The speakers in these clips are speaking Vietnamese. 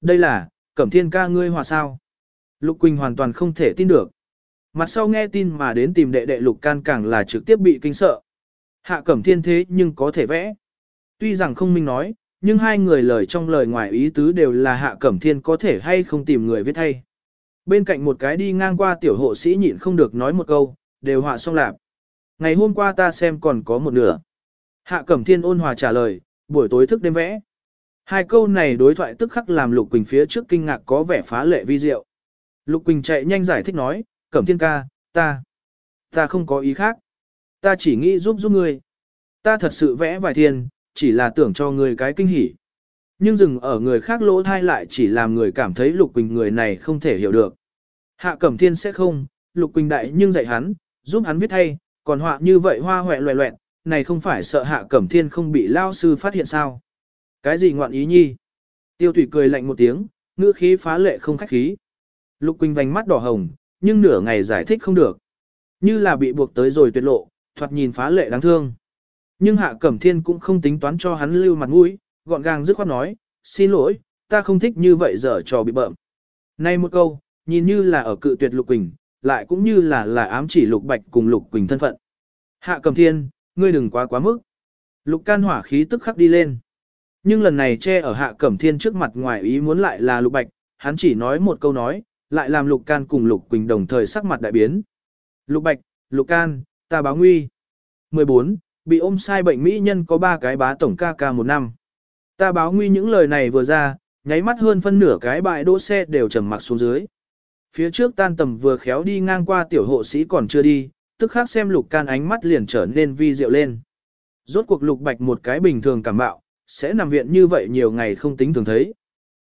Đây là, Cẩm Thiên ca ngươi hòa sao? Lục Quỳnh hoàn toàn không thể tin được. Mặt sau nghe tin mà đến tìm đệ đệ Lục Can càng là trực tiếp bị kinh sợ. Hạ Cẩm Thiên thế nhưng có thể vẽ. Tuy rằng không minh nói, nhưng hai người lời trong lời ngoài ý tứ đều là Hạ Cẩm Thiên có thể hay không tìm người viết thay. Bên cạnh một cái đi ngang qua tiểu hộ sĩ nhịn không được nói một câu, đều họa xong lạp. Ngày hôm qua ta xem còn có một nửa. Hạ Cẩm Thiên ôn hòa trả lời, buổi tối thức đêm vẽ. Hai câu này đối thoại tức khắc làm Lục Quỳnh phía trước kinh ngạc có vẻ phá lệ vi diệu. Lục Quỳnh chạy nhanh giải thích nói, Cẩm Thiên ca, ta, ta không có ý khác. Ta chỉ nghĩ giúp giúp ngươi. Ta thật sự vẽ vài thiên, chỉ là tưởng cho ngươi cái kinh hỉ. Nhưng dừng ở người khác lỗ thai lại chỉ làm người cảm thấy Lục Quỳnh người này không thể hiểu được. Hạ Cẩm Thiên sẽ không, Lục Quỳnh đại nhưng dạy hắn, giúp hắn viết thay, còn họa như vậy hoa hoẹ loẹ loẹn, này không phải sợ Hạ Cẩm Thiên không bị lao sư phát hiện sao. Cái gì ngoạn ý nhi? Tiêu Thủy cười lạnh một tiếng, ngữ khí phá lệ không khách khí. Lục Quỳnh vành mắt đỏ hồng, nhưng nửa ngày giải thích không được. Như là bị buộc tới rồi tuyệt lộ, thoạt nhìn phá lệ đáng thương. Nhưng Hạ Cẩm Thiên cũng không tính toán cho hắn lưu mặt mũi, gọn gàng dứt khoát nói, xin lỗi, ta không thích như vậy giờ trò bị bợm. Nay một câu, nhìn như là ở cự tuyệt Lục Quỳnh, lại cũng như là là ám chỉ Lục Bạch cùng Lục Quỳnh thân phận. Hạ Cẩm Thiên, ngươi đừng quá quá mức. Lục can hỏa khí tức khắc đi lên. Nhưng lần này che ở Hạ Cẩm Thiên trước mặt ngoài ý muốn lại là Lục Bạch, hắn chỉ nói một câu nói, lại làm Lục Can cùng Lục Quỳnh đồng thời sắc mặt đại biến. Lục Bạch, Lục Can, ta báo nguy. 14. Bị ôm sai bệnh mỹ nhân có ba cái bá tổng ca ca một năm. Ta báo nguy những lời này vừa ra, nháy mắt hơn phân nửa cái bãi đỗ xe đều trầm mặc xuống dưới. Phía trước tan tầm vừa khéo đi ngang qua tiểu hộ sĩ còn chưa đi, tức khác xem lục can ánh mắt liền trở nên vi diệu lên. Rốt cuộc lục bạch một cái bình thường cảm bạo, sẽ nằm viện như vậy nhiều ngày không tính thường thấy.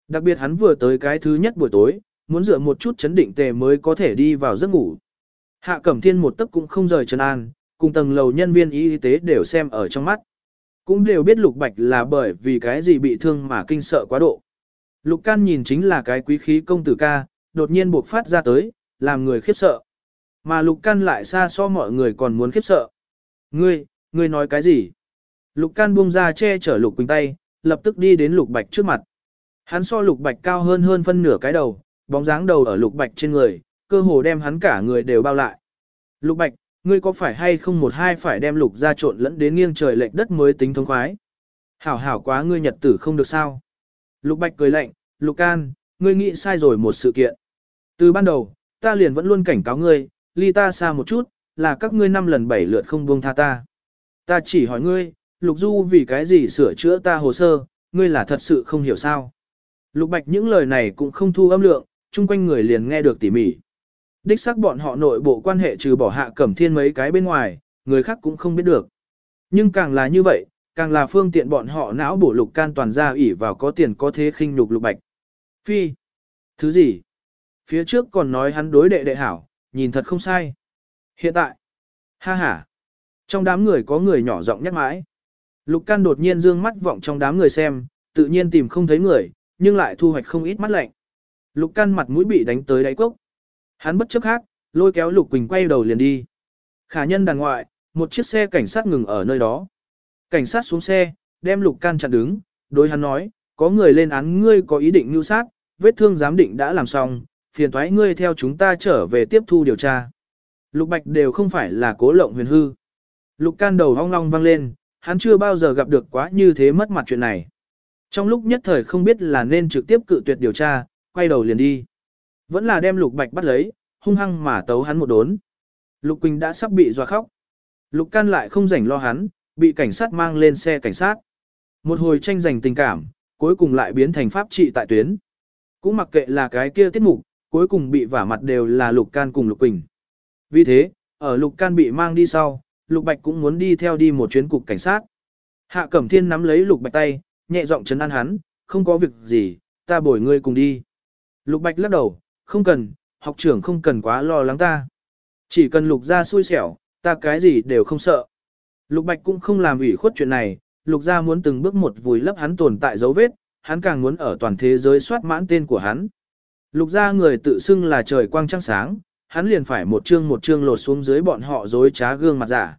Đặc biệt hắn vừa tới cái thứ nhất buổi tối, muốn dựa một chút chấn định tề mới có thể đi vào giấc ngủ. Hạ Cẩm Thiên một tấc cũng không rời chân an, cùng tầng lầu nhân viên y tế đều xem ở trong mắt. Cũng đều biết Lục Bạch là bởi vì cái gì bị thương mà kinh sợ quá độ. Lục Can nhìn chính là cái quý khí công tử ca, đột nhiên buộc phát ra tới, làm người khiếp sợ. Mà Lục Can lại xa so mọi người còn muốn khiếp sợ. Ngươi, ngươi nói cái gì? Lục Can buông ra che chở Lục Quỳnh tay, lập tức đi đến Lục Bạch trước mặt. Hắn so Lục Bạch cao hơn hơn phân nửa cái đầu, bóng dáng đầu ở Lục Bạch trên người, cơ hồ đem hắn cả người đều bao lại. Lục Bạch, ngươi có phải hay không một hai phải đem Lục ra trộn lẫn đến nghiêng trời lệch đất mới tính thông khoái? Hảo hảo quá ngươi nhật tử không được sao? Lục Bạch cười lạnh, Lục Can, ngươi nghĩ sai rồi một sự kiện. Từ ban đầu, ta liền vẫn luôn cảnh cáo ngươi, ly ta xa một chút, là các ngươi năm lần bảy lượt không buông tha ta. Ta chỉ hỏi ngươi, Lục Du vì cái gì sửa chữa ta hồ sơ, ngươi là thật sự không hiểu sao. Lục Bạch những lời này cũng không thu âm lượng, chung quanh người liền nghe được tỉ mỉ. Đích xác bọn họ nội bộ quan hệ trừ bỏ hạ cẩm thiên mấy cái bên ngoài, người khác cũng không biết được. Nhưng càng là như vậy, càng là phương tiện bọn họ não bổ lục can toàn ra ủy vào có tiền có thế khinh lục lục bạch. Phi. Thứ gì? Phía trước còn nói hắn đối đệ đệ hảo, nhìn thật không sai. Hiện tại. Ha ha. Trong đám người có người nhỏ giọng nhắc mãi. Lục can đột nhiên dương mắt vọng trong đám người xem, tự nhiên tìm không thấy người, nhưng lại thu hoạch không ít mắt lạnh. Lục can mặt mũi bị đánh tới đáy cốc. Hắn bất chấp khác, lôi kéo Lục Quỳnh quay đầu liền đi. Khả nhân đàn ngoại, một chiếc xe cảnh sát ngừng ở nơi đó. Cảnh sát xuống xe, đem Lục Can chặn đứng, đối hắn nói, có người lên án ngươi có ý định mưu sát, vết thương giám định đã làm xong, phiền thoái ngươi theo chúng ta trở về tiếp thu điều tra. Lục Bạch đều không phải là cố lộng huyền hư. Lục Can đầu hong long vang lên, hắn chưa bao giờ gặp được quá như thế mất mặt chuyện này. Trong lúc nhất thời không biết là nên trực tiếp cự tuyệt điều tra, quay đầu liền đi. Vẫn là đem Lục Bạch bắt lấy, hung hăng mà tấu hắn một đốn. Lục Quỳnh đã sắp bị dọa khóc. Lục Can lại không rảnh lo hắn, bị cảnh sát mang lên xe cảnh sát. Một hồi tranh giành tình cảm, cuối cùng lại biến thành pháp trị tại tuyến. Cũng mặc kệ là cái kia tiết mục, cuối cùng bị vả mặt đều là Lục Can cùng Lục Quỳnh. Vì thế, ở Lục Can bị mang đi sau, Lục Bạch cũng muốn đi theo đi một chuyến cục cảnh sát. Hạ Cẩm Thiên nắm lấy Lục Bạch tay, nhẹ giọng chấn an hắn, không có việc gì, ta bồi ngươi cùng đi. Lục Bạch lắc đầu, không cần, học trưởng không cần quá lo lắng ta. Chỉ cần Lục ra xui xẻo, ta cái gì đều không sợ. Lục Bạch cũng không làm ủy khuất chuyện này, Lục gia muốn từng bước một vùi lấp hắn tồn tại dấu vết, hắn càng muốn ở toàn thế giới soát mãn tên của hắn. Lục gia người tự xưng là trời quang trăng sáng, hắn liền phải một chương một chương lột xuống dưới bọn họ dối trá gương mặt giả.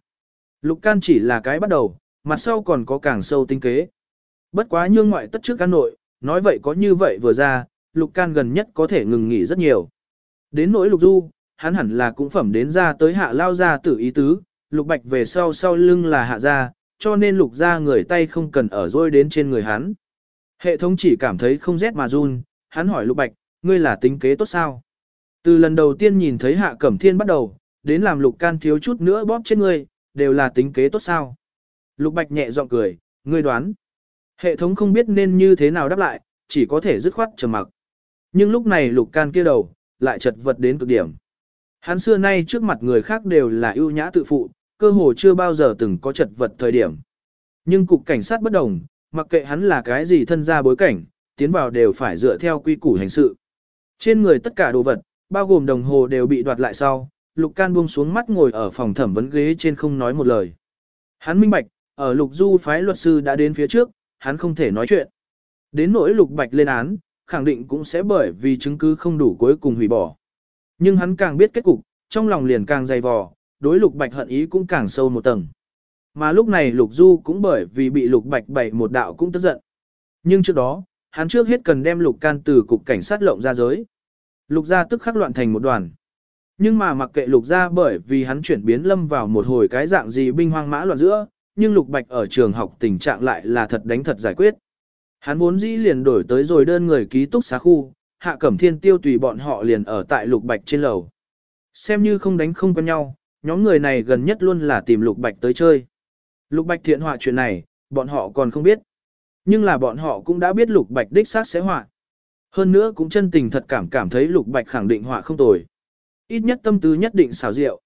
Lục can chỉ là cái bắt đầu, mặt sau còn có càng sâu tinh kế. Bất quá nhương ngoại tất trước can nội, nói vậy có như vậy vừa ra, lục can gần nhất có thể ngừng nghỉ rất nhiều. Đến nỗi lục du, hắn hẳn là cũng phẩm đến ra tới hạ lao ra tử ý tứ, lục bạch về sau sau lưng là hạ ra, cho nên lục ra người tay không cần ở rôi đến trên người hắn. Hệ thống chỉ cảm thấy không rét mà run, hắn hỏi lục bạch, ngươi là tính kế tốt sao? Từ lần đầu tiên nhìn thấy hạ cẩm thiên bắt đầu, đến làm lục can thiếu chút nữa bóp chết ngươi, đều là tính kế tốt sao? Lục bạch nhẹ giọng cười, ngươi đoán. Hệ thống không biết nên như thế nào đáp lại, chỉ có thể dứt khoát trầm mặc. Nhưng lúc này lục can kia đầu, lại chật vật đến cực điểm. Hắn xưa nay trước mặt người khác đều là ưu nhã tự phụ, cơ hồ chưa bao giờ từng có chật vật thời điểm. Nhưng cục cảnh sát bất đồng, mặc kệ hắn là cái gì thân ra bối cảnh, tiến vào đều phải dựa theo quy củ hành sự. Trên người tất cả đồ vật, bao gồm đồng hồ đều bị đoạt lại sau, Lục Can buông xuống mắt ngồi ở phòng thẩm vấn ghế trên không nói một lời. Hắn minh bạch, ở Lục Du phái luật sư đã đến phía trước, hắn không thể nói chuyện. Đến nỗi Lục Bạch lên án, khẳng định cũng sẽ bởi vì chứng cứ không đủ cuối cùng hủy bỏ. Nhưng hắn càng biết kết cục, trong lòng liền càng dày vò, đối Lục Bạch hận ý cũng càng sâu một tầng. Mà lúc này Lục Du cũng bởi vì bị Lục Bạch bày một đạo cũng tức giận. Nhưng trước đó, hắn trước hết cần đem Lục Can từ cục cảnh sát lộng ra giới. Lục gia tức khắc loạn thành một đoàn. Nhưng mà mặc kệ Lục gia bởi vì hắn chuyển biến lâm vào một hồi cái dạng gì binh hoang mã loạn giữa, nhưng Lục Bạch ở trường học tình trạng lại là thật đánh thật giải quyết. Hắn vốn dĩ liền đổi tới rồi đơn người ký túc xá khu, hạ cẩm thiên tiêu tùy bọn họ liền ở tại Lục Bạch trên lầu. Xem như không đánh không quen nhau, nhóm người này gần nhất luôn là tìm Lục Bạch tới chơi. Lục Bạch thiện họa chuyện này, bọn họ còn không biết. Nhưng là bọn họ cũng đã biết Lục Bạch đích xác sẽ họa. Hơn nữa cũng chân tình thật cảm cảm thấy Lục Bạch khẳng định họa không tồi. Ít nhất tâm tư nhất định xảo diệu.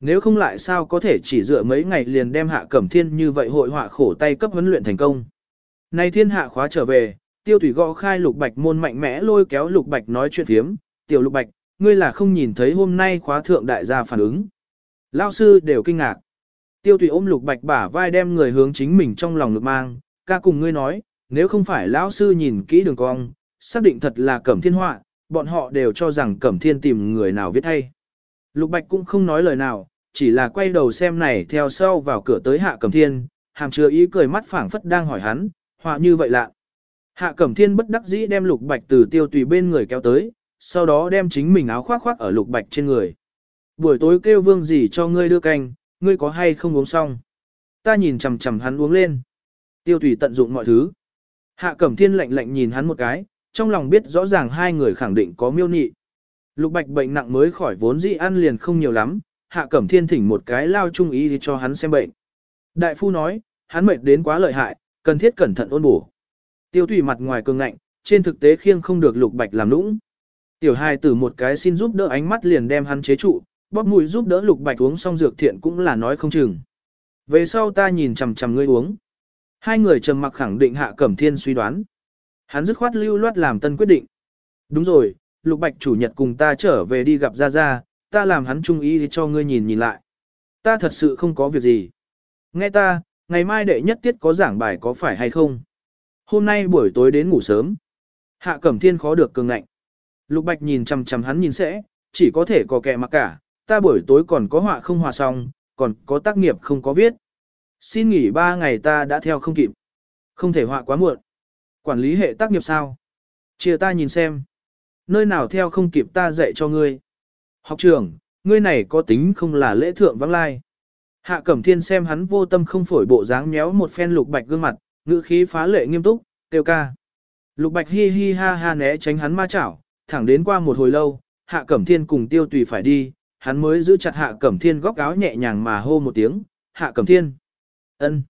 Nếu không lại sao có thể chỉ dựa mấy ngày liền đem hạ cẩm thiên như vậy hội họa khổ tay cấp huấn luyện thành công. Nay thiên hạ khóa trở về, tiêu thủy gõ khai Lục Bạch môn mạnh mẽ lôi kéo Lục Bạch nói chuyện phiếm. Tiểu Lục Bạch, ngươi là không nhìn thấy hôm nay khóa thượng đại gia phản ứng. Lao sư đều kinh ngạc. Tiêu tùy ôm lục bạch bả vai đem người hướng chính mình trong lòng ngực mang, ca cùng ngươi nói, nếu không phải lão sư nhìn kỹ đường cong, xác định thật là cẩm thiên họa, bọn họ đều cho rằng cẩm thiên tìm người nào viết thay. Lục bạch cũng không nói lời nào, chỉ là quay đầu xem này theo sau vào cửa tới hạ cẩm thiên, hàm chứa ý cười mắt phảng phất đang hỏi hắn, họa như vậy lạ. Hạ cẩm thiên bất đắc dĩ đem lục bạch từ tiêu tùy bên người kéo tới, sau đó đem chính mình áo khoác khoác ở lục bạch trên người. Buổi tối kêu vương gì cho ngươi đưa canh, ngươi có hay không uống xong? Ta nhìn chằm chằm hắn uống lên. Tiêu tùy tận dụng mọi thứ. Hạ cẩm thiên lạnh lạnh nhìn hắn một cái, trong lòng biết rõ ràng hai người khẳng định có miêu nị. Lục bạch bệnh nặng mới khỏi vốn dĩ ăn liền không nhiều lắm, hạ cẩm thiên thỉnh một cái lao trung ý đi cho hắn xem bệnh. Đại phu nói, hắn mệt đến quá lợi hại, cần thiết cẩn thận ôn bổ. Tiêu thủy mặt ngoài cường ngạnh, trên thực tế khiêng không được lục bạch làm nũng. Tiểu hai tử một cái xin giúp đỡ ánh mắt liền đem hắn chế trụ, bóp mũi giúp đỡ lục bạch uống xong dược thiện cũng là nói không chừng. Về sau ta nhìn chằm chằm ngươi uống. Hai người trầm mặc khẳng định hạ cẩm thiên suy đoán. Hắn dứt khoát lưu loát làm tân quyết định. Đúng rồi, lục bạch chủ nhật cùng ta trở về đi gặp Gia Gia, ta làm hắn trung ý cho ngươi nhìn nhìn lại. Ta thật sự không có việc gì. Nghe ta, ngày mai đệ nhất tiết có giảng bài có phải hay không? Hôm nay buổi tối đến ngủ sớm. Hạ Cẩm Thiên khó được cường ngạnh. Lục Bạch nhìn chằm chằm hắn nhìn sẽ, chỉ có thể có kẻ mặc cả, ta buổi tối còn có họa không hòa xong, còn có tác nghiệp không có viết. Xin nghỉ ba ngày ta đã theo không kịp. Không thể họa quá muộn. Quản lý hệ tác nghiệp sao? Chia ta nhìn xem. Nơi nào theo không kịp ta dạy cho ngươi. Học trưởng, ngươi này có tính không là lễ thượng vắng lai. Hạ Cẩm Thiên xem hắn vô tâm không phổi bộ dáng méo một phen lục bạch gương mặt, ngữ khí phá lệ nghiêm túc, tiêu ca. Lục bạch hi hi ha ha né tránh hắn ma chảo, thẳng đến qua một hồi lâu, Hạ Cẩm Thiên cùng tiêu tùy phải đi, hắn mới giữ chặt Hạ Cẩm Thiên góc áo nhẹ nhàng mà hô một tiếng, Hạ Cẩm Thiên. ân.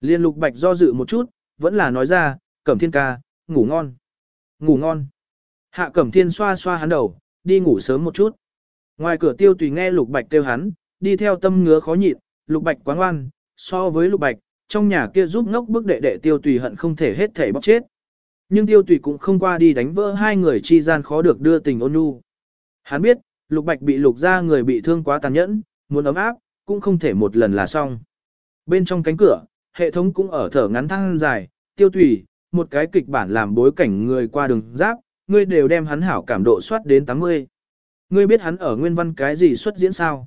Liên lục bạch do dự một chút, vẫn là nói ra, Cẩm Thiên ca, ngủ ngon. Ngủ ngon. Hạ Cẩm Thiên xoa xoa hắn đầu, đi ngủ sớm một chút. Ngoài cửa tiêu tùy nghe lục bạch kêu hắn, đi theo tâm ngứa khó nhịn, lục bạch quá ngoan, so với lục bạch, trong nhà kia giúp ngốc bức đệ đệ tiêu tùy hận không thể hết thể bóc chết. Nhưng tiêu tùy cũng không qua đi đánh vỡ hai người chi gian khó được đưa tình ôn nhu. Hắn biết, lục bạch bị lục ra người bị thương quá tàn nhẫn, muốn ấm áp, cũng không thể một lần là xong. Bên trong cánh cửa, hệ thống cũng ở thở ngắn thăng dài, tiêu tùy, một cái kịch bản làm bối cảnh người qua đường giáp, ngươi đều đem hắn hảo cảm độ soát đến 80. Ngươi biết hắn ở nguyên văn cái gì xuất diễn sao?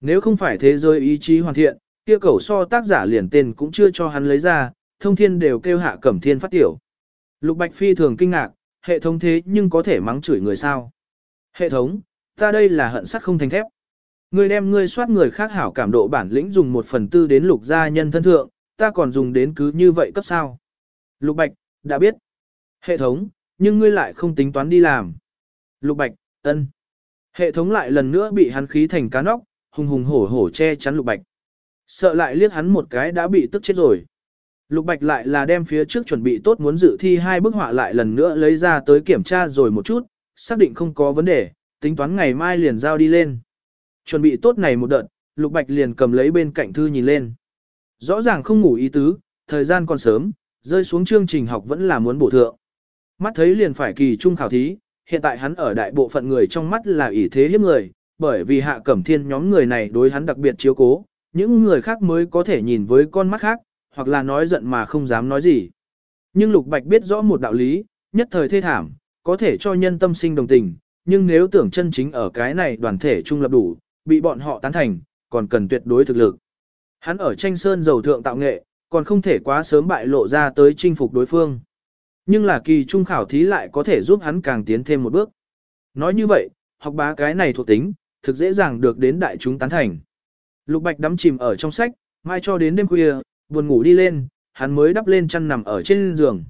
Nếu không phải thế giới ý chí hoàn thiện, kia cầu so tác giả liền tên cũng chưa cho hắn lấy ra, thông thiên đều kêu hạ cẩm thiên phát tiểu. Lục Bạch phi thường kinh ngạc, hệ thống thế nhưng có thể mắng chửi người sao. Hệ thống, ta đây là hận sắt không thành thép. Ngươi đem ngươi soát người khác hảo cảm độ bản lĩnh dùng một phần tư đến lục gia nhân thân thượng, ta còn dùng đến cứ như vậy cấp sao. Lục Bạch, đã biết. Hệ thống, nhưng ngươi lại không tính toán đi làm. Lục Bạch, ân. Hệ thống lại lần nữa bị hắn khí thành cá nóc, hùng hùng hổ hổ che chắn Lục Bạch. Sợ lại liếc hắn một cái đã bị tức chết rồi. Lục Bạch lại là đem phía trước chuẩn bị tốt muốn dự thi hai bức họa lại lần nữa lấy ra tới kiểm tra rồi một chút, xác định không có vấn đề, tính toán ngày mai liền giao đi lên. Chuẩn bị tốt này một đợt, Lục Bạch liền cầm lấy bên cạnh thư nhìn lên. Rõ ràng không ngủ ý tứ, thời gian còn sớm, rơi xuống chương trình học vẫn là muốn bổ thượng. Mắt thấy liền phải kỳ trung khảo thí, hiện tại hắn ở đại bộ phận người trong mắt là ỷ thế hiếp người, bởi vì hạ cẩm thiên nhóm người này đối hắn đặc biệt chiếu cố, những người khác mới có thể nhìn với con mắt khác, hoặc là nói giận mà không dám nói gì. Nhưng Lục Bạch biết rõ một đạo lý, nhất thời thê thảm, có thể cho nhân tâm sinh đồng tình, nhưng nếu tưởng chân chính ở cái này đoàn thể trung lập đủ, bị bọn họ tán thành, còn cần tuyệt đối thực lực. Hắn ở tranh sơn dầu thượng tạo nghệ, còn không thể quá sớm bại lộ ra tới chinh phục đối phương. Nhưng là kỳ trung khảo thí lại có thể giúp hắn càng tiến thêm một bước. Nói như vậy, học bá cái này thuộc tính, thực dễ dàng được đến đại chúng tán thành. Lục Bạch đắm chìm ở trong sách, mai cho đến đêm khuya, buồn ngủ đi lên, hắn mới đắp lên chăn nằm ở trên giường.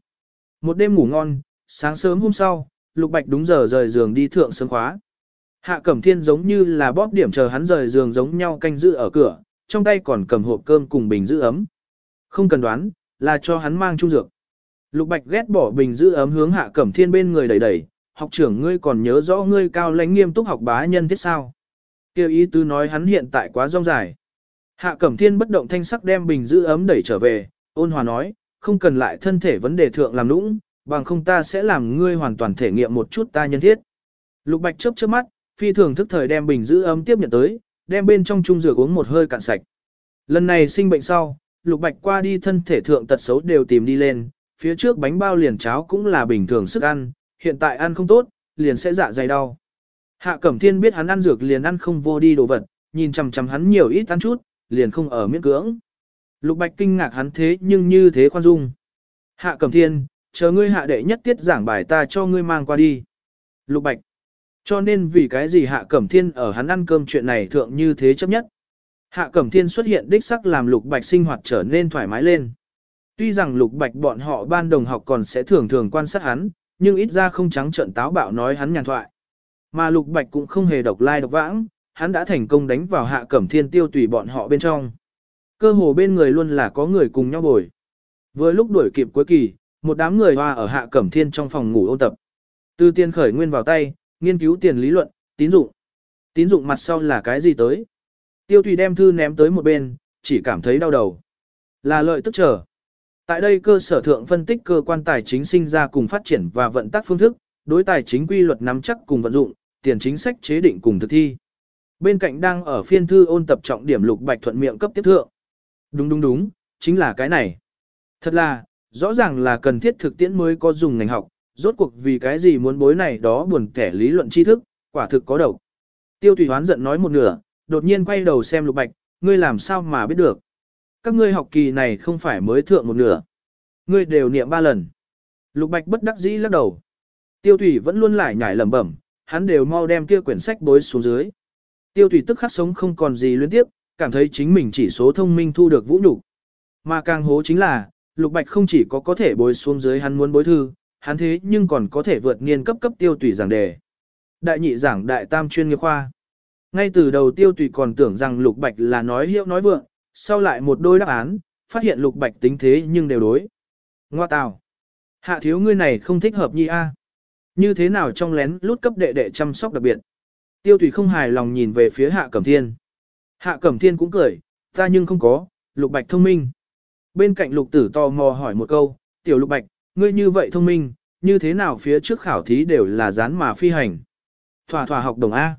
Một đêm ngủ ngon, sáng sớm hôm sau, Lục Bạch đúng giờ rời giường đi thượng sớm khóa. Hạ Cẩm Thiên giống như là bóp điểm chờ hắn rời giường giống nhau canh giữ ở cửa, trong tay còn cầm hộp cơm cùng bình giữ ấm. Không cần đoán, là cho hắn mang trung dược. Lục Bạch ghét bỏ bình giữ ấm hướng Hạ Cẩm Thiên bên người đẩy đẩy, học trưởng ngươi còn nhớ rõ ngươi cao lãnh nghiêm túc học bá nhân thiết sao? Kêu ý tứ nói hắn hiện tại quá rong dài. Hạ Cẩm Thiên bất động thanh sắc đem bình giữ ấm đẩy trở về, ôn hòa nói, không cần lại thân thể vấn đề thượng làm nũng, bằng không ta sẽ làm ngươi hoàn toàn thể nghiệm một chút ta nhân thiết. Lục Bạch chớp chớp mắt, phi thường thức thời đem bình giữ ấm tiếp nhận tới, đem bên trong chung dược uống một hơi cạn sạch. Lần này sinh bệnh sau, Lục Bạch qua đi thân thể thượng tật xấu đều tìm đi lên, phía trước bánh bao liền cháo cũng là bình thường sức ăn, hiện tại ăn không tốt, liền sẽ dạ dày đau. Hạ Cẩm Thiên biết hắn ăn dược liền ăn không vô đi đồ vật, nhìn chằm chằm hắn nhiều ít ăn chút, liền không ở miễn cưỡng. Lục Bạch kinh ngạc hắn thế nhưng như thế khoan dung. Hạ Cẩm Thiên, chờ ngươi hạ đệ nhất tiết giảng bài ta cho ngươi mang qua đi. Lục Bạch. Cho nên vì cái gì Hạ Cẩm Thiên ở hắn ăn cơm chuyện này thượng như thế chấp nhất. Hạ Cẩm Thiên xuất hiện đích sắc làm Lục Bạch sinh hoạt trở nên thoải mái lên. Tuy rằng Lục Bạch bọn họ ban đồng học còn sẽ thường thường quan sát hắn, nhưng ít ra không trắng trợn táo bạo nói hắn nhàn thoại. Mà Lục Bạch cũng không hề độc lai độc vãng, hắn đã thành công đánh vào Hạ Cẩm Thiên tiêu tùy bọn họ bên trong. Cơ hồ bên người luôn là có người cùng nhau bồi. Vừa lúc đuổi kịp cuối kỳ, một đám người hoa ở Hạ Cẩm Thiên trong phòng ngủ ôn tập. Từ tiền khởi nguyên vào tay, nghiên cứu tiền lý luận, tín dụng. Tín dụng mặt sau là cái gì tới? Tiêu tùy đem thư ném tới một bên, chỉ cảm thấy đau đầu. Là lợi tức trở. Tại đây cơ sở thượng phân tích cơ quan tài chính sinh ra cùng phát triển và vận tác phương thức, đối tài chính quy luật nắm chắc cùng vận dụng, tiền chính sách chế định cùng thực thi. Bên cạnh đang ở phiên thư ôn tập trọng điểm lục bạch thuận miệng cấp tiếp thượng. Đúng đúng đúng, chính là cái này. Thật là, rõ ràng là cần thiết thực tiễn mới có dùng ngành học, rốt cuộc vì cái gì muốn bối này đó buồn kẻ lý luận tri thức, quả thực có độc. Tiêu Thủy Hoán giận nói một nửa, đột nhiên quay đầu xem Lục Bạch, ngươi làm sao mà biết được. Các ngươi học kỳ này không phải mới thượng một nửa. Ngươi đều niệm ba lần. Lục Bạch bất đắc dĩ lắc đầu. Tiêu Thủy vẫn luôn lại nhảy lẩm bẩm, hắn đều mau đem kia quyển sách bối xuống dưới. Tiêu Thủy tức khắc sống không còn gì liên tiếp, cảm thấy chính mình chỉ số thông minh thu được vũ nhục. Mà càng hố chính là, Lục Bạch không chỉ có có thể bối xuống dưới hắn muốn bối thư, hắn thế nhưng còn có thể vượt niên cấp cấp tiêu tùy giảng đề. Đại nhị giảng đại tam chuyên nghiệp khoa. Ngay từ đầu tiêu tùy còn tưởng rằng Lục Bạch là nói hiệu nói vượng, sau lại một đôi đáp án, phát hiện Lục Bạch tính thế nhưng đều đối. Ngoa tào. Hạ thiếu ngươi này không thích hợp nhi a. Như thế nào trong lén lút cấp đệ đệ chăm sóc đặc biệt. Tiêu tùy không hài lòng nhìn về phía Hạ Cẩm Thiên. Hạ Cẩm Thiên cũng cười, ta nhưng không có, Lục Bạch thông minh. Bên cạnh Lục Tử tò mò hỏi một câu, tiểu Lục Bạch, ngươi như vậy thông minh, như thế nào phía trước khảo thí đều là dán mà phi hành. Thỏa thỏa học đồng A.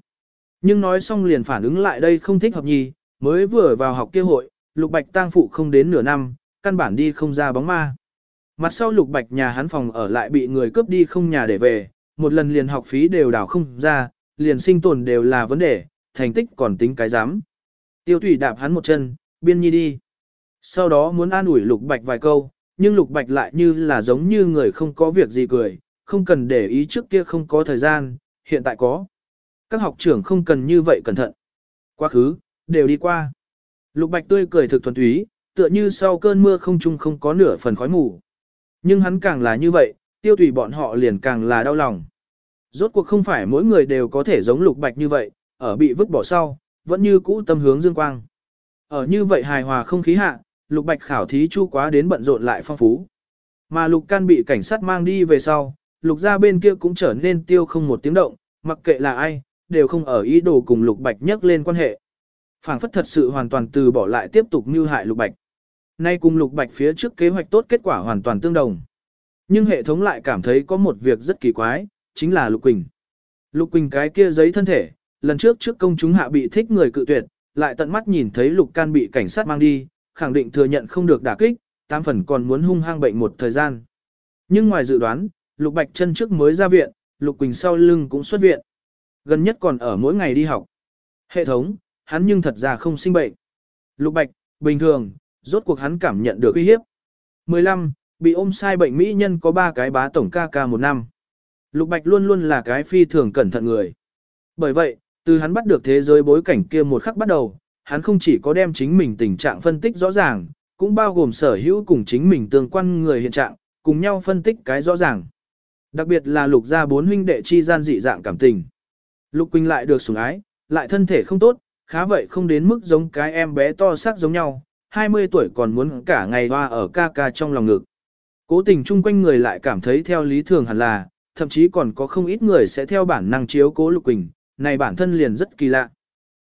Nhưng nói xong liền phản ứng lại đây không thích hợp nhì mới vừa vào học kia hội, Lục Bạch tang phụ không đến nửa năm, căn bản đi không ra bóng ma. Mặt sau Lục Bạch nhà hắn phòng ở lại bị người cướp đi không nhà để về, một lần liền học phí đều đảo không ra, liền sinh tồn đều là vấn đề, thành tích còn tính cái dám. Tiêu Thủy đạp hắn một chân, biên nhi đi. Sau đó muốn an ủi Lục Bạch vài câu, nhưng Lục Bạch lại như là giống như người không có việc gì cười, không cần để ý trước kia không có thời gian, hiện tại có. Các học trưởng không cần như vậy cẩn thận. Quá khứ, đều đi qua. Lục Bạch tươi cười thực thuần túy, tựa như sau cơn mưa không trung không có nửa phần khói mù. Nhưng hắn càng là như vậy, tiêu tùy bọn họ liền càng là đau lòng. Rốt cuộc không phải mỗi người đều có thể giống Lục Bạch như vậy, ở bị vứt bỏ sau, vẫn như cũ tâm hướng dương quang. Ở như vậy hài hòa không khí hạ, Lục Bạch khảo thí chu quá đến bận rộn lại phong phú. Mà Lục Can bị cảnh sát mang đi về sau, Lục gia bên kia cũng trở nên tiêu không một tiếng động, mặc kệ là ai, đều không ở ý đồ cùng Lục Bạch nhắc lên quan hệ. Phảng phất thật sự hoàn toàn từ bỏ lại tiếp tục mưu hại Lục Bạch. Nay cùng Lục Bạch phía trước kế hoạch tốt kết quả hoàn toàn tương đồng. Nhưng hệ thống lại cảm thấy có một việc rất kỳ quái, chính là Lục Quỳnh. Lục Quỳnh cái kia giấy thân thể, lần trước trước công chúng hạ bị thích người cự tuyệt, lại tận mắt nhìn thấy Lục Can bị cảnh sát mang đi, khẳng định thừa nhận không được đả kích, tam phần còn muốn hung hăng bệnh một thời gian. Nhưng ngoài dự đoán, Lục Bạch chân trước mới ra viện, Lục Quỳnh sau lưng cũng xuất viện. Gần nhất còn ở mỗi ngày đi học. Hệ thống, hắn nhưng thật ra không sinh bệnh. Lục Bạch, bình thường, rốt cuộc hắn cảm nhận được uy hiếp. 15. Bị ôm sai bệnh mỹ nhân có 3 cái bá tổng ca ca một năm. Lục Bạch luôn luôn là cái phi thường cẩn thận người. Bởi vậy, từ hắn bắt được thế giới bối cảnh kia một khắc bắt đầu, hắn không chỉ có đem chính mình tình trạng phân tích rõ ràng, cũng bao gồm sở hữu cùng chính mình tương quan người hiện trạng, cùng nhau phân tích cái rõ ràng. Đặc biệt là lục gia bốn huynh đệ chi gian dị dạng cảm tình. Lục Quỳnh lại được sủng ái, lại thân thể không tốt, khá vậy không đến mức giống cái em bé to xác giống nhau, 20 tuổi còn muốn cả ngày hoa ở ca ca trong lòng ngực. Cố tình chung quanh người lại cảm thấy theo lý thường hẳn là, thậm chí còn có không ít người sẽ theo bản năng chiếu cố Lục Quỳnh, này bản thân liền rất kỳ lạ.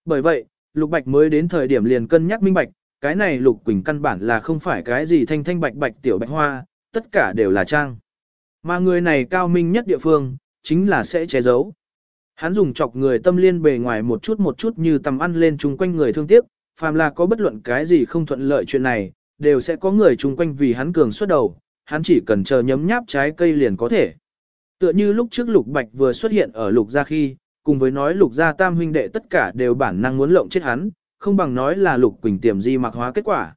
Bởi vậy, Lục Bạch mới đến thời điểm liền cân nhắc minh bạch, cái này Lục Quỳnh căn bản là không phải cái gì thanh thanh bạch bạch tiểu bạch hoa, tất cả đều là trang. Mà người này cao minh nhất địa phương, chính là sẽ che giấu. Hắn dùng chọc người tâm liên bề ngoài một chút một chút như tầm ăn lên chung quanh người thương tiếc, phàm là có bất luận cái gì không thuận lợi chuyện này, đều sẽ có người chung quanh vì hắn cường xuất đầu, hắn chỉ cần chờ nhấm nháp trái cây liền có thể. Tựa như lúc trước Lục Bạch vừa xuất hiện ở Lục gia khi, cùng với nói Lục gia tam huynh đệ tất cả đều bản năng muốn lộng chết hắn, không bằng nói là Lục Quỳnh tiềm di mặc hóa kết quả.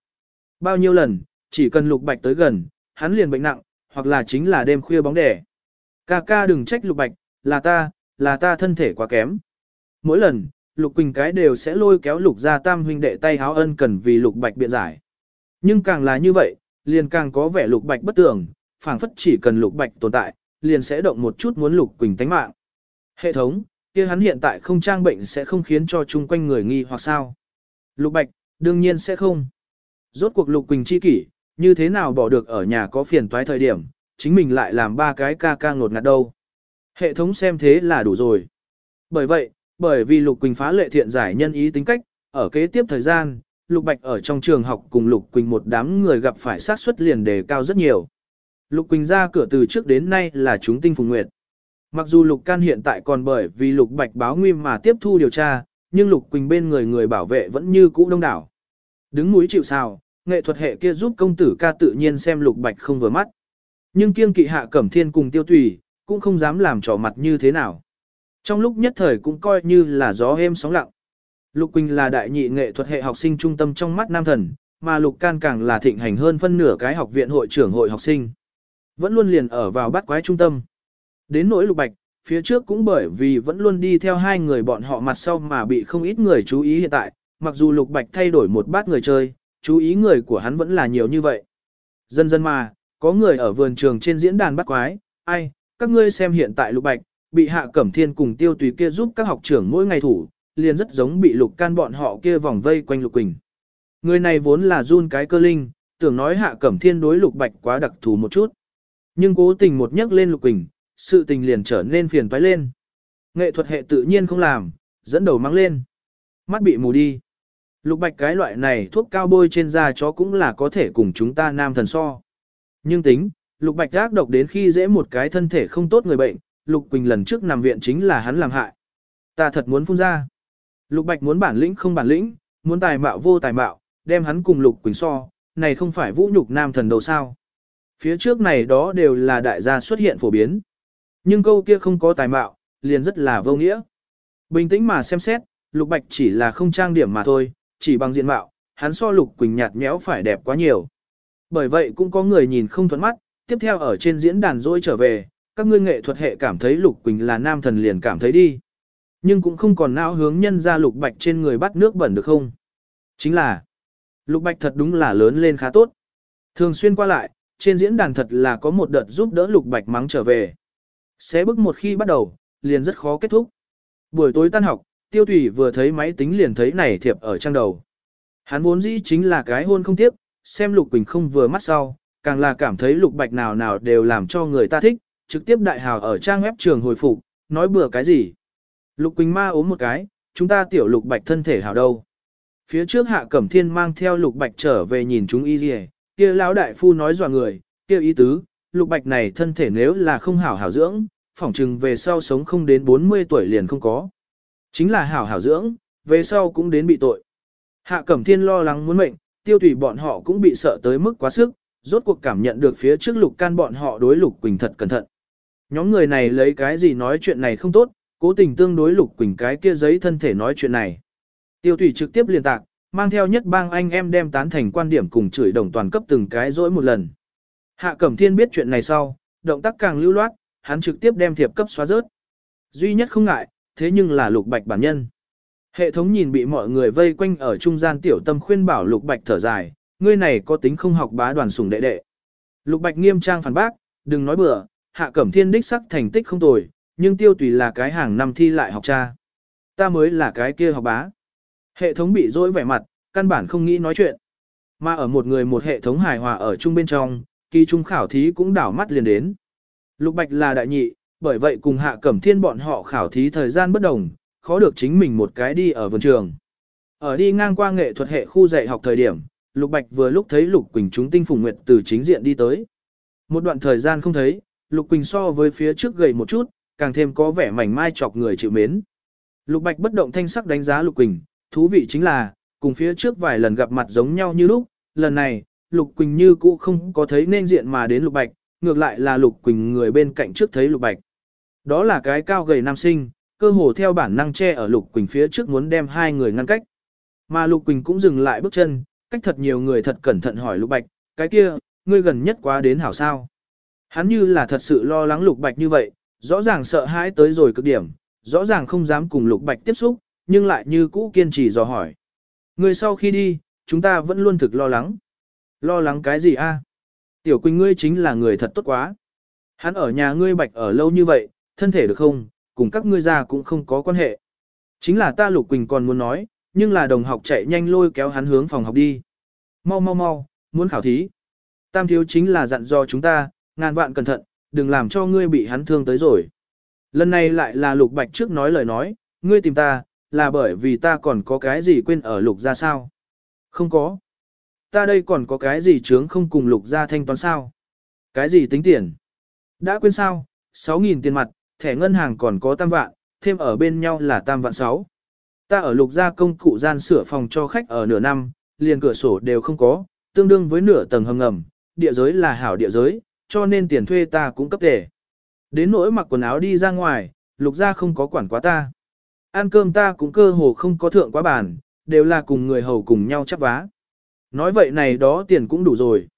Bao nhiêu lần, chỉ cần Lục Bạch tới gần, hắn liền bệnh nặng, hoặc là chính là đêm khuya bóng đẻ. Ca ca đừng trách Lục Bạch, là ta, là ta thân thể quá kém. Mỗi lần, Lục Quỳnh cái đều sẽ lôi kéo Lục gia tam huynh đệ tay háo ân cần vì Lục Bạch biện giải. Nhưng càng là như vậy, liền càng có vẻ Lục Bạch bất tường, phảng phất chỉ cần Lục Bạch tồn tại, liền sẽ động một chút muốn Lục Quỳnh tánh mạng. Hệ thống, kia hắn hiện tại không trang bệnh sẽ không khiến cho chung quanh người nghi hoặc sao. Lục Bạch, đương nhiên sẽ không. Rốt cuộc Lục Quỳnh chi kỷ, như thế nào bỏ được ở nhà có phiền toái thời điểm, chính mình lại làm ba cái ca ca ngột ngạt đâu. Hệ thống xem thế là đủ rồi. Bởi vậy, bởi vì Lục Quỳnh phá lệ thiện giải nhân ý tính cách, ở kế tiếp thời gian, Lục Bạch ở trong trường học cùng Lục Quỳnh một đám người gặp phải sát suất liền đề cao rất nhiều. Lục Quỳnh ra cửa từ trước đến nay là chúng tinh phùng nguyệt. Mặc dù Lục Can hiện tại còn bởi vì Lục Bạch báo nguy mà tiếp thu điều tra, nhưng Lục Quỳnh bên người người bảo vệ vẫn như cũ đông đảo. Đứng núi chịu sào, nghệ thuật hệ kia giúp công tử ca tự nhiên xem Lục Bạch không vừa mắt. Nhưng kiêng kỵ hạ cẩm thiên cùng tiêu tùy, cũng không dám làm trò mặt như thế nào. Trong lúc nhất thời cũng coi như là gió êm sóng lặng. Lục Quỳnh là đại nhị nghệ thuật hệ học sinh trung tâm trong mắt nam thần, mà Lục Can càng là thịnh hành hơn phân nửa cái học viện hội trưởng hội học sinh. Vẫn luôn liền ở vào bắt quái trung tâm. Đến nỗi Lục Bạch, phía trước cũng bởi vì vẫn luôn đi theo hai người bọn họ mặt sau mà bị không ít người chú ý hiện tại, mặc dù Lục Bạch thay đổi một bát người chơi, chú ý người của hắn vẫn là nhiều như vậy. Dần dần mà, có người ở vườn trường trên diễn đàn bắt quái, ai, các ngươi xem hiện tại Lục Bạch, bị Hạ Cẩm Thiên cùng Tiêu Tùy kia giúp các học trưởng mỗi ngày thủ, liền rất giống bị Lục Can bọn họ kia vòng vây quanh Lục Quỳnh. Người này vốn là run cái cơ linh, tưởng nói Hạ Cẩm Thiên đối Lục Bạch quá đặc thù một chút. Nhưng cố tình một nhắc lên Lục Quỳnh, sự tình liền trở nên phiền toái lên. Nghệ thuật hệ tự nhiên không làm, dẫn đầu mang lên. Mắt bị mù đi. Lục Bạch cái loại này thuốc cao bôi trên da chó cũng là có thể cùng chúng ta nam thần so. Nhưng tính, Lục Bạch ác độc đến khi dễ một cái thân thể không tốt người bệnh, Lục Quỳnh lần trước nằm viện chính là hắn làm hại. Ta thật muốn phun ra. Lục Bạch muốn bản lĩnh không bản lĩnh, muốn tài mạo vô tài mạo, đem hắn cùng Lục Quỳnh so, này không phải vũ nhục nam thần đầu sao. Phía trước này đó đều là đại gia xuất hiện phổ biến. Nhưng câu kia không có tài mạo, liền rất là vô nghĩa. Bình tĩnh mà xem xét, Lục Bạch chỉ là không trang điểm mà thôi, chỉ bằng diện mạo, hắn so Lục Quỳnh nhạt nhẽo phải đẹp quá nhiều. Bởi vậy cũng có người nhìn không thuận mắt, tiếp theo ở trên diễn đàn dỗi trở về, các ngươi nghệ thuật hệ cảm thấy Lục Quỳnh là nam thần liền cảm thấy đi. Nhưng cũng không còn não hướng nhân ra Lục Bạch trên người bắt nước bẩn được không? Chính là, Lục Bạch thật đúng là lớn lên khá tốt. Thường xuyên qua lại, trên diễn đàn thật là có một đợt giúp đỡ Lục Bạch mắng trở về. Xé bức một khi bắt đầu, liền rất khó kết thúc. Buổi tối tan học, Tiêu Thủy vừa thấy máy tính liền thấy này thiệp ở trang đầu. Hắn vốn dĩ chính là cái hôn không tiếp, xem Lục Quỳnh không vừa mắt sau, càng là cảm thấy Lục Bạch nào nào đều làm cho người ta thích, trực tiếp đại hào ở trang web trường hồi phục, nói bừa cái gì. Lục Quỳnh ma ốm một cái, chúng ta tiểu Lục Bạch thân thể hào đâu. Phía trước Hạ Cẩm Thiên mang theo Lục Bạch trở về nhìn chúng y gì, kia lão đại phu nói dọa người, kia ý tứ, Lục Bạch này thân thể nếu là không hảo hảo dưỡng, phỏng chừng về sau sống không đến 40 tuổi liền không có. Chính là hảo hảo dưỡng, về sau cũng đến bị tội. Hạ Cẩm Thiên lo lắng muốn mệnh, tiêu tùy bọn họ cũng bị sợ tới mức quá sức, rốt cuộc cảm nhận được phía trước lục can bọn họ đối lục quỳnh thật cẩn thận. Nhóm người này lấy cái gì nói chuyện này không tốt, cố tình tương đối lục quỳnh cái kia giấy thân thể nói chuyện này. Tiêu tùy trực tiếp liên tạc, mang theo nhất bang anh em đem tán thành quan điểm cùng chửi đồng toàn cấp từng cái dỗi một lần. Hạ Cẩm Thiên biết chuyện này sau, động tác càng lưu loát, hắn trực tiếp đem thiệp cấp xóa rớt. Duy nhất không ngại, thế nhưng là lục bạch bản nhân. Hệ thống nhìn bị mọi người vây quanh ở trung gian tiểu tâm khuyên bảo lục bạch thở dài, ngươi này có tính không học bá đoàn sủng đệ đệ. Lục bạch nghiêm trang phản bác, đừng nói bừa, hạ cẩm thiên đích sắc thành tích không tồi, nhưng tiêu tùy là cái hàng năm thi lại học cha. Ta mới là cái kia học bá. Hệ thống bị dỗi vẻ mặt, căn bản không nghĩ nói chuyện. Mà ở một người một hệ thống hài hòa ở chung bên trong, kỳ trung khảo thí cũng đảo mắt liền đến. Lục Bạch là đại nhị, bởi vậy cùng Hạ Cẩm Thiên bọn họ khảo thí thời gian bất đồng, khó được chính mình một cái đi ở vườn trường. Ở đi ngang qua nghệ thuật hệ khu dạy học thời điểm, Lục Bạch vừa lúc thấy Lục Quỳnh chúng tinh phùng nguyệt từ chính diện đi tới. Một đoạn thời gian không thấy, Lục Quỳnh so với phía trước gầy một chút, càng thêm có vẻ mảnh mai chọc người chịu mến. Lục Bạch bất động thanh sắc đánh giá Lục Quỳnh, thú vị chính là, cùng phía trước vài lần gặp mặt giống nhau như lúc, lần này, Lục Quỳnh như cũ không có thấy nên diện mà đến Lục Bạch, ngược lại là Lục Quỳnh người bên cạnh trước thấy Lục Bạch. Đó là cái cao gầy nam sinh, cơ hồ theo bản năng che ở Lục Quỳnh phía trước muốn đem hai người ngăn cách. Mà Lục Quỳnh cũng dừng lại bước chân, cách thật nhiều người thật cẩn thận hỏi Lục Bạch, cái kia, ngươi gần nhất quá đến hảo sao. Hắn như là thật sự lo lắng Lục Bạch như vậy, rõ ràng sợ hãi tới rồi cực điểm, rõ ràng không dám cùng Lục Bạch tiếp xúc, nhưng lại như cũ kiên trì dò hỏi. Người sau khi đi, chúng ta vẫn luôn thực lo lắng. Lo lắng cái gì a? Tiểu Quỳnh ngươi chính là người thật tốt quá. Hắn ở nhà ngươi bạch ở lâu như vậy, thân thể được không, cùng các ngươi già cũng không có quan hệ. Chính là ta Lục Quỳnh còn muốn nói, nhưng là đồng học chạy nhanh lôi kéo hắn hướng phòng học đi. Mau mau mau, muốn khảo thí. Tam thiếu chính là dặn dò chúng ta, ngàn vạn cẩn thận, đừng làm cho ngươi bị hắn thương tới rồi. Lần này lại là Lục Bạch trước nói lời nói, ngươi tìm ta, là bởi vì ta còn có cái gì quên ở Lục ra sao? Không có. Ta đây còn có cái gì chướng không cùng Lục ra thanh toán sao? Cái gì tính tiền? Đã quên sao? 6.000 tiền mặt, thẻ ngân hàng còn có tam vạn, thêm ở bên nhau là tam vạn sáu. Ta ở lục gia công cụ gian sửa phòng cho khách ở nửa năm, liền cửa sổ đều không có, tương đương với nửa tầng hầm ngầm, địa giới là hảo địa giới, cho nên tiền thuê ta cũng cấp tể. Đến nỗi mặc quần áo đi ra ngoài, lục gia không có quản quá ta. Ăn cơm ta cũng cơ hồ không có thượng quá bàn, đều là cùng người hầu cùng nhau chắp vá. Nói vậy này đó tiền cũng đủ rồi.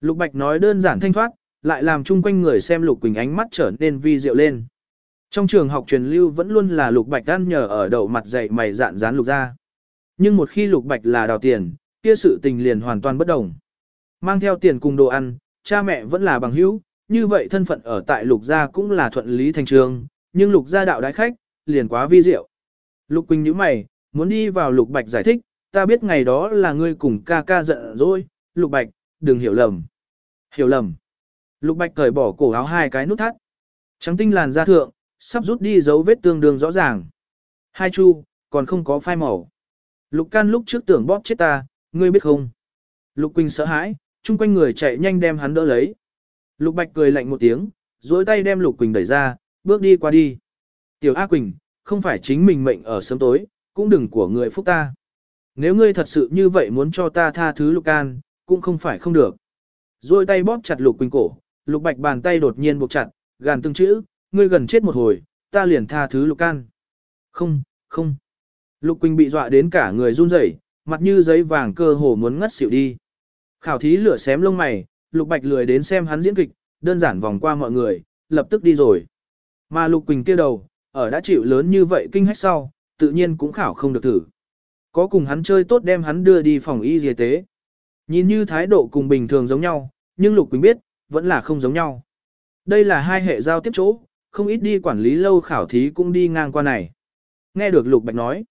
Lục Bạch nói đơn giản thanh thoát, lại làm chung quanh người xem Lục Quỳnh ánh mắt trở nên vi diệu lên. Trong trường học truyền lưu vẫn luôn là Lục Bạch ăn nhờ ở đầu mặt dạy mày dạn dán Lục ra. Nhưng một khi Lục Bạch là đào tiền, kia sự tình liền hoàn toàn bất đồng. Mang theo tiền cùng đồ ăn, cha mẹ vẫn là bằng hữu, như vậy thân phận ở tại Lục gia cũng là thuận lý thành trường, nhưng Lục gia đạo đái khách, liền quá vi diệu. Lục Quỳnh nhíu mày, muốn đi vào Lục Bạch giải thích, ta biết ngày đó là ngươi cùng ca ca giận rồi, Lục Bạch, đừng hiểu lầm. Hiểu lầm. Lục Bạch cởi bỏ cổ áo hai cái nút thắt. Trắng tinh làn da thượng, sắp rút đi dấu vết tương đương rõ ràng. Hai chu, còn không có phai màu. Lục can lúc trước tưởng bóp chết ta, ngươi biết không? Lục Quỳnh sợ hãi, chung quanh người chạy nhanh đem hắn đỡ lấy. Lục Bạch cười lạnh một tiếng, duỗi tay đem Lục Quỳnh đẩy ra, bước đi qua đi. Tiểu A Quỳnh, không phải chính mình mệnh ở sớm tối, cũng đừng của người phúc ta. Nếu ngươi thật sự như vậy muốn cho ta tha thứ Lục Can, cũng không phải không được. Rồi tay bóp chặt Lục Quỳnh cổ, Lục Bạch bàn tay đột nhiên buộc chặt, gàn từng chữ, ngươi gần chết một hồi, ta liền tha thứ Lục Can. Không, không. Lục Quỳnh bị dọa đến cả người run rẩy, mặt như giấy vàng cơ hồ muốn ngất xỉu đi. Khảo thí lửa xém lông mày, Lục Bạch lười đến xem hắn diễn kịch, đơn giản vòng qua mọi người, lập tức đi rồi. Mà Lục Quỳnh kia đầu, ở đã chịu lớn như vậy kinh hách sau, tự nhiên cũng khảo không được thử. Có cùng hắn chơi tốt đem hắn đưa đi phòng y y tế. Nhìn như thái độ cùng bình thường giống nhau, nhưng Lục Quỳnh biết, vẫn là không giống nhau. Đây là hai hệ giao tiếp chỗ, không ít đi quản lý lâu khảo thí cũng đi ngang qua này. Nghe được Lục Bạch nói.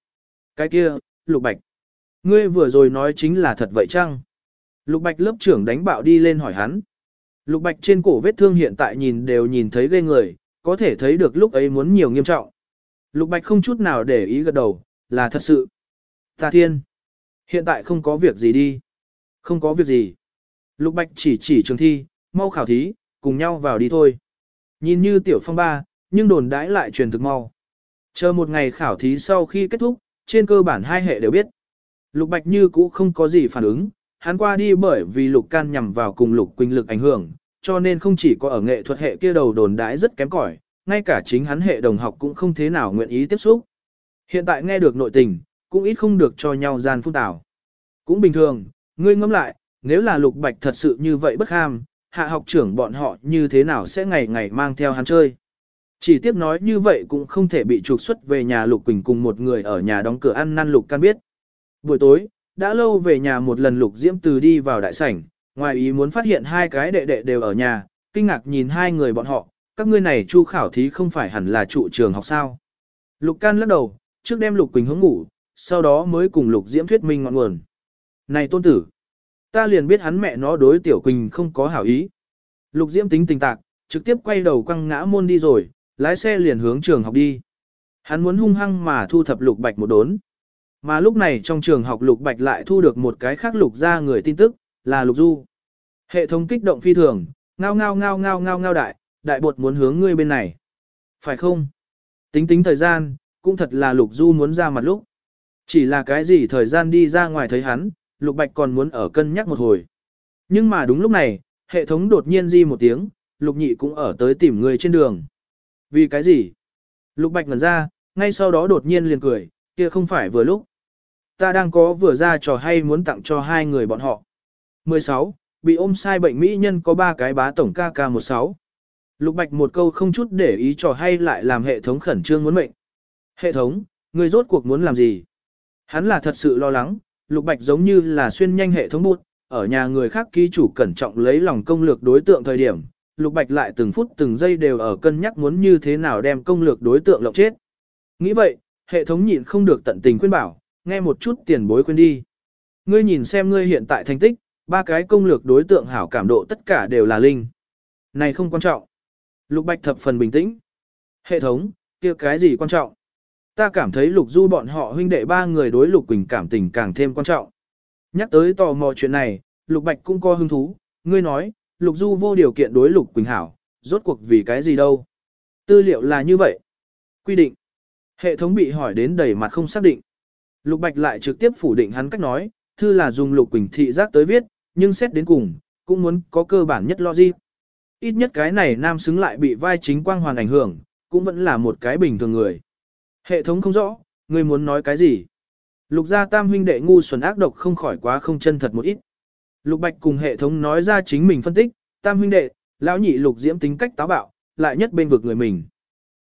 Cái kia, Lục Bạch. Ngươi vừa rồi nói chính là thật vậy chăng? Lục Bạch lớp trưởng đánh bạo đi lên hỏi hắn. Lục Bạch trên cổ vết thương hiện tại nhìn đều nhìn thấy ghê người, có thể thấy được lúc ấy muốn nhiều nghiêm trọng. Lục Bạch không chút nào để ý gật đầu, là thật sự. Ta thiên. Hiện tại không có việc gì đi. Không có việc gì. Lục Bạch chỉ chỉ trường thi, mau khảo thí, cùng nhau vào đi thôi. Nhìn như tiểu phong ba, nhưng đồn đãi lại truyền thực mau. Chờ một ngày khảo thí sau khi kết thúc, trên cơ bản hai hệ đều biết. Lục Bạch như cũ không có gì phản ứng, hắn qua đi bởi vì Lục Can nhằm vào cùng Lục Quỳnh lực ảnh hưởng, cho nên không chỉ có ở nghệ thuật hệ kia đầu đồn đãi rất kém cỏi, ngay cả chính hắn hệ đồng học cũng không thế nào nguyện ý tiếp xúc. Hiện tại nghe được nội tình, cũng ít không được cho nhau gian phun tảo. Cũng bình thường, ngươi ngẫm lại, nếu là Lục Bạch thật sự như vậy bất ham, hạ học trưởng bọn họ như thế nào sẽ ngày ngày mang theo hắn chơi. Chỉ tiếp nói như vậy cũng không thể bị trục xuất về nhà Lục Quỳnh cùng một người ở nhà đóng cửa ăn năn Lục Can biết. Buổi tối, đã lâu về nhà một lần Lục Diễm Từ đi vào đại sảnh, ngoài ý muốn phát hiện hai cái đệ đệ đều ở nhà, kinh ngạc nhìn hai người bọn họ, các ngươi này chu khảo thí không phải hẳn là trụ trường học sao. Lục Can lắc đầu, trước đem Lục Quỳnh hướng ngủ, sau đó mới cùng Lục Diễm thuyết minh ngọn nguồn. Này tôn tử, ta liền biết hắn mẹ nó đối Tiểu Quỳnh không có hảo ý. Lục Diễm tính tình tạc, trực tiếp quay đầu quăng ngã môn đi rồi, lái xe liền hướng trường học đi. Hắn muốn hung hăng mà thu thập Lục Bạch một đốn. Mà lúc này trong trường học Lục Bạch lại thu được một cái khác Lục ra người tin tức, là Lục Du. Hệ thống kích động phi thường, ngao ngao ngao ngao ngao ngao đại, đại bột muốn hướng ngươi bên này. Phải không? Tính tính thời gian, cũng thật là Lục Du muốn ra mặt lúc. Chỉ là cái gì thời gian đi ra ngoài thấy hắn, Lục Bạch còn muốn ở cân nhắc một hồi. Nhưng mà đúng lúc này, hệ thống đột nhiên di một tiếng, Lục Nhị cũng ở tới tìm người trên đường. Vì cái gì? Lục Bạch ngẩn ra, ngay sau đó đột nhiên liền cười, kia không phải vừa lúc. Ta đang có vừa ra trò hay muốn tặng cho hai người bọn họ. 16. Bị ôm sai bệnh mỹ nhân có ba cái bá tổng KK16. Lục Bạch một câu không chút để ý trò hay lại làm hệ thống khẩn trương muốn mệnh. Hệ thống, người rốt cuộc muốn làm gì? Hắn là thật sự lo lắng, Lục Bạch giống như là xuyên nhanh hệ thống bút, ở nhà người khác ký chủ cẩn trọng lấy lòng công lược đối tượng thời điểm, Lục Bạch lại từng phút từng giây đều ở cân nhắc muốn như thế nào đem công lược đối tượng lộng chết. Nghĩ vậy, hệ thống nhịn không được tận tình khuyên bảo, nghe một chút tiền bối khuyên đi. Ngươi nhìn xem ngươi hiện tại thành tích, ba cái công lược đối tượng hảo cảm độ tất cả đều là linh. Này không quan trọng. Lục Bạch thập phần bình tĩnh. Hệ thống, kia cái gì quan trọng? Ta cảm thấy Lục Du bọn họ huynh đệ ba người đối Lục Quỳnh cảm tình càng thêm quan trọng. Nhắc tới tò mò chuyện này, Lục Bạch cũng có hứng thú, ngươi nói, Lục Du vô điều kiện đối Lục Quỳnh hảo, rốt cuộc vì cái gì đâu? Tư liệu là như vậy. Quy định. Hệ thống bị hỏi đến đầy mặt không xác định. Lục Bạch lại trực tiếp phủ định hắn cách nói, thư là dùng Lục Quỳnh thị giác tới viết, nhưng xét đến cùng, cũng muốn có cơ bản nhất logic. Ít nhất cái này nam xứng lại bị vai chính quang hoàn ảnh hưởng, cũng vẫn là một cái bình thường người. Hệ thống không rõ, ngươi muốn nói cái gì? Lục gia tam huynh đệ ngu xuẩn ác độc không khỏi quá không chân thật một ít. Lục Bạch cùng hệ thống nói ra chính mình phân tích, tam huynh đệ, lão nhị Lục Diễm tính cách táo bạo, lại nhất bên vực người mình.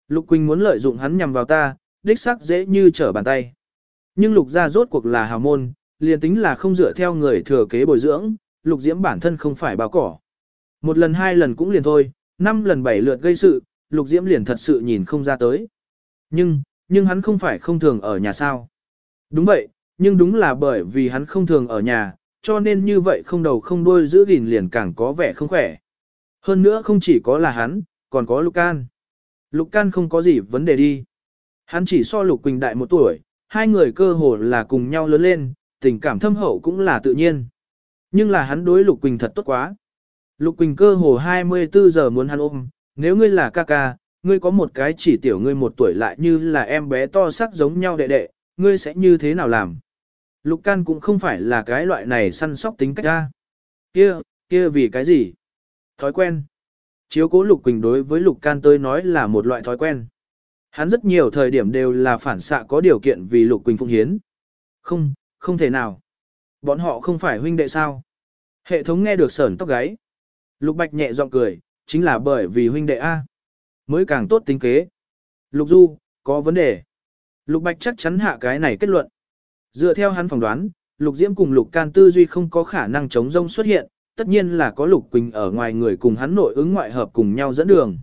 Lục Quỳnh muốn lợi dụng hắn nhằm vào ta, đích xác dễ như trở bàn tay. Nhưng Lục gia rốt cuộc là hào môn, liền tính là không dựa theo người thừa kế bồi dưỡng, Lục Diễm bản thân không phải bao cỏ. Một lần hai lần cũng liền thôi, năm lần bảy lượt gây sự, Lục Diễm liền thật sự nhìn không ra tới. Nhưng, nhưng hắn không phải không thường ở nhà sao. Đúng vậy, nhưng đúng là bởi vì hắn không thường ở nhà, cho nên như vậy không đầu không đuôi giữ gìn liền càng có vẻ không khỏe. Hơn nữa không chỉ có là hắn, còn có Lục Can. Lục Can không có gì vấn đề đi. Hắn chỉ so Lục Quỳnh đại một tuổi, hai người cơ hồ là cùng nhau lớn lên, tình cảm thâm hậu cũng là tự nhiên. Nhưng là hắn đối Lục Quỳnh thật tốt quá. Lục Quỳnh cơ hồ 24 giờ muốn hắn ôm, nếu ngươi là ca ca, ngươi có một cái chỉ tiểu ngươi một tuổi lại như là em bé to sắc giống nhau đệ đệ, ngươi sẽ như thế nào làm? Lục Can cũng không phải là cái loại này săn sóc tính cách ra. Kia, kia vì cái gì? Thói quen. Chiếu cố Lục Quỳnh đối với Lục Can tôi nói là một loại thói quen. Hắn rất nhiều thời điểm đều là phản xạ có điều kiện vì Lục Quỳnh phụng hiến. Không, không thể nào. Bọn họ không phải huynh đệ sao? Hệ thống nghe được sởn tóc gáy. Lục Bạch nhẹ giọng cười, chính là bởi vì huynh đệ A. Mới càng tốt tính kế. Lục Du, có vấn đề. Lục Bạch chắc chắn hạ cái này kết luận. Dựa theo hắn phỏng đoán, Lục Diễm cùng Lục Can tư duy không có khả năng chống rông xuất hiện, tất nhiên là có Lục Quỳnh ở ngoài người cùng hắn nội ứng ngoại hợp cùng nhau dẫn đường.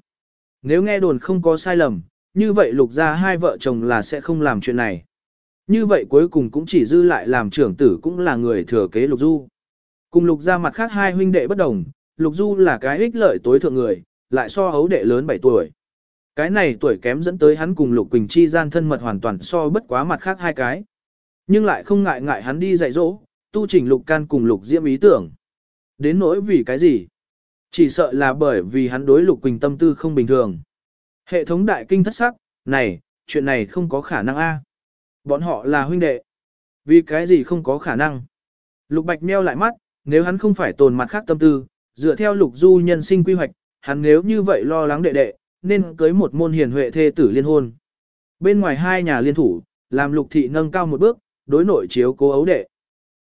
Nếu nghe đồn không có sai lầm, như vậy Lục ra hai vợ chồng là sẽ không làm chuyện này. Như vậy cuối cùng cũng chỉ dư lại làm trưởng tử cũng là người thừa kế Lục Du. Cùng Lục ra mặt khác hai huynh đệ bất đồng, Lục Du là cái ích lợi tối thượng người, lại so hấu đệ lớn 7 tuổi. Cái này tuổi kém dẫn tới hắn cùng Lục Quỳnh chi gian thân mật hoàn toàn so bất quá mặt khác hai cái. Nhưng lại không ngại ngại hắn đi dạy dỗ, tu chỉnh Lục Can cùng Lục Diễm ý tưởng. Đến nỗi vì cái gì? Chỉ sợ là bởi vì hắn đối Lục Quỳnh tâm tư không bình thường. Hệ thống đại kinh thất sắc, này, chuyện này không có khả năng a. Bọn họ là huynh đệ. Vì cái gì không có khả năng? Lục Bạch meo lại mắt, nếu hắn không phải tồn mặt khác tâm tư, dựa theo Lục Du nhân sinh quy hoạch, hắn nếu như vậy lo lắng đệ đệ, nên cưới một môn hiền huệ thê tử liên hôn. Bên ngoài hai nhà liên thủ, làm Lục thị nâng cao một bước, đối nội chiếu cố ấu đệ.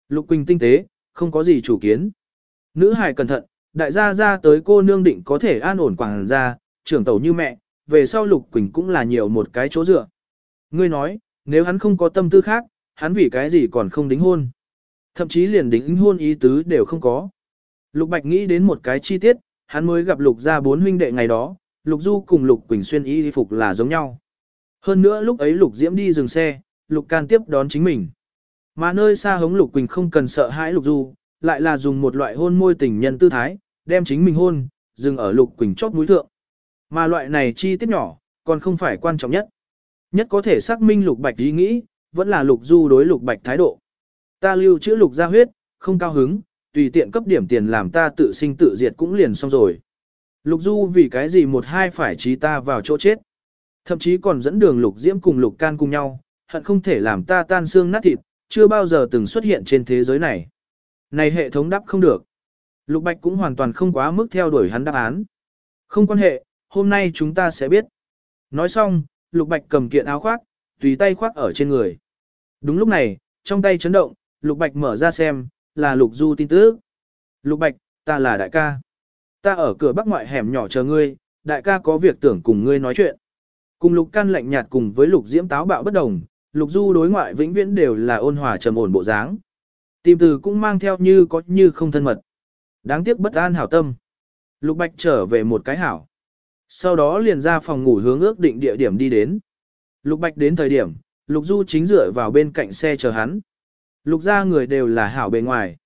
Lục Quỳnh tinh tế, không có gì chủ kiến. Nữ hài cẩn thận, đại gia ra tới cô nương định có thể an ổn quảng ra, trưởng tẩu như mẹ, về sau Lục Quỳnh cũng là nhiều một cái chỗ dựa. Ngươi nói, nếu hắn không có tâm tư khác, hắn vì cái gì còn không đính hôn. Thậm chí liền đính hôn ý tứ đều không có. Lục Bạch nghĩ đến một cái chi tiết, hắn mới gặp Lục gia bốn huynh đệ ngày đó, Lục Du cùng Lục Quỳnh xuyên y phục là giống nhau. Hơn nữa lúc ấy Lục Diễm đi dừng xe, Lục can tiếp đón chính mình. Mà nơi xa hống Lục Quỳnh không cần sợ hãi Lục Du, lại là dùng một loại hôn môi tình nhân tư thái, đem chính mình hôn, dừng ở Lục Quỳnh chót mũi thượng. Mà loại này chi tiết nhỏ, còn không phải quan trọng nhất. Nhất có thể xác minh Lục Bạch ý nghĩ, vẫn là Lục Du đối Lục Bạch thái độ. Ta lưu chữ Lục ra huyết, không cao hứng, tùy tiện cấp điểm tiền làm ta tự sinh tự diệt cũng liền xong rồi. Lục Du vì cái gì một hai phải trí ta vào chỗ chết. Thậm chí còn dẫn đường Lục Diễm cùng Lục Can cùng nhau, hận không thể làm ta tan xương nát thịt, chưa bao giờ từng xuất hiện trên thế giới này. Này hệ thống đáp không được. Lục Bạch cũng hoàn toàn không quá mức theo đuổi hắn đáp án. Không quan hệ, hôm nay chúng ta sẽ biết. Nói xong, Lục Bạch cầm kiện áo khoác, tùy tay khoác ở trên người. Đúng lúc này, trong tay chấn động, Lục Bạch mở ra xem, là Lục Du tin tức. Lục Bạch, ta là đại ca. Ta ở cửa bắc ngoại hẻm nhỏ chờ ngươi, đại ca có việc tưởng cùng ngươi nói chuyện. Cùng Lục Can lạnh nhạt cùng với Lục Diễm táo bạo bất đồng, Lục Du đối ngoại vĩnh viễn đều là ôn hòa trầm ổn bộ dáng. Tìm từ cũng mang theo như có như không thân mật. Đáng tiếc bất an hảo tâm. Lục Bạch trở về một cái hảo. Sau đó liền ra phòng ngủ hướng ước định địa điểm đi đến. Lục Bạch đến thời điểm, Lục Du chính dựa vào bên cạnh xe chờ hắn. Lục gia người đều là hảo bề ngoài.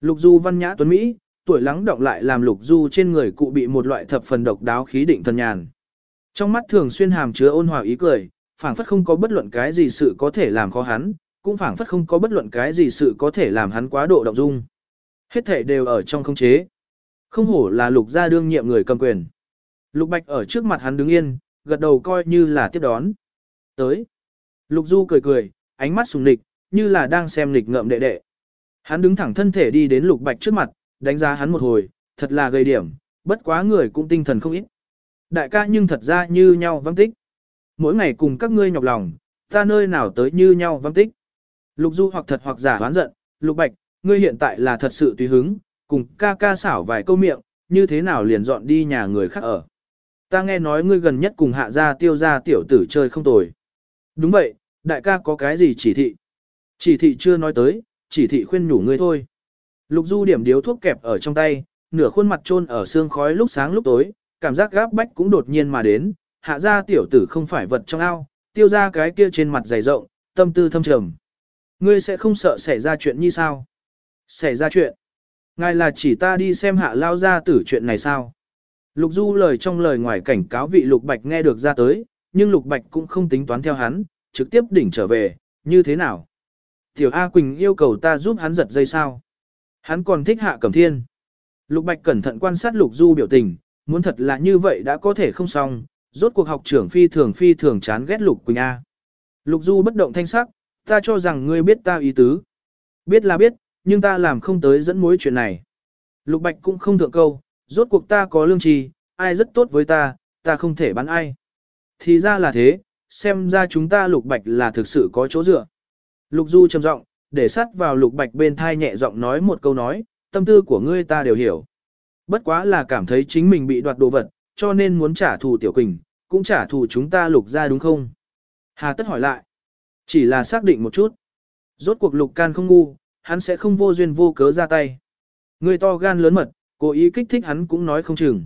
Lục Du văn nhã tuấn Mỹ, tuổi lắng động lại làm Lục Du trên người cụ bị một loại thập phần độc đáo khí định thần nhàn. Trong mắt thường xuyên hàm chứa ôn hòa ý cười, phảng phất không có bất luận cái gì sự có thể làm khó hắn, cũng phảng phất không có bất luận cái gì sự có thể làm hắn quá độ động dung. Hết thể đều ở trong không chế. Không hổ là lục gia đương nhiệm người cầm quyền. Lục Bạch ở trước mặt hắn đứng yên, gật đầu coi như là tiếp đón. Tới. Lục Du cười cười, ánh mắt sùng lịch, như là đang xem lịch ngợm đệ đệ. Hắn đứng thẳng thân thể đi đến Lục Bạch trước mặt, đánh giá hắn một hồi, thật là gây điểm, bất quá người cũng tinh thần không ít. Đại ca nhưng thật ra như nhau vắng tích. Mỗi ngày cùng các ngươi nhọc lòng, ta nơi nào tới như nhau vắng tích. Lục Du hoặc thật hoặc giả hoán giận, Lục Bạch, ngươi hiện tại là thật sự tùy hứng, cùng ca ca xảo vài câu miệng, như thế nào liền dọn đi nhà người khác ở. Ta nghe nói ngươi gần nhất cùng hạ gia tiêu gia tiểu tử chơi không tồi. Đúng vậy, đại ca có cái gì chỉ thị? Chỉ thị chưa nói tới, chỉ thị khuyên nhủ ngươi thôi. Lục Du điểm điếu thuốc kẹp ở trong tay, nửa khuôn mặt trôn ở xương khói lúc sáng lúc tối, cảm giác gáp bách cũng đột nhiên mà đến, hạ gia tiểu tử không phải vật trong ao, tiêu ra cái kia trên mặt dày rộng, tâm tư thâm trầm. Ngươi sẽ không sợ xảy ra chuyện như sao? Xảy ra chuyện? Ngài là chỉ ta đi xem hạ lao ra tử chuyện này sao? Lục Du lời trong lời ngoài cảnh cáo vị Lục Bạch nghe được ra tới, nhưng Lục Bạch cũng không tính toán theo hắn, trực tiếp đỉnh trở về, như thế nào? Tiểu A Quỳnh yêu cầu ta giúp hắn giật dây sao? Hắn còn thích hạ cẩm thiên. Lục Bạch cẩn thận quan sát Lục Du biểu tình, muốn thật là như vậy đã có thể không xong, rốt cuộc học trưởng phi thường phi thường chán ghét Lục Quỳnh A. Lục Du bất động thanh sắc, ta cho rằng ngươi biết ta ý tứ. Biết là biết, nhưng ta làm không tới dẫn mối chuyện này. Lục Bạch cũng không thượng câu, rốt cuộc ta có lương trì, ai rất tốt với ta, ta không thể bắn ai. Thì ra là thế, xem ra chúng ta Lục Bạch là thực sự có chỗ dựa. Lục Du trầm giọng, để sắt vào Lục Bạch bên thai nhẹ giọng nói một câu nói, tâm tư của ngươi ta đều hiểu. Bất quá là cảm thấy chính mình bị đoạt đồ vật, cho nên muốn trả thù Tiểu Quỳnh, cũng trả thù chúng ta lục ra đúng không? Hà tất hỏi lại. Chỉ là xác định một chút. Rốt cuộc lục can không ngu, hắn sẽ không vô duyên vô cớ ra tay. Ngươi to gan lớn mật, cố ý kích thích hắn cũng nói không chừng.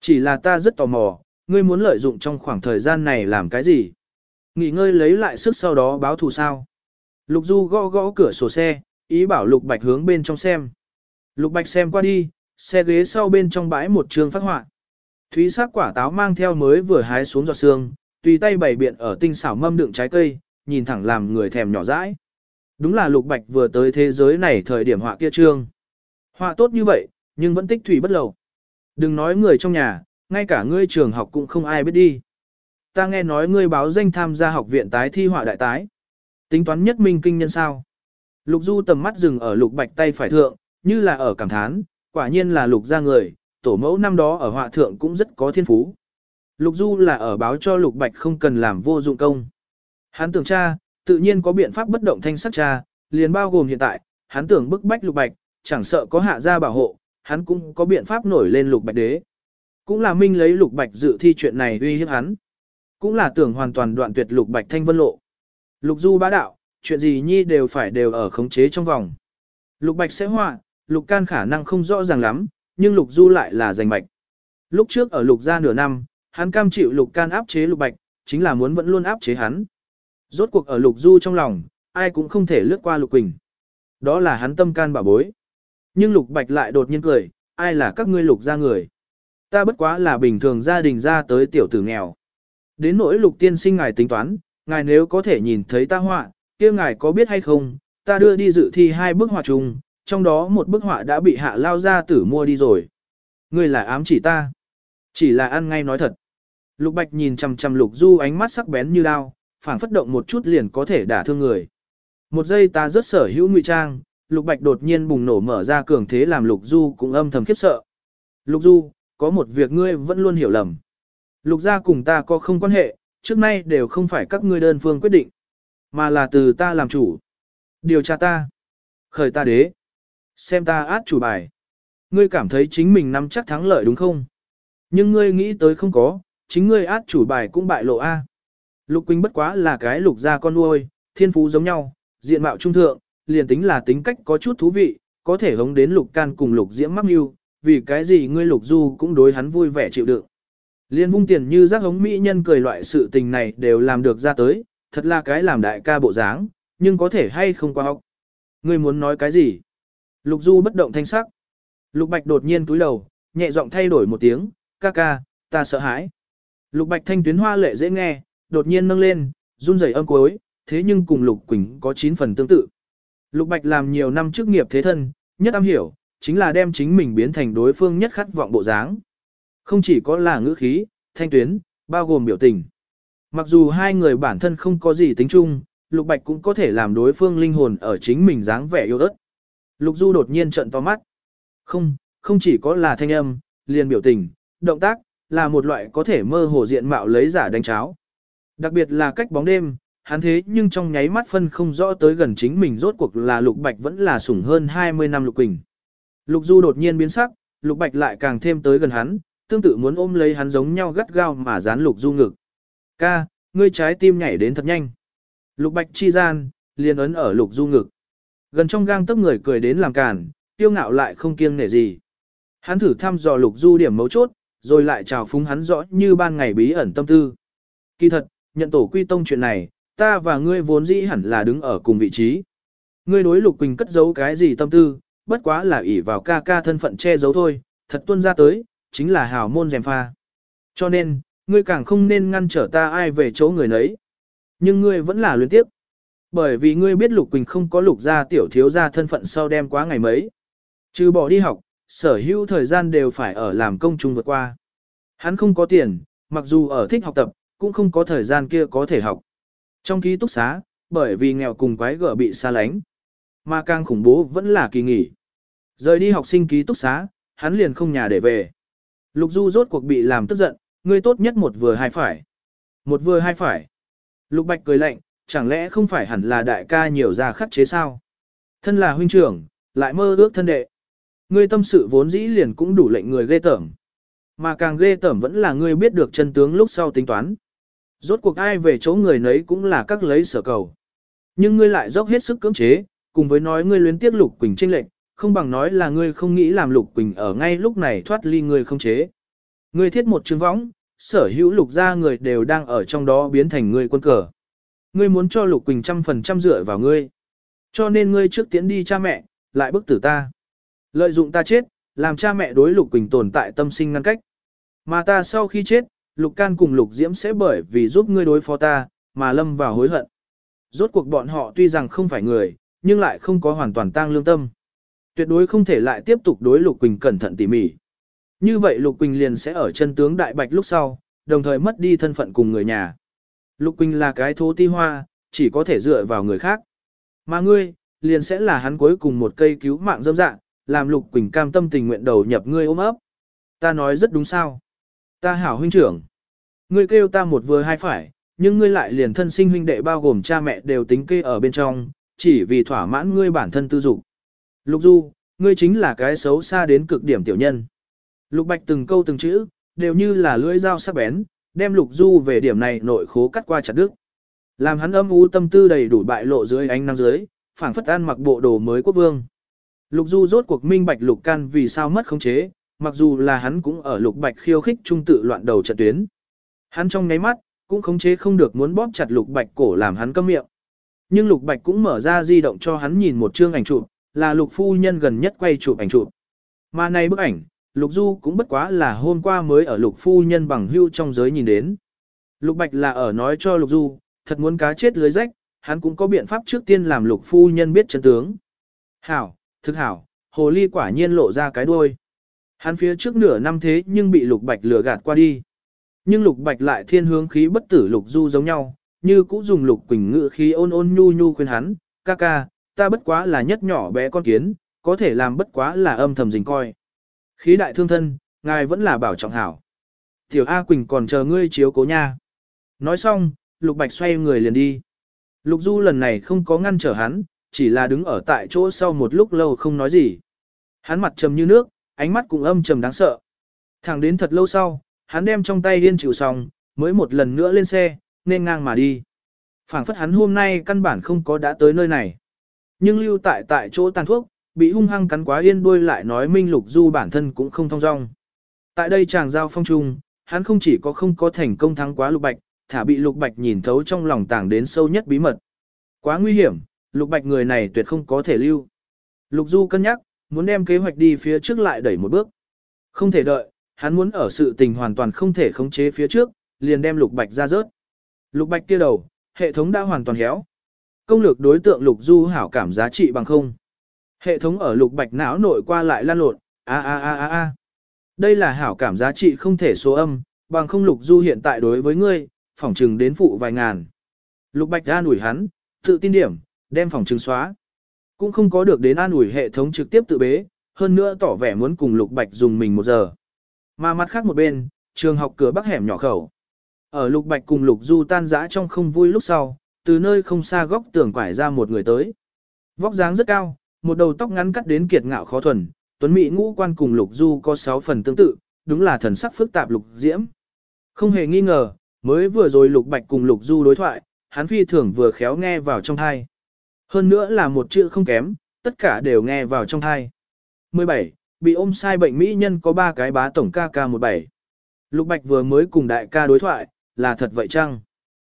Chỉ là ta rất tò mò, ngươi muốn lợi dụng trong khoảng thời gian này làm cái gì? Nghỉ ngơi lấy lại sức sau đó báo thù sao? Lục Du gõ gõ cửa sổ xe, ý bảo Lục Bạch hướng bên trong xem. Lục Bạch xem qua đi, xe ghế sau bên trong bãi một trường phát họa. Thúy sắc quả táo mang theo mới vừa hái xuống giọt xương, tùy tay bày biện ở tinh xảo mâm đựng trái cây, nhìn thẳng làm người thèm nhỏ dãi. Đúng là Lục Bạch vừa tới thế giới này thời điểm họa kia trương. Họa tốt như vậy, nhưng vẫn tích thủy bất lầu. Đừng nói người trong nhà, ngay cả ngươi trường học cũng không ai biết đi. Ta nghe nói ngươi báo danh tham gia học viện tái thi họa đại tái. Tính toán nhất minh kinh nhân sao. Lục Du tầm mắt dừng ở lục bạch tay phải thượng, như là ở cảm thán, quả nhiên là lục ra người, tổ mẫu năm đó ở họa thượng cũng rất có thiên phú. Lục Du là ở báo cho lục bạch không cần làm vô dụng công. Hắn tưởng cha, tự nhiên có biện pháp bất động thanh sắc cha, liền bao gồm hiện tại, hắn tưởng bức bách lục bạch, chẳng sợ có hạ gia bảo hộ, hắn cũng có biện pháp nổi lên lục bạch đế. Cũng là minh lấy lục bạch dự thi chuyện này uy hiếp hắn. Cũng là tưởng hoàn toàn đoạn tuyệt lục bạch thanh vân lộ. Lục du bá đạo, chuyện gì nhi đều phải đều ở khống chế trong vòng. Lục bạch sẽ họa, lục can khả năng không rõ ràng lắm, nhưng lục du lại là giành bạch. Lúc trước ở lục gia nửa năm, hắn cam chịu lục can áp chế lục bạch, chính là muốn vẫn luôn áp chế hắn. Rốt cuộc ở lục du trong lòng, ai cũng không thể lướt qua lục quỳnh. Đó là hắn tâm can bảo bối. Nhưng lục bạch lại đột nhiên cười, ai là các ngươi lục gia người. Ta bất quá là bình thường gia đình ra tới tiểu tử nghèo. Đến nỗi lục tiên sinh ngài tính toán, ngài nếu có thể nhìn thấy ta họa, kia ngài có biết hay không, ta đưa đi dự thi hai bức họa chung, trong đó một bức họa đã bị hạ lao ra tử mua đi rồi. Ngươi là ám chỉ ta. Chỉ là ăn ngay nói thật. Lục Bạch nhìn chằm chằm Lục Du ánh mắt sắc bén như đao, phảng phất động một chút liền có thể đả thương người. Một giây ta rất sở hữu ngụy trang, Lục Bạch đột nhiên bùng nổ mở ra cường thế làm Lục Du cũng âm thầm khiếp sợ. Lục Du, có một việc ngươi vẫn luôn hiểu lầm. Lục gia cùng ta có không quan hệ, trước nay đều không phải các ngươi đơn phương quyết định, mà là từ ta làm chủ. Điều tra ta. Khởi ta đế. Xem ta át chủ bài. Ngươi cảm thấy chính mình nắm chắc thắng lợi đúng không? Nhưng ngươi nghĩ tới không có, chính ngươi át chủ bài cũng bại lộ A. Lục Quỳnh bất quá là cái lục gia con nuôi, thiên phú giống nhau, diện mạo trung thượng, liền tính là tính cách có chút thú vị, có thể hống đến lục can cùng lục diễm mắc mưu, vì cái gì ngươi lục du cũng đối hắn vui vẻ chịu đựng. Liên vung tiền như giác hống mỹ nhân cười loại sự tình này đều làm được ra tới, thật là cái làm đại ca bộ dáng, nhưng có thể hay không qua học. Ngươi muốn nói cái gì? Lục du bất động thanh sắc. Lục bạch đột nhiên túi đầu, nhẹ giọng thay đổi một tiếng, ca ca, ta sợ hãi. Lục bạch thanh tuyến hoa lệ dễ nghe, đột nhiên nâng lên, run rẩy âm cuối, thế nhưng cùng Lục Quỳnh có 9 phần tương tự. Lục Bạch làm nhiều năm chức nghiệp thế thân, nhất am hiểu, chính là đem chính mình biến thành đối phương nhất khát vọng bộ dáng. Không chỉ có là ngữ khí, thanh tuyến, bao gồm biểu tình. Mặc dù hai người bản thân không có gì tính chung, Lục Bạch cũng có thể làm đối phương linh hồn ở chính mình dáng vẻ yêu ớt. Lục Du đột nhiên trợn to mắt. Không, không chỉ có là thanh âm, liền biểu tình, động tác, là một loại có thể mơ hồ diện mạo lấy giả đánh cháo. Đặc biệt là cách bóng đêm, hắn thế nhưng trong nháy mắt phân không rõ tới gần chính mình rốt cuộc là Lục Bạch vẫn là sủng hơn 20 năm Lục Quỳnh. Lục Du đột nhiên biến sắc, Lục Bạch lại càng thêm tới gần hắn, tương tự muốn ôm lấy hắn giống nhau gắt gao mà dán Lục Du ngực. Ca, ngươi trái tim nhảy đến thật nhanh. Lục Bạch chi gian, liền ấn ở Lục Du ngực. Gần trong gang tấc người cười đến làm cản, tiêu ngạo lại không kiêng nể gì. Hắn thử thăm dò Lục Du điểm mấu chốt, rồi lại chào phúng hắn rõ như ban ngày bí ẩn tâm tư. Kỳ thật, nhận tổ quy tông chuyện này, ta và ngươi vốn dĩ hẳn là đứng ở cùng vị trí. Ngươi đối Lục Quỳnh cất giấu cái gì tâm tư, bất quá là ỷ vào ca ca thân phận che giấu thôi, thật tuân ra tới, chính là hào môn dèm pha. Cho nên, ngươi càng không nên ngăn trở ta ai về chỗ người nấy. Nhưng ngươi vẫn là luyến tiếp. Bởi vì ngươi biết Lục Quỳnh không có lục gia tiểu thiếu gia thân phận sau đem quá ngày mấy. Trừ bỏ đi học, sở hữu thời gian đều phải ở làm công chung vượt qua. Hắn không có tiền, mặc dù ở thích học tập, cũng không có thời gian kia có thể học. Trong ký túc xá, bởi vì nghèo cùng quái gở bị xa lánh. Mà càng khủng bố vẫn là kỳ nghỉ. Rời đi học sinh ký túc xá, hắn liền không nhà để về. Lục Du rốt cuộc bị làm tức giận, ngươi tốt nhất một vừa hai phải. Một vừa hai phải. Lục Bạch cười lạnh, chẳng lẽ không phải hẳn là đại ca nhiều ra khắc chế sao? Thân là huynh trưởng, lại mơ ước thân đệ. Ngươi tâm sự vốn dĩ liền cũng đủ lệnh người ghê tởm. Mà càng ghê tởm vẫn là ngươi biết được chân tướng lúc sau tính toán. Rốt cuộc ai về chỗ người nấy cũng là các lấy sở cầu. Nhưng ngươi lại dốc hết sức cưỡng chế, cùng với nói ngươi luyến tiếc Lục Quỳnh tranh lệnh, không bằng nói là ngươi không nghĩ làm Lục Quỳnh ở ngay lúc này thoát ly ngươi không chế. Ngươi thiết một trường võng, sở hữu lục gia người đều đang ở trong đó biến thành ngươi quân cờ. Ngươi muốn cho Lục Quỳnh trăm phần trăm dựa vào ngươi. Cho nên ngươi trước tiến đi cha mẹ, lại bức tử ta. Lợi dụng ta chết, làm cha mẹ đối Lục Quỳnh tồn tại tâm sinh ngăn cách. Mà ta sau khi chết, Lục Can cùng Lục Diễm sẽ bởi vì giúp ngươi đối phó ta, mà lâm vào hối hận. Rốt cuộc bọn họ tuy rằng không phải người, nhưng lại không có hoàn toàn tang lương tâm. Tuyệt đối không thể lại tiếp tục đối Lục Quỳnh cẩn thận tỉ mỉ. Như vậy Lục Quỳnh liền sẽ ở chân tướng đại bạch lúc sau, đồng thời mất đi thân phận cùng người nhà. Lục Quỳnh là cái thố ti hoa, chỉ có thể dựa vào người khác. Mà ngươi, liền sẽ là hắn cuối cùng một cây cứu mạng dâm dạng, làm Lục Quỳnh cam tâm tình nguyện đầu nhập ngươi ôm ấp. Ta nói rất đúng sao. Ta hảo huynh trưởng. Ngươi kêu ta một vừa hai phải, nhưng ngươi lại liền thân sinh huynh đệ bao gồm cha mẹ đều tính kê ở bên trong, chỉ vì thỏa mãn ngươi bản thân tư dục. Lục Du, ngươi chính là cái xấu xa đến cực điểm tiểu nhân. Lục Bạch từng câu từng chữ, đều như là lưỡi dao sắc bén, đem Lục Du về điểm này nội khố cắt qua chặt đứt. Làm hắn âm u tâm tư đầy đủ bại lộ dưới ánh nắng dưới, phảng phất an mặc bộ đồ mới quốc vương. Lục Du rốt cuộc minh bạch Lục Can vì sao mất khống chế, mặc dù là hắn cũng ở Lục Bạch khiêu khích trung tự loạn đầu trận tuyến. Hắn trong nháy mắt, cũng khống chế không được muốn bóp chặt Lục Bạch cổ làm hắn câm miệng. Nhưng Lục Bạch cũng mở ra di động cho hắn nhìn một chương ảnh chụp, là Lục phu nhân gần nhất quay chụp ảnh chụp. Mà này bức ảnh, Lục Du cũng bất quá là hôm qua mới ở Lục phu nhân bằng hưu trong giới nhìn đến. Lục Bạch là ở nói cho Lục Du, thật muốn cá chết lưới rách, hắn cũng có biện pháp trước tiên làm Lục phu nhân biết chân tướng. Hảo, thực hảo, hồ ly quả nhiên lộ ra cái đuôi. Hắn phía trước nửa năm thế nhưng bị Lục Bạch lừa gạt qua đi. Nhưng Lục Bạch lại thiên hướng khí bất tử Lục Du giống nhau, như cũ dùng Lục Quỳnh ngự khí ôn ôn nhu nhu khuyên hắn, ca ca, ta bất quá là nhất nhỏ bé con kiến, có thể làm bất quá là âm thầm dình coi. Khí đại thương thân, ngài vẫn là bảo trọng hảo. Tiểu A Quỳnh còn chờ ngươi chiếu cố nha. Nói xong, Lục Bạch xoay người liền đi. Lục Du lần này không có ngăn trở hắn, chỉ là đứng ở tại chỗ sau một lúc lâu không nói gì. Hắn mặt trầm như nước, ánh mắt cũng âm trầm đáng sợ. Thẳng đến thật lâu sau, hắn đem trong tay điên chịu xong, mới một lần nữa lên xe, nên ngang mà đi. phảng phất hắn hôm nay căn bản không có đã tới nơi này. Nhưng lưu tại tại chỗ tàn thuốc, bị hung hăng cắn quá yên đuôi lại nói Minh Lục Du bản thân cũng không thông dong. Tại đây chàng giao phong trung, hắn không chỉ có không có thành công thắng quá Lục Bạch, thả bị Lục Bạch nhìn thấu trong lòng tàng đến sâu nhất bí mật. Quá nguy hiểm, Lục Bạch người này tuyệt không có thể lưu. Lục Du cân nhắc, muốn đem kế hoạch đi phía trước lại đẩy một bước. Không thể đợi, hắn muốn ở sự tình hoàn toàn không thể khống chế phía trước, liền đem Lục Bạch ra rớt. Lục Bạch kia đầu, hệ thống đã hoàn toàn héo. Công lược đối tượng Lục Du hảo cảm giá trị bằng không. Hệ thống ở Lục Bạch não nội qua lại lan lộn, a a a a a. Đây là hảo cảm giá trị không thể số âm, bằng không Lục Du hiện tại đối với ngươi, phỏng trừng đến phụ vài ngàn. Lục Bạch an ủi hắn, tự tin điểm, đem phỏng trừng xóa. Cũng không có được đến an ủi hệ thống trực tiếp tự bế, hơn nữa tỏ vẻ muốn cùng Lục Bạch dùng mình một giờ. Mà mặt khác một bên, trường học cửa bắc hẻm nhỏ khẩu. Ở Lục Bạch cùng Lục Du tan dã trong không vui lúc sau, từ nơi không xa góc tường quải ra một người tới. Vóc dáng rất cao, một đầu tóc ngắn cắt đến kiệt ngạo khó thuần, tuấn mỹ ngũ quan cùng Lục Du có sáu phần tương tự, đúng là thần sắc phức tạp Lục Diễm. Không hề nghi ngờ, mới vừa rồi Lục Bạch cùng Lục Du đối thoại, hắn phi thường vừa khéo nghe vào trong thai. Hơn nữa là một chữ không kém, tất cả đều nghe vào trong thai. 17. Bị ôm sai bệnh mỹ nhân có ba cái bá tổng ca ca 17. Lục Bạch vừa mới cùng đại ca đối thoại, là thật vậy chăng?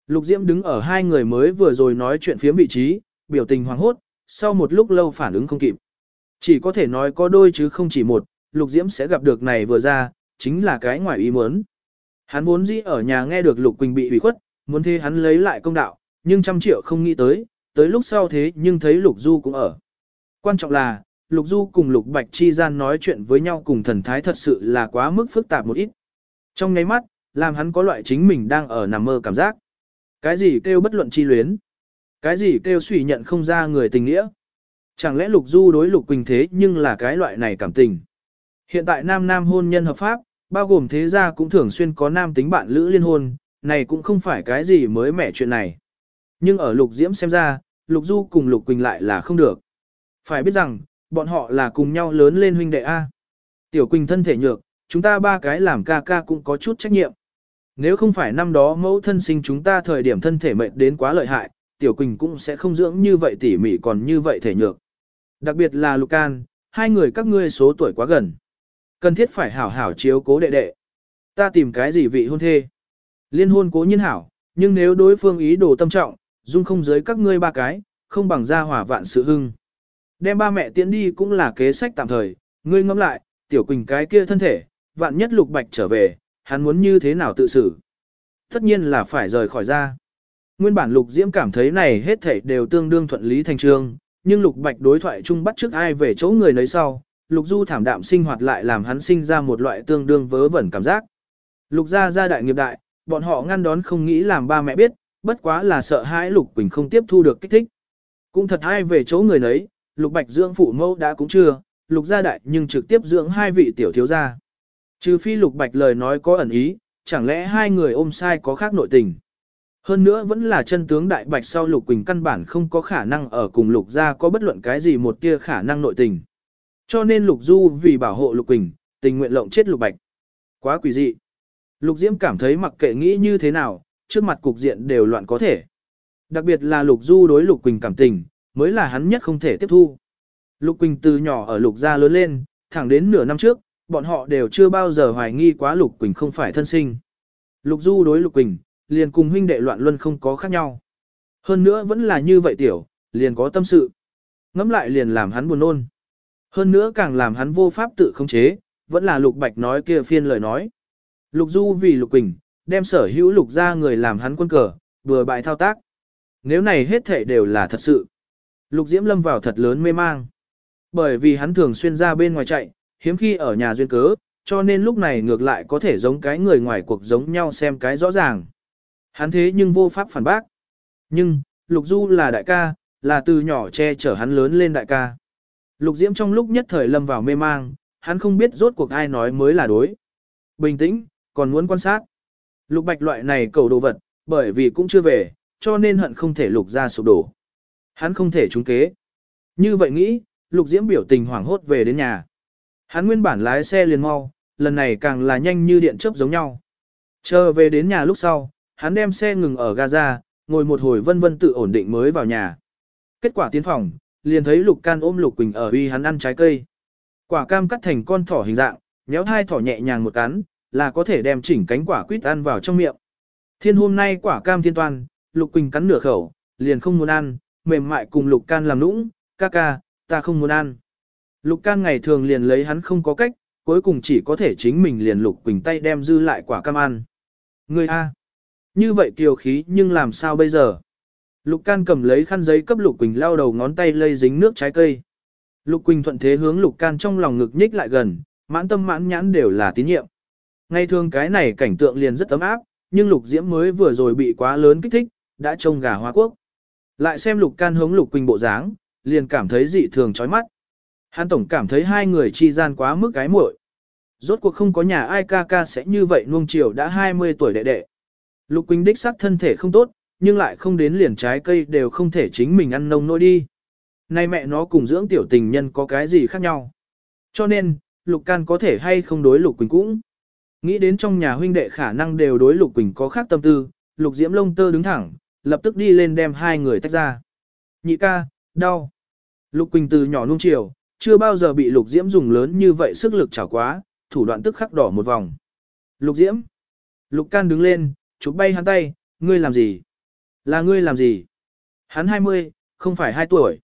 Lục Diễm đứng ở hai người mới vừa rồi nói chuyện phía vị trí, biểu tình hoàng hốt, sau một lúc lâu phản ứng không kịp. Chỉ có thể nói có đôi chứ không chỉ một, Lục Diễm sẽ gặp được này vừa ra, chính là cái ngoài ý muốn. Hắn vốn dĩ ở nhà nghe được Lục Quỳnh bị hủy khuất, muốn thế hắn lấy lại công đạo, nhưng trăm triệu không nghĩ tới, tới lúc sau thế nhưng thấy Lục Du cũng ở. Quan trọng là, Lục Du cùng Lục Bạch Chi gian nói chuyện với nhau cùng thần thái thật sự là quá mức phức tạp một ít. Trong ngay mắt, làm hắn có loại chính mình đang ở nằm mơ cảm giác. Cái gì kêu bất luận chi luyến? Cái gì kêu suy nhận không ra người tình nghĩa? Chẳng lẽ Lục Du đối Lục Quỳnh thế nhưng là cái loại này cảm tình? Hiện tại nam nam hôn nhân hợp pháp, bao gồm thế gia cũng thường xuyên có nam tính bạn lữ liên hôn, này cũng không phải cái gì mới mẻ chuyện này. Nhưng ở Lục Diễm xem ra, Lục Du cùng Lục Quỳnh lại là không được. Phải biết rằng, Bọn họ là cùng nhau lớn lên huynh đệ A. Tiểu Quỳnh thân thể nhược, chúng ta ba cái làm ca ca cũng có chút trách nhiệm. Nếu không phải năm đó mẫu thân sinh chúng ta thời điểm thân thể mệnh đến quá lợi hại, Tiểu Quỳnh cũng sẽ không dưỡng như vậy tỉ mỉ còn như vậy thể nhược. Đặc biệt là Lục Can, hai người các ngươi số tuổi quá gần. Cần thiết phải hảo hảo chiếu cố đệ đệ. Ta tìm cái gì vị hôn thê? Liên hôn cố nhiên hảo, nhưng nếu đối phương ý đồ tâm trọng, dung không giới các ngươi ba cái, không bằng ra hỏa vạn sự hưng. Đem ba mẹ tiễn đi cũng là kế sách tạm thời, ngươi ngẫm lại, tiểu quỳnh cái kia thân thể, vạn nhất lục bạch trở về, hắn muốn như thế nào tự xử. Tất nhiên là phải rời khỏi ra. Nguyên bản lục diễm cảm thấy này hết thảy đều tương đương thuận lý thành trương, nhưng lục bạch đối thoại chung bắt trước ai về chỗ người nấy sau, lục du thảm đạm sinh hoạt lại làm hắn sinh ra một loại tương đương vớ vẩn cảm giác. Lục gia gia đại nghiệp đại, bọn họ ngăn đón không nghĩ làm ba mẹ biết, bất quá là sợ hãi lục quỳnh không tiếp thu được kích thích. Cũng thật ai về chỗ người nấy, lục bạch dưỡng phụ mẫu đã cũng chưa, lục gia đại nhưng trực tiếp dưỡng hai vị tiểu thiếu gia. Trừ phi lục bạch lời nói có ẩn ý, chẳng lẽ hai người ôm sai có khác nội tình. Hơn nữa vẫn là chân tướng đại bạch sau lục quỳnh căn bản không có khả năng ở cùng lục gia có bất luận cái gì một tia khả năng nội tình. Cho nên lục du vì bảo hộ lục quỳnh, tình nguyện lộng chết lục bạch. Quá quỷ dị. Lục diễm cảm thấy mặc kệ nghĩ như thế nào, trước mặt cục diện đều loạn có thể. Đặc biệt là lục du đối lục quỳnh cảm tình, mới là hắn nhất không thể tiếp thu. Lục Quỳnh từ nhỏ ở Lục gia lớn lên, thẳng đến nửa năm trước, bọn họ đều chưa bao giờ hoài nghi quá Lục Quỳnh không phải thân sinh. Lục Du đối Lục Quỳnh, liền cùng huynh đệ loạn luân không có khác nhau. Hơn nữa vẫn là như vậy tiểu, liền có tâm sự. Ngắm lại liền làm hắn buồn nôn. Hơn nữa càng làm hắn vô pháp tự khống chế, vẫn là Lục Bạch nói kia phiên lời nói. Lục Du vì Lục Quỳnh, đem sở hữu Lục gia người làm hắn quân cờ, vừa bại thao tác. Nếu này hết thảy đều là thật sự. Lục Diễm lâm vào thật lớn mê mang. Bởi vì hắn thường xuyên ra bên ngoài chạy, hiếm khi ở nhà duyên cớ, cho nên lúc này ngược lại có thể giống cái người ngoài cuộc giống nhau xem cái rõ ràng. Hắn thế nhưng vô pháp phản bác. Nhưng, Lục Du là đại ca, là từ nhỏ che chở hắn lớn lên đại ca. Lục Diễm trong lúc nhất thời lâm vào mê mang, hắn không biết rốt cuộc ai nói mới là đối. Bình tĩnh, còn muốn quan sát. Lục Bạch loại này cầu đồ vật, bởi vì cũng chưa về, cho nên hận không thể lục ra sụp đổ. Hắn không thể trúng kế. Như vậy nghĩ, Lục Diễm biểu tình hoảng hốt về đến nhà. Hắn nguyên bản lái xe liền mau, lần này càng là nhanh như điện chớp giống nhau. Chờ về đến nhà lúc sau, hắn đem xe ngừng ở Gaza, ngồi một hồi vân vân tự ổn định mới vào nhà. Kết quả tiến phòng, liền thấy Lục Can ôm Lục Quỳnh ở uy hắn ăn trái cây. Quả cam cắt thành con thỏ hình dạng, nhéo hai thỏ nhẹ nhàng một cắn, là có thể đem chỉnh cánh quả quýt ăn vào trong miệng. Thiên hôm nay quả cam thiên toàn, Lục Quỳnh cắn nửa khẩu, liền không muốn ăn, mềm mại cùng Lục Can làm nũng, ca ca, ta không muốn ăn. Lục can ngày thường liền lấy hắn không có cách, cuối cùng chỉ có thể chính mình liền lục quỳnh tay đem dư lại quả cam ăn. Ngươi A. Như vậy kiều khí nhưng làm sao bây giờ? Lục can cầm lấy khăn giấy cấp lục quỳnh lao đầu ngón tay lây dính nước trái cây. Lục quỳnh thuận thế hướng lục can trong lòng ngực nhích lại gần, mãn tâm mãn nhãn đều là tín nhiệm. Ngày thường cái này cảnh tượng liền rất ấm áp, nhưng lục diễm mới vừa rồi bị quá lớn kích thích, đã trông gà hoa quốc. Lại xem lục can hống lục quỳnh bộ dáng, liền cảm thấy dị thường chói mắt. Hắn tổng cảm thấy hai người chi gian quá mức cái muội. Rốt cuộc không có nhà ai ca ca sẽ như vậy nuông chiều đã 20 tuổi đệ đệ. Lục Quỳnh đích xác thân thể không tốt, nhưng lại không đến liền trái cây đều không thể chính mình ăn nông nỗi đi. Nay mẹ nó cùng dưỡng tiểu tình nhân có cái gì khác nhau. Cho nên, Lục Can có thể hay không đối Lục Quỳnh cũng. Nghĩ đến trong nhà huynh đệ khả năng đều đối Lục Quỳnh có khác tâm tư, Lục Diễm lông tơ đứng thẳng, lập tức đi lên đem hai người tách ra. Nhị ca, đau. Lục Quỳnh từ nhỏ nuông chiều, chưa bao giờ bị Lục Diễm dùng lớn như vậy sức lực chảo quá, thủ đoạn tức khắc đỏ một vòng. Lục Diễm. Lục Can đứng lên, chụp bay hắn tay, ngươi làm gì? Là ngươi làm gì? Hắn 20, không phải 2 tuổi.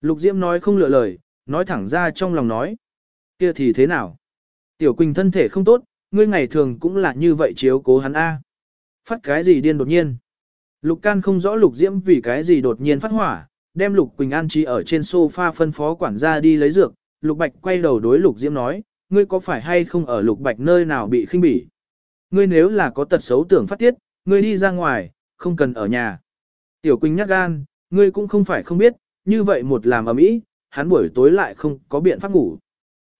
Lục Diễm nói không lựa lời, nói thẳng ra trong lòng nói. Kia thì thế nào? Tiểu Quỳnh thân thể không tốt, ngươi ngày thường cũng là như vậy chiếu cố hắn A. Phát cái gì điên đột nhiên? Lục Can không rõ Lục Diễm vì cái gì đột nhiên phát hỏa, đem Lục Quỳnh an trí ở trên sofa phân phó quản gia đi lấy dược, Lục Bạch quay đầu đối Lục Diễm nói, ngươi có phải hay không ở Lục Bạch nơi nào bị khinh bỉ? Ngươi nếu là có tật xấu tưởng phát tiết, ngươi đi ra ngoài, không cần ở nhà. Tiểu Quỳnh nhắc gan, ngươi cũng không phải không biết, như vậy một làm ở mỹ, hắn buổi tối lại không có biện pháp ngủ.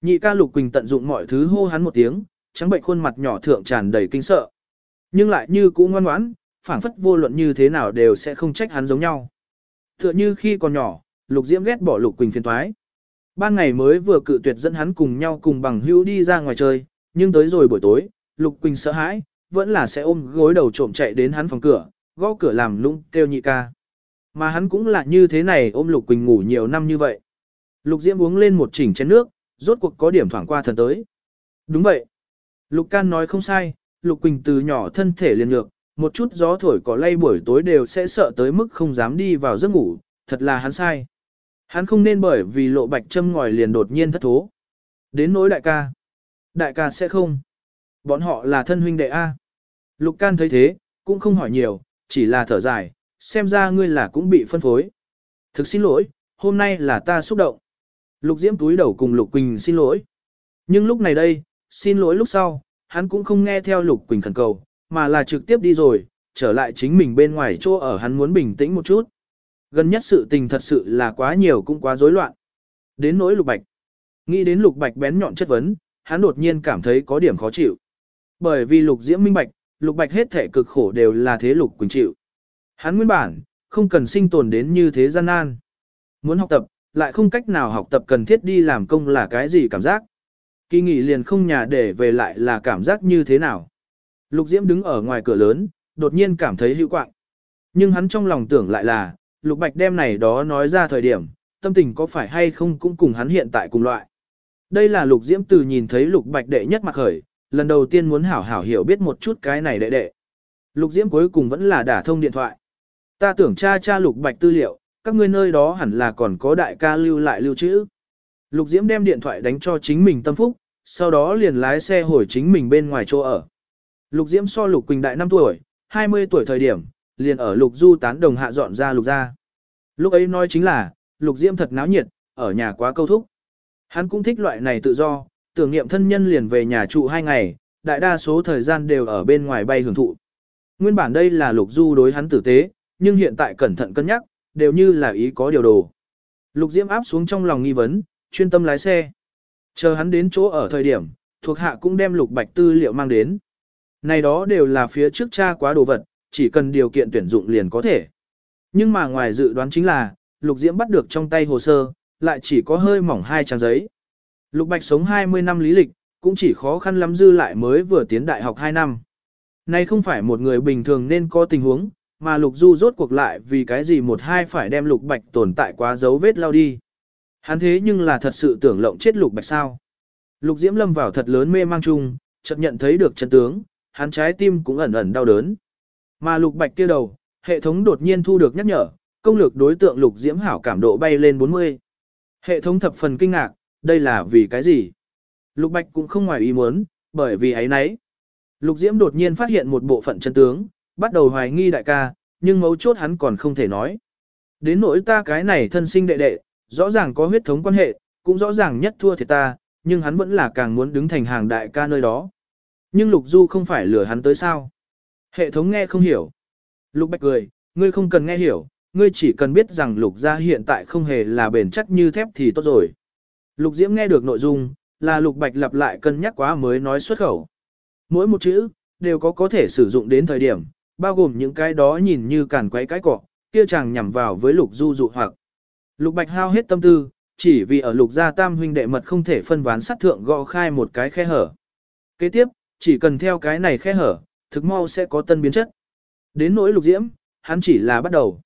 Nhị ca Lục Quỳnh tận dụng mọi thứ hô hắn một tiếng, trắng bệnh khuôn mặt nhỏ thượng tràn đầy kinh sợ. Nhưng lại như cũ ngoan ngoãn, phảng phất vô luận như thế nào đều sẽ không trách hắn giống nhau. Tựa như khi còn nhỏ, Lục Diễm ghét bỏ Lục Quỳnh phiền toái. Ban ngày mới vừa cự tuyệt dẫn hắn cùng nhau cùng bằng hữu đi ra ngoài chơi, nhưng tới rồi buổi tối, Lục Quỳnh sợ hãi, vẫn là sẽ ôm gối đầu trộm chạy đến hắn phòng cửa, gõ cửa làm lung kêu nhị ca. Mà hắn cũng là như thế này ôm Lục Quỳnh ngủ nhiều năm như vậy. Lục Diễm uống lên một chỉnh chén nước, rốt cuộc có điểm thoảng qua thần tới. Đúng vậy. Lục Can nói không sai, Lục Quỳnh từ nhỏ thân thể liền nhược, một chút gió thổi có lay buổi tối đều sẽ sợ tới mức không dám đi vào giấc ngủ, thật là hắn sai. Hắn không nên bởi vì lộ bạch châm ngòi liền đột nhiên thất thố. Đến nỗi đại ca. Đại ca sẽ không. Bọn họ là thân huynh đệ A. Lục can thấy thế, cũng không hỏi nhiều, chỉ là thở dài, xem ra ngươi là cũng bị phân phối. Thực xin lỗi, hôm nay là ta xúc động. Lục diễm túi đầu cùng Lục Quỳnh xin lỗi. Nhưng lúc này đây, xin lỗi lúc sau, hắn cũng không nghe theo Lục Quỳnh khẩn cầu, mà là trực tiếp đi rồi, trở lại chính mình bên ngoài chỗ ở hắn muốn bình tĩnh một chút. Gần nhất sự tình thật sự là quá nhiều cũng quá rối loạn. Đến nỗi Lục Bạch. Nghĩ đến Lục Bạch bén nhọn chất vấn, hắn đột nhiên cảm thấy có điểm khó chịu. Bởi vì Lục Diễm minh bạch, Lục Bạch hết thể cực khổ đều là thế Lục Quỳnh chịu. Hắn nguyên bản, không cần sinh tồn đến như thế gian nan. Muốn học tập, lại không cách nào học tập cần thiết đi làm công là cái gì cảm giác. Kỳ nghỉ liền không nhà để về lại là cảm giác như thế nào. Lục Diễm đứng ở ngoài cửa lớn, đột nhiên cảm thấy hữu quạng. Nhưng hắn trong lòng tưởng lại là, Lục Bạch đem này đó nói ra thời điểm, tâm tình có phải hay không cũng cùng hắn hiện tại cùng loại. Đây là Lục Diễm từ nhìn thấy Lục Bạch đệ nhất mặt khởi, lần đầu tiên muốn hảo hảo hiểu biết một chút cái này đệ đệ. Lục Diễm cuối cùng vẫn là đả thông điện thoại. Ta tưởng cha cha Lục Bạch tư liệu, các ngươi nơi đó hẳn là còn có đại ca lưu lại lưu trữ. Lục Diễm đem điện thoại đánh cho chính mình tâm phúc, sau đó liền lái xe hồi chính mình bên ngoài chỗ ở. Lục Diễm so Lục Quỳnh đại 5 tuổi, 20 tuổi thời điểm, liền ở Lục Du tán đồng hạ dọn ra Lục gia. Lúc ấy nói chính là, Lục Diễm thật náo nhiệt, ở nhà quá câu thúc. Hắn cũng thích loại này tự do, tưởng niệm thân nhân liền về nhà trụ hai ngày, đại đa số thời gian đều ở bên ngoài bay hưởng thụ. Nguyên bản đây là Lục Du đối hắn tử tế, nhưng hiện tại cẩn thận cân nhắc, đều như là ý có điều đồ. Lục Diễm áp xuống trong lòng nghi vấn, chuyên tâm lái xe. Chờ hắn đến chỗ ở thời điểm, thuộc hạ cũng đem Lục Bạch tư liệu mang đến. Này đó đều là phía trước cha quá đồ vật, chỉ cần điều kiện tuyển dụng liền có thể. Nhưng mà ngoài dự đoán chính là, Lục Diễm bắt được trong tay hồ sơ, lại chỉ có hơi mỏng hai trang giấy. Lục Bạch sống 20 năm lý lịch, cũng chỉ khó khăn lắm dư lại mới vừa tiến đại học 2 năm. Này không phải một người bình thường nên có tình huống, mà Lục Du rốt cuộc lại vì cái gì một hai phải đem Lục Bạch tồn tại quá dấu vết lao đi. Hắn thế nhưng là thật sự tưởng lộng chết Lục Bạch sao. Lục Diễm lâm vào thật lớn mê mang chung, chợt nhận thấy được chân tướng, hắn trái tim cũng ẩn ẩn đau đớn. Mà Lục Bạch kia đầu, hệ thống đột nhiên thu được nhắc nhở, công lược đối tượng Lục Diễm hảo cảm độ bay lên 40. Hệ thống thập phần kinh ngạc, đây là vì cái gì? Lục Bạch cũng không ngoài ý muốn, bởi vì ấy nấy. Lục Diễm đột nhiên phát hiện một bộ phận chân tướng, bắt đầu hoài nghi đại ca, nhưng mấu chốt hắn còn không thể nói. Đến nỗi ta cái này thân sinh đệ đệ, rõ ràng có huyết thống quan hệ, cũng rõ ràng nhất thua thiệt ta, nhưng hắn vẫn là càng muốn đứng thành hàng đại ca nơi đó. Nhưng Lục Du không phải lừa hắn tới sao. Hệ thống nghe không hiểu. Lục Bạch cười, ngươi không cần nghe hiểu, ngươi chỉ cần biết rằng Lục gia hiện tại không hề là bền chắc như thép thì tốt rồi. Lục Diễm nghe được nội dung, là Lục Bạch lặp lại cân nhắc quá mới nói xuất khẩu. Mỗi một chữ, đều có có thể sử dụng đến thời điểm, bao gồm những cái đó nhìn như càn quấy cái cọ, kia chàng nhằm vào với Lục Du dụ hoặc. Lục Bạch hao hết tâm tư, chỉ vì ở Lục gia tam huynh đệ mật không thể phân ván sát thượng gõ khai một cái khe hở. Kế tiếp, chỉ cần theo cái này khe hở, thực mau sẽ có tân biến chất. Đến nỗi Lục Diễm, hắn chỉ là bắt đầu.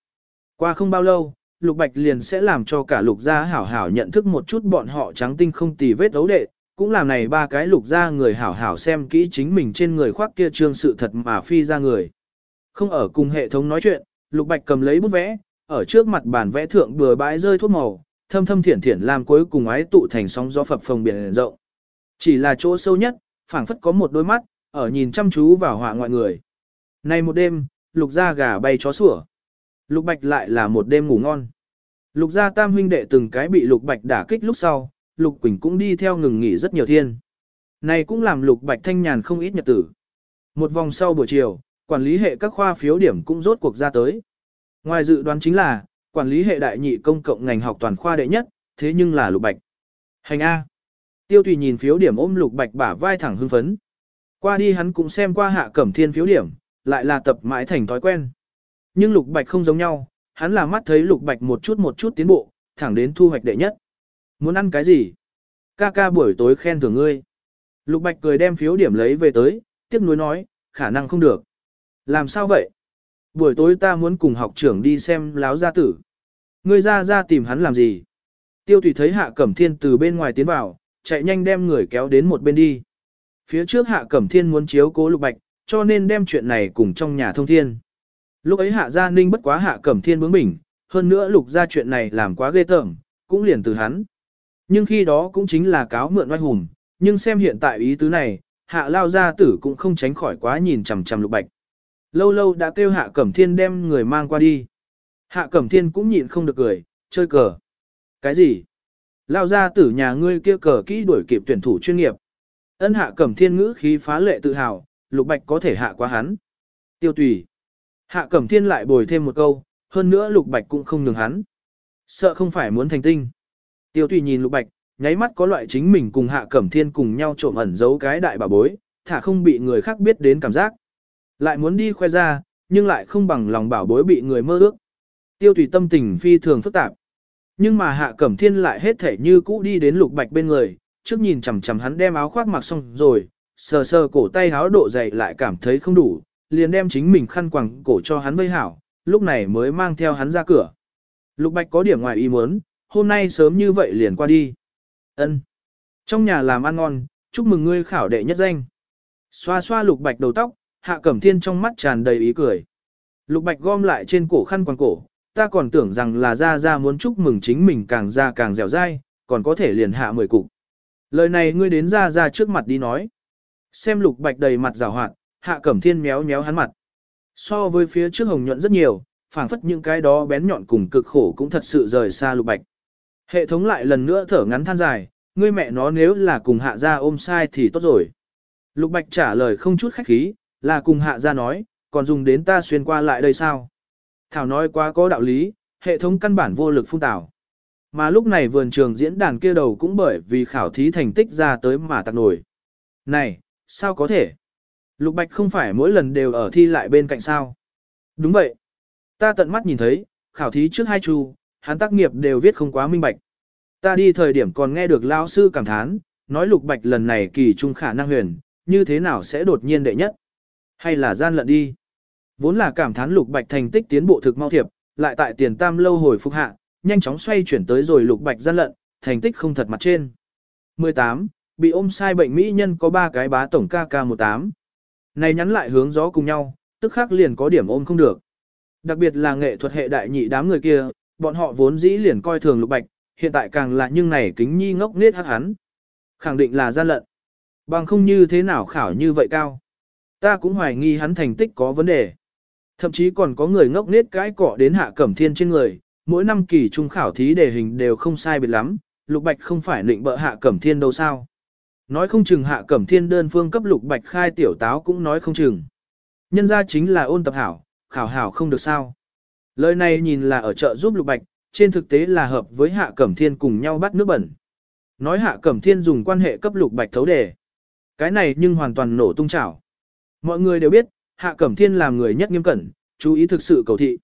Qua không bao lâu, Lục Bạch liền sẽ làm cho cả Lục gia hảo hảo nhận thức một chút bọn họ trắng tinh không tì vết ấu đệ, cũng làm này ba cái Lục gia người hảo hảo xem kỹ chính mình trên người khoác kia trương sự thật mà phi ra người. Không ở cùng hệ thống nói chuyện, Lục Bạch cầm lấy bút vẽ, ở trước mặt bản vẽ thượng bừa bãi rơi thuốc màu, thâm thâm thiển thiển làm cuối cùng ái tụ thành sóng gió phập phồng biển rộng. Chỉ là chỗ sâu nhất, phảng phất có một đôi mắt, ở nhìn chăm chú vào họa ngoại người. Nay một đêm, lục gia gà bay chó sủa. Lục bạch lại là một đêm ngủ ngon. Lục gia tam huynh đệ từng cái bị lục bạch đả kích lúc sau, lục quỳnh cũng đi theo ngừng nghỉ rất nhiều thiên. Này cũng làm lục bạch thanh nhàn không ít nhật tử. Một vòng sau buổi chiều, quản lý hệ các khoa phiếu điểm cũng rốt cuộc ra tới. Ngoài dự đoán chính là, quản lý hệ đại nhị công cộng ngành học toàn khoa đệ nhất, thế nhưng là lục bạch. Hành A. Tiêu tùy nhìn phiếu điểm ôm lục bạch bả vai thẳng hưng phấn. Qua đi hắn cũng xem qua hạ cẩm thiên phiếu điểm, lại là tập mãi thành thói quen. Nhưng lục bạch không giống nhau, hắn là mắt thấy lục bạch một chút một chút tiến bộ, thẳng đến thu hoạch đệ nhất. Muốn ăn cái gì? Ca ca buổi tối khen thưởng ngươi. Lục Bạch cười đem phiếu điểm lấy về tới, tiếp nối nói, khả năng không được. Làm sao vậy? Buổi tối ta muốn cùng học trưởng đi xem láo gia tử. Ngươi ra ra tìm hắn làm gì? Tiêu tùy thấy hạ cẩm thiên từ bên ngoài tiến vào, chạy nhanh đem người kéo đến một bên đi. Phía trước hạ cẩm thiên muốn chiếu cố lục bạch, cho nên đem chuyện này cùng trong nhà thông thiên. Lúc ấy hạ gia ninh bất quá hạ cẩm thiên bướng bỉnh, hơn nữa lục ra chuyện này làm quá ghê tởm, cũng liền từ hắn. Nhưng khi đó cũng chính là cáo mượn oai hùng, nhưng xem hiện tại ý tứ này, hạ lao gia tử cũng không tránh khỏi quá nhìn chằm chằm lục bạch. Lâu lâu đã kêu hạ cẩm thiên đem người mang qua đi. Hạ cẩm thiên cũng nhịn không được cười, chơi cờ. Cái gì? Lao ra tử nhà ngươi kia cờ kỹ đuổi kịp tuyển thủ chuyên nghiệp. Ân hạ cẩm thiên ngữ khí phá lệ tự hào, lục bạch có thể hạ quá hắn. Tiêu tùy. Hạ cẩm thiên lại bồi thêm một câu, hơn nữa lục bạch cũng không nhường hắn. Sợ không phải muốn thành tinh. Tiêu tùy nhìn lục bạch, nháy mắt có loại chính mình cùng hạ cẩm thiên cùng nhau trộm ẩn giấu cái đại bà bối, thả không bị người khác biết đến cảm giác. Lại muốn đi khoe ra, nhưng lại không bằng lòng bảo bối bị người mơ ước. Tiêu tùy tâm tình phi thường phức tạp. Nhưng mà hạ cẩm thiên lại hết thể như cũ đi đến lục bạch bên người, trước nhìn chằm chằm hắn đem áo khoác mặc xong rồi, sờ sờ cổ tay áo độ dày lại cảm thấy không đủ, liền đem chính mình khăn quàng cổ cho hắn vây hảo, lúc này mới mang theo hắn ra cửa. Lục bạch có điểm ngoài ý muốn, hôm nay sớm như vậy liền qua đi. ân Trong nhà làm ăn ngon, chúc mừng ngươi khảo đệ nhất danh. Xoa xoa lục bạch đầu tóc, hạ cẩm thiên trong mắt tràn đầy ý cười. Lục bạch gom lại trên cổ khăn quàng cổ, ta còn tưởng rằng là ra ra muốn chúc mừng chính mình càng ra càng dẻo dai, còn có thể liền hạ mười cục. Lời này ngươi đến ra ra trước mặt đi nói. Xem lục bạch đầy mặt rào hoạt, hạ cẩm thiên méo méo hắn mặt. So với phía trước hồng nhuận rất nhiều, phảng phất những cái đó bén nhọn cùng cực khổ cũng thật sự rời xa lục bạch. Hệ thống lại lần nữa thở ngắn than dài, ngươi mẹ nó nếu là cùng hạ gia ôm sai thì tốt rồi. Lục bạch trả lời không chút khách khí, là cùng hạ gia nói, còn dùng đến ta xuyên qua lại đây sao? Thảo nói quá có đạo lý, hệ thống căn bản vô lực phung tảo. Mà lúc này vườn trường diễn đàn kia đầu cũng bởi vì khảo thí thành tích ra tới mà tạc nổi. Này, sao có thể? Lục Bạch không phải mỗi lần đều ở thi lại bên cạnh sao? Đúng vậy. Ta tận mắt nhìn thấy, khảo thí trước hai chu, hắn tác nghiệp đều viết không quá minh bạch. Ta đi thời điểm còn nghe được lao sư cảm thán, nói Lục Bạch lần này kỳ trung khả năng huyền, như thế nào sẽ đột nhiên đệ nhất? Hay là gian lận đi? Vốn là cảm thán lục bạch thành tích tiến bộ thực mau thiệp, lại tại tiền tam lâu hồi phục hạ, nhanh chóng xoay chuyển tới rồi lục bạch gian lận, thành tích không thật mặt trên. 18. Bị ôm sai bệnh mỹ nhân có 3 cái bá tổng KK18. Này nhắn lại hướng gió cùng nhau, tức khắc liền có điểm ôm không được. Đặc biệt là nghệ thuật hệ đại nhị đám người kia, bọn họ vốn dĩ liền coi thường lục bạch, hiện tại càng là nhưng này kính nhi ngốc nết hắc hắn. Khẳng định là gian lận. Bằng không như thế nào khảo như vậy cao. Ta cũng hoài nghi hắn thành tích có vấn đề. Thậm chí còn có người ngốc nết cái cọ đến hạ cẩm thiên trên người, mỗi năm kỳ trung khảo thí đề hình đều không sai biệt lắm, lục bạch không phải định bợ hạ cẩm thiên đâu sao. Nói không chừng hạ cẩm thiên đơn phương cấp lục bạch khai tiểu táo cũng nói không chừng. Nhân ra chính là ôn tập hảo, khảo hảo không được sao. Lời này nhìn là ở chợ giúp lục bạch, trên thực tế là hợp với hạ cẩm thiên cùng nhau bắt nước bẩn. Nói hạ cẩm thiên dùng quan hệ cấp lục bạch thấu đề. Cái này nhưng hoàn toàn nổ tung chảo. Mọi người đều biết, Hạ Cẩm Thiên làm người nhất nghiêm cẩn, chú ý thực sự cầu thị.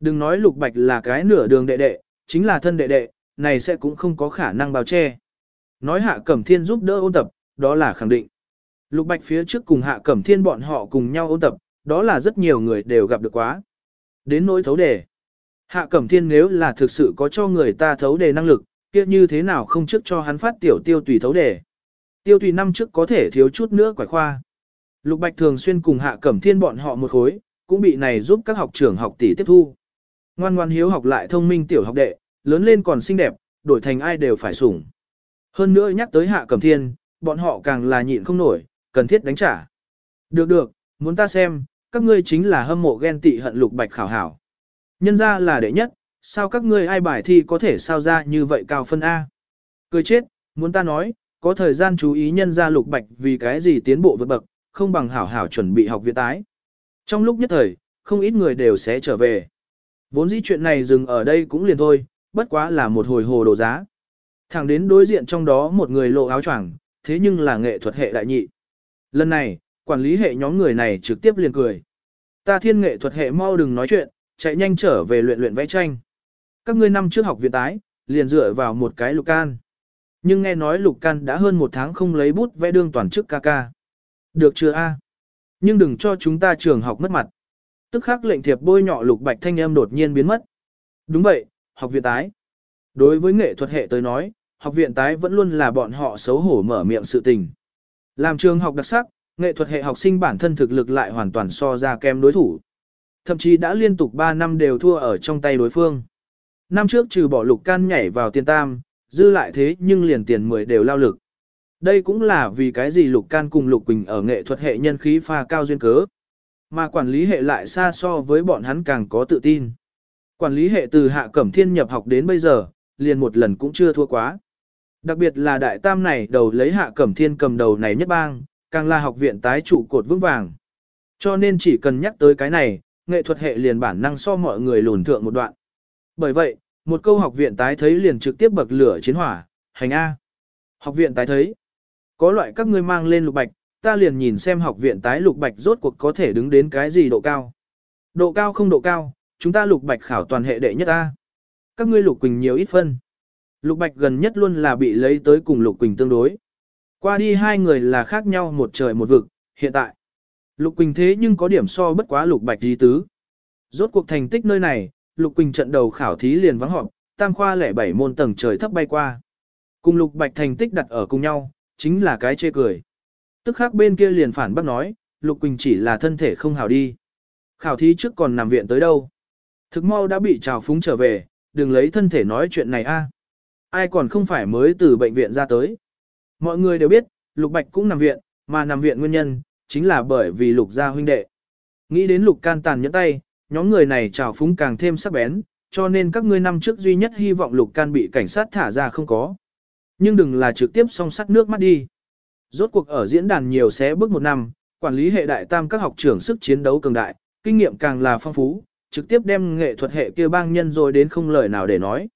Đừng nói Lục Bạch là cái nửa đường đệ đệ, chính là thân đệ đệ, này sẽ cũng không có khả năng bao che. Nói Hạ Cẩm Thiên giúp đỡ ôn tập, đó là khẳng định. Lục Bạch phía trước cùng Hạ Cẩm Thiên bọn họ cùng nhau ôn tập, đó là rất nhiều người đều gặp được quá. Đến nỗi thấu đề. Hạ Cẩm Thiên nếu là thực sự có cho người ta thấu đề năng lực, kia như thế nào không trước cho hắn phát tiểu tiêu tùy thấu đề. Tiêu tùy năm trước có thể thiếu chút nữa quải khoa. Lục Bạch thường xuyên cùng Hạ Cẩm Thiên bọn họ một khối, cũng bị này giúp các học trưởng học tỷ tiếp thu. Ngoan ngoan hiếu học lại thông minh tiểu học đệ, lớn lên còn xinh đẹp, đổi thành ai đều phải sủng. Hơn nữa nhắc tới Hạ Cẩm Thiên, bọn họ càng là nhịn không nổi, cần thiết đánh trả. Được được, muốn ta xem, các ngươi chính là hâm mộ ghen tị hận Lục Bạch khảo hảo. Nhân ra là đệ nhất, sao các ngươi ai bài thi có thể sao ra như vậy cao phân A. Cười chết, muốn ta nói, có thời gian chú ý nhân ra Lục Bạch vì cái gì tiến bộ vượt bậc, không bằng hảo hảo chuẩn bị học viện tái. Trong lúc nhất thời, không ít người đều sẽ trở về. Vốn dĩ chuyện này dừng ở đây cũng liền thôi, bất quá là một hồi hồ đồ giá. Thẳng đến đối diện trong đó một người lộ áo choàng, thế nhưng là nghệ thuật hệ đại nhị. Lần này, quản lý hệ nhóm người này trực tiếp liền cười. Ta thiên nghệ thuật hệ mau đừng nói chuyện, chạy nhanh trở về luyện luyện vẽ tranh. Các ngươi năm trước học viện tái, liền dựa vào một cái lục can. Nhưng nghe nói Lục Can đã hơn một tháng không lấy bút vẽ đương toàn chức ca ca. Được chưa a? Nhưng đừng cho chúng ta trường học mất mặt. Tức khắc lệnh thiệp bôi nhọ Lục Bạch thanh âm đột nhiên biến mất. Đúng vậy, học viện tái. Đối với nghệ thuật hệ tới nói, học viện tái vẫn luôn là bọn họ xấu hổ mở miệng sự tình. Làm trường học đặc sắc, nghệ thuật hệ học sinh bản thân thực lực lại hoàn toàn so ra kém đối thủ. Thậm chí đã liên tục 3 năm đều thua ở trong tay đối phương. Năm trước trừ bỏ lục can nhảy vào tiền tam, dư lại thế nhưng liền tiền 10 đều lao lực. Đây cũng là vì cái gì lục can cùng lục quỳnh ở nghệ thuật hệ nhân khí pha cao duyên cớ. Mà quản lý hệ lại xa so với bọn hắn càng có tự tin. Quản lý hệ từ hạ cẩm thiên nhập học đến bây giờ, liền một lần cũng chưa thua quá. Đặc biệt là đại tam này đầu lấy hạ cẩm thiên cầm đầu này nhất bang, càng là học viện tái trụ cột vững vàng. Cho nên chỉ cần nhắc tới cái này, nghệ thuật hệ liền bản năng so mọi người lùn thượng một đoạn. Bởi vậy, một câu học viện tái thấy liền trực tiếp bậc lửa chiến hỏa, hành A. Học viện tái thấy. Có loại các ngươi mang lên lục bạch, ta liền nhìn xem học viện tái lục bạch rốt cuộc có thể đứng đến cái gì độ cao. Độ cao không độ cao, chúng ta lục bạch khảo toàn hệ đệ nhất A. Các ngươi lục quỳnh nhiều ít phân. Lục bạch gần nhất luôn là bị lấy tới cùng lục quỳnh tương đối. Qua đi hai người là khác nhau một trời một vực, hiện tại. Lục Quỳnh thế nhưng có điểm so bất quá Lục Bạch dí tứ. Rốt cuộc thành tích nơi này, Lục Quỳnh trận đầu khảo thí liền vắng họp, tam khoa lẻ bảy môn tầng trời thấp bay qua. Cùng Lục Bạch thành tích đặt ở cùng nhau, chính là cái chê cười. Tức khác bên kia liền phản bác nói, Lục Quỳnh chỉ là thân thể không hào đi. Khảo thí trước còn nằm viện tới đâu. Thực mau đã bị trào phúng trở về, đừng lấy thân thể nói chuyện này a. Ai còn không phải mới từ bệnh viện ra tới. Mọi người đều biết, Lục Bạch cũng nằm viện, mà nằm viện nguyên nhân, chính là bởi vì Lục gia huynh đệ. Nghĩ đến Lục can tàn nhẫn tay, nhóm người này trào phúng càng thêm sắc bén, cho nên các ngươi năm trước duy nhất hy vọng Lục can bị cảnh sát thả ra không có. Nhưng đừng là trực tiếp song sắt nước mắt đi. Rốt cuộc ở diễn đàn nhiều xé bước một năm, quản lý hệ đại tam các học trưởng sức chiến đấu cường đại, kinh nghiệm càng là phong phú, trực tiếp đem nghệ thuật hệ kia bang nhân rồi đến không lời nào để nói.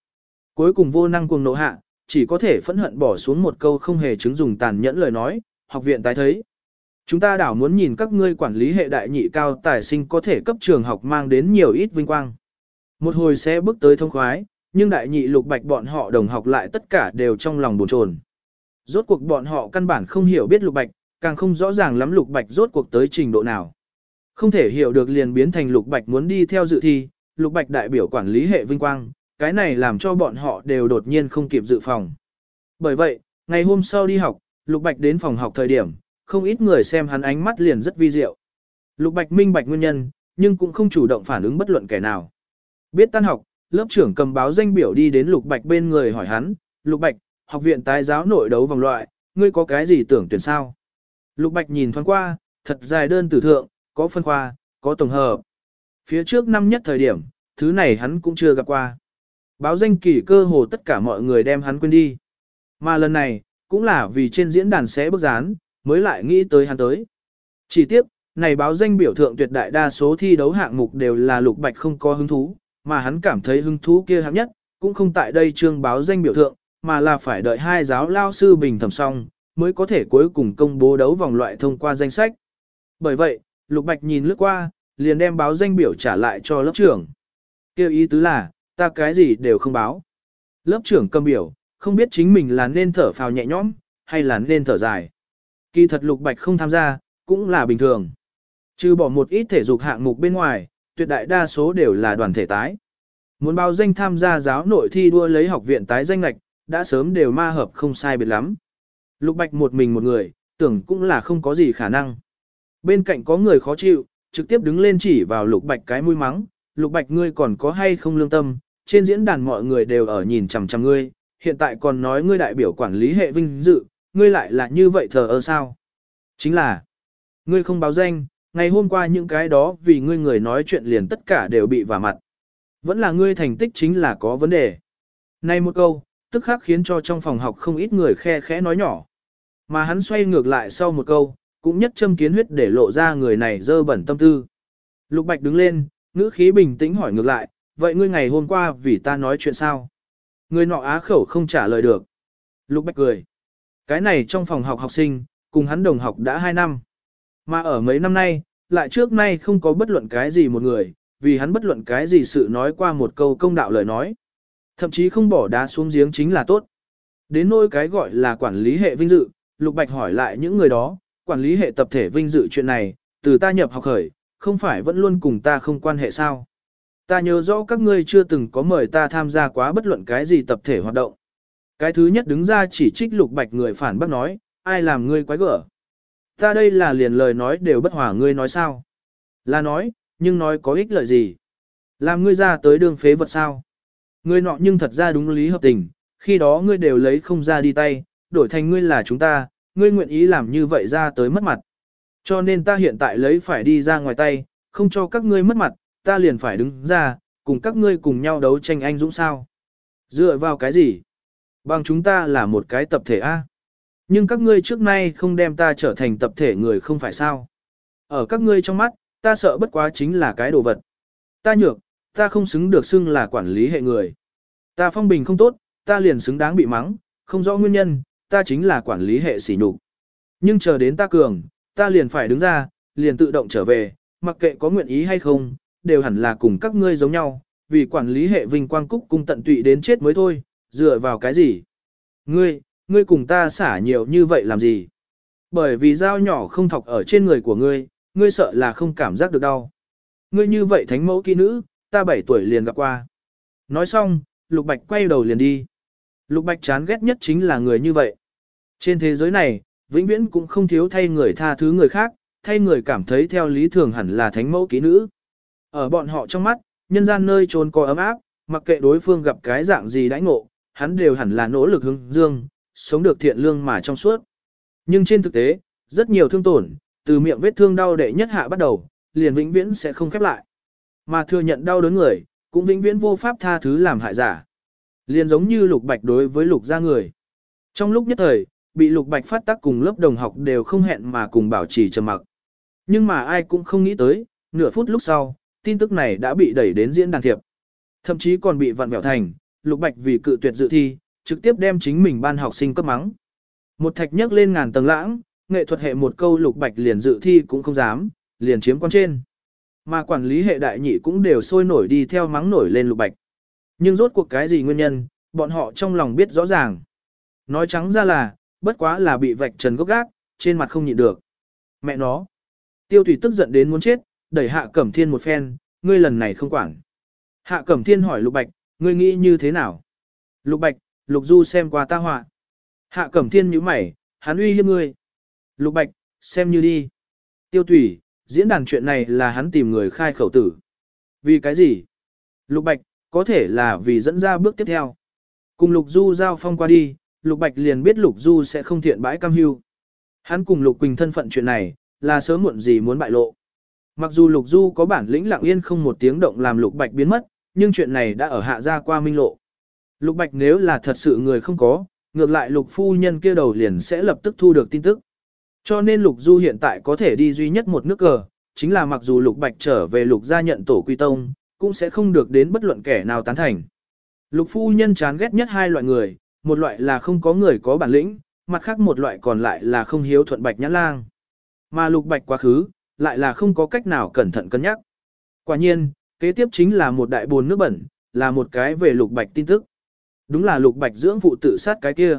Cuối cùng vô năng cuồng nộ hạ, chỉ có thể phẫn hận bỏ xuống một câu không hề chứng dùng tàn nhẫn lời nói, học viện tái thấy. Chúng ta đảo muốn nhìn các ngươi quản lý hệ đại nhị cao tài sinh có thể cấp trường học mang đến nhiều ít vinh quang. Một hồi sẽ bước tới thông khoái, nhưng đại nhị lục bạch bọn họ đồng học lại tất cả đều trong lòng buồn chồn. Rốt cuộc bọn họ căn bản không hiểu biết lục bạch, càng không rõ ràng lắm lục bạch rốt cuộc tới trình độ nào. Không thể hiểu được liền biến thành lục bạch muốn đi theo dự thi, lục bạch đại biểu quản lý hệ vinh quang, cái này làm cho bọn họ đều đột nhiên không kịp dự phòng. Bởi vậy, ngày hôm sau đi học, Lục Bạch đến phòng học thời điểm, không ít người xem hắn ánh mắt liền rất vi diệu. Lục Bạch minh bạch nguyên nhân, nhưng cũng không chủ động phản ứng bất luận kẻ nào. Biết tan học, lớp trưởng cầm báo danh biểu đi đến Lục Bạch bên người hỏi hắn, Lục Bạch, học viện tái giáo nội đấu vòng loại, ngươi có cái gì tưởng tuyển sao? Lục Bạch nhìn thoáng qua, thật dài đơn tử thượng, có phân khoa, có tổng hợp. Phía trước năm nhất thời điểm, thứ này hắn cũng chưa gặp qua. Báo danh kỳ cơ hồ tất cả mọi người đem hắn quên đi. Mà lần này, cũng là vì trên diễn đàn sẽ bức dán, mới lại nghĩ tới hắn tới. Chỉ tiếc, này báo danh biểu thượng tuyệt đại đa số thi đấu hạng mục đều là lục bạch không có hứng thú, mà hắn cảm thấy hứng thú kia hạng nhất, cũng không tại đây trương báo danh biểu thượng, mà là phải đợi hai giáo lao sư bình thẩm xong, mới có thể cuối cùng công bố đấu vòng loại thông qua danh sách. Bởi vậy, lục bạch nhìn lướt qua, liền đem báo danh biểu trả lại cho lớp trưởng. Kêu ý tứ là, ta cái gì đều không báo. Lớp trưởng cầm biểu, không biết chính mình là nên thở phào nhẹ nhõm, hay là nên thở dài. Kỳ thật lục bạch không tham gia, cũng là bình thường. Trừ bỏ một ít thể dục hạng mục bên ngoài, tuyệt đại đa số đều là đoàn thể tái. Muốn báo danh tham gia giáo nội thi đua lấy học viện tái danh lạch, đã sớm đều ma hợp không sai biệt lắm. Lục bạch một mình một người, tưởng cũng là không có gì khả năng. Bên cạnh có người khó chịu, trực tiếp đứng lên chỉ vào lục bạch cái mũi mắng, lục bạch ngươi còn có hay không lương tâm, trên diễn đàn mọi người đều ở nhìn chằm chằm ngươi, hiện tại còn nói ngươi đại biểu quản lý hệ vinh dự, ngươi lại là như vậy thờ ơ sao? Chính là, ngươi không báo danh, ngày hôm qua những cái đó vì ngươi người nói chuyện liền tất cả đều bị vả mặt. Vẫn là ngươi thành tích chính là có vấn đề. Này một câu, tức khắc khiến cho trong phòng học không ít người khe khẽ nói nhỏ. Mà hắn xoay ngược lại sau một câu, cũng nhất châm kiến huyết để lộ ra người này dơ bẩn tâm tư. Lục Bạch đứng lên, ngữ khí bình tĩnh hỏi ngược lại, vậy ngươi ngày hôm qua vì ta nói chuyện sao? Người nọ á khẩu không trả lời được. Lục Bạch cười. Cái này trong phòng học học sinh, cùng hắn đồng học đã 2 năm. Mà ở mấy năm nay, lại trước nay không có bất luận cái gì một người, vì hắn bất luận cái gì sự nói qua một câu công đạo lời nói. Thậm chí không bỏ đá xuống giếng chính là tốt. Đến nỗi cái gọi là quản lý hệ vinh dự, Lục Bạch hỏi lại những người đó, quản lý hệ tập thể vinh dự chuyện này, từ ta nhập học khởi, không phải vẫn luôn cùng ta không quan hệ sao. Ta nhớ rõ các ngươi chưa từng có mời ta tham gia quá bất luận cái gì tập thể hoạt động. Cái thứ nhất đứng ra chỉ trích Lục Bạch người phản bác nói, ai làm ngươi quái gở. Ta đây là liền lời nói đều bất hòa ngươi nói sao. Là nói, nhưng nói có ích lợi gì. Làm ngươi ra tới đường phế vật sao. Ngươi nọ nhưng thật ra đúng lý hợp tình, khi đó ngươi đều lấy không ra đi tay, đổi thành ngươi là chúng ta, ngươi nguyện ý làm như vậy ra tới mất mặt. Cho nên ta hiện tại lấy phải đi ra ngoài tay, không cho các ngươi mất mặt, ta liền phải đứng ra, cùng các ngươi cùng nhau đấu tranh anh dũng sao. Dựa vào cái gì? Bằng chúng ta là một cái tập thể A. Nhưng các ngươi trước nay không đem ta trở thành tập thể người không phải sao. Ở các ngươi trong mắt, ta sợ bất quá chính là cái đồ vật. Ta nhược, ta không xứng được xưng là quản lý hệ người. Ta phong bình không tốt, ta liền xứng đáng bị mắng, không rõ nguyên nhân, ta chính là quản lý hệ sỉ nhục. Nhưng chờ đến ta cường, ta liền phải đứng ra, liền tự động trở về, mặc kệ có nguyện ý hay không, đều hẳn là cùng các ngươi giống nhau, vì quản lý hệ vinh quang cúc cung tận tụy đến chết mới thôi, dựa vào cái gì? Ngươi, ngươi cùng ta xả nhiều như vậy làm gì? Bởi vì dao nhỏ không thọc ở trên người của ngươi, ngươi sợ là không cảm giác được đau. Ngươi như vậy thánh mẫu kỹ nữ, ta 7 tuổi liền gặp qua. Nói xong, Lục Bạch quay đầu liền đi. Lục Bạch chán ghét nhất chính là người như vậy. Trên thế giới này, vĩnh viễn cũng không thiếu thay người tha thứ người khác, thay người cảm thấy theo lý thường hẳn là thánh mẫu kỹ nữ. Ở bọn họ trong mắt, nhân gian nơi trốn có ấm áp, mặc kệ đối phương gặp cái dạng gì đãi ngộ, hắn đều hẳn là nỗ lực hướng dương, sống được thiện lương mà trong suốt. Nhưng trên thực tế, rất nhiều thương tổn, từ miệng vết thương đau đệ nhất hạ bắt đầu, liền vĩnh viễn sẽ không khép lại. Mà thừa nhận đau đớn người, cũng vĩnh viễn vô pháp tha thứ làm hại giả. Liền giống như lục bạch đối với lục gia người. Trong lúc nhất thời, bị lục bạch phát tác cùng lớp đồng học đều không hẹn mà cùng bảo trì trầm mặc. Nhưng mà ai cũng không nghĩ tới, nửa phút lúc sau, tin tức này đã bị đẩy đến diễn đàn thiệp. Thậm chí còn bị vặn vẹo thành, lục bạch vì cự tuyệt dự thi, trực tiếp đem chính mình ban học sinh cấp mắng. Một thạch nhấc lên ngàn tầng lãng, nghệ thuật hệ một câu lục bạch liền dự thi cũng không dám, liền chiếm quan trên. Mà quản lý hệ đại nhị cũng đều sôi nổi đi theo mắng nổi lên lục bạch. Nhưng rốt cuộc cái gì nguyên nhân, bọn họ trong lòng biết rõ ràng. Nói trắng ra là, bất quá là bị vạch trần gốc gác, trên mặt không nhịn được. Mẹ nó. Tiêu thủy tức giận đến muốn chết, đẩy hạ cẩm thiên một phen, ngươi lần này không quản. Hạ cẩm thiên hỏi lục bạch, ngươi nghĩ như thế nào? Lục bạch, lục du xem qua ta họa. Hạ cẩm thiên nhíu mày, hắn uy hiếp ngươi. Lục bạch, xem như đi. Tiêu thủy, diễn đàn chuyện này là hắn tìm người khai khẩu tử. Vì cái gì? Lục bạch, có thể là vì dẫn ra bước tiếp theo. Cùng Lục Du giao phong qua đi, Lục Bạch liền biết Lục Du sẽ không thiện bãi cam hưu. Hắn cùng Lục Quỳnh thân phận chuyện này, là sớm muộn gì muốn bại lộ. Mặc dù Lục Du có bản lĩnh lặng yên không một tiếng động làm Lục Bạch biến mất, nhưng chuyện này đã ở hạ gia qua minh lộ. Lục Bạch nếu là thật sự người không có, ngược lại Lục phu nhân kia đầu liền sẽ lập tức thu được tin tức. Cho nên Lục Du hiện tại có thể đi duy nhất một nước cờ, chính là mặc dù Lục Bạch trở về Lục gia nhận tổ quy tông, cũng sẽ không được đến bất luận kẻ nào tán thành. Lục phu nhân chán ghét nhất hai loại người, một loại là không có người có bản lĩnh, mặt khác một loại còn lại là không hiếu thuận bạch nhã lang. Mà lục bạch quá khứ, lại là không có cách nào cẩn thận cân nhắc. Quả nhiên, kế tiếp chính là một đại buồn nước bẩn, là một cái về lục bạch tin tức. Đúng là lục bạch dưỡng phụ tự sát cái kia.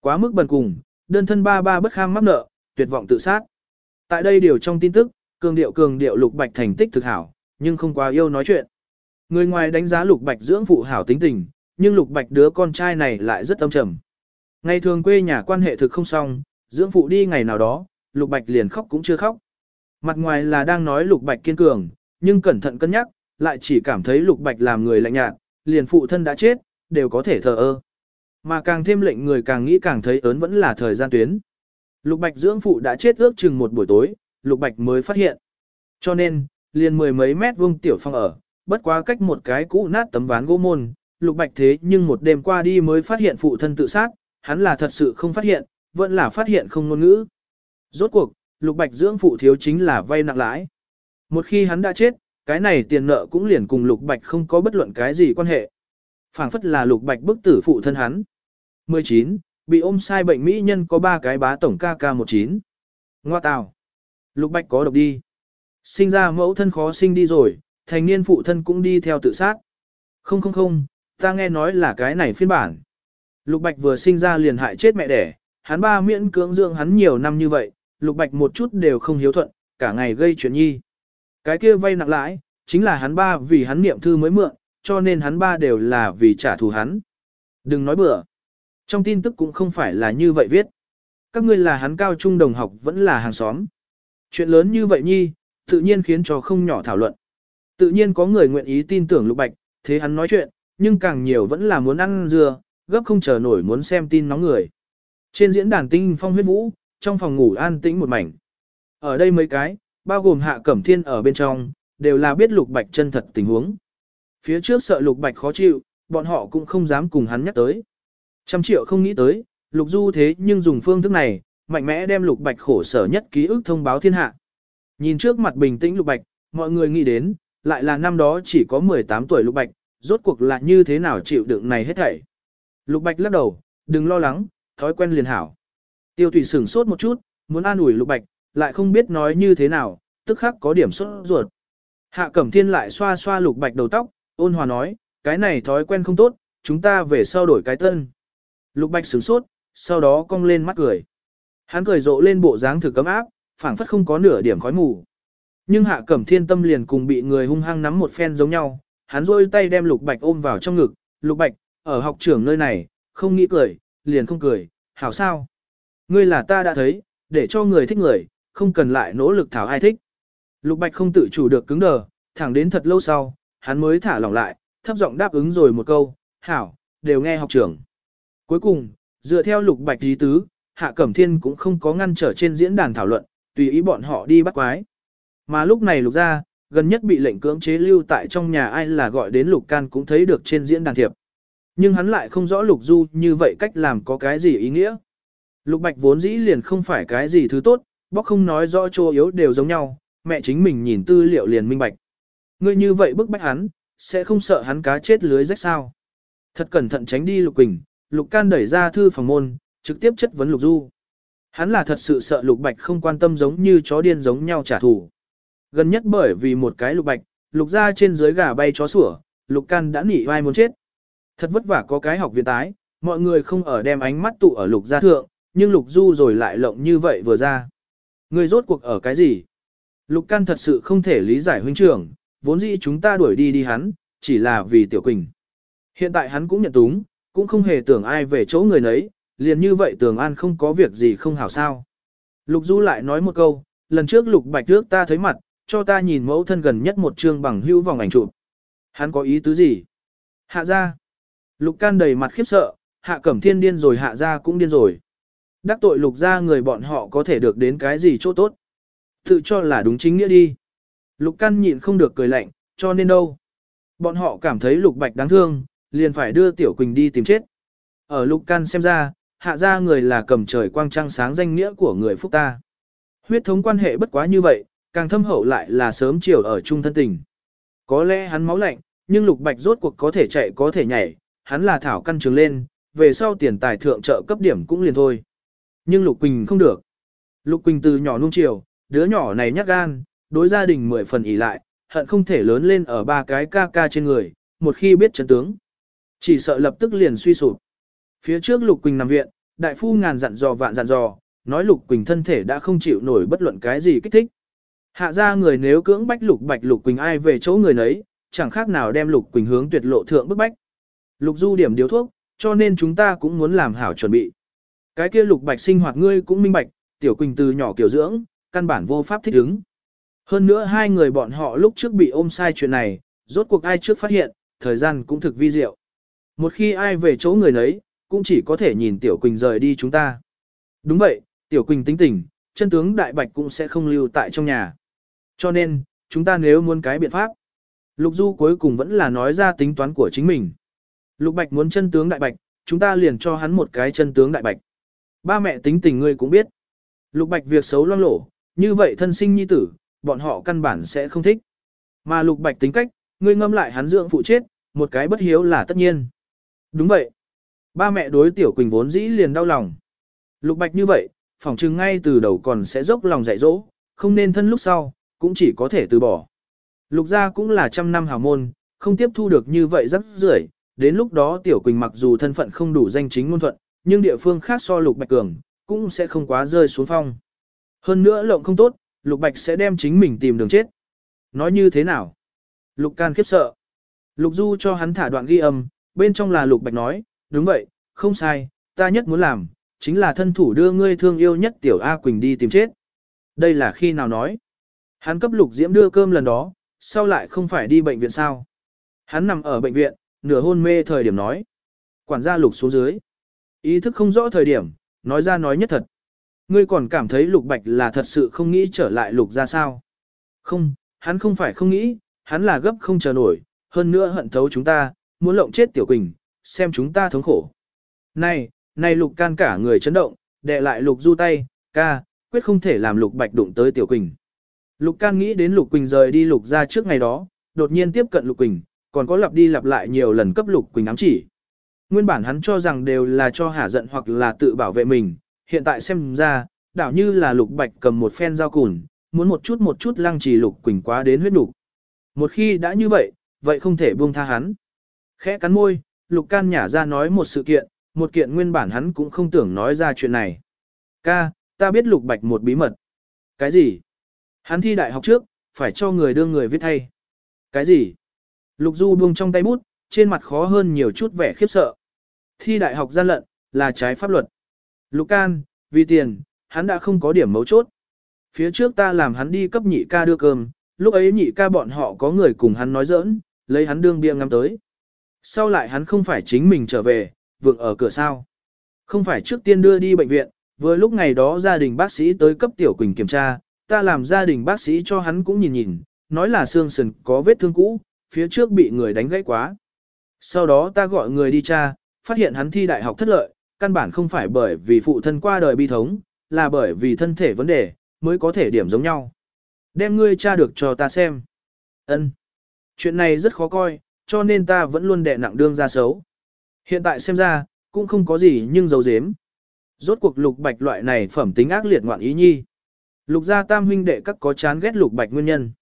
Quá mức bần cùng, đơn thân ba ba bất kham mắc nợ, tuyệt vọng tự sát. Tại đây điều trong tin tức, cường điệu cường điệu lục bạch thành tích thực hảo, nhưng không quá yêu nói chuyện. Người ngoài đánh giá Lục Bạch dưỡng phụ hảo tính tình, nhưng Lục Bạch đứa con trai này lại rất âm trầm. Ngày thường quê nhà quan hệ thực không xong, dưỡng phụ đi ngày nào đó, Lục Bạch liền khóc cũng chưa khóc. Mặt ngoài là đang nói Lục Bạch kiên cường, nhưng cẩn thận cân nhắc, lại chỉ cảm thấy Lục Bạch làm người lạnh nhạt, liền phụ thân đã chết, đều có thể thờ ơ. Mà càng thêm lệnh người càng nghĩ càng thấy ớn vẫn là thời gian tuyến. Lục Bạch dưỡng phụ đã chết ước chừng một buổi tối, Lục Bạch mới phát hiện. Cho nên, liền mười mấy mét vuông tiểu phong ở, bất quá cách một cái cũ nát tấm ván gỗ môn, lục bạch thế nhưng một đêm qua đi mới phát hiện phụ thân tự sát, hắn là thật sự không phát hiện, vẫn là phát hiện không ngôn ngữ. Rốt cuộc, lục bạch dưỡng phụ thiếu chính là vay nặng lãi. Một khi hắn đã chết, cái này tiền nợ cũng liền cùng lục bạch không có bất luận cái gì quan hệ phảng phất là lục bạch bức tử phụ thân hắn. 19. Bị ôm sai bệnh mỹ nhân có ba cái bá tổng KK19. Ngoa tào. Lục bạch có độc đi. Sinh ra mẫu thân khó sinh đi rồi, thành niên phụ thân cũng đi theo tự sát. Không không không, ta nghe nói là cái này phiên bản. Lục Bạch vừa sinh ra liền hại chết mẹ đẻ, hắn ba miễn cưỡng dưỡng hắn nhiều năm như vậy, Lục Bạch một chút đều không hiếu thuận, cả ngày gây chuyện nhi. Cái kia vay nặng lãi, chính là hắn ba vì hắn niệm thư mới mượn, cho nên hắn ba đều là vì trả thù hắn. Đừng nói bừa. Trong tin tức cũng không phải là như vậy viết. Các ngươi là hắn cao trung đồng học vẫn là hàng xóm. Chuyện lớn như vậy nhi, tự nhiên khiến cho không nhỏ thảo luận. Tự nhiên có người nguyện ý tin tưởng Lục Bạch, thế hắn nói chuyện, nhưng càng nhiều vẫn là muốn ăn dưa, gấp không chờ nổi muốn xem tin nóng người. Trên diễn đàn tinh phong huyết vũ, trong phòng ngủ an tĩnh một mảnh. Ở đây mấy cái, bao gồm Hạ Cẩm Thiên ở bên trong, đều là biết Lục Bạch chân thật tình huống. Phía trước sợ Lục Bạch khó chịu, bọn họ cũng không dám cùng hắn nhắc tới. Trăm triệu không nghĩ tới, Lục Du thế nhưng dùng phương thức này, mạnh mẽ đem Lục Bạch khổ sở nhất ký ức thông báo thiên hạ. Nhìn trước mặt bình tĩnh Lục Bạch, mọi người nghĩ đến, lại là năm đó chỉ có 18 tuổi Lục Bạch, rốt cuộc là như thế nào chịu đựng này hết thảy. Lục Bạch lắc đầu, đừng lo lắng, thói quen liền hảo. Tiêu Thủy sửng sốt một chút, muốn an ủi Lục Bạch, lại không biết nói như thế nào, tức khắc có điểm sốt ruột. Hạ Cẩm Thiên lại xoa xoa Lục Bạch đầu tóc, ôn hòa nói, cái này thói quen không tốt, chúng ta về sau đổi cái tân. Lục Bạch sửng sốt, sau đó cong lên mắt cười. Hắn cười rộ lên bộ dáng thử cấm áp, phảng phất không có nửa điểm khói mù. Nhưng Hạ Cẩm Thiên tâm liền cùng bị người hung hăng nắm một phen giống nhau, hắn rôi tay đem Lục Bạch ôm vào trong ngực, Lục Bạch, ở học trưởng nơi này, không nghĩ cười, liền không cười, hảo sao? Ngươi là ta đã thấy, để cho người thích người, không cần lại nỗ lực thảo ai thích. Lục Bạch không tự chủ được cứng đờ, thẳng đến thật lâu sau, hắn mới thả lỏng lại, thấp giọng đáp ứng rồi một câu, hảo, đều nghe học trưởng. Cuối cùng, dựa theo Lục Bạch trí tứ, Hạ Cẩm Thiên cũng không có ngăn trở trên diễn đàn thảo luận, tùy ý bọn họ đi bắt quái. Mà lúc này Lục ra, gần nhất bị lệnh cưỡng chế lưu tại trong nhà ai là gọi đến Lục Can cũng thấy được trên diễn đàn thiệp. Nhưng hắn lại không rõ Lục Du như vậy cách làm có cái gì ý nghĩa. Lục Bạch vốn dĩ liền không phải cái gì thứ tốt, bóc không nói rõ chỗ yếu đều giống nhau, mẹ chính mình nhìn tư liệu liền minh bạch. Ngươi như vậy bức bách hắn, sẽ không sợ hắn cá chết lưới rách sao. Thật cẩn thận tránh đi Lục Quỳnh, Lục Can đẩy ra thư phòng môn, trực tiếp chất vấn Lục Du. Hắn là thật sự sợ Lục Bạch không quan tâm giống như chó điên giống nhau trả thù. Gần nhất bởi vì một cái Lục Bạch, Lục ra trên dưới gà bay chó sủa, Lục Can đã nỉ vai muốn chết. Thật vất vả có cái học viện tái, mọi người không ở đem ánh mắt tụ ở Lục gia thượng, nhưng Lục Du rồi lại lộng như vậy vừa ra. Người rốt cuộc ở cái gì? Lục Can thật sự không thể lý giải huynh trưởng, vốn dĩ chúng ta đuổi đi đi hắn, chỉ là vì Tiểu Quỳnh. Hiện tại hắn cũng nhận túng, cũng không hề tưởng ai về chỗ người nấy, liền như vậy tưởng an không có việc gì không hảo sao. Lục Du lại nói một câu, lần trước Lục Bạch trước ta thấy mặt, cho ta nhìn mẫu thân gần nhất một chương bằng hữu vòng ảnh chụp. Hắn có ý tứ gì? Hạ ra. Lục Can đầy mặt khiếp sợ, Hạ Cẩm Thiên điên rồi Hạ ra cũng điên rồi. Đắc tội Lục ra người bọn họ có thể được đến cái gì chỗ tốt. Tự cho là đúng chính nghĩa đi. Lục Can nhịn không được cười lạnh, cho nên đâu. Bọn họ cảm thấy Lục Bạch đáng thương, liền phải đưa Tiểu Quỳnh đi tìm chết. Ở Lục Can xem ra, hạ ra người là cầm trời quang trăng sáng danh nghĩa của người phúc ta. Huyết thống quan hệ bất quá như vậy, càng thâm hậu lại là sớm chiều ở chung thân tình. Có lẽ hắn máu lạnh, nhưng Lục Bạch rốt cuộc có thể chạy có thể nhảy, hắn là thảo căn trường lên, về sau tiền tài thượng trợ cấp điểm cũng liền thôi. Nhưng Lục Quỳnh không được. Lục Quỳnh từ nhỏ nung chiều, đứa nhỏ này nhát gan, đối gia đình mười phần ỉ lại, hận không thể lớn lên ở ba cái ca ca trên người, một khi biết chấn tướng. Chỉ sợ lập tức liền suy sụp. Phía trước Lục Quỳnh nằm viện, đại phu ngàn dặn dò vạn dặn dò, nói Lục Quỳnh thân thể đã không chịu nổi bất luận cái gì kích thích. Hạ ra người nếu cưỡng bách Lục Bạch Lục Quỳnh ai về chỗ người nấy, chẳng khác nào đem Lục Quỳnh hướng tuyệt lộ thượng bức bách. Lục Du điểm điếu thuốc, cho nên chúng ta cũng muốn làm hảo chuẩn bị. Cái kia Lục Bạch sinh hoạt ngươi cũng minh bạch, Tiểu Quỳnh từ nhỏ kiểu dưỡng, căn bản vô pháp thích ứng. Hơn nữa hai người bọn họ lúc trước bị ôm sai chuyện này, rốt cuộc ai trước phát hiện, thời gian cũng thực vi diệu. Một khi ai về chỗ người nấy, cũng chỉ có thể nhìn Tiểu Quỳnh rời đi chúng ta. Đúng vậy, Tiểu Quỳnh tính tình, chân tướng Đại Bạch cũng sẽ không lưu tại trong nhà. Cho nên, chúng ta nếu muốn cái biện pháp, Lục Du cuối cùng vẫn là nói ra tính toán của chính mình. Lục Bạch muốn chân tướng Đại Bạch, chúng ta liền cho hắn một cái chân tướng Đại Bạch. Ba mẹ tính tình ngươi cũng biết. Lục Bạch việc xấu loang lổ, như vậy thân sinh nhi tử, bọn họ căn bản sẽ không thích. Mà Lục Bạch tính cách, ngươi ngâm lại hắn dưỡng phụ chết, một cái bất hiếu là tất nhiên. Đúng vậy. Ba mẹ đối tiểu Quỳnh vốn dĩ liền đau lòng. Lục Bạch như vậy, phỏng chừng ngay từ đầu còn sẽ dốc lòng dạy dỗ, không nên thân lúc sau, cũng chỉ có thể từ bỏ. Lục gia cũng là trăm năm hào môn, không tiếp thu được như vậy rất rưởi, đến lúc đó Tiểu Quỳnh mặc dù thân phận không đủ danh chính ngôn thuận, nhưng địa phương khác so Lục Bạch cường, cũng sẽ không quá rơi xuống phong. Hơn nữa lộng không tốt, Lục Bạch sẽ đem chính mình tìm đường chết. Nói như thế nào? Lục Can khiếp sợ. Lục Du cho hắn thả đoạn ghi âm, bên trong là Lục Bạch nói, đúng vậy, không sai, ta nhất muốn làm, chính là thân thủ đưa ngươi thương yêu nhất Tiểu A Quỳnh đi tìm chết. Đây là khi nào nói? Hắn cấp Lục Diễm đưa cơm lần đó, sau lại không phải đi bệnh viện sao? Hắn nằm ở bệnh viện, nửa hôn mê thời điểm nói. Quản gia Lục xuống dưới. Ý thức không rõ thời điểm, nói ra nói nhất thật. Ngươi còn cảm thấy Lục Bạch là thật sự không nghĩ trở lại Lục ra sao? Không, hắn không phải không nghĩ, hắn là gấp không chờ nổi, hơn nữa hận thấu chúng ta, muốn lộng chết Tiểu Quỳnh, xem chúng ta thống khổ. Này, này Lục can cả người chấn động, đệ lại Lục du tay, ca, quyết không thể làm Lục Bạch đụng tới Tiểu Quỳnh. Lục can nghĩ đến Lục Quỳnh rời đi Lục ra trước ngày đó, đột nhiên tiếp cận Lục Quỳnh, còn có lặp đi lặp lại nhiều lần cấp Lục Quỳnh ám chỉ. Nguyên bản hắn cho rằng đều là cho hả giận hoặc là tự bảo vệ mình, hiện tại xem ra, đảo như là Lục Bạch cầm một phen dao cùn, muốn một chút một chút lăng trì Lục Quỳnh quá đến huyết đủ. Một khi đã như vậy, vậy không thể buông tha hắn. Khẽ cắn môi, Lục Can nhả ra nói một sự kiện, một kiện nguyên bản hắn cũng không tưởng nói ra chuyện này. Ca, ta biết Lục Bạch một bí mật. Cái gì? Hắn thi đại học trước, phải cho người đưa người viết thay. Cái gì? Lục Du buông trong tay bút, trên mặt khó hơn nhiều chút vẻ khiếp sợ. Thi đại học gian lận, là trái pháp luật. Lục Can, vì tiền, hắn đã không có điểm mấu chốt. Phía trước ta làm hắn đi cấp nhị ca đưa cơm, lúc ấy nhị ca bọn họ có người cùng hắn nói giỡn, lấy hắn đương bia ngắm tới. Sau lại hắn không phải chính mình trở về, vượng ở cửa sao. Không phải trước tiên đưa đi bệnh viện, vừa lúc ngày đó gia đình bác sĩ tới cấp tiểu quỳnh kiểm tra, ta làm gia đình bác sĩ cho hắn cũng nhìn nhìn, nói là xương sườn có vết thương cũ, phía trước bị người đánh gãy quá. Sau đó ta gọi người đi tra, phát hiện hắn thi đại học thất lợi, căn bản không phải bởi vì phụ thân qua đời bi thống, là bởi vì thân thể vấn đề, mới có thể điểm giống nhau. Đem ngươi tra được cho ta xem. Ân. Chuyện này rất khó coi, cho nên ta vẫn luôn đè nặng đương ra xấu. Hiện tại xem ra, cũng không có gì nhưng dấu dếm. Rốt cuộc lục bạch loại này phẩm tính ác liệt ngoạn ý nhi. Lục gia tam huynh đệ các có chán ghét lục bạch nguyên nhân.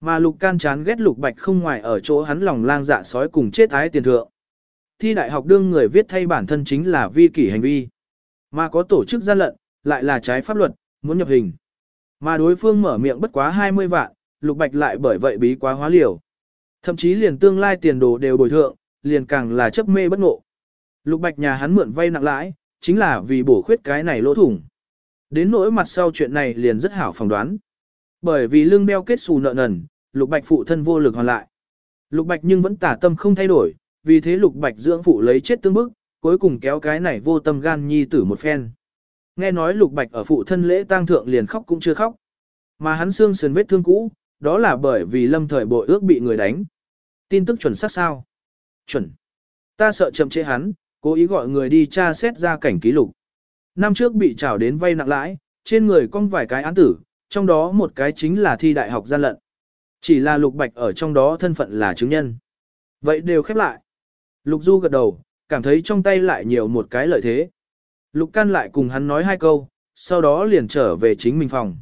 Mà lục can chán ghét lục bạch không ngoài ở chỗ hắn lòng lang dạ sói cùng chết ái tiền thượng. Thi đại học đương người viết thay bản thân chính là vi kỷ hành vi. Mà có tổ chức gian lận, lại là trái pháp luật, muốn nhập hình. Mà đối phương mở miệng bất quá 20 vạn, lục bạch lại bởi vậy bí quá hóa liều. Thậm chí liền tương lai tiền đồ đều bồi thượng, liền càng là chấp mê bất ngộ. Lục bạch nhà hắn mượn vay nặng lãi, chính là vì bổ khuyết cái này lỗ thủng. Đến nỗi mặt sau chuyện này liền rất hảo phỏng đoán. Bởi vì lương đeo kết xù nợ nần, lục bạch phụ thân vô lực hoàn lại. Lục bạch nhưng vẫn tả tâm không thay đổi, vì thế lục bạch dưỡng phụ lấy chết tương bức, cuối cùng kéo cái này vô tâm gan nhi tử một phen. Nghe nói lục bạch ở phụ thân lễ tang thượng liền khóc cũng chưa khóc. Mà hắn xương sườn vết thương cũ, đó là bởi vì lâm thời bội ước bị người đánh. Tin tức chuẩn xác sao? Chuẩn. Ta sợ chậm chế hắn, cố ý gọi người đi tra xét ra cảnh ký lục. Năm trước bị trảo đến vay nặng lãi, trên người cong vài cái án tử, trong đó một cái chính là thi đại học gian lận. Chỉ là lục bạch ở trong đó thân phận là chứng nhân. Vậy đều khép lại. Lục du gật đầu, cảm thấy trong tay lại nhiều một cái lợi thế. Lục can lại cùng hắn nói hai câu, sau đó liền trở về chính mình phòng.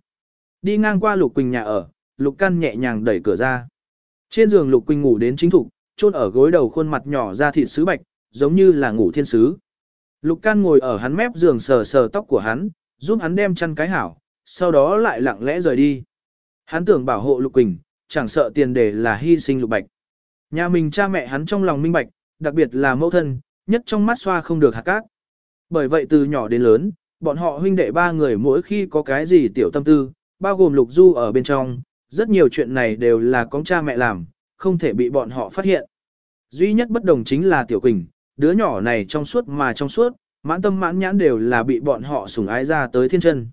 Đi ngang qua lục quỳnh nhà ở, lục can nhẹ nhàng đẩy cửa ra. Trên giường lục quỳnh ngủ đến chính thục, chôn ở gối đầu khuôn mặt nhỏ ra thịt sứ bạch, giống như là ngủ thiên sứ. Lục can ngồi ở hắn mép giường sờ sờ tóc của hắn, giúp hắn đem chăn cái hảo, sau đó lại lặng lẽ rời đi. Hắn tưởng bảo hộ lục quỳnh, chẳng sợ tiền đề là hy sinh lục bạch. Nhà mình cha mẹ hắn trong lòng minh bạch, đặc biệt là mẫu thân, nhất trong mắt xoa không được hạt cát. Bởi vậy từ nhỏ đến lớn, bọn họ huynh đệ ba người mỗi khi có cái gì tiểu tâm tư, bao gồm lục du ở bên trong, rất nhiều chuyện này đều là con cha mẹ làm, không thể bị bọn họ phát hiện. Duy nhất bất đồng chính là tiểu quỳnh, đứa nhỏ này trong suốt mà trong suốt, mãn tâm mãn nhãn đều là bị bọn họ sủng ái ra tới thiên chân.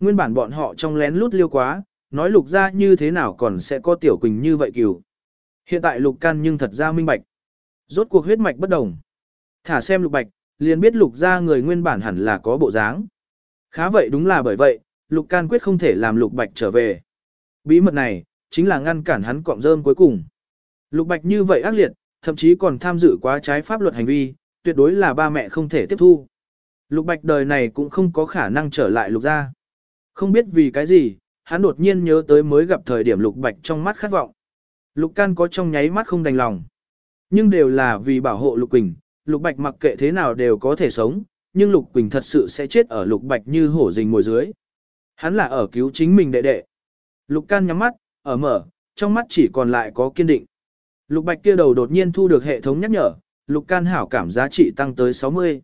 Nguyên bản bọn họ trong lén lút liêu quá, nói lục ra như thế nào còn sẽ có tiểu quỳnh như vậy cừu. Hiện tại lục can nhưng thật ra minh bạch. Rốt cuộc huyết mạch bất đồng. Thả xem lục bạch, liền biết lục ra người nguyên bản hẳn là có bộ dáng. Khá vậy đúng là bởi vậy, lục can quyết không thể làm lục bạch trở về. Bí mật này, chính là ngăn cản hắn cọng rơm cuối cùng. Lục bạch như vậy ác liệt, thậm chí còn tham dự quá trái pháp luật hành vi, tuyệt đối là ba mẹ không thể tiếp thu. Lục bạch đời này cũng không có khả năng trở lại lục ra. Không biết vì cái gì, hắn đột nhiên nhớ tới mới gặp thời điểm lục bạch trong mắt khát vọng. Lục can có trong nháy mắt không đành lòng. Nhưng đều là vì bảo hộ Lục Quỳnh, Lục Bạch mặc kệ thế nào đều có thể sống, nhưng Lục Quỳnh thật sự sẽ chết ở Lục Bạch như hổ rình mồi dưới. Hắn là ở cứu chính mình đệ đệ. Lục Can nhắm mắt, ở mở, trong mắt chỉ còn lại có kiên định. Lục Bạch kia đầu đột nhiên thu được hệ thống nhắc nhở, Lục Can hảo cảm giá trị tăng tới 60.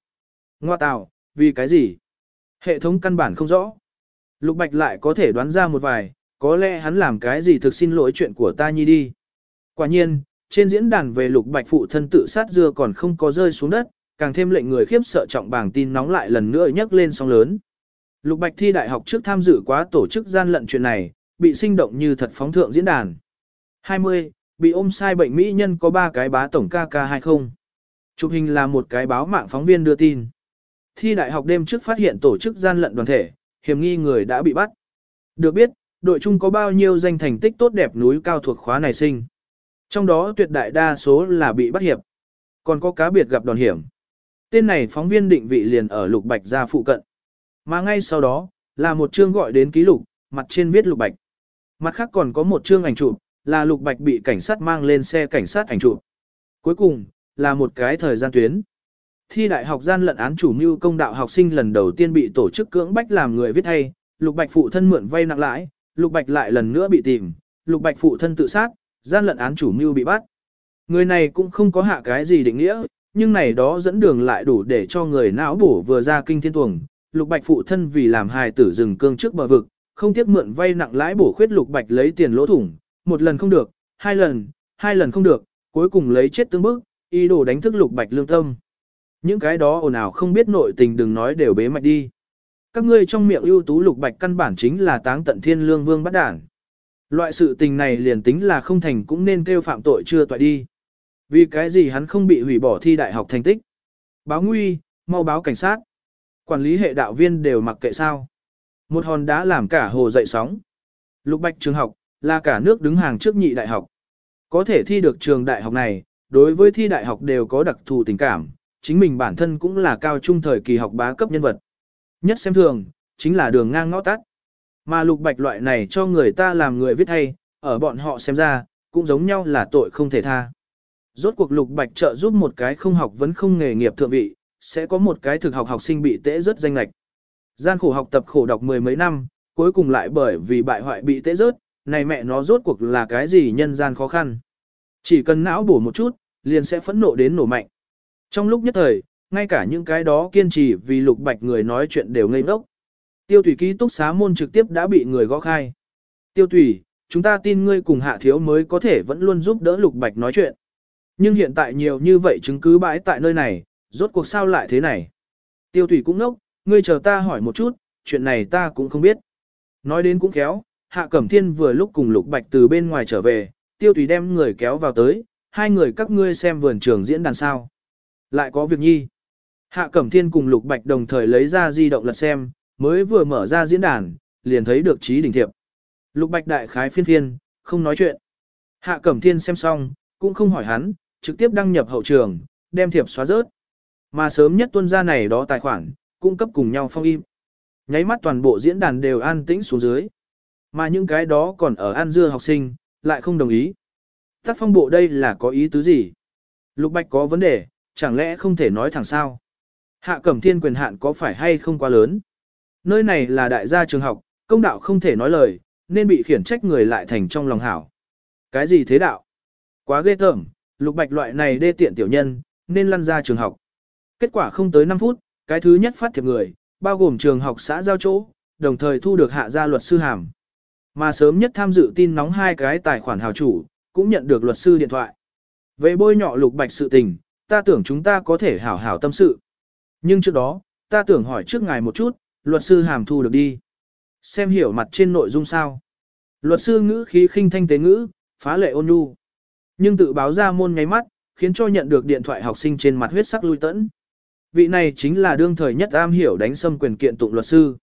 Ngoa tào, vì cái gì? Hệ thống căn bản không rõ. Lục Bạch lại có thể đoán ra một vài, có lẽ hắn làm cái gì thực xin lỗi chuyện của ta nhi đi. Quả nhiên, trên diễn đàn về Lục Bạch phụ thân tự sát dưa còn không có rơi xuống đất, càng thêm lệnh người khiếp sợ trọng bảng tin nóng lại lần nữa nhắc lên sóng lớn. Lục Bạch thi đại học trước tham dự quá tổ chức gian lận chuyện này, bị sinh động như thật phóng thượng diễn đàn. 20. Bị ôm sai bệnh mỹ nhân có 3 cái bá tổng KK20. Chụp hình là một cái báo mạng phóng viên đưa tin. Thi đại học đêm trước phát hiện tổ chức gian lận đoàn thể, hiểm nghi người đã bị bắt. Được biết, đội chung có bao nhiêu danh thành tích tốt đẹp núi cao thuộc khóa này sinh. Trong đó tuyệt đại đa số là bị bắt hiệp. Còn có cá biệt gặp đòn hiểm. Tên này phóng viên định vị liền ở lục bạch ra phụ cận. Mà ngay sau đó, là một chương gọi đến ký lục, mặt trên viết lục bạch. Mặt khác còn có một chương ảnh chụp, là lục bạch bị cảnh sát mang lên xe cảnh sát ảnh chụp. Cuối cùng, là một cái thời gian tuyến. Thi đại học gian lận án chủ mưu công đạo học sinh lần đầu tiên bị tổ chức cưỡng bách làm người viết hay, lục bạch phụ thân mượn vay nặng lãi, lục bạch lại lần nữa bị tìm, lục bạch phụ thân tự sát, gian lận án chủ mưu bị bắt. Người này cũng không có hạ cái gì định nghĩa, nhưng này đó dẫn đường lại đủ để cho người não bổ vừa ra kinh thiên tuồng. Lục Bạch phụ thân vì làm hài tử rừng cương trước bờ vực, không tiếc mượn vay nặng lãi bổ khuyết Lục Bạch lấy tiền lỗ thủng, một lần không được, hai lần, hai lần không được, cuối cùng lấy chết tương bức, ý đồ đánh thức Lục Bạch lương tâm. Những cái đó ồn ào không biết nội tình đừng nói đều bế mạch đi. Các ngươi trong miệng ưu tú Lục Bạch căn bản chính là táng tận thiên lương vương bắt đản. Loại sự tình này liền tính là không thành cũng nên kêu phạm tội chưa tội đi. Vì cái gì hắn không bị hủy bỏ thi đại học thành tích? Báo nguy, mau báo cảnh sát. Quản lý hệ đạo viên đều mặc kệ sao. Một hòn đá làm cả hồ dậy sóng. Lục Bạch trường học, là cả nước đứng hàng trước nhị đại học. Có thể thi được trường đại học này, đối với thi đại học đều có đặc thù tình cảm, chính mình bản thân cũng là cao trung thời kỳ học bá cấp nhân vật. Nhất xem thường, chính là đường ngang ngõ tắt. Mà lục bạch loại này cho người ta làm người viết hay, ở bọn họ xem ra, cũng giống nhau là tội không thể tha. Rốt cuộc lục bạch trợ giúp một cái không học vẫn không nghề nghiệp thượng vị, sẽ có một cái thực học học sinh bị tễ rớt danh lệch. Gian khổ học tập khổ đọc mười mấy năm, cuối cùng lại bởi vì bại hoại bị tễ rớt, này mẹ nó rốt cuộc là cái gì nhân gian khó khăn. Chỉ cần não bổ một chút, liền sẽ phẫn nộ đến nổ mạnh. Trong lúc nhất thời, ngay cả những cái đó kiên trì vì lục bạch người nói chuyện đều ngây ngốc. Tiêu tùy ký túc xá môn trực tiếp đã bị người gõ khai. Tiêu tùy, chúng ta tin ngươi cùng hạ thiếu mới có thể vẫn luôn giúp đỡ lục bạch nói chuyện. Nhưng hiện tại nhiều như vậy chứng cứ bãi tại nơi này, rốt cuộc sao lại thế này. Tiêu tùy cũng nốc, ngươi chờ ta hỏi một chút, chuyện này ta cũng không biết. Nói đến cũng khéo, Hạ Cẩm Thiên vừa lúc cùng Lục Bạch từ bên ngoài trở về, Tiêu Tùy đem người kéo vào tới, hai người các ngươi xem vườn trường diễn đàn sao. Lại có việc nhi. Hạ Cẩm Thiên cùng Lục Bạch đồng thời lấy ra di động lật xem, mới vừa mở ra diễn đàn, liền thấy được trí đỉnh thiệp. Lục Bạch đại khái phiên phiên, không nói chuyện. Hạ Cẩm Thiên xem xong, cũng không hỏi hắn, trực tiếp đăng nhập hậu trường, đem thiệp xóa rớt. Mà sớm nhất tuân ra này đó tài khoản, cung cấp cùng nhau phong im. Nháy mắt toàn bộ diễn đàn đều an tĩnh xuống dưới. Mà những cái đó còn ở an dưa học sinh, lại không đồng ý. Tác phong bộ đây là có ý tứ gì? Lục Bạch có vấn đề, chẳng lẽ không thể nói thẳng sao? Hạ Cẩm Thiên quyền hạn có phải hay không quá lớn? Nơi này là đại gia trường học, công đạo không thể nói lời, nên bị khiển trách người lại thành trong lòng hảo. Cái gì thế đạo? Quá ghê tởm, Lục Bạch loại này đê tiện tiểu nhân, nên lăn ra trường học. Kết quả không tới 5 phút, cái thứ nhất phát thiệp người, bao gồm trường học xã giao chỗ, đồng thời thu được hạ gia luật sư hàm. Mà sớm nhất tham dự tin nóng hai cái tài khoản hào chủ, cũng nhận được luật sư điện thoại. Về bôi nhọ lục bạch sự tình, ta tưởng chúng ta có thể hảo hảo tâm sự. Nhưng trước đó, ta tưởng hỏi trước ngài một chút, luật sư hàm thu được đi. Xem hiểu mặt trên nội dung sao. Luật sư ngữ khí khinh thanh tế ngữ, phá lệ ôn nhu. Nhưng tự báo ra môn nháy mắt, khiến cho nhận được điện thoại học sinh trên mặt huyết sắc lui tẫn. Vị này chính là đương thời nhất am hiểu đánh xâm quyền kiện tụng luật sư.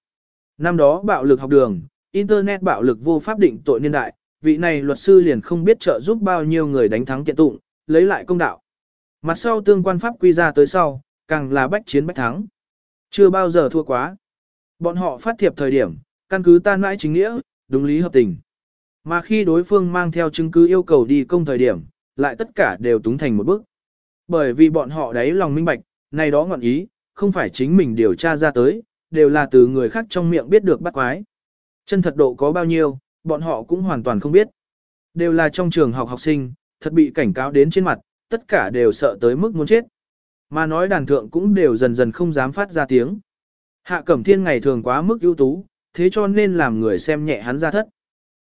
Năm đó bạo lực học đường, Internet bạo lực vô pháp định tội niên đại, vị này luật sư liền không biết trợ giúp bao nhiêu người đánh thắng kiện tụng, lấy lại công đạo. Mặt sau tương quan pháp quy ra tới sau, càng là bách chiến bách thắng. Chưa bao giờ thua quá. Bọn họ phát thiệp thời điểm, căn cứ tan mãi chính nghĩa, đúng lý hợp tình. Mà khi đối phương mang theo chứng cứ yêu cầu đi công thời điểm, lại tất cả đều túng thành một bước. Bởi vì bọn họ đấy lòng minh bạch, này đó ngọn ý, không phải chính mình điều tra ra tới, đều là từ người khác trong miệng biết được bắt quái. Chân thật độ có bao nhiêu, bọn họ cũng hoàn toàn không biết. Đều là trong trường học học sinh, thật bị cảnh cáo đến trên mặt, tất cả đều sợ tới mức muốn chết. Mà nói đàn thượng cũng đều dần dần không dám phát ra tiếng. Hạ Cẩm Thiên ngày thường quá mức ưu tú, thế cho nên làm người xem nhẹ hắn ra thất.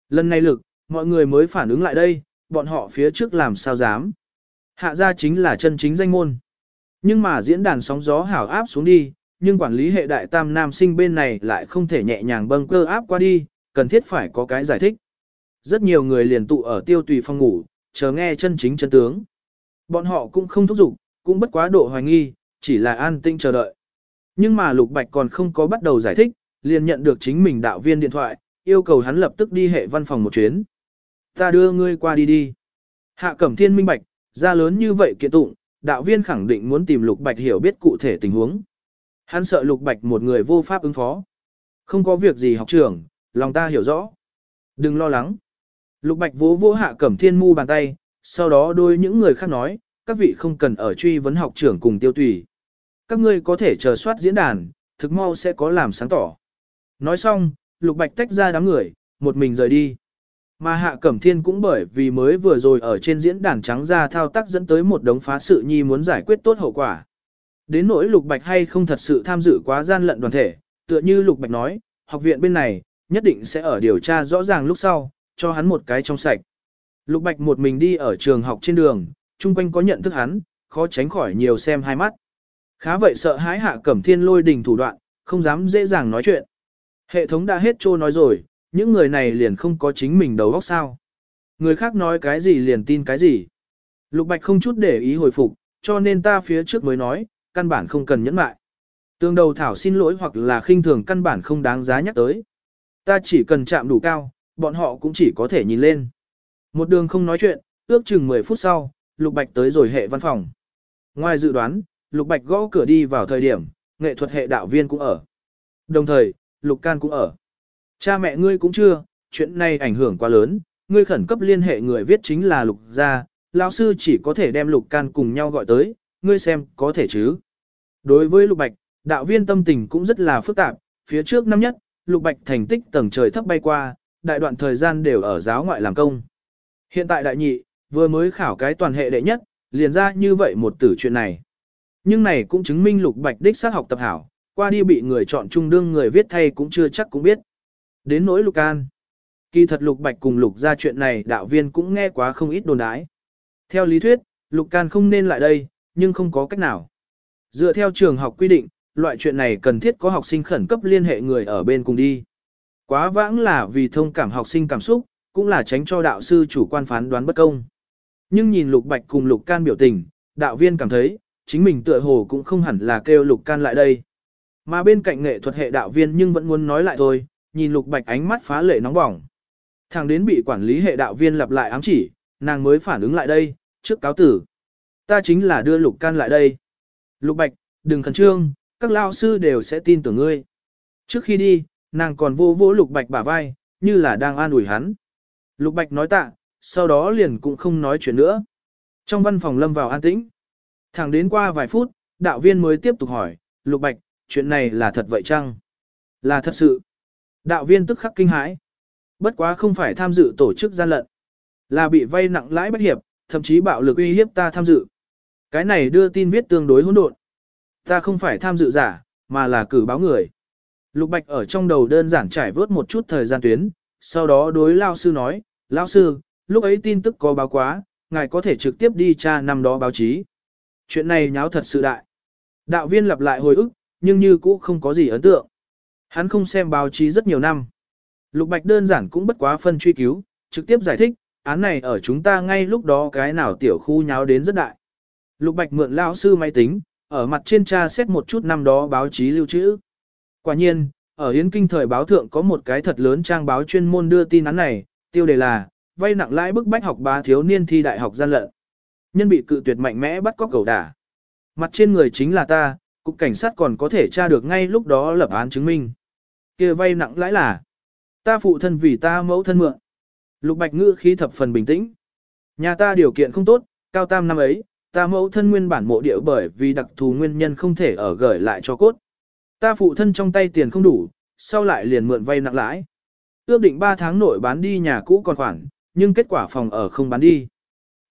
Lần này lực, mọi người mới phản ứng lại đây, bọn họ phía trước làm sao dám. Hạ gia chính là chân chính danh môn. Nhưng mà diễn đàn sóng gió hảo áp xuống đi, nhưng quản lý hệ đại tam nam sinh bên này lại không thể nhẹ nhàng bâng cơ áp qua đi, cần thiết phải có cái giải thích. Rất nhiều người liền tụ ở tiêu tùy phòng ngủ, chờ nghe chân chính chân tướng. Bọn họ cũng không thúc giục, cũng bất quá độ hoài nghi, chỉ là an tinh chờ đợi. Nhưng mà Lục Bạch còn không có bắt đầu giải thích, liền nhận được chính mình đạo viên điện thoại, yêu cầu hắn lập tức đi hệ văn phòng một chuyến. Ta đưa ngươi qua đi đi. Hạ Cẩm Thiên minh bạch, ra lớn như vậy kiện tụng, đạo viên khẳng định muốn tìm Lục Bạch hiểu biết cụ thể tình huống. Hắn sợ Lục Bạch một người vô pháp ứng phó. Không có việc gì học trưởng, lòng ta hiểu rõ. Đừng lo lắng. Lục Bạch vỗ vỗ Hạ Cẩm Thiên mu bàn tay, sau đó đôi những người khác nói, các vị không cần ở truy vấn học trưởng cùng tiêu tùy. Các ngươi có thể chờ soát diễn đàn, thực mau sẽ có làm sáng tỏ. Nói xong, Lục Bạch tách ra đám người, một mình rời đi. Mà Hạ Cẩm Thiên cũng bởi vì mới vừa rồi ở trên diễn đàn trắng ra thao tác dẫn tới một đống phá sự nhi muốn giải quyết tốt hậu quả. Đến nỗi Lục Bạch hay không thật sự tham dự quá gian lận đoàn thể, tựa như Lục Bạch nói, học viện bên này, nhất định sẽ ở điều tra rõ ràng lúc sau, cho hắn một cái trong sạch. Lục Bạch một mình đi ở trường học trên đường, chung quanh có nhận thức hắn, khó tránh khỏi nhiều xem hai mắt. Khá vậy sợ hãi Hạ Cẩm Thiên lôi đình thủ đoạn, không dám dễ dàng nói chuyện. Hệ thống đã hết trô nói rồi, những người này liền không có chính mình đầu óc sao. Người khác nói cái gì liền tin cái gì. Lục Bạch không chút để ý hồi phục, cho nên ta phía trước mới nói, căn bản không cần nhẫn mại. Tương đầu thảo xin lỗi hoặc là khinh thường căn bản không đáng giá nhắc tới. Ta chỉ cần chạm đủ cao, bọn họ cũng chỉ có thể nhìn lên. Một đường không nói chuyện, ước chừng 10 phút sau, Lục Bạch tới rồi hệ văn phòng. Ngoài dự đoán, Lục Bạch gõ cửa đi vào thời điểm, nghệ thuật hệ đạo viên cũng ở. Đồng thời, Lục Can cũng ở. Cha mẹ ngươi cũng chưa, chuyện này ảnh hưởng quá lớn, ngươi khẩn cấp liên hệ người viết chính là Lục gia, lão sư chỉ có thể đem Lục Can cùng nhau gọi tới, ngươi xem có thể chứ. Đối với Lục Bạch, đạo viên tâm tình cũng rất là phức tạp, phía trước năm nhất, Lục Bạch thành tích tầng trời thấp bay qua, đại đoạn thời gian đều ở giáo ngoại làm công. Hiện tại đại nhị, vừa mới khảo cái toàn hệ đệ nhất, liền ra như vậy một tử chuyện này. Nhưng này cũng chứng minh Lục Bạch đích xác học tập hảo, qua đi bị người chọn trung đương người viết thay cũng chưa chắc cũng biết. Đến nỗi Lục An. Kỳ thật Lục Bạch cùng Lục ra chuyện này đạo viên cũng nghe quá không ít đồn đái. Theo lý thuyết, Lục Can không nên lại đây, nhưng không có cách nào. Dựa theo trường học quy định, loại chuyện này cần thiết có học sinh khẩn cấp liên hệ người ở bên cùng đi. Quá vãng là vì thông cảm học sinh cảm xúc, cũng là tránh cho đạo sư chủ quan phán đoán bất công. Nhưng nhìn Lục Bạch cùng Lục Can biểu tình, đạo viên cảm thấy, chính mình tựa hồ cũng không hẳn là kêu Lục Can lại đây. Mà bên cạnh nghệ thuật hệ đạo viên nhưng vẫn muốn nói lại thôi, nhìn Lục Bạch ánh mắt phá lệ nóng bỏng. Thằng đến bị quản lý hệ đạo viên lặp lại ám chỉ, nàng mới phản ứng lại đây, trước cáo tử. Ta chính là đưa Lục Can lại đây. Lục Bạch, đừng khẩn trương, các lao sư đều sẽ tin tưởng ngươi. Trước khi đi, nàng còn vô vô Lục Bạch bả vai, như là đang an ủi hắn. Lục Bạch nói tạ, sau đó liền cũng không nói chuyện nữa. Trong văn phòng lâm vào an tĩnh. Thẳng đến qua vài phút, đạo viên mới tiếp tục hỏi, Lục Bạch, chuyện này là thật vậy chăng? Là thật sự. Đạo viên tức khắc kinh hãi. Bất quá không phải tham dự tổ chức gian lận. Là bị vay nặng lãi bất hiệp, thậm chí bạo lực uy hiếp ta tham dự. Cái này đưa tin viết tương đối hỗn độn. Ta không phải tham dự giả, mà là cử báo người. Lục Bạch ở trong đầu đơn giản trải vớt một chút thời gian tuyến, sau đó đối Lao Sư nói, Lao Sư, lúc ấy tin tức có báo quá, ngài có thể trực tiếp đi tra năm đó báo chí. Chuyện này nháo thật sự đại. Đạo viên lặp lại hồi ức, nhưng như cũ không có gì ấn tượng. Hắn không xem báo chí rất nhiều năm. Lục Bạch đơn giản cũng bất quá phân truy cứu, trực tiếp giải thích, án này ở chúng ta ngay lúc đó cái nào tiểu khu nháo đến rất đại. Lục Bạch mượn lão sư máy tính, ở mặt trên tra xét một chút năm đó báo chí lưu trữ. Quả nhiên, ở Yến Kinh thời báo thượng có một cái thật lớn trang báo chuyên môn đưa tin án này, tiêu đề là, vay nặng lãi bức bách học bá thiếu niên thi đại học gian lận. Nhân bị cự tuyệt mạnh mẽ bắt cóc cầu đả. Mặt trên người chính là ta, cục cảnh sát còn có thể tra được ngay lúc đó lập án chứng minh. kia vay nặng lãi là, ta phụ thân vì ta mẫu thân mượn. Lục Bạch ngữ khí thập phần bình tĩnh. Nhà ta điều kiện không tốt, cao tam năm ấy, ta mẫu thân nguyên bản mộ địa bởi vì đặc thù nguyên nhân không thể ở gửi lại cho cốt. Ta phụ thân trong tay tiền không đủ, sau lại liền mượn vay nặng lãi. Ước định 3 tháng nội bán đi nhà cũ còn khoản, nhưng kết quả phòng ở không bán đi.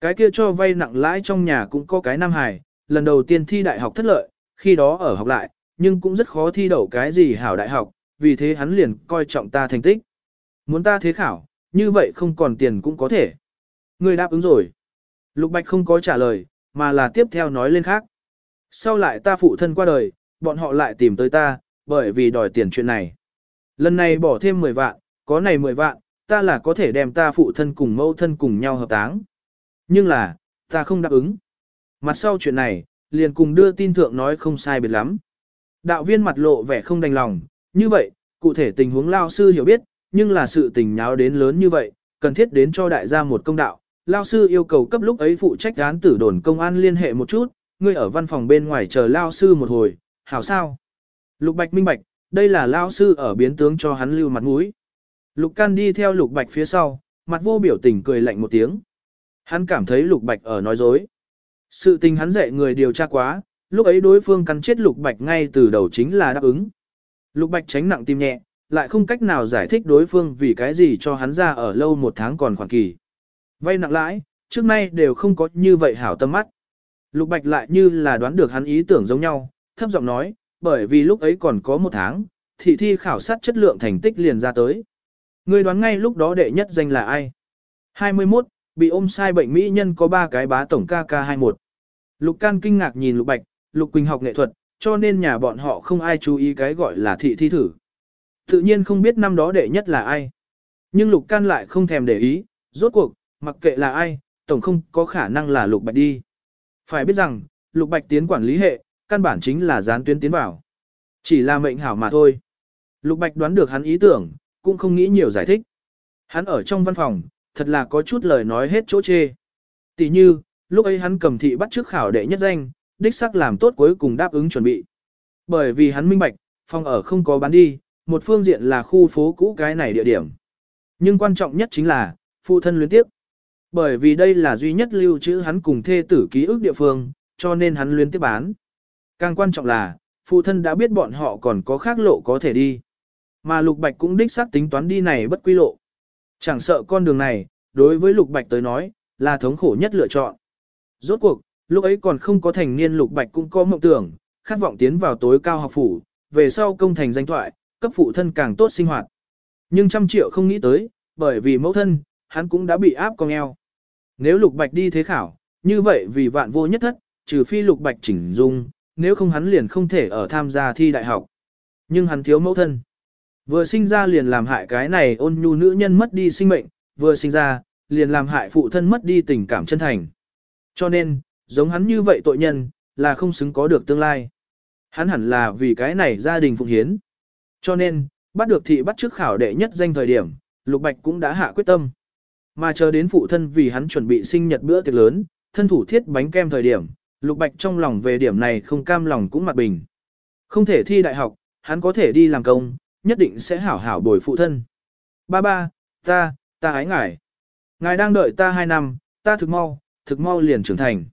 Cái kia cho vay nặng lãi trong nhà cũng có cái nam hài, lần đầu tiên thi đại học thất lợi, khi đó ở học lại, nhưng cũng rất khó thi đậu cái gì hảo đại học, vì thế hắn liền coi trọng ta thành tích. Muốn ta thế khảo, như vậy không còn tiền cũng có thể. Người đáp ứng rồi. Lục Bạch không có trả lời, mà là tiếp theo nói lên khác. Sau lại ta phụ thân qua đời, bọn họ lại tìm tới ta, bởi vì đòi tiền chuyện này. Lần này bỏ thêm 10 vạn, có này 10 vạn, ta là có thể đem ta phụ thân cùng mẫu thân cùng nhau hợp táng. Nhưng là, ta không đáp ứng. Mặt sau chuyện này, liền cùng đưa tin thượng nói không sai biệt lắm. Đạo viên mặt lộ vẻ không đành lòng, như vậy, cụ thể tình huống lao sư hiểu biết, nhưng là sự tình nháo đến lớn như vậy, cần thiết đến cho đại gia một công đạo. Lao sư yêu cầu cấp lúc ấy phụ trách án tử đồn công an liên hệ một chút, ngươi ở văn phòng bên ngoài chờ Lao sư một hồi, hảo sao? Lục Bạch minh bạch, đây là Lao sư ở biến tướng cho hắn lưu mặt mũi. Lục Can đi theo Lục Bạch phía sau, mặt vô biểu tình cười lạnh một tiếng. Hắn cảm thấy Lục Bạch ở nói dối. Sự tình hắn dạy người điều tra quá, lúc ấy đối phương cắn chết Lục Bạch ngay từ đầu chính là đáp ứng. Lục Bạch tránh nặng tim nhẹ, lại không cách nào giải thích đối phương vì cái gì cho hắn ra ở lâu một tháng còn khoản kỳ. Vay nặng lãi, trước nay đều không có như vậy hảo tâm mắt. Lục Bạch lại như là đoán được hắn ý tưởng giống nhau, thấp giọng nói, bởi vì lúc ấy còn có một tháng, thị thi khảo sát chất lượng thành tích liền ra tới. Người đoán ngay lúc đó đệ nhất danh là ai? 21, bị ôm sai bệnh mỹ nhân có 3 cái bá tổng KK21. Lục Can kinh ngạc nhìn Lục Bạch, Lục Quỳnh học nghệ thuật, cho nên nhà bọn họ không ai chú ý cái gọi là thị thi thử. Tự nhiên không biết năm đó đệ nhất là ai. Nhưng Lục Can lại không thèm để ý, rốt cuộc, mặc kệ là ai, tổng không có khả năng là Lục Bạch đi. Phải biết rằng, Lục Bạch tiến quản lý hệ, căn bản chính là gián tuyến tiến vào. Chỉ là mệnh hảo mà thôi. Lục Bạch đoán được hắn ý tưởng, cũng không nghĩ nhiều giải thích. Hắn ở trong văn phòng, thật là có chút lời nói hết chỗ chê. Tỷ như, lúc ấy hắn cầm thị bắt trước khảo đệ nhất danh, đích xác làm tốt cuối cùng đáp ứng chuẩn bị. Bởi vì hắn minh bạch, phòng ở không có bán đi, một phương diện là khu phố cũ cái này địa điểm. Nhưng quan trọng nhất chính là, phụ thân luyến tiếp. Bởi vì đây là duy nhất lưu trữ hắn cùng thê tử ký ức địa phương, cho nên hắn luyến tiếp bán. Càng quan trọng là, phụ thân đã biết bọn họ còn có khác lộ có thể đi. Mà Lục Bạch cũng đích xác tính toán đi này bất quy lộ. Chẳng sợ con đường này, đối với Lục Bạch tới nói, là thống khổ nhất lựa chọn. Rốt cuộc, lúc ấy còn không có thành niên Lục Bạch cũng có mộng tưởng, khát vọng tiến vào tối cao học phủ, về sau công thành danh thoại, cấp phụ thân càng tốt sinh hoạt. Nhưng trăm triệu không nghĩ tới, bởi vì mẫu thân, hắn cũng đã bị áp con eo. Nếu Lục Bạch đi thế khảo, như vậy vì vạn vô nhất thất, trừ phi Lục Bạch chỉnh dung, nếu không hắn liền không thể ở tham gia thi đại học. Nhưng hắn thiếu mẫu thân. Vừa sinh ra liền làm hại cái này ôn nhu nữ nhân mất đi sinh mệnh, vừa sinh ra, liền làm hại phụ thân mất đi tình cảm chân thành. Cho nên, giống hắn như vậy tội nhân, là không xứng có được tương lai. Hắn hẳn là vì cái này gia đình phụng hiến. Cho nên, bắt được thị bắt trước khảo đệ nhất danh thời điểm, Lục Bạch cũng đã hạ quyết tâm. Mà chờ đến phụ thân vì hắn chuẩn bị sinh nhật bữa tiệc lớn, thân thủ thiết bánh kem thời điểm, Lục Bạch trong lòng về điểm này không cam lòng cũng mặt bình. Không thể thi đại học, hắn có thể đi làm công, nhất định sẽ hảo hảo bồi phụ thân. Ba ba, ta, ta ái ngài. Ngài đang đợi ta hai năm, ta thực mau, thực mau liền trưởng thành.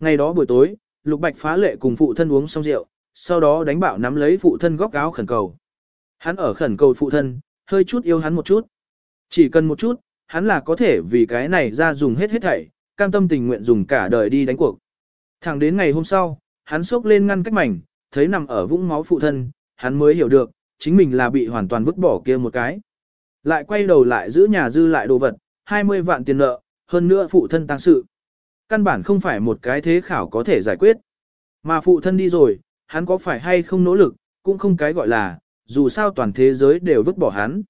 Ngày đó buổi tối, Lục Bạch phá lệ cùng phụ thân uống xong rượu, sau đó đánh bạo nắm lấy phụ thân góc áo khẩn cầu. Hắn ở khẩn cầu phụ thân, hơi chút yêu hắn một chút. Chỉ cần một chút, hắn là có thể vì cái này ra dùng hết hết thảy, cam tâm tình nguyện dùng cả đời đi đánh cuộc. Thẳng đến ngày hôm sau, hắn sốc lên ngăn cách mảnh, thấy nằm ở vũng máu phụ thân, hắn mới hiểu được, chính mình là bị hoàn toàn vứt bỏ kia một cái. Lại quay đầu lại giữ nhà dư lại đồ vật, 20 vạn tiền nợ, hơn nữa phụ thân tăng sự. Căn bản không phải một cái thế khảo có thể giải quyết. Mà phụ thân đi rồi, hắn có phải hay không nỗ lực, cũng không cái gọi là, dù sao toàn thế giới đều vứt bỏ hắn.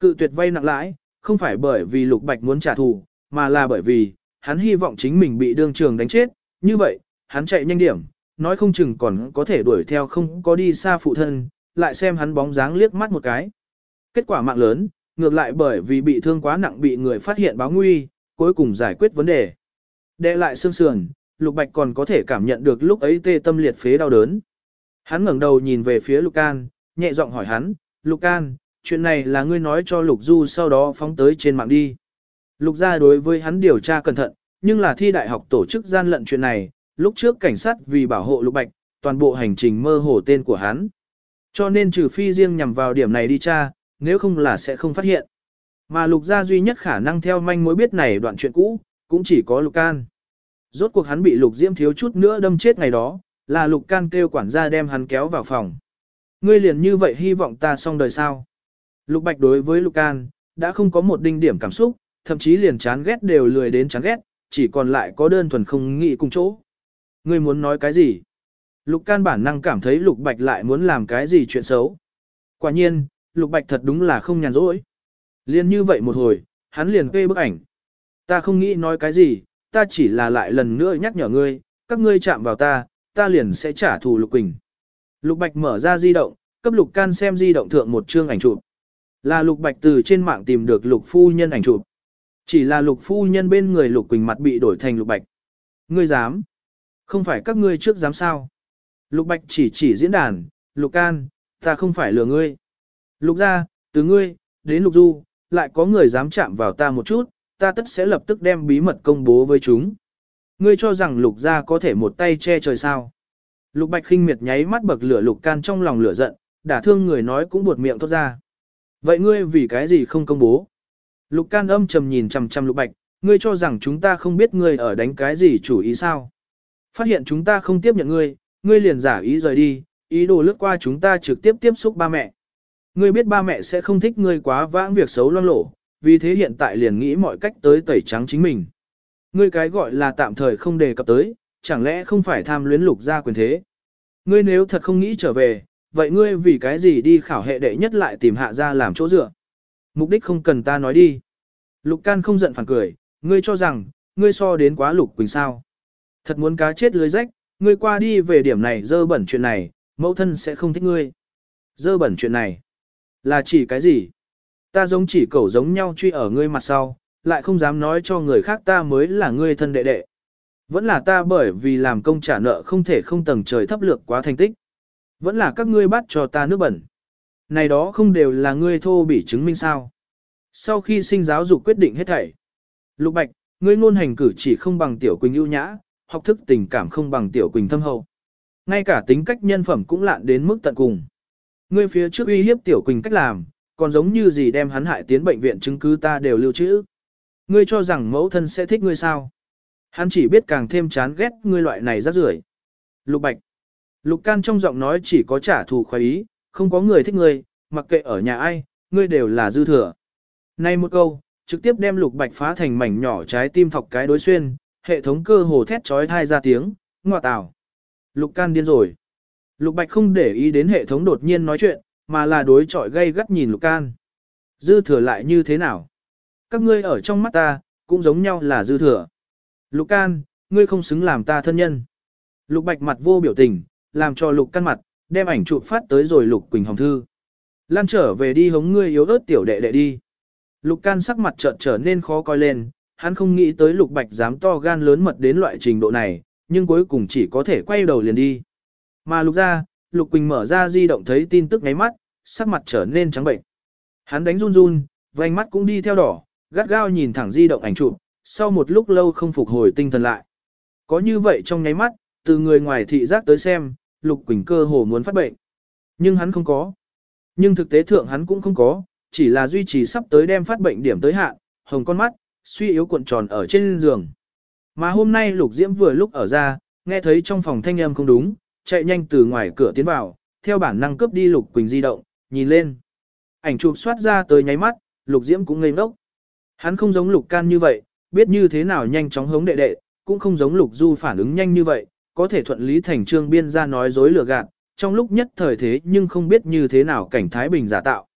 Cự tuyệt vay nặng lãi, không phải bởi vì Lục Bạch muốn trả thù, mà là bởi vì, hắn hy vọng chính mình bị đương trường đánh chết, như vậy, hắn chạy nhanh điểm, nói không chừng còn có thể đuổi theo không có đi xa phụ thân, lại xem hắn bóng dáng liếc mắt một cái. Kết quả mạng lớn, ngược lại bởi vì bị thương quá nặng bị người phát hiện báo nguy, cuối cùng giải quyết vấn đề. Đệ lại xương sườn, Lục Bạch còn có thể cảm nhận được lúc ấy tê tâm liệt phế đau đớn. Hắn ngẩng đầu nhìn về phía Lục Can, nhẹ giọng hỏi hắn, Lục Can, chuyện này là ngươi nói cho Lục Du sau đó phóng tới trên mạng đi. Lục gia đối với hắn điều tra cẩn thận, nhưng là thi đại học tổ chức gian lận chuyện này, lúc trước cảnh sát vì bảo hộ Lục Bạch, toàn bộ hành trình mơ hồ tên của hắn. Cho nên trừ phi riêng nhằm vào điểm này đi tra, nếu không là sẽ không phát hiện. Mà Lục gia duy nhất khả năng theo manh mối biết này đoạn chuyện cũ, cũng chỉ có Lục Can. Rốt cuộc hắn bị Lục Diễm thiếu chút nữa đâm chết ngày đó, là Lục Can kêu quản gia đem hắn kéo vào phòng. Ngươi liền như vậy hy vọng ta xong đời sao? Lục Bạch đối với Lục Can, đã không có một đinh điểm cảm xúc, thậm chí liền chán ghét đều lười đến chán ghét, chỉ còn lại có đơn thuần không nghĩ cùng chỗ. Ngươi muốn nói cái gì? Lục Can bản năng cảm thấy Lục Bạch lại muốn làm cái gì chuyện xấu. Quả nhiên, Lục Bạch thật đúng là không nhàn rỗi. Liên như vậy một hồi, hắn liền phê bức ảnh. Ta không nghĩ nói cái gì, ta chỉ là lại lần nữa nhắc nhở ngươi, các ngươi chạm vào ta, ta liền sẽ trả thù Lục Quỳnh. Lục Bạch mở ra di động, cấp Lục Can xem di động thượng một chương ảnh chụp. Là Lục Bạch từ trên mạng tìm được Lục Phu Nhân ảnh chụp. Chỉ là Lục Phu Nhân bên người Lục Quỳnh mặt bị đổi thành Lục Bạch. Ngươi dám? Không phải các ngươi trước dám sao? Lục Bạch chỉ chỉ diễn đàn, Lục Can, ta không phải lừa ngươi. Lục ra, từ ngươi, đến Lục Du, lại có người dám chạm vào ta một chút, ta tất sẽ lập tức đem bí mật công bố với chúng. Ngươi cho rằng Lục ra có thể một tay che trời sao? Lục Bạch khinh miệt nháy mắt bậc lửa Lục Can trong lòng lửa giận, đả thương người nói cũng buột miệng thốt ra. Vậy ngươi vì cái gì không công bố? Lục Can âm trầm nhìn chằm chằm Lục Bạch, ngươi cho rằng chúng ta không biết ngươi ở đánh cái gì chủ ý sao? Phát hiện chúng ta không tiếp nhận ngươi, ngươi liền giả ý rời đi, ý đồ lướt qua chúng ta trực tiếp tiếp xúc ba mẹ. Ngươi biết ba mẹ sẽ không thích ngươi quá vãng việc xấu loang lổ, vì thế hiện tại liền nghĩ mọi cách tới tẩy trắng chính mình. Ngươi cái gọi là tạm thời không đề cập tới, chẳng lẽ không phải tham luyến lục gia quyền thế? Ngươi nếu thật không nghĩ trở về, vậy ngươi vì cái gì đi khảo hệ đệ nhất lại tìm hạ gia làm chỗ dựa? Mục đích không cần ta nói đi. Lục can không giận phản cười, ngươi cho rằng, ngươi so đến quá lục quỳnh sao. Thật muốn cá chết lưới rách, ngươi qua đi về điểm này dơ bẩn chuyện này, mẫu thân sẽ không thích ngươi. Dơ bẩn chuyện này, là chỉ cái gì? Ta giống chỉ cẩu giống nhau truy ở ngươi mặt sau, lại không dám nói cho người khác ta mới là ngươi thân đệ đệ. Vẫn là ta bởi vì làm công trả nợ không thể không tầng trời thấp lược quá thành tích. Vẫn là các ngươi bắt cho ta nước bẩn. Này đó không đều là ngươi thô bị chứng minh sao. Sau khi sinh giáo dục quyết định hết thảy. Lục Bạch, ngươi ngôn hành cử chỉ không bằng tiểu Quỳnh ưu nhã, học thức tình cảm không bằng tiểu Quỳnh thâm hậu. Ngay cả tính cách nhân phẩm cũng lạn đến mức tận cùng. Ngươi phía trước uy hiếp tiểu Quỳnh cách làm, còn giống như gì đem hắn hại tiến bệnh viện chứng cứ ta đều lưu trữ. Ngươi cho rằng mẫu thân sẽ thích ngươi sao? Hắn chỉ biết càng thêm chán ghét ngươi loại này rất rưởi. Lục Bạch. Lục Can trong giọng nói chỉ có trả thù khoái ý, không có người thích ngươi, mặc kệ ở nhà ai, ngươi đều là dư thừa. Nay một câu, trực tiếp đem Lục Bạch phá thành mảnh nhỏ trái tim thọc cái đối xuyên, hệ thống cơ hồ thét trói thai ra tiếng, ngọa tảo. Lục Can điên rồi. Lục Bạch không để ý đến hệ thống đột nhiên nói chuyện, mà là đối chọi gây gắt nhìn Lục Can. Dư thừa lại như thế nào? Các ngươi ở trong mắt ta, cũng giống nhau là dư thừa. Lục Can, ngươi không xứng làm ta thân nhân. Lục Bạch mặt vô biểu tình, làm cho Lục Can mặt, đem ảnh chụp phát tới rồi Lục Quỳnh Hồng Thư. Lan trở về đi hống ngươi yếu ớt tiểu đệ đệ đi. Lục Can sắc mặt chợt trở nên khó coi lên, hắn không nghĩ tới Lục Bạch dám to gan lớn mật đến loại trình độ này, nhưng cuối cùng chỉ có thể quay đầu liền đi. Mà Lục ra, Lục Quỳnh mở ra di động thấy tin tức ngáy mắt, sắc mặt trở nên trắng bệnh. Hắn đánh run run, vành mắt cũng đi theo đỏ, gắt gao nhìn thẳng di động ảnh chụp, sau một lúc lâu không phục hồi tinh thần lại. Có như vậy trong nháy mắt, từ người ngoài thị giác tới xem, Lục Quỳnh cơ hồ muốn phát bệnh. Nhưng hắn không có. Nhưng thực tế thượng hắn cũng không có, chỉ là duy trì sắp tới đem phát bệnh điểm tới hạn, hồng con mắt, suy yếu cuộn tròn ở trên giường. Mà hôm nay Lục Diễm vừa lúc ở ra, nghe thấy trong phòng thanh âm không đúng, chạy nhanh từ ngoài cửa tiến vào, theo bản năng cướp đi Lục Quỳnh di động, nhìn lên. Ảnh chụp xoát ra tới nháy mắt, Lục Diễm cũng ngây ngốc. Hắn không giống Lục Can như vậy, biết như thế nào nhanh chóng hống đệ đệ, cũng không giống Lục Du phản ứng nhanh như vậy, có thể thuận lý thành trương biên ra nói dối lừa gạt, trong lúc nhất thời thế nhưng không biết như thế nào cảnh Thái Bình giả tạo.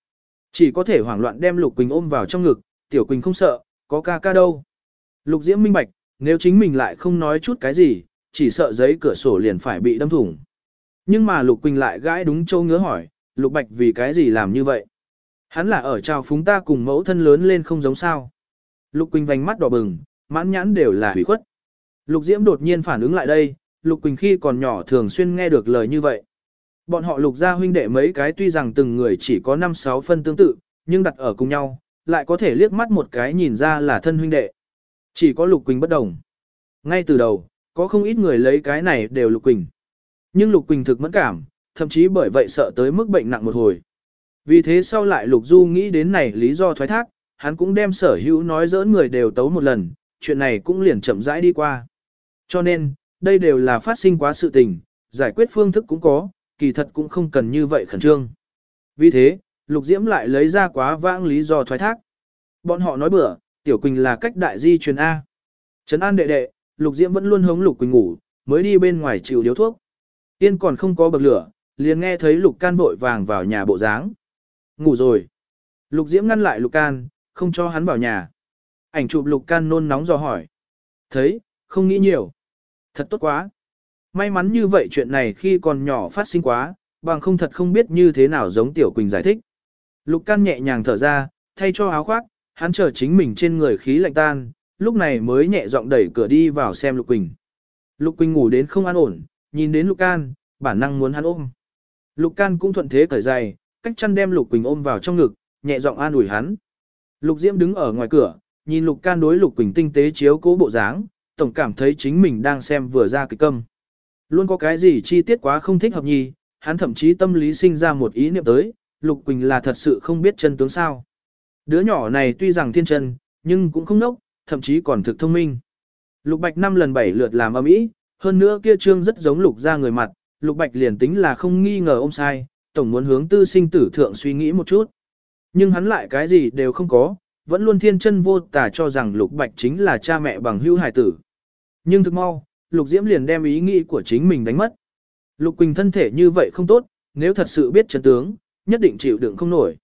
Chỉ có thể hoảng loạn đem Lục Quỳnh ôm vào trong ngực, Tiểu Quỳnh không sợ, có ca ca đâu. Lục Diễm minh bạch, nếu chính mình lại không nói chút cái gì, chỉ sợ giấy cửa sổ liền phải bị đâm thủng. Nhưng mà Lục Quỳnh lại gãi đúng châu ngứa hỏi, Lục Bạch vì cái gì làm như vậy? Hắn là ở trào phúng ta cùng mẫu thân lớn lên không giống sao. Lục Quỳnh vành mắt đỏ bừng, mãn nhãn đều là hủy khuất. Lục Diễm đột nhiên phản ứng lại đây, Lục Quỳnh khi còn nhỏ thường xuyên nghe được lời như vậy. Bọn họ lục gia huynh đệ mấy cái tuy rằng từng người chỉ có 5-6 phân tương tự, nhưng đặt ở cùng nhau, lại có thể liếc mắt một cái nhìn ra là thân huynh đệ. Chỉ có Lục Quỳnh bất đồng. Ngay từ đầu, có không ít người lấy cái này đều Lục Quỳnh. Nhưng Lục Quỳnh thực mẫn cảm, thậm chí bởi vậy sợ tới mức bệnh nặng một hồi. Vì thế sau lại Lục Du nghĩ đến này lý do thoái thác, hắn cũng đem sở hữu nói giỡn người đều tấu một lần, chuyện này cũng liền chậm rãi đi qua. Cho nên, đây đều là phát sinh quá sự tình, giải quyết phương thức cũng có, kỳ thật cũng không cần như vậy khẩn trương. Vì thế, Lục Diễm lại lấy ra quá vãng lý do thoái thác. Bọn họ nói bữa, Tiểu Quỳnh là cách đại di truyền A. Trấn an đệ đệ, Lục Diễm vẫn luôn hống Lục Quỳnh ngủ, mới đi bên ngoài chịu điếu thuốc. Tiên còn không có bậc lửa, liền nghe thấy Lục Can vội vàng vào nhà bộ dáng. Ngủ rồi. Lục Diễm ngăn lại Lục Can, không cho hắn vào nhà. Ảnh chụp Lục Can nôn nóng dò hỏi. Thấy, không nghĩ nhiều. Thật tốt quá. May mắn như vậy chuyện này khi còn nhỏ phát sinh quá, bằng không thật không biết như thế nào giống Tiểu Quỳnh giải thích. Lục Can nhẹ nhàng thở ra, thay cho áo khoác, hắn chờ chính mình trên người khí lạnh tan, lúc này mới nhẹ giọng đẩy cửa đi vào xem Lục Quỳnh. Lục Quỳnh ngủ đến không an ổn, nhìn đến Lục Can, bản năng muốn hắn ôm. Lục Can cũng thuận thế cởi giày, cách chăn đem Lục Quỳnh ôm vào trong ngực, nhẹ giọng an ủi hắn. Lục Diễm đứng ở ngoài cửa, nhìn Lục Can đối Lục Quỳnh tinh tế chiếu cố bộ dáng, tổng cảm thấy chính mình đang xem vừa ra kịch câm. Luôn có cái gì chi tiết quá không thích hợp nhì, hắn thậm chí tâm lý sinh ra một ý niệm tới, Lục Quỳnh là thật sự không biết chân tướng sao. Đứa nhỏ này tuy rằng thiên chân, nhưng cũng không nốc, thậm chí còn thực thông minh. Lục Bạch năm lần bảy lượt làm âm ý, hơn nữa kia trương rất giống Lục ra người mặt, Lục Bạch liền tính là không nghi ngờ ông sai, tổng muốn hướng tư sinh tử thượng suy nghĩ một chút. Nhưng hắn lại cái gì đều không có, vẫn luôn thiên chân vô tả cho rằng Lục Bạch chính là cha mẹ bằng hữu hài tử. Nhưng thực mau, Lục Diễm liền đem ý nghĩ của chính mình đánh mất. Lục Quỳnh thân thể như vậy không tốt, nếu thật sự biết chân tướng, nhất định chịu đựng không nổi.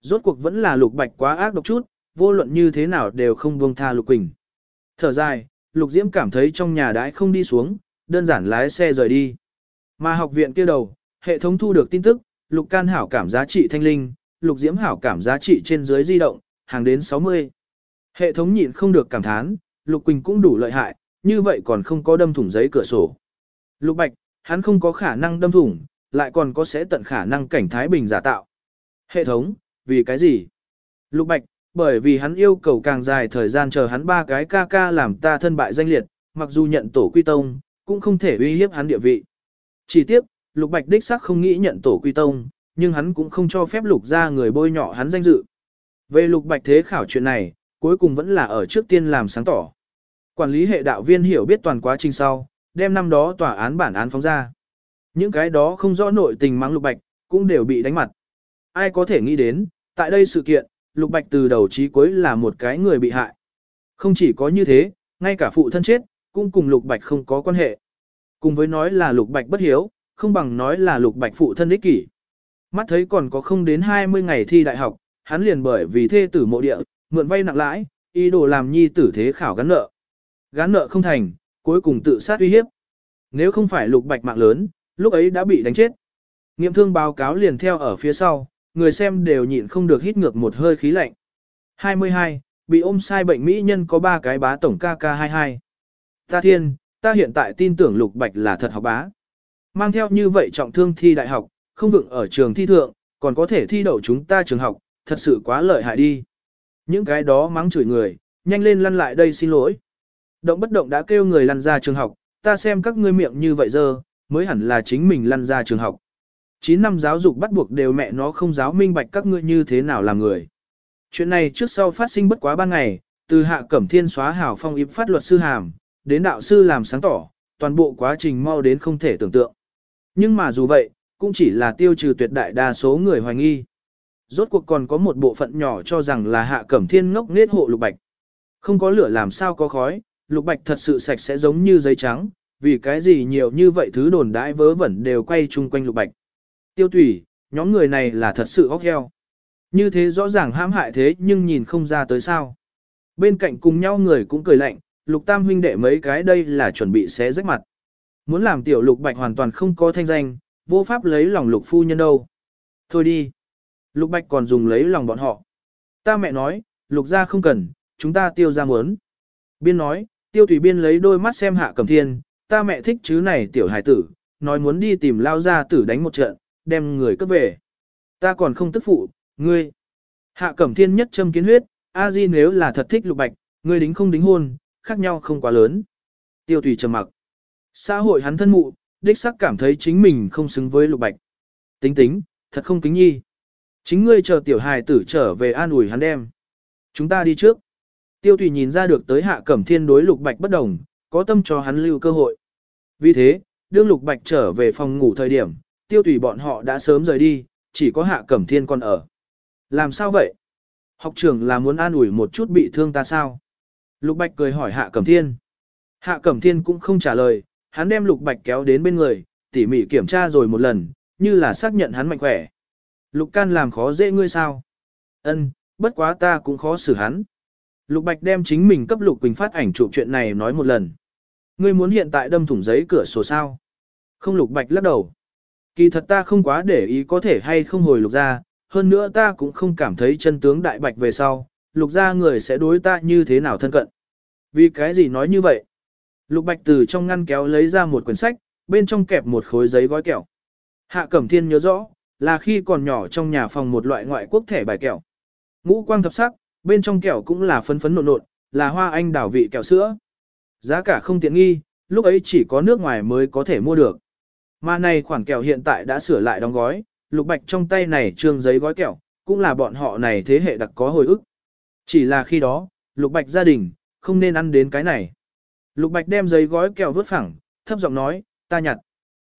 Rốt cuộc vẫn là Lục Bạch quá ác độc chút, vô luận như thế nào đều không buông tha Lục Quỳnh. Thở dài, Lục Diễm cảm thấy trong nhà đãi không đi xuống, đơn giản lái xe rời đi. Mà học viện kia đầu, hệ thống thu được tin tức, Lục Can hảo cảm giá trị thanh linh, Lục Diễm hảo cảm giá trị trên dưới di động, hàng đến 60. Hệ thống nhịn không được cảm thán, Lục Quỳnh cũng đủ lợi hại, như vậy còn không có đâm thủng giấy cửa sổ. Lục Bạch, hắn không có khả năng đâm thủng, lại còn có sẽ tận khả năng cảnh Thái Bình giả tạo. Hệ thống, vì cái gì? Lục Bạch, bởi vì hắn yêu cầu càng dài thời gian chờ hắn ba cái ca ca làm ta thân bại danh liệt, mặc dù nhận tổ quy tông, cũng không thể uy hiếp hắn địa vị. Chỉ tiếp, Lục Bạch đích xác không nghĩ nhận tổ quy tông, nhưng hắn cũng không cho phép Lục ra người bôi nhọ hắn danh dự. Về Lục Bạch thế khảo chuyện này, cuối cùng vẫn là ở trước tiên làm sáng tỏ. Quản lý hệ đạo viên hiểu biết toàn quá trình sau, đem năm đó tòa án bản án phóng ra. Những cái đó không rõ nội tình mang Lục Bạch, cũng đều bị đánh mặt. Ai có thể nghĩ đến, tại đây sự kiện, Lục Bạch từ đầu chí cuối là một cái người bị hại. Không chỉ có như thế, ngay cả phụ thân chết, cũng cùng Lục Bạch không có quan hệ. Cùng với nói là Lục Bạch bất hiếu, không bằng nói là Lục Bạch phụ thân ích kỷ. Mắt thấy còn có không đến 20 ngày thi đại học, hắn liền bởi vì thê tử mộ địa, mượn vay nặng lãi, ý đồ làm nhi tử thế khảo gắn nợ. Gắn nợ không thành, cuối cùng tự sát uy hiếp. Nếu không phải Lục Bạch mạng lớn, lúc ấy đã bị đánh chết. Nghiệm thương báo cáo liền theo ở phía sau, người xem đều nhịn không được hít ngược một hơi khí lạnh. 22. Bị ôm sai bệnh mỹ nhân có 3 cái bá tổng KK22. Ta thiên, ta hiện tại tin tưởng Lục Bạch là thật học bá. Mang theo như vậy trọng thương thi đại học, không vựng ở trường thi thượng, còn có thể thi đậu chúng ta trường học, thật sự quá lợi hại đi. Những cái đó mắng chửi người, nhanh lên lăn lại đây xin lỗi. Động bất động đã kêu người lăn ra trường học, ta xem các ngươi miệng như vậy giờ, mới hẳn là chính mình lăn ra trường học. 9 năm giáo dục bắt buộc đều mẹ nó không giáo minh bạch các ngươi như thế nào làm người. Chuyện này trước sau phát sinh bất quá ban ngày, từ hạ cẩm thiên xóa hảo phong ịp phát luật sư hàm, đến đạo sư làm sáng tỏ, toàn bộ quá trình mau đến không thể tưởng tượng. Nhưng mà dù vậy, cũng chỉ là tiêu trừ tuyệt đại đa số người hoài nghi. Rốt cuộc còn có một bộ phận nhỏ cho rằng là hạ cẩm thiên ngốc nết hộ lục bạch. Không có lửa làm sao có khói, lục bạch thật sự sạch sẽ giống như giấy trắng, vì cái gì nhiều như vậy thứ đồn đãi vớ vẩn đều quay chung quanh lục bạch. Tiêu thủy nhóm người này là thật sự hóc heo. Như thế rõ ràng hãm hại thế nhưng nhìn không ra tới sao. Bên cạnh cùng nhau người cũng cười lạnh, lục tam huynh đệ mấy cái đây là chuẩn bị xé rách mặt. Muốn làm tiểu lục bạch hoàn toàn không có thanh danh, vô pháp lấy lòng lục phu nhân đâu. Thôi đi. Lục bạch còn dùng lấy lòng bọn họ. Ta mẹ nói, lục ra không cần, chúng ta tiêu ra muốn. Biên nói, tiêu tùy biên lấy đôi mắt xem hạ cầm thiên, ta mẹ thích chứ này tiểu hải tử, nói muốn đi tìm lao ra tử đánh một trận, đem người cướp về. Ta còn không tức phụ, ngươi. Hạ cẩm thiên nhất châm kiến huyết, a di nếu là thật thích lục bạch, ngươi đính không đính hôn, khác nhau không quá lớn. tiêu tùy trầm mặc. Xã hội hắn thân mụ, đích sắc cảm thấy chính mình không xứng với lục bạch. Tính tính, thật không kính nhi. Chính ngươi chờ tiểu hài tử trở về an ủi hắn đem. Chúng ta đi trước. Tiêu tùy nhìn ra được tới hạ cẩm thiên đối lục bạch bất đồng, có tâm cho hắn lưu cơ hội. Vì thế, đương lục bạch trở về phòng ngủ thời điểm, tiêu tùy bọn họ đã sớm rời đi, chỉ có hạ cẩm thiên còn ở. Làm sao vậy? Học trưởng là muốn an ủi một chút bị thương ta sao? Lục bạch cười hỏi hạ cẩm thiên. Hạ cẩm thiên cũng không trả lời, hắn đem lục bạch kéo đến bên người, tỉ mỉ kiểm tra rồi một lần, như là xác nhận hắn mạnh khỏe. Lục can làm khó dễ ngươi sao? Ân, bất quá ta cũng khó xử hắn. Lục Bạch đem chính mình cấp Lục Quỳnh phát ảnh chụp chuyện này nói một lần. Ngươi muốn hiện tại đâm thủng giấy cửa sổ sao? Không Lục Bạch lắc đầu. Kỳ thật ta không quá để ý có thể hay không hồi Lục ra, hơn nữa ta cũng không cảm thấy chân tướng đại bạch về sau, Lục ra người sẽ đối ta như thế nào thân cận. Vì cái gì nói như vậy? Lục Bạch từ trong ngăn kéo lấy ra một quyển sách, bên trong kẹp một khối giấy gói kẹo. Hạ Cẩm Thiên nhớ rõ, là khi còn nhỏ trong nhà phòng một loại ngoại quốc thẻ bài kẹo. Ngũ quang thập sắc, bên trong kẹo cũng là phấn phấn nộn nộn, là hoa anh đảo vị kẹo sữa. Giá cả không tiện nghi, lúc ấy chỉ có nước ngoài mới có thể mua được. Mà này khoản kẹo hiện tại đã sửa lại đóng gói, lục bạch trong tay này trương giấy gói kẹo, cũng là bọn họ này thế hệ đặc có hồi ức. Chỉ là khi đó, lục bạch gia đình, không nên ăn đến cái này. Lục bạch đem giấy gói kẹo vứt phẳng, thấp giọng nói, ta nhặt.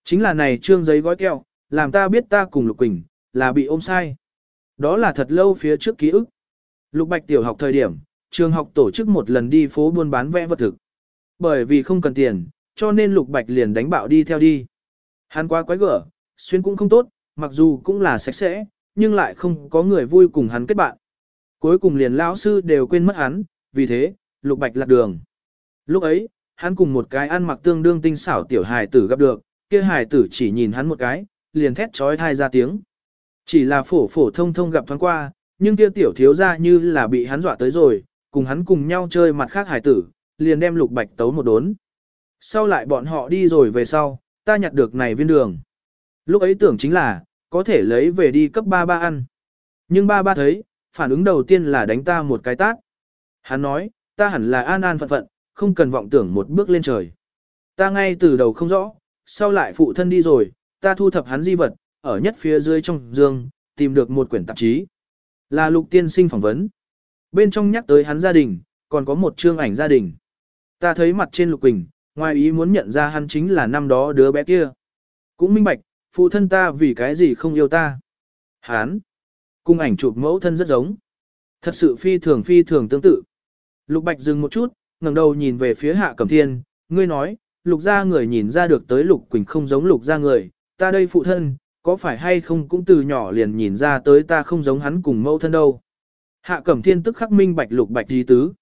Chính là này trương giấy gói kẹo, làm ta biết ta cùng lục quỳnh, là bị ôm sai. Đó là thật lâu phía trước ký ức. Lục Bạch tiểu học thời điểm, trường học tổ chức một lần đi phố buôn bán vẽ vật thực. Bởi vì không cần tiền, cho nên Lục Bạch liền đánh bạo đi theo đi. Hắn quá quái gở, xuyên cũng không tốt, mặc dù cũng là sạch sẽ, nhưng lại không có người vui cùng hắn kết bạn. Cuối cùng liền lão sư đều quên mất hắn, vì thế, Lục Bạch lạc đường. Lúc ấy, hắn cùng một cái ăn mặc tương đương tinh xảo tiểu hài tử gặp được, kia hài tử chỉ nhìn hắn một cái, liền thét trói thai ra tiếng. Chỉ là phổ phổ thông thông gặp thoáng qua, nhưng kia tiểu thiếu ra như là bị hắn dọa tới rồi, cùng hắn cùng nhau chơi mặt khác hải tử, liền đem lục bạch tấu một đốn. Sau lại bọn họ đi rồi về sau, ta nhặt được này viên đường. Lúc ấy tưởng chính là, có thể lấy về đi cấp ba ba ăn. Nhưng ba ba thấy, phản ứng đầu tiên là đánh ta một cái tát. Hắn nói, ta hẳn là an an phận phận, không cần vọng tưởng một bước lên trời. Ta ngay từ đầu không rõ, sau lại phụ thân đi rồi, ta thu thập hắn di vật, ở nhất phía dưới trong giường, tìm được một quyển tạp chí. Là lục tiên sinh phỏng vấn. Bên trong nhắc tới hắn gia đình, còn có một chương ảnh gia đình. Ta thấy mặt trên lục quỳnh, ngoài ý muốn nhận ra hắn chính là năm đó đứa bé kia. Cũng minh bạch, phụ thân ta vì cái gì không yêu ta. Hắn, cung ảnh chụp mẫu thân rất giống. Thật sự phi thường phi thường tương tự. Lục bạch dừng một chút, ngẩng đầu nhìn về phía hạ cẩm thiên, ngươi nói, lục gia người nhìn ra được tới lục quỳnh không giống lục gia người, ta đây phụ thân, có phải hay không cũng từ nhỏ liền nhìn ra tới ta không giống hắn cùng mẫu thân đâu. Hạ Cẩm Thiên tức khắc minh bạch lục bạch gì tứ.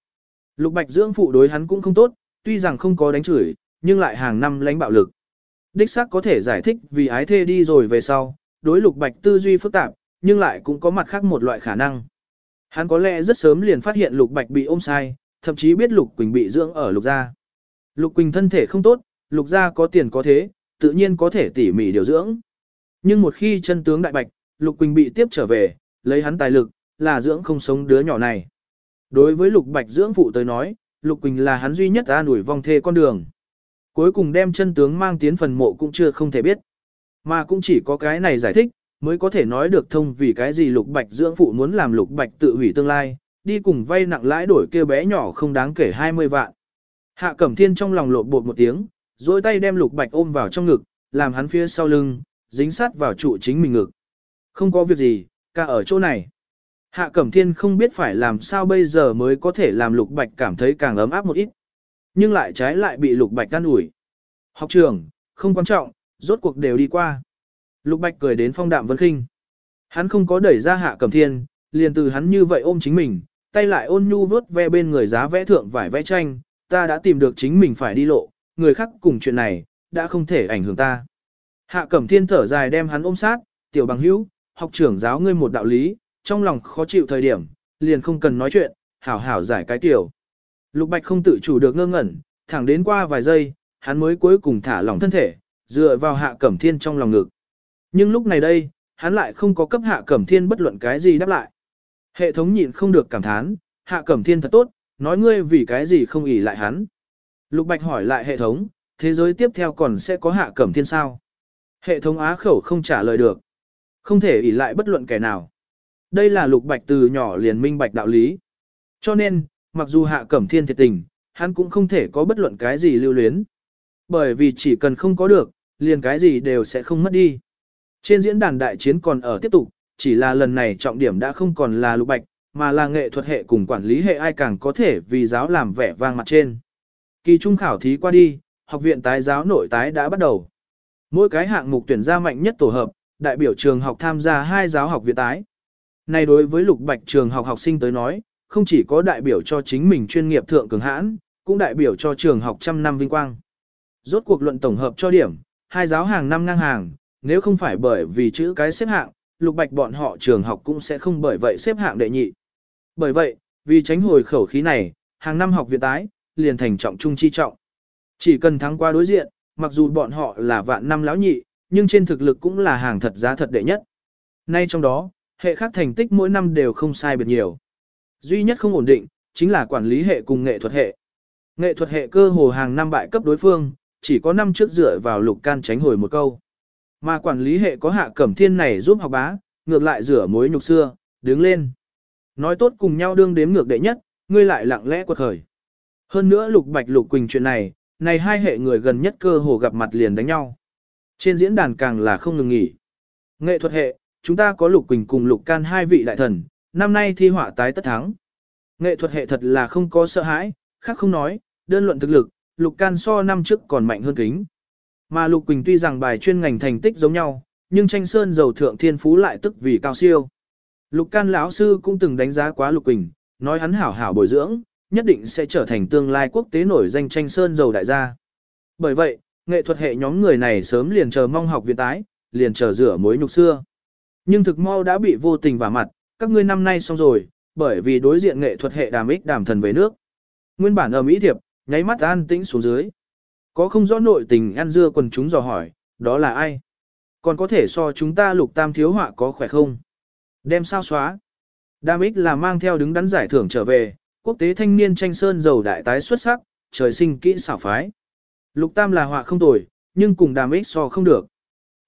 Lục bạch dưỡng phụ đối hắn cũng không tốt, tuy rằng không có đánh chửi, nhưng lại hàng năm lãnh bạo lực. Đích xác có thể giải thích vì ái thê đi rồi về sau, đối lục bạch tư duy phức tạp, nhưng lại cũng có mặt khác một loại khả năng. Hắn có lẽ rất sớm liền phát hiện lục bạch bị ôm sai, thậm chí biết lục quỳnh bị dưỡng ở lục gia. Lục quỳnh thân thể không tốt, lục gia có tiền có thế, tự nhiên có thể tỉ mỉ điều dưỡng. Nhưng một khi chân tướng đại bạch, Lục Quỳnh bị tiếp trở về, lấy hắn tài lực, là dưỡng không sống đứa nhỏ này. Đối với Lục Bạch dưỡng phụ tới nói, Lục Quỳnh là hắn duy nhất an ủi vong thê con đường. Cuối cùng đem chân tướng mang tiến phần mộ cũng chưa không thể biết. Mà cũng chỉ có cái này giải thích, mới có thể nói được thông vì cái gì Lục Bạch dưỡng phụ muốn làm Lục Bạch tự hủy tương lai, đi cùng vay nặng lãi đổi kêu bé nhỏ không đáng kể 20 vạn. Hạ Cẩm Thiên trong lòng lộn bột một tiếng, rồi tay đem Lục Bạch ôm vào trong ngực, làm hắn phía sau lưng, dính sát vào trụ chính mình ngực. Không có việc gì, ca ở chỗ này. Hạ Cẩm Thiên không biết phải làm sao bây giờ mới có thể làm Lục Bạch cảm thấy càng ấm áp một ít. Nhưng lại trái lại bị Lục Bạch can ủi. Học trường, không quan trọng, rốt cuộc đều đi qua. Lục Bạch cười đến phong đạm vân khinh. Hắn không có đẩy ra Hạ Cẩm Thiên, liền từ hắn như vậy ôm chính mình, tay lại ôn nhu vớt ve bên người giá vẽ thượng vải vẽ tranh, ta đã tìm được chính mình phải đi lộ, người khác cùng chuyện này, đã không thể ảnh hưởng ta. Hạ Cẩm Thiên thở dài đem hắn ôm sát, tiểu bằng hữu, học trưởng giáo ngươi một đạo lý, trong lòng khó chịu thời điểm, liền không cần nói chuyện, hảo hảo giải cái tiểu. Lục Bạch không tự chủ được ngơ ngẩn, thẳng đến qua vài giây, hắn mới cuối cùng thả lỏng thân thể, dựa vào Hạ Cẩm Thiên trong lòng ngực. Nhưng lúc này đây, hắn lại không có cấp Hạ Cẩm Thiên bất luận cái gì đáp lại. Hệ thống nhịn không được cảm thán, Hạ Cẩm Thiên thật tốt, nói ngươi vì cái gì không ỉ lại hắn. Lục Bạch hỏi lại hệ thống, thế giới tiếp theo còn sẽ có hạ cẩm thiên sao? Hệ thống á khẩu không trả lời được. Không thể ỷ lại bất luận kẻ nào. Đây là Lục Bạch từ nhỏ liền minh bạch đạo lý. Cho nên, mặc dù hạ cẩm thiên thiệt tình, hắn cũng không thể có bất luận cái gì lưu luyến. Bởi vì chỉ cần không có được, liền cái gì đều sẽ không mất đi. Trên diễn đàn đại chiến còn ở tiếp tục, chỉ là lần này trọng điểm đã không còn là lục bạch, mà là nghệ thuật hệ cùng quản lý hệ ai càng có thể vì giáo làm vẻ vang mặt trên. Kỳ trung khảo thí qua đi, học viện tái giáo nội tái đã bắt đầu. Mỗi cái hạng mục tuyển ra mạnh nhất tổ hợp, đại biểu trường học tham gia hai giáo học viện tái. Này đối với lục bạch trường học học sinh tới nói, không chỉ có đại biểu cho chính mình chuyên nghiệp thượng cường hãn, cũng đại biểu cho trường học trăm năm vinh quang. Rốt cuộc luận tổng hợp cho điểm, hai giáo hàng năm ngang hàng, nếu không phải bởi vì chữ cái xếp hạng, lục bạch bọn họ trường học cũng sẽ không bởi vậy xếp hạng đệ nhị. Bởi vậy, vì tránh hồi khẩu khí này, hàng năm học viện tái, liền thành trọng trung chi trọng. Chỉ cần thắng qua đối diện, mặc dù bọn họ là vạn năm lão nhị, nhưng trên thực lực cũng là hàng thật giá thật đệ nhất. Nay trong đó, hệ khác thành tích mỗi năm đều không sai biệt nhiều. Duy nhất không ổn định, chính là quản lý hệ cùng nghệ thuật hệ. Nghệ thuật hệ cơ hồ hàng năm bại cấp đối phương, chỉ có năm trước dựa vào lục can tránh hồi một câu. Mà quản lý hệ có hạ cẩm thiên này giúp học bá, ngược lại rửa mối nhục xưa, đứng lên. Nói tốt cùng nhau đương đếm ngược đệ nhất, ngươi lại lặng lẽ quật khởi. Hơn nữa lục bạch lục quỳnh chuyện này, này hai hệ người gần nhất cơ hồ gặp mặt liền đánh nhau. Trên diễn đàn càng là không ngừng nghỉ. Nghệ thuật hệ, chúng ta có lục quỳnh cùng lục can hai vị đại thần, năm nay thi họa tái tất thắng. Nghệ thuật hệ thật là không có sợ hãi, khác không nói, đơn luận thực lực, lục can so năm trước còn mạnh hơn kính. Mà lục quỳnh tuy rằng bài chuyên ngành thành tích giống nhau, nhưng tranh sơn dầu thượng thiên phú lại tức vì cao siêu. Lục can lão sư cũng từng đánh giá quá lục quỳnh, nói hắn hảo hảo bồi dưỡng, nhất định sẽ trở thành tương lai quốc tế nổi danh tranh sơn dầu đại gia. Bởi vậy, nghệ thuật hệ nhóm người này sớm liền chờ mong học viện tái, liền chờ rửa mối nhục xưa. Nhưng thực mau đã bị vô tình vả mặt, các ngươi năm nay xong rồi, bởi vì đối diện nghệ thuật hệ đàm ích đàm thần về nước. Nguyên bản ở Mỹ thiệp, nháy mắt an tĩnh xuống dưới. Có không rõ nội tình ăn dưa quần chúng dò hỏi, đó là ai? Còn có thể so chúng ta lục tam thiếu họa có khỏe không? Đem sao xóa. Đàm ích là mang theo đứng đắn giải thưởng trở về, quốc tế thanh niên tranh sơn giàu đại tái xuất sắc, trời sinh kỹ xảo phái. Lục tam là họa không tồi, nhưng cùng đàm ích so không được.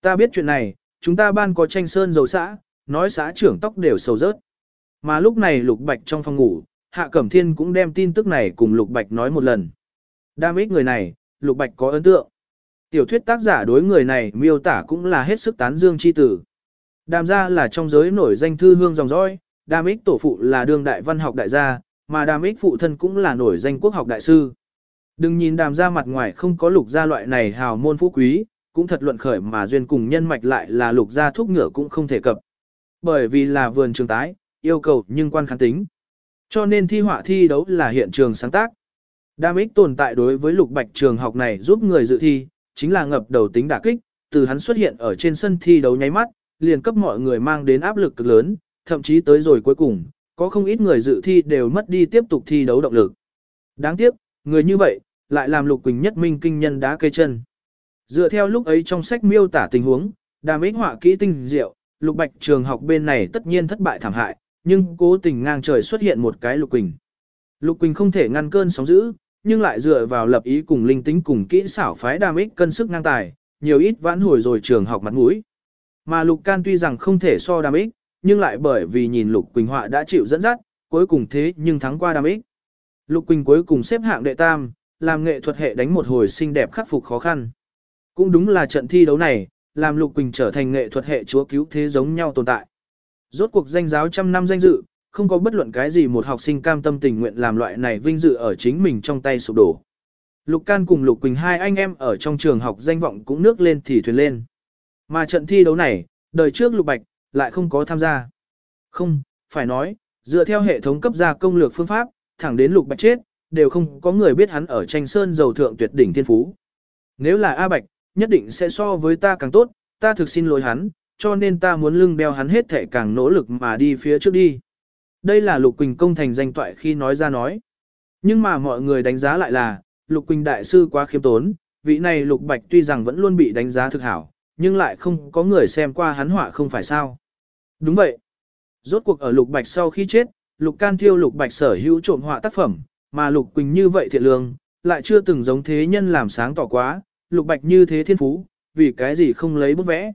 Ta biết chuyện này, chúng ta ban có tranh sơn dầu xã, nói xã trưởng tóc đều sầu rớt. Mà lúc này Lục Bạch trong phòng ngủ, Hạ Cẩm Thiên cũng đem tin tức này cùng Lục Bạch nói một lần. Đam ích người này, Lục Bạch có ấn tượng. Tiểu thuyết tác giả đối người này miêu tả cũng là hết sức tán dương chi tử. Đàm gia là trong giới nổi danh thư hương dòng dõi, đàm ích tổ phụ là đương đại văn học đại gia, mà đàm ích phụ thân cũng là nổi danh quốc học đại sư. Đừng nhìn đàm gia mặt ngoài không có lục gia loại này hào môn phú quý, cũng thật luận khởi mà duyên cùng nhân mạch lại là lục gia thuốc ngựa cũng không thể cập. Bởi vì là vườn trường tái, yêu cầu nhưng quan kháng tính. Cho nên thi họa thi đấu là hiện trường sáng tác. Đam ích tồn tại đối với lục bạch trường học này giúp người dự thi, chính là ngập đầu tính đả kích, từ hắn xuất hiện ở trên sân thi đấu nháy mắt, liền cấp mọi người mang đến áp lực cực lớn, thậm chí tới rồi cuối cùng, có không ít người dự thi đều mất đi tiếp tục thi đấu động lực. Đáng tiếc, người như vậy, lại làm lục quỳnh nhất minh kinh nhân đá cây chân. Dựa theo lúc ấy trong sách miêu tả tình huống, đàm ích họa kỹ tinh diệu, lục bạch trường học bên này tất nhiên thất bại thảm hại, nhưng cố tình ngang trời xuất hiện một cái lục quỳnh. Lục quỳnh không thể ngăn cơn sóng dữ, nhưng lại dựa vào lập ý cùng linh tính cùng kỹ xảo phái Đàm ích cân sức ngang tài, nhiều ít vãn hồi rồi trường học mặt mũi. Mà lục can tuy rằng không thể so Đàm ích, nhưng lại bởi vì nhìn lục quỳnh họa đã chịu dẫn dắt, cuối cùng thế nhưng thắng qua Đàm ích. Lục quỳnh cuối cùng xếp hạng đệ tam, làm nghệ thuật hệ đánh một hồi xinh đẹp khắc phục khó khăn. Cũng đúng là trận thi đấu này, làm Lục Quỳnh trở thành nghệ thuật hệ chúa cứu thế giống nhau tồn tại. Rốt cuộc danh giáo trăm năm danh dự, không có bất luận cái gì một học sinh cam tâm tình nguyện làm loại này vinh dự ở chính mình trong tay sụp đổ. Lục Can cùng Lục Quỳnh hai anh em ở trong trường học danh vọng cũng nước lên thì thuyền lên. Mà trận thi đấu này, đời trước Lục Bạch, lại không có tham gia. Không, phải nói, dựa theo hệ thống cấp gia công lược phương pháp, thẳng đến Lục Bạch chết, đều không có người biết hắn ở tranh sơn dầu thượng tuyệt đỉnh thiên phú. Nếu là A Bạch, nhất định sẽ so với ta càng tốt, ta thực xin lỗi hắn, cho nên ta muốn lưng beo hắn hết thể càng nỗ lực mà đi phía trước đi. Đây là Lục Quỳnh công thành danh toại khi nói ra nói. Nhưng mà mọi người đánh giá lại là, Lục Quỳnh đại sư quá khiêm tốn, vị này Lục Bạch tuy rằng vẫn luôn bị đánh giá thực hảo, nhưng lại không có người xem qua hắn họa không phải sao. Đúng vậy. Rốt cuộc ở Lục Bạch sau khi chết, Lục Can thiêu Lục Bạch sở hữu trộm họa tác phẩm, mà Lục Quỳnh như vậy thiện lương, lại chưa từng giống thế nhân làm sáng tỏ quá, Lục Bạch như thế thiên phú, vì cái gì không lấy bút vẽ.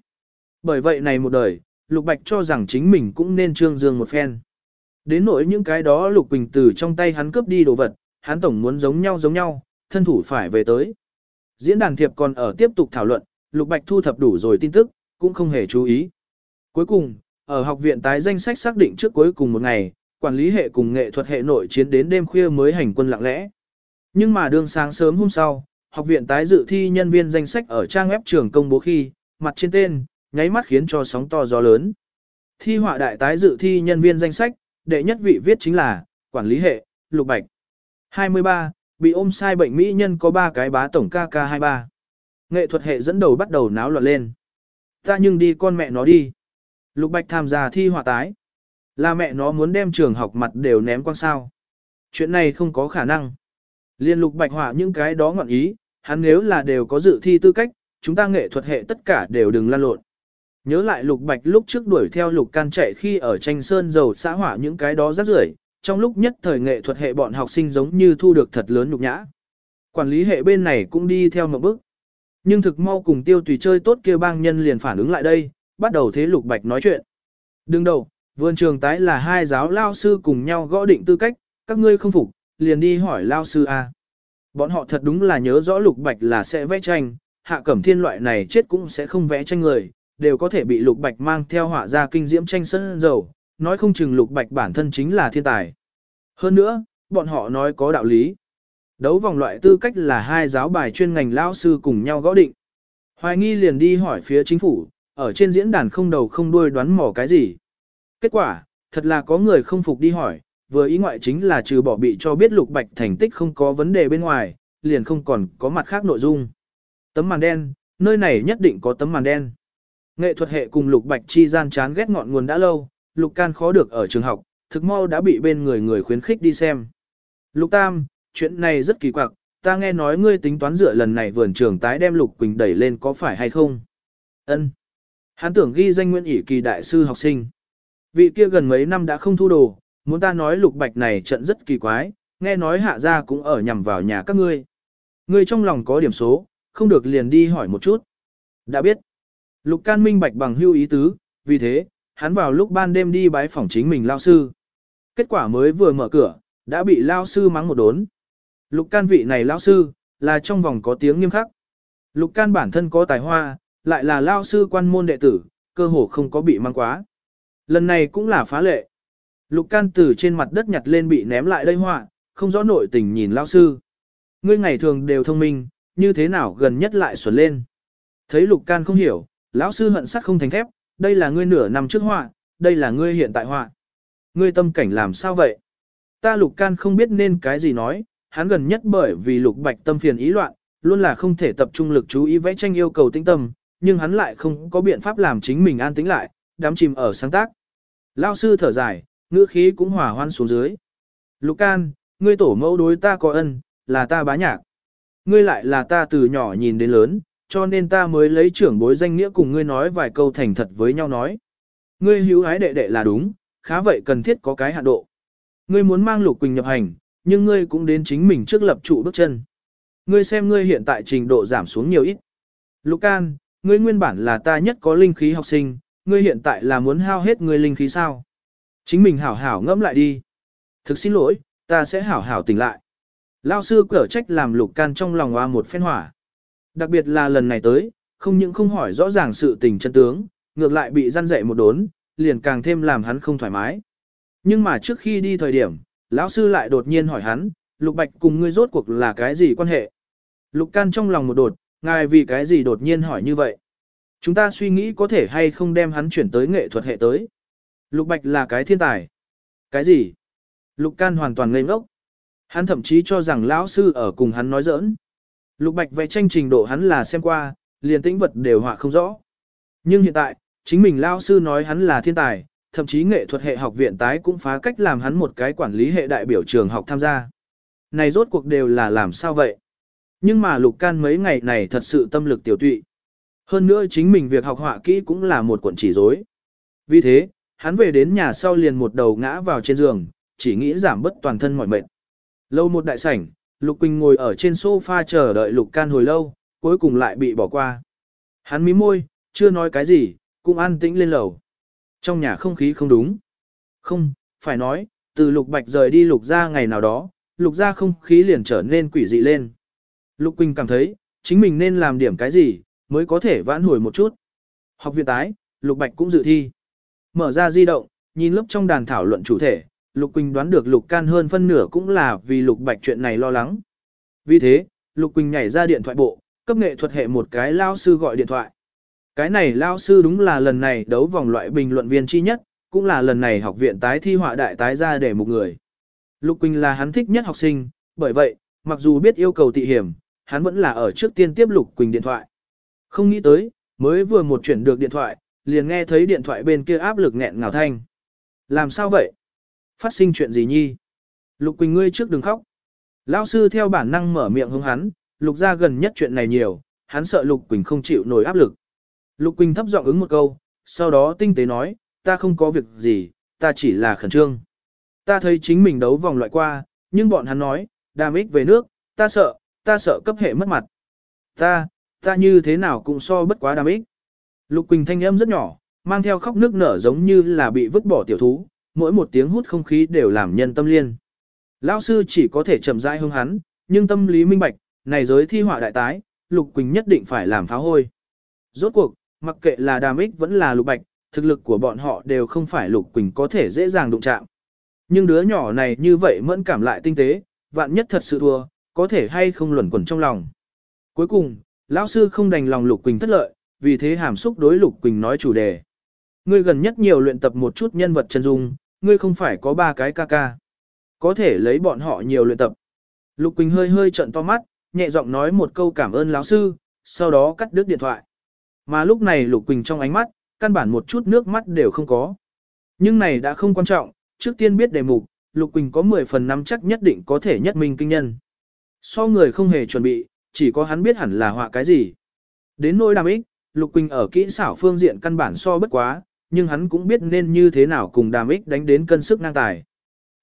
Bởi vậy này một đời, Lục Bạch cho rằng chính mình cũng nên trương dương một phen. Đến nỗi những cái đó Lục Quỳnh từ trong tay hắn cướp đi đồ vật, hắn tổng muốn giống nhau giống nhau, thân thủ phải về tới. Diễn đàn thiệp còn ở tiếp tục thảo luận, Lục Bạch thu thập đủ rồi tin tức, cũng không hề chú ý. Cuối cùng, ở học viện tái danh sách xác định trước cuối cùng một ngày, quản lý hệ cùng nghệ thuật hệ nội chiến đến đêm khuya mới hành quân lặng lẽ. Nhưng mà đương sáng sớm hôm sau, học viện tái dự thi nhân viên danh sách ở trang web trường công bố khi, mặt trên tên, nháy mắt khiến cho sóng to gió lớn. Thi họa đại tái dự thi nhân viên danh sách, đệ nhất vị viết chính là, quản lý hệ, Lục Bạch. 23, bị ôm sai bệnh mỹ nhân có 3 cái bá tổng KK23. Nghệ thuật hệ dẫn đầu bắt đầu náo loạn lên. Ta nhưng đi con mẹ nó đi. Lục Bạch tham gia thi họa tái. Là mẹ nó muốn đem trường học mặt đều ném quang sao. Chuyện này không có khả năng. Liên Lục Bạch họa những cái đó ngọn ý, hắn nếu là đều có dự thi tư cách, chúng ta nghệ thuật hệ tất cả đều đừng lan lộn. Nhớ lại Lục Bạch lúc trước đuổi theo Lục Can chạy khi ở tranh sơn dầu xã hỏa những cái đó rác rưởi, trong lúc nhất thời nghệ thuật hệ bọn học sinh giống như thu được thật lớn nhục nhã. Quản lý hệ bên này cũng đi theo một bước. Nhưng thực mau cùng tiêu tùy chơi tốt kia bang nhân liền phản ứng lại đây, bắt đầu thế Lục Bạch nói chuyện. Đừng đầu, vườn trường tái là hai giáo lao sư cùng nhau gõ định tư cách, các ngươi không phục, liền đi hỏi lao sư A. Bọn họ thật đúng là nhớ rõ Lục Bạch là sẽ vẽ tranh, hạ cẩm thiên loại này chết cũng sẽ không vẽ tranh người, đều có thể bị Lục Bạch mang theo họa ra kinh diễm tranh sân dầu, nói không chừng Lục Bạch bản thân chính là thiên tài. Hơn nữa, bọn họ nói có đạo lý. Đấu vòng loại tư cách là hai giáo bài chuyên ngành lao sư cùng nhau gõ định. Hoài nghi liền đi hỏi phía chính phủ, ở trên diễn đàn không đầu không đuôi đoán mò cái gì. Kết quả, thật là có người không phục đi hỏi, vừa ý ngoại chính là trừ bỏ bị cho biết lục bạch thành tích không có vấn đề bên ngoài, liền không còn có mặt khác nội dung. Tấm màn đen, nơi này nhất định có tấm màn đen. Nghệ thuật hệ cùng lục bạch chi gian chán ghét ngọn nguồn đã lâu, lục can khó được ở trường học, thực mau đã bị bên người người khuyến khích đi xem. Lục tam, chuyện này rất kỳ quặc, ta nghe nói ngươi tính toán dựa lần này vườn trường tái đem lục quỳnh đẩy lên có phải hay không? Ân. Hắn tưởng ghi danh nguyên ỷ kỳ đại sư học sinh. Vị kia gần mấy năm đã không thu đồ, muốn ta nói lục bạch này trận rất kỳ quái, nghe nói hạ gia cũng ở nhằm vào nhà các ngươi. Ngươi trong lòng có điểm số, không được liền đi hỏi một chút. Đã biết. Lục can minh bạch bằng hưu ý tứ, vì thế, hắn vào lúc ban đêm đi bái phỏng chính mình lao sư. Kết quả mới vừa mở cửa, đã bị lao sư mắng một đốn. Lục can vị này lao sư, là trong vòng có tiếng nghiêm khắc. Lục can bản thân có tài hoa, lại là lao sư quan môn đệ tử, cơ hồ không có bị mang quá. Lần này cũng là phá lệ. Lục can từ trên mặt đất nhặt lên bị ném lại đây họa, không rõ nội tình nhìn lao sư. Ngươi ngày thường đều thông minh, như thế nào gần nhất lại xuẩn lên. Thấy lục can không hiểu, lão sư hận sắt không thành thép, đây là ngươi nửa năm trước họa, đây là ngươi hiện tại họa. Ngươi tâm cảnh làm sao vậy? Ta lục can không biết nên cái gì nói, hắn gần nhất bởi vì lục bạch tâm phiền ý loạn, luôn là không thể tập trung lực chú ý vẽ tranh yêu cầu tĩnh tâm, nhưng hắn lại không có biện pháp làm chính mình an tĩnh lại, đắm chìm ở sáng tác. Lao sư thở dài, ngữ khí cũng hòa hoan xuống dưới. Lục can, ngươi tổ mẫu đối ta có ân, là ta bá nhạc. Ngươi lại là ta từ nhỏ nhìn đến lớn, cho nên ta mới lấy trưởng bối danh nghĩa cùng ngươi nói vài câu thành thật với nhau nói. Ngươi hữu ái đệ đệ là đúng, khá vậy cần thiết có cái hạn độ. Ngươi muốn mang Lục Quỳnh nhập hành, nhưng ngươi cũng đến chính mình trước lập trụ bước chân. Ngươi xem ngươi hiện tại trình độ giảm xuống nhiều ít. Lục Can, ngươi nguyên bản là ta nhất có linh khí học sinh, ngươi hiện tại là muốn hao hết ngươi linh khí sao? Chính mình hảo hảo ngẫm lại đi. Thực xin lỗi, ta sẽ hảo hảo tỉnh lại. Lao sư cở trách làm Lục Can trong lòng hoa một phen hỏa. Đặc biệt là lần này tới, không những không hỏi rõ ràng sự tình chân tướng, ngược lại bị răn dậy một đốn, liền càng thêm làm hắn không thoải mái. Nhưng mà trước khi đi thời điểm, lão sư lại đột nhiên hỏi hắn, Lục Bạch cùng ngươi rốt cuộc là cái gì quan hệ? Lục Can trong lòng một đột, ngài vì cái gì đột nhiên hỏi như vậy? Chúng ta suy nghĩ có thể hay không đem hắn chuyển tới nghệ thuật hệ tới. Lục Bạch là cái thiên tài. Cái gì? Lục Can hoàn toàn ngây ngốc. Hắn thậm chí cho rằng lão sư ở cùng hắn nói giỡn. Lục Bạch vẽ tranh trình độ hắn là xem qua, liền tĩnh vật đều họa không rõ. Nhưng hiện tại, chính mình lão sư nói hắn là thiên tài, thậm chí nghệ thuật hệ học viện tái cũng phá cách làm hắn một cái quản lý hệ đại biểu trường học tham gia. Này rốt cuộc đều là làm sao vậy? Nhưng mà Lục Can mấy ngày này thật sự tâm lực tiểu tụy. Hơn nữa chính mình việc học họa kỹ cũng là một cuộn chỉ rối. Vì thế, hắn về đến nhà sau liền một đầu ngã vào trên giường, chỉ nghĩ giảm bớt toàn thân mỏi mệt. Lâu một đại sảnh, Lục Quỳnh ngồi ở trên sofa chờ đợi Lục Can hồi lâu, cuối cùng lại bị bỏ qua. Hắn mím môi, chưa nói cái gì, cũng an tĩnh lên lầu. Trong nhà không khí không đúng. Không, phải nói, từ Lục Bạch rời đi Lục ra ngày nào đó, Lục ra không khí liền trở nên quỷ dị lên. Lục Quỳnh cảm thấy, chính mình nên làm điểm cái gì, mới có thể vãn hồi một chút. Học viện tái, Lục Bạch cũng dự thi. Mở ra di động, nhìn lúc trong đàn thảo luận chủ thể, Lục Quỳnh đoán được Lục Can hơn phân nửa cũng là vì Lục Bạch chuyện này lo lắng. Vì thế, Lục Quỳnh nhảy ra điện thoại bộ, cấp nghệ thuật hệ một cái lao sư gọi điện thoại. Cái này lao sư đúng là lần này đấu vòng loại bình luận viên chi nhất, cũng là lần này học viện tái thi họa đại tái ra để một người. Lục Quỳnh là hắn thích nhất học sinh, bởi vậy, mặc dù biết yêu cầu tị hiểm, hắn vẫn là ở trước tiên tiếp Lục Quỳnh điện thoại. Không nghĩ tới, mới vừa một chuyển được điện thoại, liền nghe thấy điện thoại bên kia áp lực nghẹn ngào thanh. Làm sao vậy? Phát sinh chuyện gì nhi? Lục Quỳnh ngươi trước đừng khóc. Lão sư theo bản năng mở miệng hướng hắn, Lục ra gần nhất chuyện này nhiều, hắn sợ Lục Quỳnh không chịu nổi áp lực. Lục Quỳnh thấp giọng ứng một câu, sau đó tinh tế nói, ta không có việc gì, ta chỉ là khẩn trương. Ta thấy chính mình đấu vòng loại qua, nhưng bọn hắn nói, đàm ích về nước, ta sợ, ta sợ cấp hệ mất mặt. Ta, ta như thế nào cũng so bất quá đàm ích. Lục Quỳnh thanh âm rất nhỏ, mang theo khóc nước nở giống như là bị vứt bỏ tiểu thú, mỗi một tiếng hút không khí đều làm nhân tâm liên. Lão sư chỉ có thể chậm rãi hướng hắn, nhưng tâm lý minh bạch, này giới thi họa đại tái, Lục Quỳnh nhất định phải làm pháo hôi. Rốt cuộc, mặc kệ là đàm ích vẫn là lục bạch, thực lực của bọn họ đều không phải Lục Quỳnh có thể dễ dàng đụng chạm. Nhưng đứa nhỏ này như vậy mẫn cảm lại tinh tế, vạn nhất thật sự thua, có thể hay không luẩn quẩn trong lòng. Cuối cùng, lão sư không đành lòng Lục Quỳnh thất lợi, vì thế hàm xúc đối Lục Quỳnh nói chủ đề. Ngươi gần nhất nhiều luyện tập một chút nhân vật chân dung, ngươi không phải có ba cái ca ca. Có thể lấy bọn họ nhiều luyện tập. Lục Quỳnh hơi hơi trận to mắt, nhẹ giọng nói một câu cảm ơn lão sư, sau đó cắt đứt điện thoại. Mà lúc này Lục Quỳnh trong ánh mắt, căn bản một chút nước mắt đều không có. Nhưng này đã không quan trọng, trước tiên biết đề mục, Lục Quỳnh có 10 phần năm chắc nhất định có thể nhất minh kinh nhân. So người không hề chuẩn bị, chỉ có hắn biết hẳn là họa cái gì. Đến nỗi đàm ích, Lục Quỳnh ở kỹ xảo phương diện căn bản so bất quá, nhưng hắn cũng biết nên như thế nào cùng đàm ích đánh đến cân sức năng tài.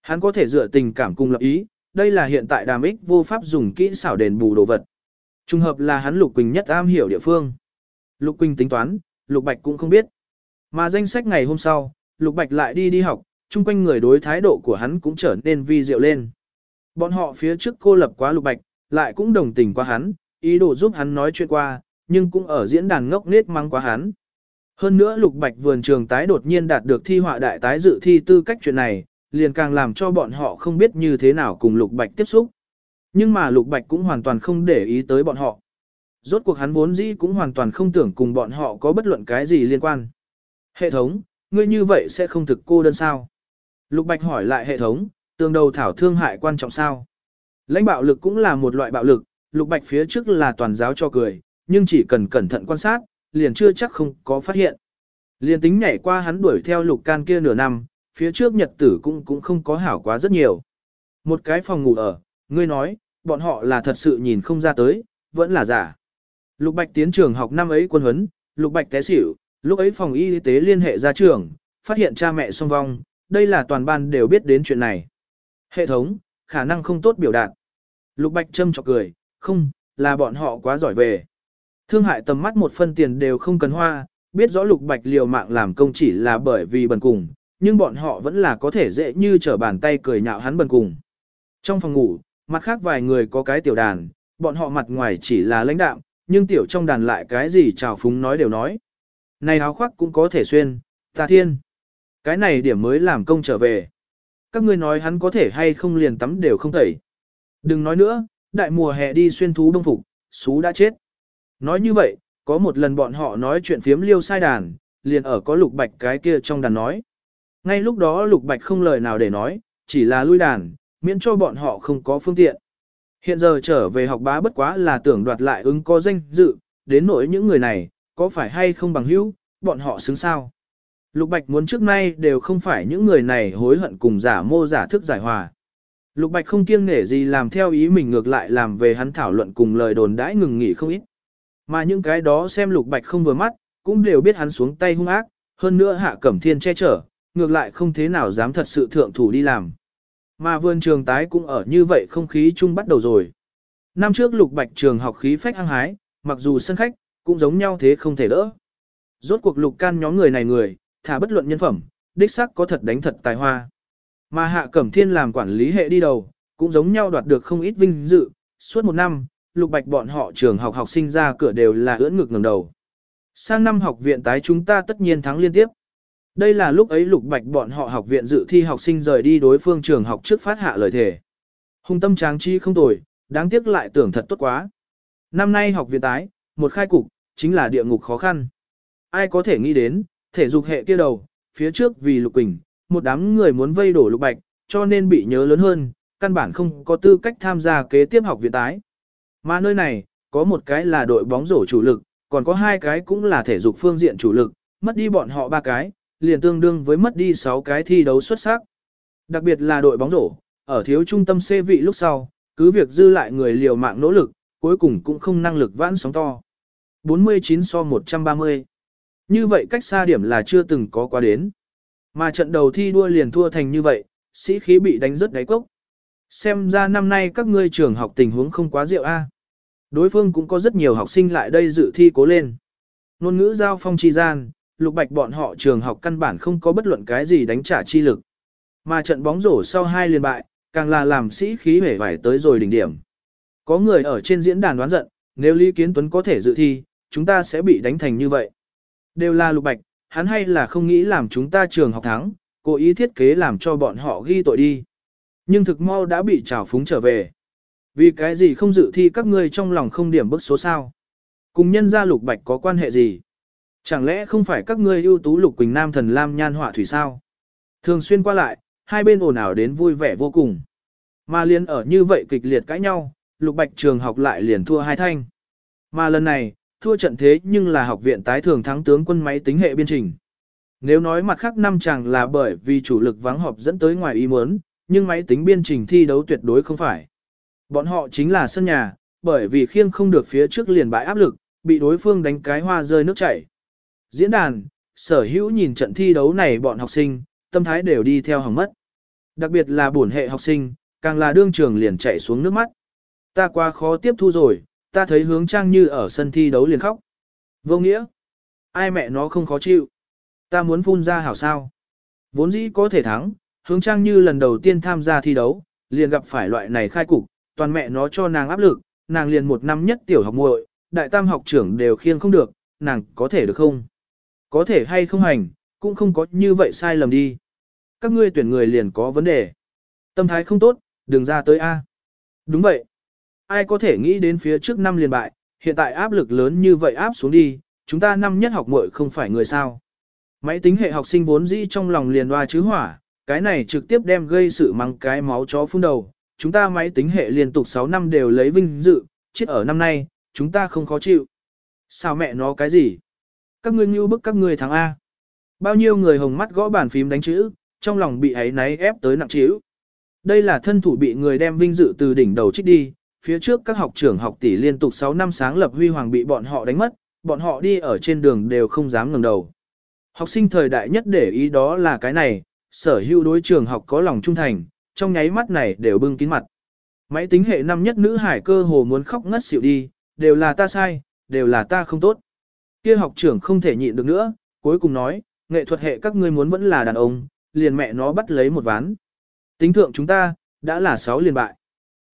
Hắn có thể dựa tình cảm cùng lập ý, đây là hiện tại đàm ích vô pháp dùng kỹ xảo đền bù đồ vật. Trung hợp là hắn Lục Quỳnh nhất am hiểu địa phương. Lục Quỳnh tính toán, Lục Bạch cũng không biết. Mà danh sách ngày hôm sau, Lục Bạch lại đi đi học, chung quanh người đối thái độ của hắn cũng trở nên vi diệu lên. Bọn họ phía trước cô lập quá Lục Bạch, lại cũng đồng tình qua hắn, ý đồ giúp hắn nói chuyện qua, nhưng cũng ở diễn đàn ngốc nết mang quá hắn. Hơn nữa Lục Bạch vườn trường tái đột nhiên đạt được thi họa đại tái dự thi tư cách chuyện này, liền càng làm cho bọn họ không biết như thế nào cùng Lục Bạch tiếp xúc. Nhưng mà Lục Bạch cũng hoàn toàn không để ý tới bọn họ. Rốt cuộc hắn vốn dĩ cũng hoàn toàn không tưởng cùng bọn họ có bất luận cái gì liên quan. Hệ thống, ngươi như vậy sẽ không thực cô đơn sao? Lục Bạch hỏi lại hệ thống, tương đầu thảo thương hại quan trọng sao? Lãnh bạo lực cũng là một loại bạo lực, Lục Bạch phía trước là toàn giáo cho cười, nhưng chỉ cần cẩn thận quan sát, liền chưa chắc không có phát hiện. Liền tính nhảy qua hắn đuổi theo Lục Can kia nửa năm, phía trước nhật tử cũng cũng không có hảo quá rất nhiều. Một cái phòng ngủ ở, ngươi nói, bọn họ là thật sự nhìn không ra tới, vẫn là giả. Lục Bạch tiến trường học năm ấy quân huấn, Lục Bạch té xỉu, lúc ấy phòng y tế liên hệ ra trường, phát hiện cha mẹ song vong, đây là toàn ban đều biết đến chuyện này. Hệ thống, khả năng không tốt biểu đạt. Lục Bạch châm chọc cười, không, là bọn họ quá giỏi về. Thương hại tầm mắt một phân tiền đều không cần hoa, biết rõ Lục Bạch liều mạng làm công chỉ là bởi vì bần cùng, nhưng bọn họ vẫn là có thể dễ như trở bàn tay cười nhạo hắn bần cùng. Trong phòng ngủ, mặt khác vài người có cái tiểu đàn, bọn họ mặt ngoài chỉ là lãnh đạm, nhưng tiểu trong đàn lại cái gì trào phúng nói đều nói. Này áo khoác cũng có thể xuyên, ta thiên. Cái này điểm mới làm công trở về. Các ngươi nói hắn có thể hay không liền tắm đều không thể. Đừng nói nữa, đại mùa hè đi xuyên thú đông phục, xú đã chết. Nói như vậy, có một lần bọn họ nói chuyện phiếm liêu sai đàn, liền ở có lục bạch cái kia trong đàn nói. Ngay lúc đó lục bạch không lời nào để nói, chỉ là lui đàn, miễn cho bọn họ không có phương tiện. Hiện giờ trở về học bá bất quá là tưởng đoạt lại ứng có danh dự, đến nỗi những người này, có phải hay không bằng hữu, bọn họ xứng sao. Lục Bạch muốn trước nay đều không phải những người này hối hận cùng giả mô giả thức giải hòa. Lục Bạch không kiêng nể gì làm theo ý mình ngược lại làm về hắn thảo luận cùng lời đồn đãi ngừng nghỉ không ít. Mà những cái đó xem Lục Bạch không vừa mắt, cũng đều biết hắn xuống tay hung ác, hơn nữa hạ cẩm thiên che chở, ngược lại không thế nào dám thật sự thượng thủ đi làm. Mà vườn trường tái cũng ở như vậy không khí chung bắt đầu rồi. Năm trước lục bạch trường học khí phách hăng hái, mặc dù sân khách, cũng giống nhau thế không thể đỡ. Rốt cuộc lục can nhóm người này người, thả bất luận nhân phẩm, đích sắc có thật đánh thật tài hoa. Mà hạ cẩm thiên làm quản lý hệ đi đầu, cũng giống nhau đoạt được không ít vinh dự, suốt một năm, lục bạch bọn họ trường học học sinh ra cửa đều là ưỡn ngực ngẩng đầu. Sang năm học viện tái chúng ta tất nhiên thắng liên tiếp. Đây là lúc ấy lục bạch bọn họ học viện dự thi học sinh rời đi đối phương trường học trước phát hạ lời thề. Hùng tâm tráng chi không tồi, đáng tiếc lại tưởng thật tốt quá. Năm nay học viện tái, một khai cục, chính là địa ngục khó khăn. Ai có thể nghĩ đến, thể dục hệ kia đầu, phía trước vì lục quỳnh, một đám người muốn vây đổ lục bạch, cho nên bị nhớ lớn hơn, căn bản không có tư cách tham gia kế tiếp học viện tái. Mà nơi này, có một cái là đội bóng rổ chủ lực, còn có hai cái cũng là thể dục phương diện chủ lực, mất đi bọn họ ba cái, liền tương đương với mất đi sáu cái thi đấu xuất sắc. Đặc biệt là đội bóng rổ, ở thiếu trung tâm C vị lúc sau, cứ việc dư lại người liều mạng nỗ lực, cuối cùng cũng không năng lực vãn sóng to. 49 so 130. Như vậy cách xa điểm là chưa từng có qua đến. Mà trận đầu thi đua liền thua thành như vậy, sĩ khí bị đánh rất đáy cốc. Xem ra năm nay các ngươi trường học tình huống không quá rượu a. Đối phương cũng có rất nhiều học sinh lại đây dự thi cố lên. Nôn ngữ giao phong chi gian, lục bạch bọn họ trường học căn bản không có bất luận cái gì đánh trả chi lực. Mà trận bóng rổ sau hai liên bại, càng là làm sĩ khí hể vải tới rồi đỉnh điểm. Có người ở trên diễn đàn đoán giận, nếu Lý Kiến Tuấn có thể dự thi, chúng ta sẽ bị đánh thành như vậy. Đều là lục bạch, hắn hay là không nghĩ làm chúng ta trường học thắng, cố ý thiết kế làm cho bọn họ ghi tội đi. Nhưng thực mau đã bị trào phúng trở về. Vì cái gì không dự thi các ngươi trong lòng không điểm bức số sao? Cùng nhân gia lục bạch có quan hệ gì? Chẳng lẽ không phải các ngươi ưu tú lục quỳnh nam thần lam nhan họa thủy sao? Thường xuyên qua lại, hai bên ồn ào đến vui vẻ vô cùng. Mà liền ở như vậy kịch liệt cãi nhau, lục bạch trường học lại liền thua hai thanh. Mà lần này, thua trận thế nhưng là học viện tái thường thắng tướng quân máy tính hệ biên trình. Nếu nói mặt khác năm chàng là bởi vì chủ lực vắng họp dẫn tới ngoài ý muốn, nhưng máy tính biên trình thi đấu tuyệt đối không phải. Bọn họ chính là sân nhà, bởi vì khiêng không được phía trước liền bãi áp lực, bị đối phương đánh cái hoa rơi nước chảy. Diễn đàn, sở hữu nhìn trận thi đấu này bọn học sinh, tâm thái đều đi theo hỏng mất. Đặc biệt là bổn hệ học sinh, càng là đương trường liền chạy xuống nước mắt. Ta quá khó tiếp thu rồi, ta thấy hướng trang như ở sân thi đấu liền khóc. Vô nghĩa, ai mẹ nó không khó chịu. Ta muốn phun ra hảo sao. Vốn dĩ có thể thắng, hướng trang như lần đầu tiên tham gia thi đấu, liền gặp phải loại này khai cục, toàn mẹ nó cho nàng áp lực, nàng liền một năm nhất tiểu học muội, đại tam học trưởng đều khiêng không được, nàng có thể được không? Có thể hay không hành, cũng không có như vậy sai lầm đi. Các ngươi tuyển người liền có vấn đề. Tâm thái không tốt, đừng ra tới A. Đúng vậy. Ai có thể nghĩ đến phía trước năm liền bại, hiện tại áp lực lớn như vậy áp xuống đi, chúng ta năm nhất học muội không phải người sao. Máy tính hệ học sinh vốn dĩ trong lòng liền hoa chứ hỏa, cái này trực tiếp đem gây sự mắng cái máu chó phun đầu. Chúng ta máy tính hệ liên tục 6 năm đều lấy vinh dự, chết ở năm nay, chúng ta không khó chịu. Sao mẹ nó cái gì? Các ngươi như bức các ngươi thắng A. Bao nhiêu người hồng mắt gõ bàn phím đánh chữ, trong lòng bị ấy náy ép tới nặng chịu. Đây là thân thủ bị người đem vinh dự từ đỉnh đầu trích đi, phía trước các học trưởng học tỷ liên tục 6 năm sáng lập huy hoàng bị bọn họ đánh mất, bọn họ đi ở trên đường đều không dám ngẩng đầu. Học sinh thời đại nhất để ý đó là cái này, sở hữu đối trường học có lòng trung thành, trong nháy mắt này đều bưng kín mặt. Máy tính hệ năm nhất nữ hải cơ hồ muốn khóc ngất xỉu đi, đều là ta sai, đều là ta không tốt. Kia học trưởng không thể nhịn được nữa, cuối cùng nói, nghệ thuật hệ các ngươi muốn vẫn là đàn ông, liền mẹ nó bắt lấy một ván. Tính thượng chúng ta, đã là 6 liền bại.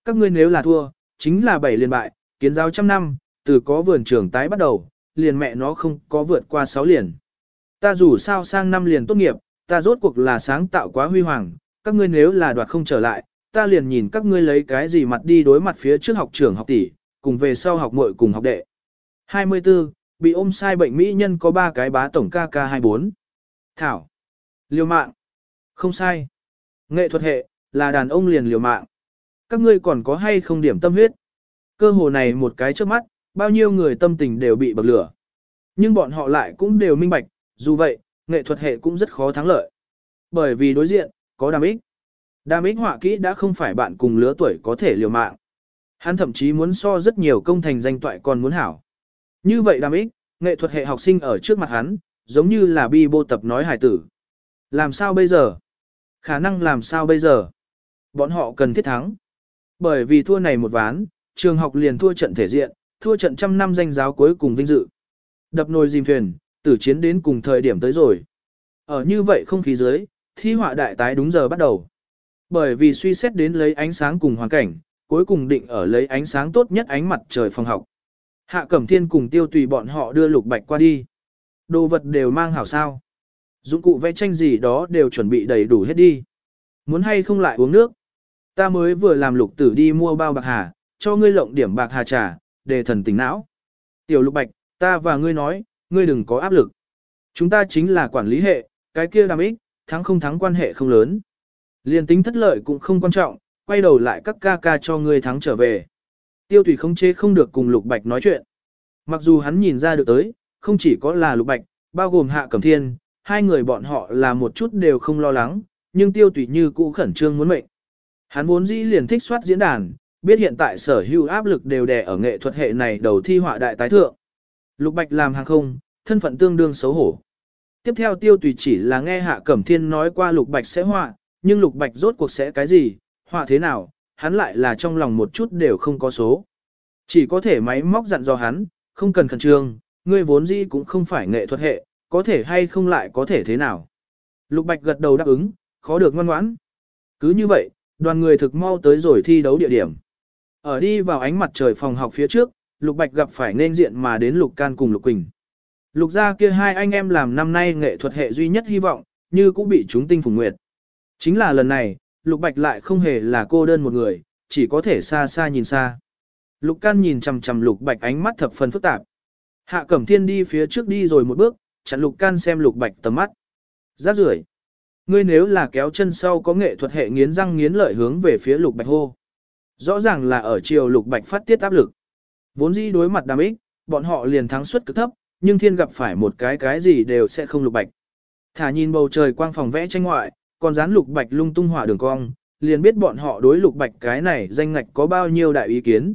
Các ngươi nếu là thua, chính là 7 liền bại, kiến giáo trăm năm, từ có vườn trưởng tái bắt đầu, liền mẹ nó không có vượt qua 6 liền. Ta dù sao sang năm liền tốt nghiệp, ta rốt cuộc là sáng tạo quá huy hoàng, các ngươi nếu là đoạt không trở lại, ta liền nhìn các ngươi lấy cái gì mặt đi đối mặt phía trước học trưởng học tỷ, cùng về sau học muội cùng học đệ. 24. Bị ôm sai bệnh mỹ nhân có 3 cái bá tổng KK24. Thảo. liều mạng. Không sai. Nghệ thuật hệ, là đàn ông liền liều mạng. Các ngươi còn có hay không điểm tâm huyết? Cơ hồ này một cái trước mắt, bao nhiêu người tâm tình đều bị bậc lửa. Nhưng bọn họ lại cũng đều minh bạch, dù vậy, nghệ thuật hệ cũng rất khó thắng lợi. Bởi vì đối diện, có đam ích. Đam ích họa kỹ đã không phải bạn cùng lứa tuổi có thể liều mạng. Hắn thậm chí muốn so rất nhiều công thành danh toại còn muốn hảo. Như vậy đam ích, nghệ thuật hệ học sinh ở trước mặt hắn, giống như là bi bô tập nói hải tử. Làm sao bây giờ? Khả năng làm sao bây giờ? Bọn họ cần thiết thắng. Bởi vì thua này một ván, trường học liền thua trận thể diện, thua trận trăm năm danh giáo cuối cùng vinh dự. Đập nồi dìm thuyền, tử chiến đến cùng thời điểm tới rồi. Ở như vậy không khí dưới, thi họa đại tái đúng giờ bắt đầu. Bởi vì suy xét đến lấy ánh sáng cùng hoàn cảnh, cuối cùng định ở lấy ánh sáng tốt nhất ánh mặt trời phòng học. Hạ Cẩm Thiên cùng tiêu tùy bọn họ đưa lục bạch qua đi. Đồ vật đều mang hảo sao. Dụng cụ vẽ tranh gì đó đều chuẩn bị đầy đủ hết đi. Muốn hay không lại uống nước. Ta mới vừa làm lục tử đi mua bao bạc hà, cho ngươi lộng điểm bạc hà trà, để thần tỉnh não. Tiểu lục bạch, ta và ngươi nói, ngươi đừng có áp lực. Chúng ta chính là quản lý hệ, cái kia làm ích, thắng không thắng quan hệ không lớn. Liên tính thất lợi cũng không quan trọng, quay đầu lại các ca ca cho ngươi thắng trở về. Tiêu thủy không chế không được cùng lục bạch nói chuyện. Mặc dù hắn nhìn ra được tới, không chỉ có là lục bạch, bao gồm hạ cẩm thiên, hai người bọn họ là một chút đều không lo lắng, nhưng tiêu tùy như cũ khẩn trương muốn mệnh. Hắn vốn dĩ liền thích soát diễn đàn, biết hiện tại sở hữu áp lực đều đè ở nghệ thuật hệ này đầu thi họa đại tái thượng. Lục Bạch làm hàng không, thân phận tương đương xấu hổ. Tiếp theo tiêu tùy chỉ là nghe Hạ Cẩm Thiên nói qua Lục Bạch sẽ họa, nhưng Lục Bạch rốt cuộc sẽ cái gì, họa thế nào, hắn lại là trong lòng một chút đều không có số. Chỉ có thể máy móc dặn dò hắn, không cần khẩn trương, ngươi vốn dĩ cũng không phải nghệ thuật hệ, có thể hay không lại có thể thế nào. Lục Bạch gật đầu đáp ứng, khó được ngoan ngoãn. Cứ như vậy, đoàn người thực mau tới rồi thi đấu địa điểm. Ở đi vào ánh mặt trời phòng học phía trước, Lục Bạch gặp phải nên diện mà đến Lục Can cùng Lục Quỳnh. Lục gia kia hai anh em làm năm nay nghệ thuật hệ duy nhất hy vọng, như cũng bị chúng tinh phùng nguyệt. Chính là lần này, Lục Bạch lại không hề là cô đơn một người, chỉ có thể xa xa nhìn xa. Lục Can nhìn chằm chằm Lục Bạch ánh mắt thập phần phức tạp. Hạ Cẩm Thiên đi phía trước đi rồi một bước, chặn Lục Can xem Lục Bạch tầm mắt. Giáp rưởi. Ngươi nếu là kéo chân sau có nghệ thuật hệ nghiến răng nghiến lợi hướng về phía Lục Bạch hô. Rõ ràng là ở chiều Lục Bạch phát tiết áp lực. Vốn dĩ đối mặt đam ích, bọn họ liền thắng suất cực thấp, nhưng thiên gặp phải một cái cái gì đều sẽ không Lục Bạch. Thả nhìn bầu trời quang phòng vẽ tranh ngoại, còn dán Lục Bạch lung tung hỏa đường cong, liền biết bọn họ đối Lục Bạch cái này danh ngạch có bao nhiêu đại ý kiến.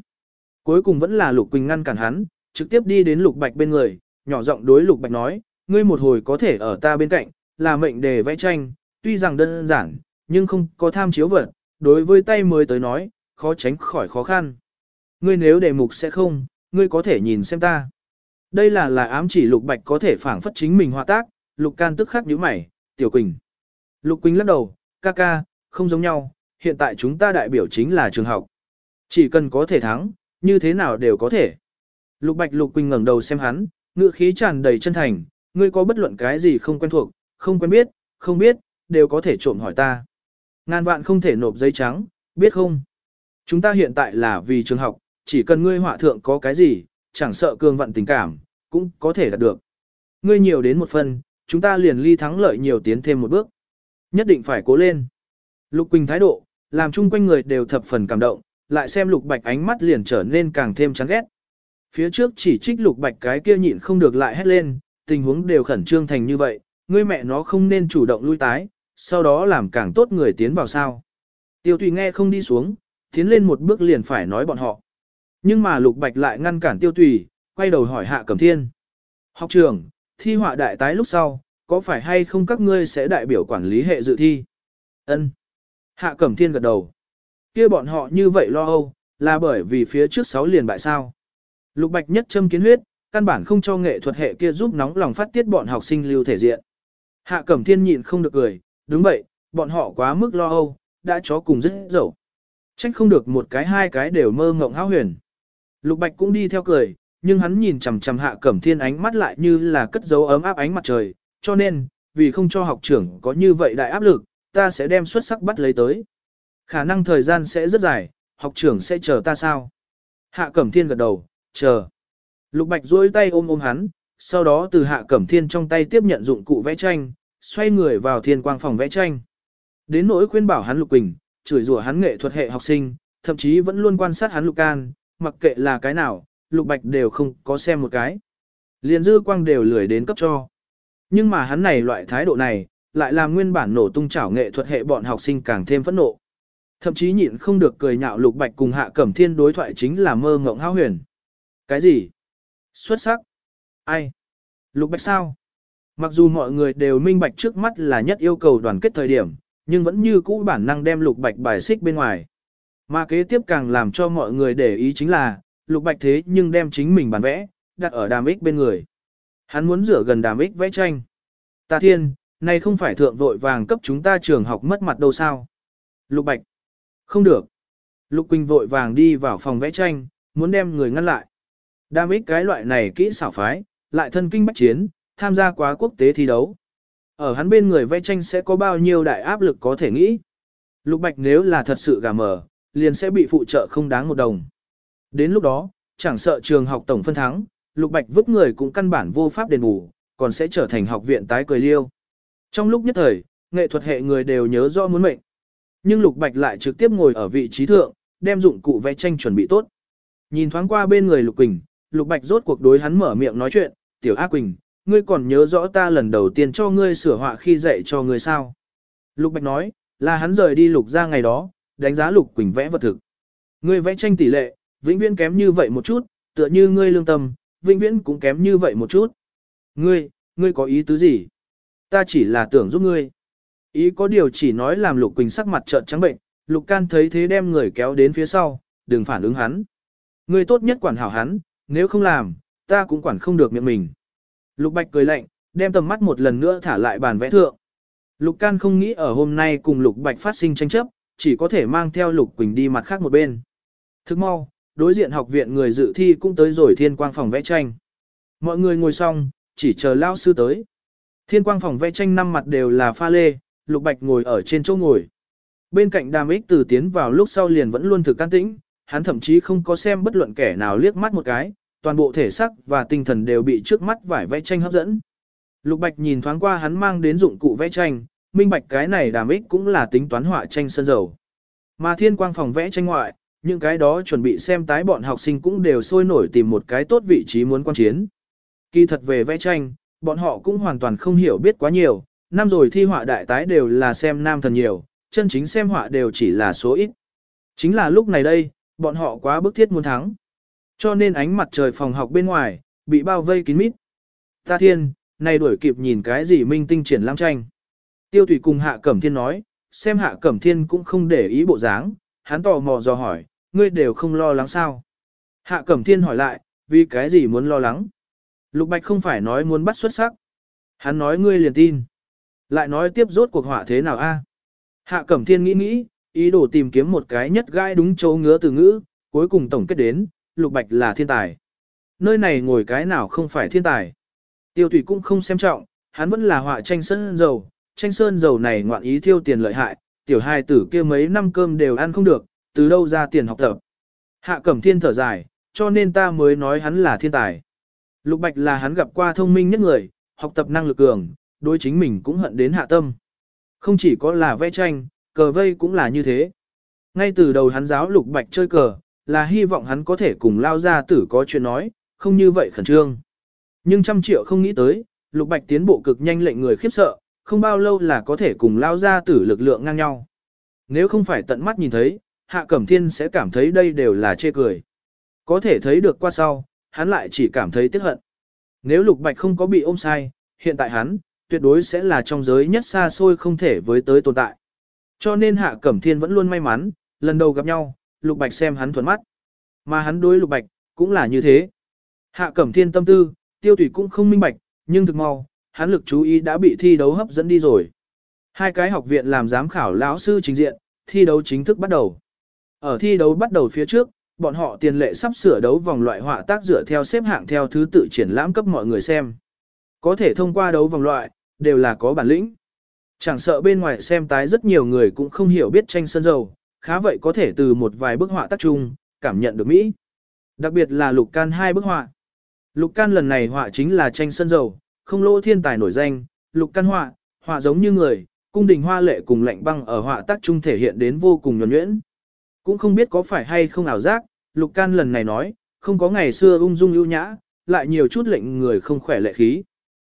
Cuối cùng vẫn là Lục Quỳnh ngăn cản hắn, trực tiếp đi đến Lục Bạch bên người, nhỏ giọng đối Lục Bạch nói, ngươi một hồi có thể ở ta bên cạnh, là mệnh đề vẽ tranh, tuy rằng đơn giản, nhưng không có tham chiếu vật, đối với tay mới tới nói, khó tránh khỏi khó khăn. Ngươi nếu đề mục sẽ không, ngươi có thể nhìn xem ta. Đây là là ám chỉ Lục Bạch có thể phản phất chính mình hòa tác, Lục Can tức khắc nhíu mày, Tiểu Quỳnh. Lục Quỳnh lắc đầu, ca ca, không giống nhau, hiện tại chúng ta đại biểu chính là trường học. Chỉ cần có thể thắng, như thế nào đều có thể. Lục Bạch Lục Quỳnh ngẩng đầu xem hắn, ngựa khí tràn đầy chân thành, ngươi có bất luận cái gì không quen thuộc, không quen biết, không biết, đều có thể trộm hỏi ta. Ngàn vạn không thể nộp giấy trắng, biết không? Chúng ta hiện tại là vì trường học, chỉ cần ngươi họa thượng có cái gì, chẳng sợ cường vận tình cảm, cũng có thể đạt được. Ngươi nhiều đến một phần, chúng ta liền ly thắng lợi nhiều tiến thêm một bước. Nhất định phải cố lên. Lục Quỳnh thái độ, làm chung quanh người đều thập phần cảm động, lại xem Lục Bạch ánh mắt liền trở nên càng thêm chán ghét. Phía trước chỉ trích Lục Bạch cái kia nhịn không được lại hét lên, tình huống đều khẩn trương thành như vậy, ngươi mẹ nó không nên chủ động lui tái, sau đó làm càng tốt người tiến vào sao. Tiêu Tùy nghe không đi xuống, tiến lên một bước liền phải nói bọn họ. Nhưng mà Lục Bạch lại ngăn cản Tiêu Tùy, quay đầu hỏi Hạ Cẩm Thiên. Học trưởng, thi họa đại tái lúc sau, có phải hay không các ngươi sẽ đại biểu quản lý hệ dự thi? Ân. Hạ Cẩm Thiên gật đầu. kia bọn họ như vậy lo âu, là bởi vì phía trước sáu liền bại sao. Lục Bạch nhất châm kiến huyết, căn bản không cho nghệ thuật hệ kia giúp nóng lòng phát tiết bọn học sinh lưu thể diện. Hạ Cẩm Thiên nhịn không được cười, đúng vậy, bọn họ quá mức lo âu, đã chó cùng rất dẫu. Trách không được một cái hai cái đều mơ ngộng háo huyền. Lục Bạch cũng đi theo cười, nhưng hắn nhìn chằm chằm Hạ Cẩm Thiên ánh mắt lại như là cất dấu ấm áp ánh mặt trời, cho nên, vì không cho học trưởng có như vậy đại áp lực, ta sẽ đem xuất sắc bắt lấy tới. Khả năng thời gian sẽ rất dài, học trưởng sẽ chờ ta sao? Hạ Cẩm Thiên gật đầu, chờ. Lục Bạch duỗi tay ôm ôm hắn, sau đó từ Hạ Cẩm Thiên trong tay tiếp nhận dụng cụ vẽ tranh, xoay người vào thiên quang phòng vẽ tranh. Đến nỗi khuyên bảo hắn Lục Quỳnh, chửi rủa hắn nghệ thuật hệ học sinh, thậm chí vẫn luôn quan sát hắn Lục Can, mặc kệ là cái nào, Lục Bạch đều không có xem một cái. Liền dư quang đều lười đến cấp cho. Nhưng mà hắn này loại thái độ này, lại làm nguyên bản nổ tung chảo nghệ thuật hệ bọn học sinh càng thêm phẫn nộ. Thậm chí nhịn không được cười nhạo Lục Bạch cùng Hạ Cẩm Thiên đối thoại chính là mơ ngộng hao huyền. Cái gì? Xuất sắc. Ai? Lục Bạch sao? Mặc dù mọi người đều minh bạch trước mắt là nhất yêu cầu đoàn kết thời điểm, nhưng vẫn như cũ bản năng đem Lục Bạch bài xích bên ngoài. Mà kế tiếp càng làm cho mọi người để ý chính là, Lục Bạch thế nhưng đem chính mình bản vẽ, đặt ở đàm ích bên người. Hắn muốn rửa gần đàm ích vẽ tranh. Ta thiên, này không phải thượng vội vàng cấp chúng ta trường học mất mặt đâu sao. Lục Bạch. Không được. Lục Quỳnh vội vàng đi vào phòng vẽ tranh, muốn đem người ngăn lại. Đam ích cái loại này kỹ xảo phái, lại thân kinh bách chiến, tham gia quá quốc tế thi đấu. Ở hắn bên người vẽ tranh sẽ có bao nhiêu đại áp lực có thể nghĩ. Lục Bạch nếu là thật sự gà mờ, liền sẽ bị phụ trợ không đáng một đồng. Đến lúc đó, chẳng sợ trường học tổng phân thắng, Lục Bạch vứt người cũng căn bản vô pháp đền bù, còn sẽ trở thành học viện tái cười liêu. Trong lúc nhất thời, nghệ thuật hệ người đều nhớ rõ muốn mệnh. Nhưng Lục Bạch lại trực tiếp ngồi ở vị trí thượng, đem dụng cụ vẽ tranh chuẩn bị tốt. Nhìn thoáng qua bên người Lục Quỳnh, Lục Bạch rốt cuộc đối hắn mở miệng nói chuyện, "Tiểu A Quỳnh, ngươi còn nhớ rõ ta lần đầu tiên cho ngươi sửa họa khi dạy cho ngươi sao?" Lục Bạch nói, là hắn rời đi Lục ra ngày đó, đánh giá Lục Quỳnh vẽ vật thực. Ngươi vẽ tranh tỷ lệ, vĩnh viễn kém như vậy một chút, tựa như ngươi lương tâm, vĩnh viễn cũng kém như vậy một chút. Ngươi, ngươi có ý tứ gì? Ta chỉ là tưởng giúp ngươi. Ý có điều chỉ nói làm Lục Quỳnh sắc mặt trợn trắng bệnh, Lục Can thấy thế đem người kéo đến phía sau, đừng phản ứng hắn. Ngươi tốt nhất quản hảo hắn, nếu không làm, ta cũng quản không được miệng mình. Lục Bạch cười lạnh, đem tầm mắt một lần nữa thả lại bàn vẽ thượng. Lục Can không nghĩ ở hôm nay cùng Lục Bạch phát sinh tranh chấp, chỉ có thể mang theo Lục Quỳnh đi mặt khác một bên. Thức mau, đối diện học viện người dự thi cũng tới rồi thiên quang phòng vẽ tranh. Mọi người ngồi xong, chỉ chờ lao sư tới. Thiên quang phòng vẽ tranh năm mặt đều là pha lê, Lục Bạch ngồi ở trên chỗ ngồi. Bên cạnh đàm ích từ tiến vào lúc sau liền vẫn luôn thực can tĩnh, hắn thậm chí không có xem bất luận kẻ nào liếc mắt một cái, toàn bộ thể sắc và tinh thần đều bị trước mắt vải vẽ tranh hấp dẫn. Lục Bạch nhìn thoáng qua hắn mang đến dụng cụ vẽ tranh, minh bạch cái này đàm ích cũng là tính toán họa tranh sân dầu. Mà thiên quang phòng vẽ tranh ngoại, những cái đó chuẩn bị xem tái bọn học sinh cũng đều sôi nổi tìm một cái tốt vị trí muốn quan chiến. Kỳ thật về vẽ tranh, bọn họ cũng hoàn toàn không hiểu biết quá nhiều, năm rồi thi họa đại tái đều là xem nam thần nhiều, chân chính xem họa đều chỉ là số ít. Chính là lúc này đây, bọn họ quá bức thiết muốn thắng. Cho nên ánh mặt trời phòng học bên ngoài, bị bao vây kín mít. Ta thiên, này đuổi kịp nhìn cái gì minh tinh triển lãm tranh. Tiêu thủy cùng Hạ Cẩm Thiên nói, xem Hạ Cẩm Thiên cũng không để ý bộ dáng, hắn tò mò dò hỏi, ngươi đều không lo lắng sao. Hạ Cẩm Thiên hỏi lại, vì cái gì muốn lo lắng? Lục Bạch không phải nói muốn bắt xuất sắc. Hắn nói ngươi liền tin. Lại nói tiếp rốt cuộc họa thế nào a? Hạ Cẩm Thiên nghĩ nghĩ, ý đồ tìm kiếm một cái nhất gai đúng chỗ ngứa từ ngữ, cuối cùng tổng kết đến, Lục Bạch là thiên tài. Nơi này ngồi cái nào không phải thiên tài. Tiêu Thủy cũng không xem trọng, hắn vẫn là họa tranh sơn dầu, tranh sơn dầu này ngoạn ý thiêu tiền lợi hại, tiểu hai tử kia mấy năm cơm đều ăn không được, từ đâu ra tiền học tập. Hạ Cẩm Thiên thở dài, cho nên ta mới nói hắn là thiên tài. Lục Bạch là hắn gặp qua thông minh nhất người, học tập năng lực cường, đối chính mình cũng hận đến hạ tâm. Không chỉ có là vẽ tranh, cờ vây cũng là như thế. Ngay từ đầu hắn giáo Lục Bạch chơi cờ, là hy vọng hắn có thể cùng lao ra tử có chuyện nói, không như vậy khẩn trương. Nhưng trăm triệu không nghĩ tới, Lục Bạch tiến bộ cực nhanh lệnh người khiếp sợ, không bao lâu là có thể cùng lao ra tử lực lượng ngang nhau. Nếu không phải tận mắt nhìn thấy, Hạ Cẩm Thiên sẽ cảm thấy đây đều là chê cười. Có thể thấy được qua sau, hắn lại chỉ cảm thấy tiếc hận. Nếu Lục Bạch không có bị ôm sai, hiện tại hắn, tuyệt đối sẽ là trong giới nhất xa xôi không thể với tới tồn tại. Cho nên Hạ Cẩm Thiên vẫn luôn may mắn, lần đầu gặp nhau, Lục Bạch xem hắn thuần mắt. Mà hắn đối Lục Bạch, cũng là như thế. Hạ Cẩm Thiên tâm tư, tiêu thủy cũng không minh bạch, nhưng thực mau, hắn lực chú ý đã bị thi đấu hấp dẫn đi rồi. Hai cái học viện làm giám khảo lão sư trình diện, thi đấu chính thức bắt đầu. Ở thi đấu bắt đầu phía trước, bọn họ tiền lệ sắp sửa đấu vòng loại họa tác dựa theo xếp hạng theo thứ tự triển lãm cấp mọi người xem. Có thể thông qua đấu vòng loại, đều là có bản lĩnh. Chẳng sợ bên ngoài xem tái rất nhiều người cũng không hiểu biết tranh sơn dầu, khá vậy có thể từ một vài bức họa tác chung, cảm nhận được Mỹ. Đặc biệt là Lục Can hai bức họa. Lục Can lần này họa chính là tranh sơn dầu, không lỗ thiên tài nổi danh, Lục căn họa, họa giống như người, cung đình hoa lệ cùng lạnh băng ở họa tác trung thể hiện đến vô cùng nhuần nhuyễn. Cũng không biết có phải hay không ảo giác, Lục Can lần này nói, không có ngày xưa ung dung ưu nhã, lại nhiều chút lệnh người không khỏe lệ khí.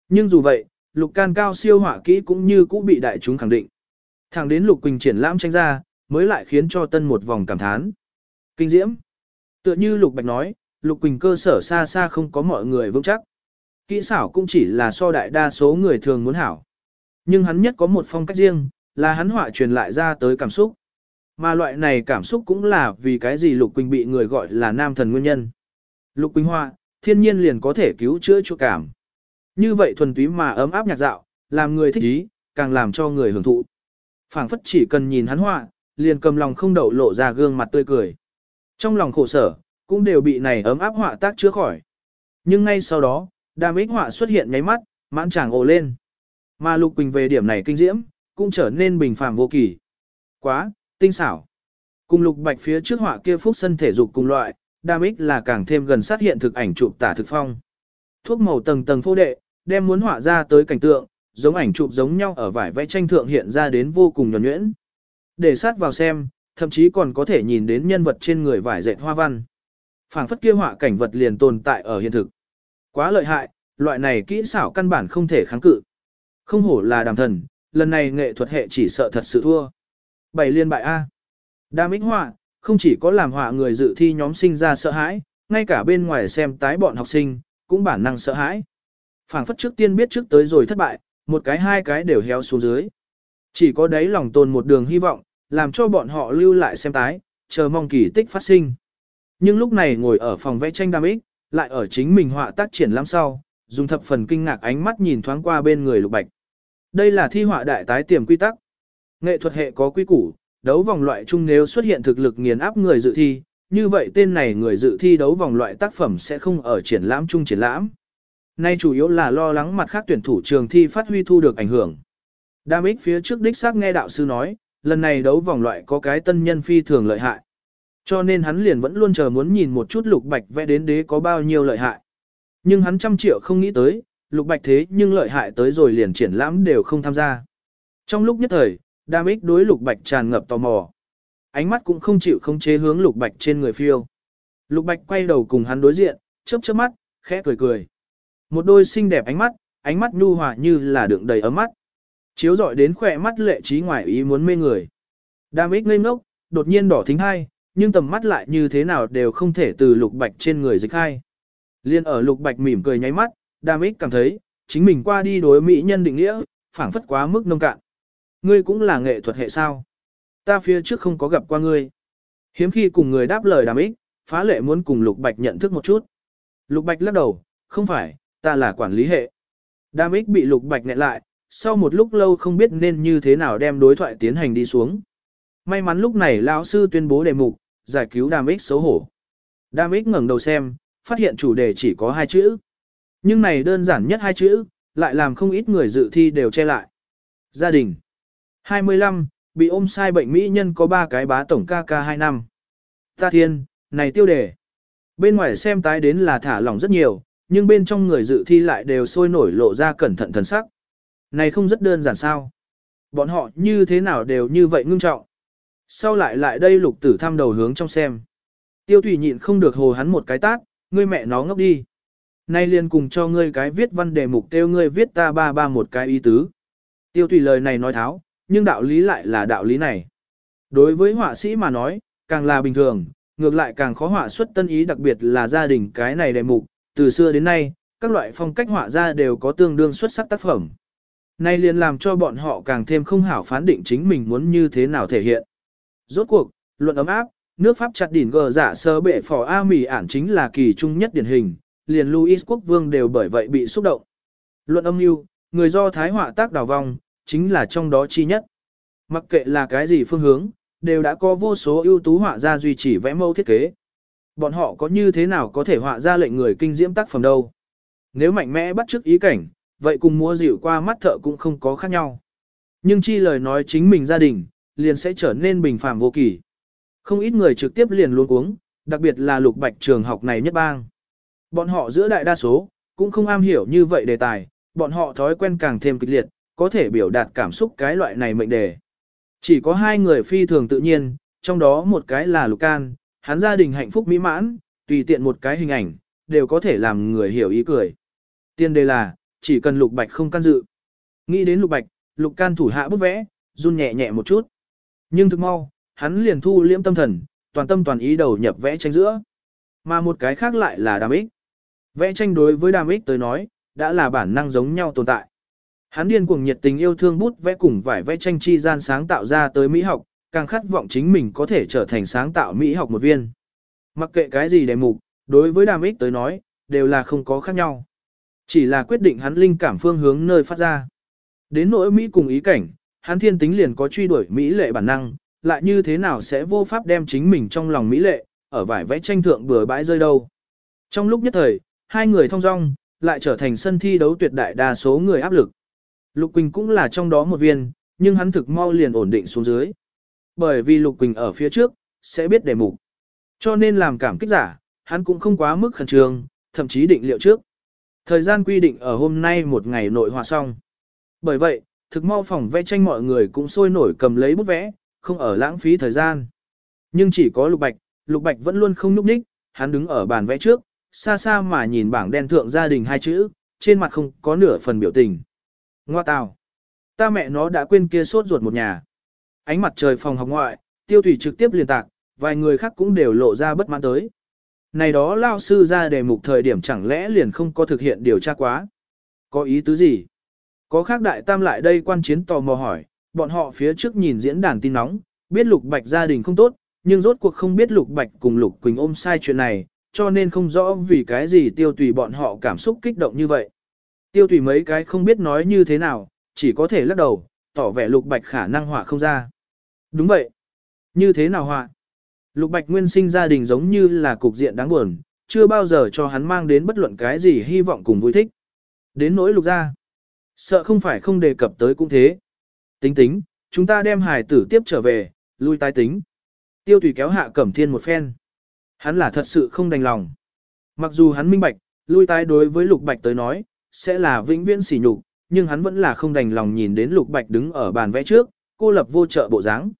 Nhưng dù vậy, Lục Can cao siêu họa kỹ cũng như cũng bị đại chúng khẳng định. Thẳng đến Lục Quỳnh triển lãm tranh ra, mới lại khiến cho tân một vòng cảm thán. Kinh diễm. Tựa như Lục Bạch nói, Lục Quỳnh cơ sở xa xa không có mọi người vững chắc. Kỹ xảo cũng chỉ là so đại đa số người thường muốn hảo. Nhưng hắn nhất có một phong cách riêng, là hắn họa truyền lại ra tới cảm xúc. Mà loại này cảm xúc cũng là vì cái gì Lục Quỳnh bị người gọi là nam thần nguyên nhân. Lục Quỳnh họa, thiên nhiên liền có thể cứu chữa chỗ cảm. Như vậy thuần túy mà ấm áp nhạc dạo, làm người thích ý, càng làm cho người hưởng thụ. phảng phất chỉ cần nhìn hắn họa, liền cầm lòng không đậu lộ ra gương mặt tươi cười. Trong lòng khổ sở, cũng đều bị này ấm áp họa tác chữa khỏi. Nhưng ngay sau đó, Đàm ích họa xuất hiện nháy mắt, mãn chàng ồ lên. Mà Lục Quỳnh về điểm này kinh diễm, cũng trở nên bình phàm vô kỳ. Quá, tinh xảo. Cùng Lục Bạch phía trước họa kia phúc sân thể dục cùng loại, đam ích là càng thêm gần sát hiện thực ảnh chụp tả thực phong. Thuốc màu tầng tầng phô đệ, đem muốn họa ra tới cảnh tượng, giống ảnh chụp giống nhau ở vải vẽ tranh thượng hiện ra đến vô cùng nhuần nhuyễn. Để sát vào xem, thậm chí còn có thể nhìn đến nhân vật trên người vải dệt hoa văn. phảng phất kia họa cảnh vật liền tồn tại ở hiện thực. Quá lợi hại, loại này kỹ xảo căn bản không thể kháng cự. Không hổ là đàm thần, lần này nghệ thuật hệ chỉ sợ thật sự thua. Bảy liên bại A. đàm ích họa, không chỉ có làm họa người dự thi nhóm sinh ra sợ hãi, ngay cả bên ngoài xem tái bọn học sinh, cũng bản năng sợ hãi. phảng phất trước tiên biết trước tới rồi thất bại, một cái hai cái đều héo xuống dưới. Chỉ có đấy lòng tồn một đường hy vọng, làm cho bọn họ lưu lại xem tái, chờ mong kỳ tích phát sinh. Nhưng lúc này ngồi ở phòng vẽ tranh đam ích, lại ở chính mình họa tác triển lắm sau, dùng thập phần kinh ngạc ánh mắt nhìn thoáng qua bên người lục bạch. Đây là thi họa đại tái tiềm quy tắc. Nghệ thuật hệ có quy củ, đấu vòng loại chung nếu xuất hiện thực lực nghiền áp người dự thi, như vậy tên này người dự thi đấu vòng loại tác phẩm sẽ không ở triển lãm chung triển lãm. Nay chủ yếu là lo lắng mặt khác tuyển thủ trường thi phát huy thu được ảnh hưởng. Đam ích phía trước đích xác nghe đạo sư nói, lần này đấu vòng loại có cái tân nhân phi thường lợi hại. Cho nên hắn liền vẫn luôn chờ muốn nhìn một chút lục bạch vẽ đến đế có bao nhiêu lợi hại. Nhưng hắn trăm triệu không nghĩ tới, lục bạch thế nhưng lợi hại tới rồi liền triển lãm đều không tham gia. Trong lúc nhất thời, đam ích đối lục bạch tràn ngập tò mò. Ánh mắt cũng không chịu không chế hướng lục bạch trên người phiêu. Lục bạch quay đầu cùng hắn đối diện, chớp chớp mắt, khẽ cười cười. Một đôi xinh đẹp ánh mắt, ánh mắt nhu hòa như là đựng đầy ấm mắt. Chiếu dọi đến khỏe mắt lệ trí ngoài ý muốn mê người. Đam ích ngây ngốc, đột nhiên đỏ thính hai, nhưng tầm mắt lại như thế nào đều không thể từ lục bạch trên người dịch khai. Liên ở lục bạch mỉm cười nháy mắt, đam ích cảm thấy, chính mình qua đi đối mỹ nhân định nghĩa, phảng phất quá mức nông cạn. Ngươi cũng là nghệ thuật hệ sao? Ta phía trước không có gặp qua ngươi. Hiếm khi cùng người đáp lời đàm ích, phá lệ muốn cùng lục bạch nhận thức một chút. Lục bạch lắc đầu, không phải, ta là quản lý hệ. Đàm ích bị lục bạch nghẹn lại, sau một lúc lâu không biết nên như thế nào đem đối thoại tiến hành đi xuống. May mắn lúc này lão sư tuyên bố đề mục, giải cứu đàm ích xấu hổ. Đàm ích ngẩng đầu xem, phát hiện chủ đề chỉ có hai chữ. Nhưng này đơn giản nhất hai chữ, lại làm không ít người dự thi đều che lại. Gia đình 25, bị ôm sai bệnh mỹ nhân có ba cái bá tổng ca ca 2 năm. Ta thiên, này tiêu đề. Bên ngoài xem tái đến là thả lỏng rất nhiều, nhưng bên trong người dự thi lại đều sôi nổi lộ ra cẩn thận thần sắc. Này không rất đơn giản sao? Bọn họ như thế nào đều như vậy ngưng trọng. Sau lại lại đây lục tử thăm đầu hướng trong xem. Tiêu thủy nhịn không được hồ hắn một cái tát, ngươi mẹ nó ngốc đi. Nay liền cùng cho ngươi cái viết văn đề mục tiêu ngươi viết ta ba ba một cái ý tứ. Tiêu thủy lời này nói tháo, nhưng đạo lý lại là đạo lý này. Đối với họa sĩ mà nói, càng là bình thường, ngược lại càng khó họa xuất tân ý đặc biệt là gia đình cái này đề mục, từ xưa đến nay, các loại phong cách họa ra đều có tương đương xuất sắc tác phẩm. Nay liền làm cho bọn họ càng thêm không hảo phán định chính mình muốn như thế nào thể hiện. Rốt cuộc, luận ấm áp, nước Pháp chặt đỉnh gờ giả sơ bệ phò A mì ản chính là kỳ trung nhất điển hình, liền Louis quốc vương đều bởi vậy bị xúc động. Luận âm mưu, người do thái họa tác đào vong, chính là trong đó chi nhất. Mặc kệ là cái gì phương hướng, đều đã có vô số ưu tú họa ra duy trì vẽ mẫu thiết kế. Bọn họ có như thế nào có thể họa ra lệnh người kinh diễm tác phẩm đâu. Nếu mạnh mẽ bắt chước ý cảnh, vậy cùng mua dịu qua mắt thợ cũng không có khác nhau. Nhưng chi lời nói chính mình gia đình, liền sẽ trở nên bình phàm vô kỳ. Không ít người trực tiếp liền luôn uống, đặc biệt là lục bạch trường học này nhất bang. Bọn họ giữa đại đa số, cũng không am hiểu như vậy đề tài, bọn họ thói quen càng thêm kịch liệt, có thể biểu đạt cảm xúc cái loại này mệnh đề. Chỉ có hai người phi thường tự nhiên, trong đó một cái là Lục Can, hắn gia đình hạnh phúc mỹ mãn, tùy tiện một cái hình ảnh, đều có thể làm người hiểu ý cười. Tiên đề là, chỉ cần Lục Bạch không can dự. Nghĩ đến Lục Bạch, Lục Can thủ hạ bút vẽ, run nhẹ nhẹ một chút. Nhưng thực mau, hắn liền thu liễm tâm thần, toàn tâm toàn ý đầu nhập vẽ tranh giữa. Mà một cái khác lại là đàm ích. Vẽ tranh đối với đàm ích tới nói, đã là bản năng giống nhau tồn tại. Hắn điên cuồng nhiệt tình yêu thương bút vẽ cùng vải vẽ tranh chi gian sáng tạo ra tới mỹ học, càng khát vọng chính mình có thể trở thành sáng tạo mỹ học một viên. Mặc kệ cái gì đề mục, đối với đàm ích tới nói, đều là không có khác nhau. Chỉ là quyết định hắn linh cảm phương hướng nơi phát ra. Đến nỗi Mỹ cùng ý cảnh, hắn thiên tính liền có truy đuổi Mỹ lệ bản năng, lại như thế nào sẽ vô pháp đem chính mình trong lòng Mỹ lệ, ở vải vẽ tranh thượng bừa bãi rơi đâu. Trong lúc nhất thời, hai người thông dong, lại trở thành sân thi đấu tuyệt đại đa số người áp lực. Lục Quỳnh cũng là trong đó một viên, nhưng hắn thực mau liền ổn định xuống dưới. Bởi vì Lục Quỳnh ở phía trước, sẽ biết đề mục. Cho nên làm cảm kích giả, hắn cũng không quá mức khẩn trương, thậm chí định liệu trước. Thời gian quy định ở hôm nay một ngày nội hòa xong. Bởi vậy, thực mau phòng vẽ tranh mọi người cũng sôi nổi cầm lấy bút vẽ, không ở lãng phí thời gian. Nhưng chỉ có Lục Bạch, Lục Bạch vẫn luôn không nhúc nhích, hắn đứng ở bàn vẽ trước, xa xa mà nhìn bảng đen thượng gia đình hai chữ, trên mặt không có nửa phần biểu tình. Ngoa tào. Ta mẹ nó đã quên kia sốt ruột một nhà. Ánh mặt trời phòng học ngoại, tiêu thủy trực tiếp liên tạc, vài người khác cũng đều lộ ra bất mãn tới. Này đó lao sư ra đề mục thời điểm chẳng lẽ liền không có thực hiện điều tra quá. Có ý tứ gì? Có khác đại tam lại đây quan chiến tò mò hỏi, bọn họ phía trước nhìn diễn đàn tin nóng, biết lục bạch gia đình không tốt, nhưng rốt cuộc không biết lục bạch cùng lục quỳnh ôm sai chuyện này, cho nên không rõ vì cái gì tiêu tùy bọn họ cảm xúc kích động như vậy. Tiêu tùy mấy cái không biết nói như thế nào, chỉ có thể lắc đầu, tỏ vẻ lục bạch khả năng họa không ra. Đúng vậy. Như thế nào họa? Lục bạch nguyên sinh gia đình giống như là cục diện đáng buồn, chưa bao giờ cho hắn mang đến bất luận cái gì hy vọng cùng vui thích. Đến nỗi lục gia. Sợ không phải không đề cập tới cũng thế. Tính tính, chúng ta đem hài tử tiếp trở về, lui tái tính. Tiêu tùy kéo hạ cẩm thiên một phen. Hắn là thật sự không đành lòng. Mặc dù hắn minh bạch, lui tái đối với lục bạch tới nói, sẽ là vĩnh viễn sỉ nhục, nhưng hắn vẫn là không đành lòng nhìn đến lục bạch đứng ở bàn vẽ trước, cô lập vô trợ bộ dáng.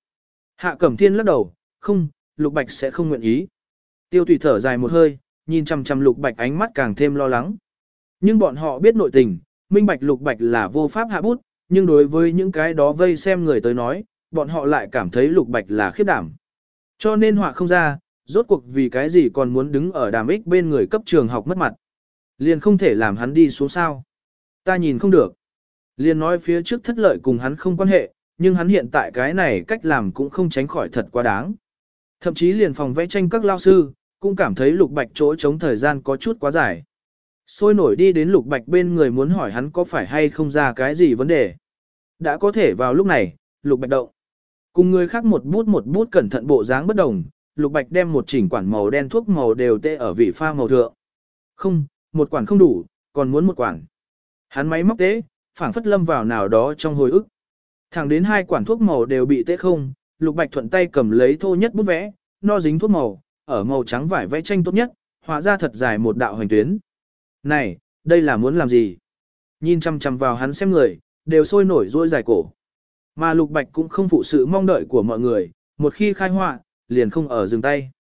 Hạ cẩm thiên lắc đầu, không, lục bạch sẽ không nguyện ý. Tiêu tùy thở dài một hơi, nhìn chăm chăm lục bạch ánh mắt càng thêm lo lắng. Nhưng bọn họ biết nội tình, minh bạch lục bạch là vô pháp hạ bút, nhưng đối với những cái đó vây xem người tới nói, bọn họ lại cảm thấy lục bạch là khiếp đảm. Cho nên họa không ra, rốt cuộc vì cái gì còn muốn đứng ở đàm ích bên người cấp trường học mất mặt. Liền không thể làm hắn đi xuống sao. Ta nhìn không được. Liền nói phía trước thất lợi cùng hắn không quan hệ, nhưng hắn hiện tại cái này cách làm cũng không tránh khỏi thật quá đáng. Thậm chí liền phòng vẽ tranh các lao sư, cũng cảm thấy lục bạch chỗ chống thời gian có chút quá dài. Sôi nổi đi đến lục bạch bên người muốn hỏi hắn có phải hay không ra cái gì vấn đề. Đã có thể vào lúc này, lục bạch động. Cùng người khác một bút một bút cẩn thận bộ dáng bất đồng, lục bạch đem một chỉnh quản màu đen thuốc màu đều tê ở vị pha màu thượng. Không, một quản không đủ, còn muốn một quản. Hắn máy móc tế, phảng phất lâm vào nào đó trong hồi ức. Thẳng đến hai quản thuốc màu đều bị tê không, lục bạch thuận tay cầm lấy thô nhất bút vẽ, no dính thuốc màu, ở màu trắng vải vẽ tranh tốt nhất, hóa ra thật dài một đạo hành tuyến. Này, đây là muốn làm gì? Nhìn chăm chăm vào hắn xem người, đều sôi nổi rôi dài cổ. Mà lục bạch cũng không phụ sự mong đợi của mọi người, một khi khai họa, liền không ở dừng tay.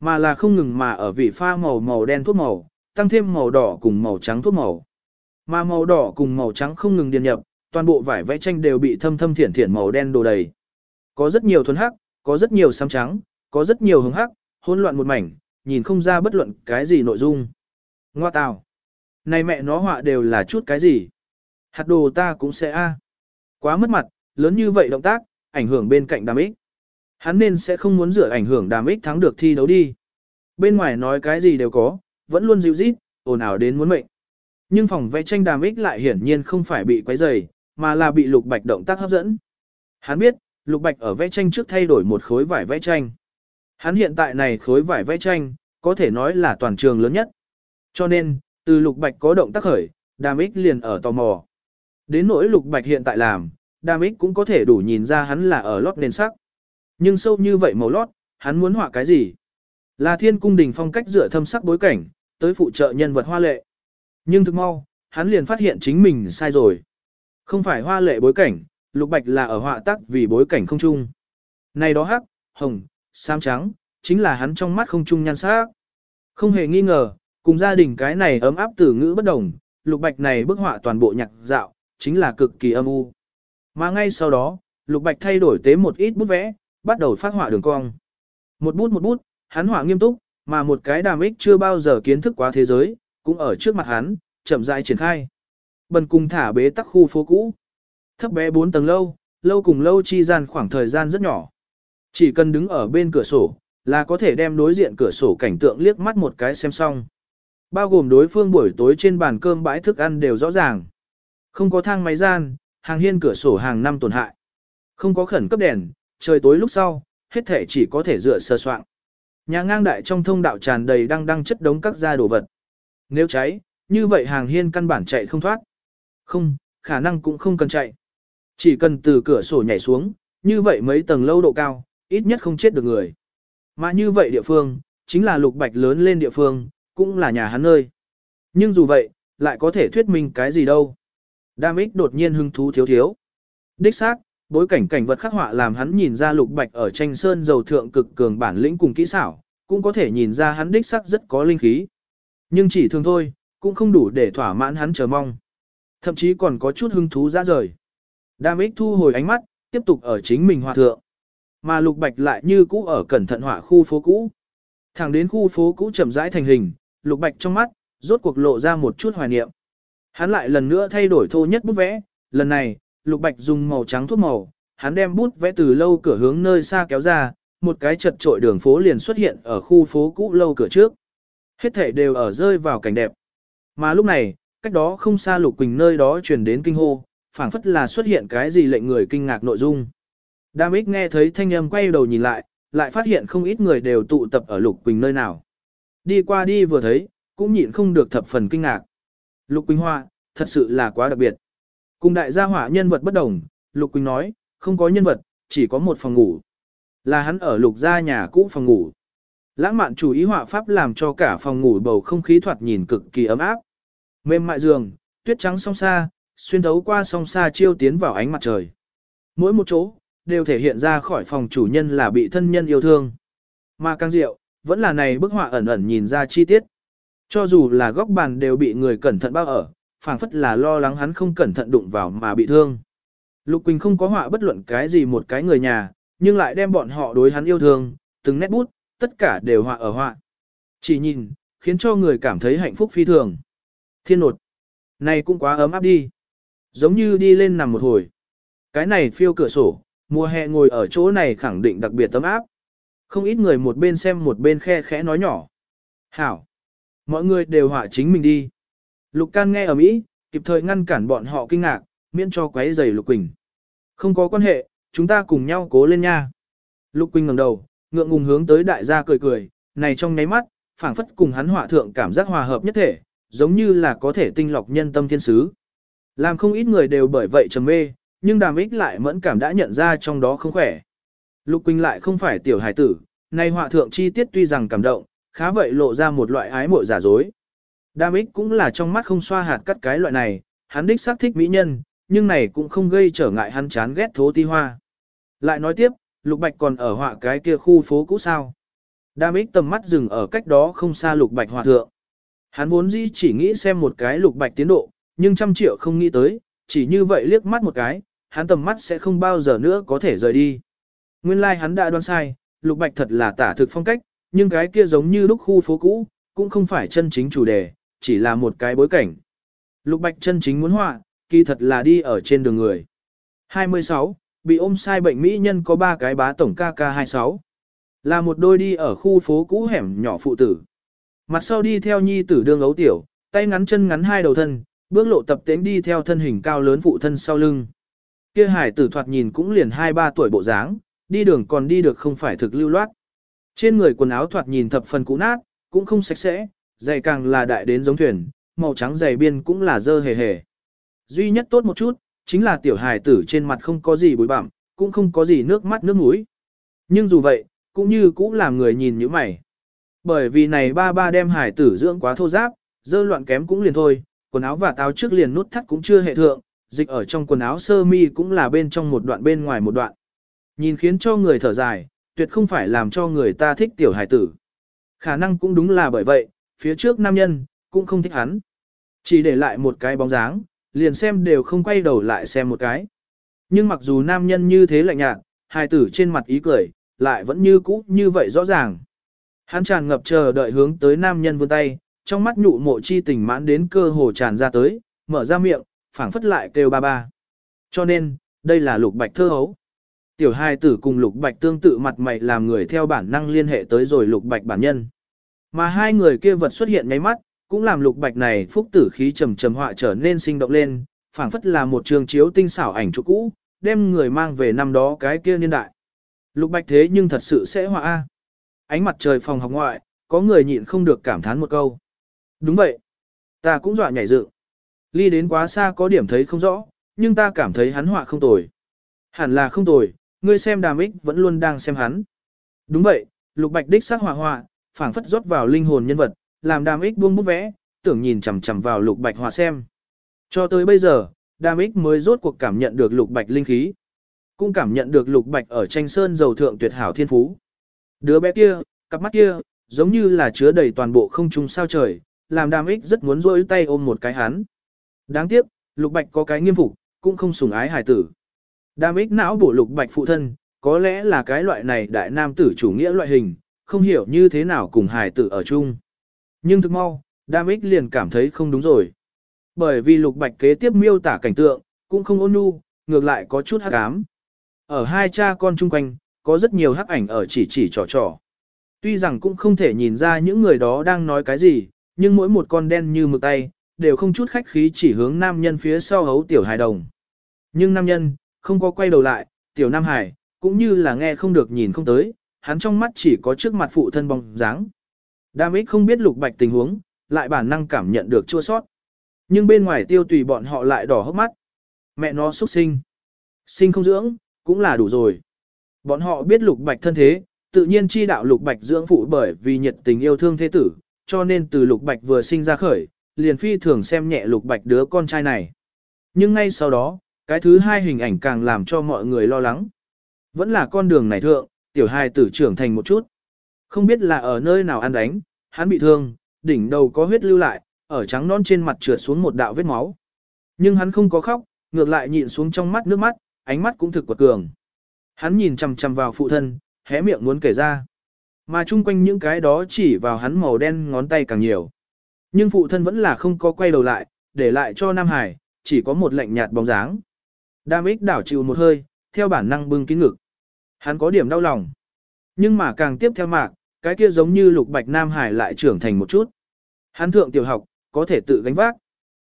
Mà là không ngừng mà ở vị pha màu màu đen thuốc màu, tăng thêm màu đỏ cùng màu trắng thuốc màu. Mà màu đỏ cùng màu trắng không ngừng điền nhập, toàn bộ vải vẽ tranh đều bị thâm thâm thiển thiển màu đen đồ đầy. Có rất nhiều thuần hắc, có rất nhiều xám trắng, có rất nhiều hứng hắc, hỗn loạn một mảnh, nhìn không ra bất luận cái gì nội dung. Ngoa tào. Này mẹ nó họa đều là chút cái gì? Hạt đồ ta cũng sẽ a. Quá mất mặt, lớn như vậy động tác, ảnh hưởng bên cạnh đàm ích. Hắn nên sẽ không muốn rửa ảnh hưởng đàm ích thắng được thi đấu đi. Bên ngoài nói cái gì đều có, vẫn luôn dịu rít, ồn ào đến muốn mệnh. Nhưng phòng vẽ tranh đàm ích lại hiển nhiên không phải bị quấy rầy, mà là bị lục bạch động tác hấp dẫn. Hắn biết, lục bạch ở vẽ tranh trước thay đổi một khối vải vẽ tranh. Hắn hiện tại này khối vải vẽ tranh, có thể nói là toàn trường lớn nhất. Cho nên, từ lục bạch có động tác khởi, đàm ích liền ở tò mò. Đến nỗi lục bạch hiện tại làm, đàm ích cũng có thể đủ nhìn ra hắn là ở lót nền sắc. Nhưng sâu như vậy màu lót, hắn muốn họa cái gì? Là thiên cung đình phong cách dựa thâm sắc bối cảnh, tới phụ trợ nhân vật hoa lệ. Nhưng thực mau, hắn liền phát hiện chính mình sai rồi. Không phải hoa lệ bối cảnh, lục bạch là ở họa tác vì bối cảnh không chung. Này đó hắc, hồng, xám trắng, chính là hắn trong mắt không chung nhan sắc. Không hề nghi ngờ, cùng gia đình cái này ấm áp từ ngữ bất đồng, lục bạch này bức họa toàn bộ nhạc dạo, chính là cực kỳ âm u. Mà ngay sau đó, lục bạch thay đổi tế một ít bút vẽ, bắt đầu phát họa đường cong. Một bút một bút, hắn họa nghiêm túc, mà một cái đàm ích chưa bao giờ kiến thức quá thế giới, cũng ở trước mặt hắn, chậm rãi triển khai. Bần cùng thả bế tắc khu phố cũ. Thấp bé 4 tầng lâu, lâu cùng lâu chi gian khoảng thời gian rất nhỏ. Chỉ cần đứng ở bên cửa sổ, là có thể đem đối diện cửa sổ cảnh tượng liếc mắt một cái xem xong. Bao gồm đối phương buổi tối trên bàn cơm bãi thức ăn đều rõ ràng. Không có thang máy gian, hàng hiên cửa sổ hàng năm tổn hại. Không có khẩn cấp đèn, trời tối lúc sau, hết thể chỉ có thể dựa sơ soạn. Nhà ngang đại trong thông đạo tràn đầy đang đang chất đống các gia đồ vật. Nếu cháy, như vậy hàng hiên căn bản chạy không thoát. Không, khả năng cũng không cần chạy. Chỉ cần từ cửa sổ nhảy xuống, như vậy mấy tầng lâu độ cao, ít nhất không chết được người. Mà như vậy địa phương, chính là lục bạch lớn lên địa phương, cũng là nhà hắn nơi. Nhưng dù vậy, lại có thể thuyết minh cái gì đâu. Đam ích đột nhiên hứng thú thiếu thiếu. Đích xác, bối cảnh cảnh vật khắc họa làm hắn nhìn ra lục bạch ở tranh sơn dầu thượng cực cường bản lĩnh cùng kỹ xảo, cũng có thể nhìn ra hắn đích xác rất có linh khí. Nhưng chỉ thường thôi, cũng không đủ để thỏa mãn hắn chờ mong. Thậm chí còn có chút hứng thú ra rời. Đam ích thu hồi ánh mắt, tiếp tục ở chính mình hòa thượng. Mà lục bạch lại như cũ ở cẩn thận họa khu phố cũ. Thẳng đến khu phố cũ chậm rãi thành hình, lục bạch trong mắt, rốt cuộc lộ ra một chút hoài niệm. Hắn lại lần nữa thay đổi thô nhất bút vẽ, lần này, lục bạch dùng màu trắng thuốc màu, hắn đem bút vẽ từ lâu cửa hướng nơi xa kéo ra, một cái chật trội đường phố liền xuất hiện ở khu phố cũ lâu cửa trước. Hết thể đều ở rơi vào cảnh đẹp. Mà lúc này, cách đó không xa lục quỳnh nơi đó truyền đến kinh hô, phảng phất là xuất hiện cái gì lệnh người kinh ngạc nội dung. Đam ích nghe thấy thanh âm quay đầu nhìn lại, lại phát hiện không ít người đều tụ tập ở lục quỳnh nơi nào. Đi qua đi vừa thấy, cũng nhịn không được thập phần kinh ngạc. Lục Quỳnh Hoa, thật sự là quá đặc biệt. Cùng đại gia hỏa nhân vật bất đồng, Lục Quỳnh nói, không có nhân vật, chỉ có một phòng ngủ. Là hắn ở lục gia nhà cũ phòng ngủ. Lãng mạn chủ ý họa pháp làm cho cả phòng ngủ bầu không khí thoạt nhìn cực kỳ ấm áp. Mềm mại giường, tuyết trắng song xa, xuyên thấu qua song xa chiêu tiến vào ánh mặt trời. Mỗi một chỗ, đều thể hiện ra khỏi phòng chủ nhân là bị thân nhân yêu thương. Mà càng diệu, vẫn là này bức họa ẩn ẩn nhìn ra chi tiết. Cho dù là góc bàn đều bị người cẩn thận bao ở, phảng phất là lo lắng hắn không cẩn thận đụng vào mà bị thương. Lục Quỳnh không có họa bất luận cái gì một cái người nhà, nhưng lại đem bọn họ đối hắn yêu thương, từng nét bút, tất cả đều họa ở họa. Chỉ nhìn, khiến cho người cảm thấy hạnh phúc phi thường. Thiên nột. Này cũng quá ấm áp đi. Giống như đi lên nằm một hồi. Cái này phiêu cửa sổ, mùa hè ngồi ở chỗ này khẳng định đặc biệt ấm áp. Không ít người một bên xem một bên khe khẽ nói nhỏ. Hảo. Mọi người đều họa chính mình đi. Lục Can nghe ở Mỹ, kịp thời ngăn cản bọn họ kinh ngạc, miễn cho quấy rầy Lục Quỳnh. Không có quan hệ, chúng ta cùng nhau cố lên nha. Lục Quỳnh ngẩng đầu, ngượng ngùng hướng tới đại gia cười cười, này trong nháy mắt, phảng phất cùng hắn họa thượng cảm giác hòa hợp nhất thể, giống như là có thể tinh lọc nhân tâm thiên sứ. Làm không ít người đều bởi vậy trầm mê, nhưng đàm ích lại mẫn cảm đã nhận ra trong đó không khỏe. Lục Quỳnh lại không phải tiểu hải tử, nay họa thượng chi tiết tuy rằng cảm động, khá vậy lộ ra một loại ái mộ giả dối. Đam ích cũng là trong mắt không xoa hạt cắt cái loại này, hắn đích xác thích mỹ nhân, nhưng này cũng không gây trở ngại hắn chán ghét thố ti hoa. Lại nói tiếp, Lục Bạch còn ở họa cái kia khu phố cũ sao. Đam ích tầm mắt dừng ở cách đó không xa Lục Bạch họa thượng. Hắn vốn dĩ chỉ nghĩ xem một cái Lục Bạch tiến độ, nhưng trăm triệu không nghĩ tới, chỉ như vậy liếc mắt một cái, hắn tầm mắt sẽ không bao giờ nữa có thể rời đi. Nguyên lai like hắn đã đoán sai, Lục Bạch thật là tả thực phong cách, nhưng cái kia giống như lúc khu phố cũ, cũng không phải chân chính chủ đề, chỉ là một cái bối cảnh. Lục Bạch chân chính muốn họa, kỳ thật là đi ở trên đường người. 26. Bị ôm sai bệnh mỹ nhân có ba cái bá tổng KK26. Là một đôi đi ở khu phố cũ hẻm nhỏ phụ tử. Mặt sau đi theo nhi tử đương ấu tiểu, tay ngắn chân ngắn hai đầu thân, bước lộ tập tiến đi theo thân hình cao lớn phụ thân sau lưng. Kia hải tử thoạt nhìn cũng liền 2-3 tuổi bộ dáng, đi đường còn đi được không phải thực lưu loát. Trên người quần áo thoạt nhìn thập phần cũ nát, cũng không sạch sẽ, giày càng là đại đến giống thuyền, màu trắng giày biên cũng là dơ hề hề. Duy nhất tốt một chút, chính là tiểu hài tử trên mặt không có gì bụi bặm, cũng không có gì nước mắt nước mũi. Nhưng dù vậy, cũng như cũng làm người nhìn như mày. Bởi vì này ba ba đem hài tử dưỡng quá thô giáp, dơ loạn kém cũng liền thôi, quần áo và táo trước liền nút thắt cũng chưa hệ thượng, dịch ở trong quần áo sơ mi cũng là bên trong một đoạn bên ngoài một đoạn. Nhìn khiến cho người thở dài, tuyệt không phải làm cho người ta thích tiểu hải tử. Khả năng cũng đúng là bởi vậy, phía trước nam nhân, cũng không thích hắn. Chỉ để lại một cái bóng dáng, liền xem đều không quay đầu lại xem một cái. Nhưng mặc dù nam nhân như thế lạnh nhạt, hài tử trên mặt ý cười, lại vẫn như cũ như vậy rõ ràng. Hắn tràn ngập chờ đợi hướng tới nam nhân vươn tay, trong mắt nhụ mộ chi tình mãn đến cơ hồ tràn ra tới, mở ra miệng, phảng phất lại kêu ba ba. Cho nên, đây là lục bạch thơ hấu. Tiểu hai tử cùng lục bạch tương tự mặt mày làm người theo bản năng liên hệ tới rồi lục bạch bản nhân. Mà hai người kia vật xuất hiện ngay mắt, cũng làm lục bạch này phúc tử khí trầm trầm họa trở nên sinh động lên, phảng phất là một trường chiếu tinh xảo ảnh chụp cũ, đem người mang về năm đó cái kia niên đại. Lục bạch thế nhưng thật sự sẽ họa A. Ánh mặt trời phòng học ngoại, có người nhịn không được cảm thán một câu. Đúng vậy. Ta cũng dọa nhảy dựng. Ly đến quá xa có điểm thấy không rõ, nhưng ta cảm thấy hắn họa không tồi. Hẳn là không tồi, ngươi xem đàm ích vẫn luôn đang xem hắn. Đúng vậy, lục bạch đích sắc hòa hòa, phảng phất rót vào linh hồn nhân vật, làm đàm ích buông bút vẽ, tưởng nhìn chằm chằm vào lục bạch hòa xem. Cho tới bây giờ, đàm ích mới rốt cuộc cảm nhận được lục bạch linh khí. Cũng cảm nhận được lục bạch ở tranh sơn dầu thượng tuyệt hảo thiên phú. Đứa bé kia, cặp mắt kia, giống như là chứa đầy toàn bộ không trung sao trời, làm đàm ích rất muốn rôi tay ôm một cái hắn. Đáng tiếc, lục bạch có cái nghiêm phục, cũng không sủng ái hải tử. Đàm ích não bổ lục bạch phụ thân, có lẽ là cái loại này đại nam tử chủ nghĩa loại hình, không hiểu như thế nào cùng hài tử ở chung. Nhưng thực mau, đam ích liền cảm thấy không đúng rồi. Bởi vì lục bạch kế tiếp miêu tả cảnh tượng, cũng không ôn nhu, ngược lại có chút hắc ám. Ở hai cha con chung quanh, có rất nhiều hắc ảnh ở chỉ chỉ trò trò. Tuy rằng cũng không thể nhìn ra những người đó đang nói cái gì, nhưng mỗi một con đen như mực tay, đều không chút khách khí chỉ hướng nam nhân phía sau hấu tiểu hài đồng. Nhưng nam nhân, không có quay đầu lại, tiểu nam hải, cũng như là nghe không được nhìn không tới, hắn trong mắt chỉ có trước mặt phụ thân bóng dáng. Đam ích không biết lục bạch tình huống, lại bản năng cảm nhận được chua sót. Nhưng bên ngoài tiêu tùy bọn họ lại đỏ hốc mắt. Mẹ nó xuất sinh. Sinh không dưỡng, cũng là đủ rồi. Bọn họ biết lục bạch thân thế, tự nhiên chi đạo lục bạch dưỡng phụ bởi vì nhiệt tình yêu thương thế tử, cho nên từ lục bạch vừa sinh ra khởi, liền phi thường xem nhẹ lục bạch đứa con trai này. Nhưng ngay sau đó, cái thứ hai hình ảnh càng làm cho mọi người lo lắng. Vẫn là con đường này thượng, tiểu hai tử trưởng thành một chút. Không biết là ở nơi nào ăn đánh, hắn bị thương, đỉnh đầu có huyết lưu lại, ở trắng non trên mặt trượt xuống một đạo vết máu. Nhưng hắn không có khóc, ngược lại nhịn xuống trong mắt nước mắt, ánh mắt cũng thực quật cường. Hắn nhìn chằm chằm vào phụ thân, hé miệng muốn kể ra. Mà chung quanh những cái đó chỉ vào hắn màu đen ngón tay càng nhiều. Nhưng phụ thân vẫn là không có quay đầu lại, để lại cho Nam Hải, chỉ có một lạnh nhạt bóng dáng. Đam ích đảo chịu một hơi, theo bản năng bưng kín ngực. Hắn có điểm đau lòng. Nhưng mà càng tiếp theo mạc, cái kia giống như lục bạch Nam Hải lại trưởng thành một chút. Hắn thượng tiểu học, có thể tự gánh vác.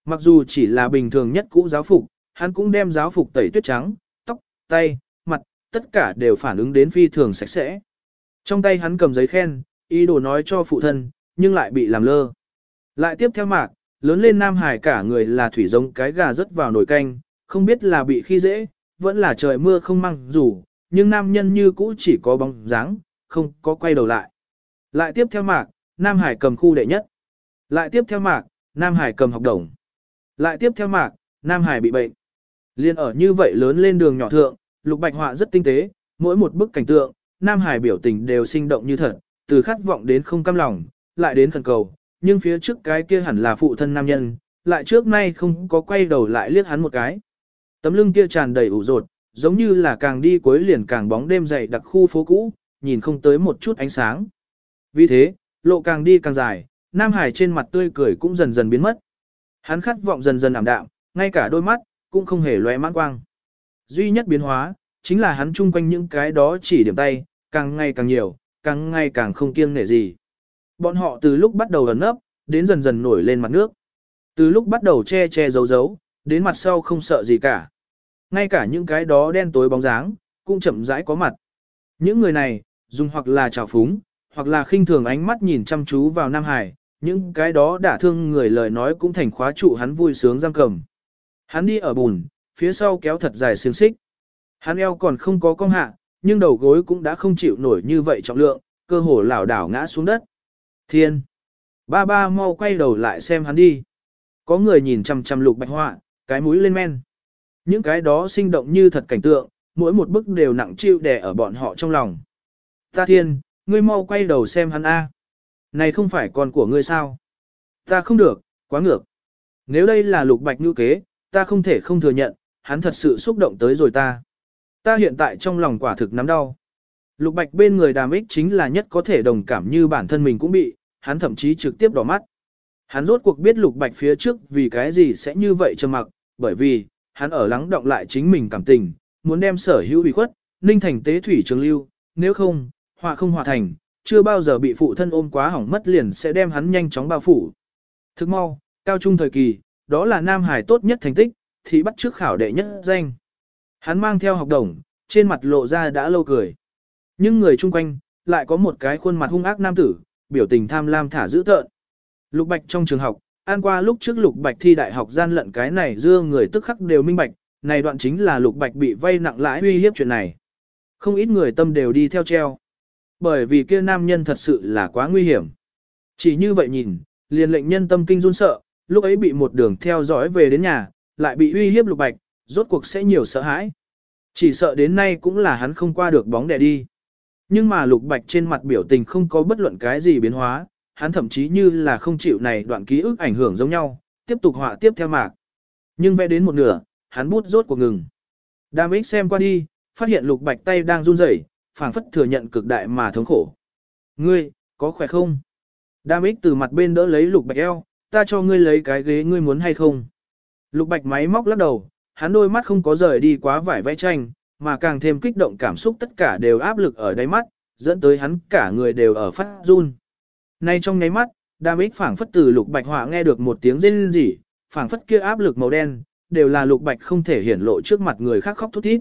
Mặc dù chỉ là bình thường nhất cũ giáo phục, hắn cũng đem giáo phục tẩy tuyết trắng, tóc, tay, mặt, tất cả đều phản ứng đến phi thường sạch sẽ. Trong tay hắn cầm giấy khen, ý đồ nói cho phụ thân, nhưng lại bị làm lơ. Lại tiếp theo mạc, lớn lên Nam Hải cả người là thủy giống cái gà rớt vào nồi canh, không biết là bị khi dễ, vẫn là trời mưa không măng rủ, nhưng nam nhân như cũ chỉ có bóng dáng, không có quay đầu lại. Lại tiếp theo mạc, Nam Hải cầm khu đệ nhất. Lại tiếp theo mạc, Nam Hải cầm học đồng. Lại tiếp theo mạc, Nam Hải bị bệnh. Liên ở như vậy lớn lên đường nhỏ thượng, lục bạch họa rất tinh tế, mỗi một bức cảnh tượng, Nam Hải biểu tình đều sinh động như thật, từ khát vọng đến không cam lòng, lại đến khẩn cầu, nhưng phía trước cái kia hẳn là phụ thân nam nhân, lại trước nay không có quay đầu lại liếc hắn một cái. Tấm lưng kia tràn đầy ủ rột, giống như là càng đi cuối liền càng bóng đêm dày đặc khu phố cũ, nhìn không tới một chút ánh sáng. Vì thế, lộ càng đi càng dài, Nam Hải trên mặt tươi cười cũng dần dần biến mất. Hắn khát vọng dần dần ảm đạm, ngay cả đôi mắt, cũng không hề lóe mãn quang. Duy nhất biến hóa, chính là hắn chung quanh những cái đó chỉ điểm tay, càng ngày càng nhiều, càng ngày càng không kiêng nể gì. Bọn họ từ lúc bắt đầu ẩn nấp, đến dần dần nổi lên mặt nước. Từ lúc bắt đầu che che giấu giấu, đến mặt sau không sợ gì cả. Ngay cả những cái đó đen tối bóng dáng, cũng chậm rãi có mặt. Những người này, dùng hoặc là trào phúng, hoặc là khinh thường ánh mắt nhìn chăm chú vào Nam Hải, những cái đó đả thương người lời nói cũng thành khóa trụ hắn vui sướng giam cầm. Hắn đi ở bùn, phía sau kéo thật dài xiềng xích. Hắn eo còn không có cong hạ, nhưng đầu gối cũng đã không chịu nổi như vậy trọng lượng, cơ hồ lảo đảo ngã xuống đất. Thiên! Ba ba mau quay đầu lại xem hắn đi. Có người nhìn chăm chăm lục bạch họa, cái mũi lên men. Những cái đó sinh động như thật cảnh tượng, mỗi một bức đều nặng chịu đè ở bọn họ trong lòng. Ta thiên, ngươi mau quay đầu xem hắn A. Này không phải con của ngươi sao? Ta không được, quá ngược. Nếu đây là lục bạch như kế, ta không thể không thừa nhận, hắn thật sự xúc động tới rồi ta. Ta hiện tại trong lòng quả thực nắm đau. Lục bạch bên người đàm ích chính là nhất có thể đồng cảm như bản thân mình cũng bị, hắn thậm chí trực tiếp đỏ mắt. Hắn rốt cuộc biết lục bạch phía trước vì cái gì sẽ như vậy trầm mặc, bởi vì, hắn ở lắng động lại chính mình cảm tình, muốn đem sở hữu bị khuất, ninh thành tế thủy trường lưu, nếu không, họa không hòa thành, chưa bao giờ bị phụ thân ôm quá hỏng mất liền sẽ đem hắn nhanh chóng bao phủ. Thức mau, cao trung thời kỳ, đó là Nam Hải tốt nhất thành tích, thì bắt trước khảo đệ nhất danh. Hắn mang theo học đồng, trên mặt lộ ra đã lâu cười. Nhưng người chung quanh, lại có một cái khuôn mặt hung ác nam tử, biểu tình tham lam thả dữ tợn. Lục Bạch trong trường học, an qua lúc trước Lục Bạch thi đại học gian lận cái này dưa người tức khắc đều minh bạch, này đoạn chính là Lục Bạch bị vay nặng lãi uy hiếp chuyện này. Không ít người tâm đều đi theo treo. Bởi vì kia nam nhân thật sự là quá nguy hiểm. Chỉ như vậy nhìn, liền lệnh nhân tâm kinh run sợ, lúc ấy bị một đường theo dõi về đến nhà, lại bị uy hiếp Lục Bạch, rốt cuộc sẽ nhiều sợ hãi. Chỉ sợ đến nay cũng là hắn không qua được bóng đè đi. Nhưng mà Lục Bạch trên mặt biểu tình không có bất luận cái gì biến hóa, hắn thậm chí như là không chịu này đoạn ký ức ảnh hưởng giống nhau, tiếp tục họa tiếp theo mạc. Nhưng vẽ đến một nửa, hắn bút rốt cuộc ngừng. Đam ích xem qua đi, phát hiện Lục Bạch tay đang run rẩy, phảng phất thừa nhận cực đại mà thống khổ. Ngươi, có khỏe không? Đam ích từ mặt bên đỡ lấy Lục Bạch eo, ta cho ngươi lấy cái ghế ngươi muốn hay không? Lục Bạch máy móc lắc đầu, hắn đôi mắt không có rời đi quá vải vẽ tranh, mà càng thêm kích động cảm xúc tất cả đều áp lực ở đáy mắt, dẫn tới hắn cả người đều ở phát run. Nay trong nháy mắt, Đàm ích phảng phất từ Lục Bạch họa nghe được một tiếng rên rỉ, phảng phất kia áp lực màu đen, đều là Lục Bạch không thể hiển lộ trước mặt người khác khóc thút thít.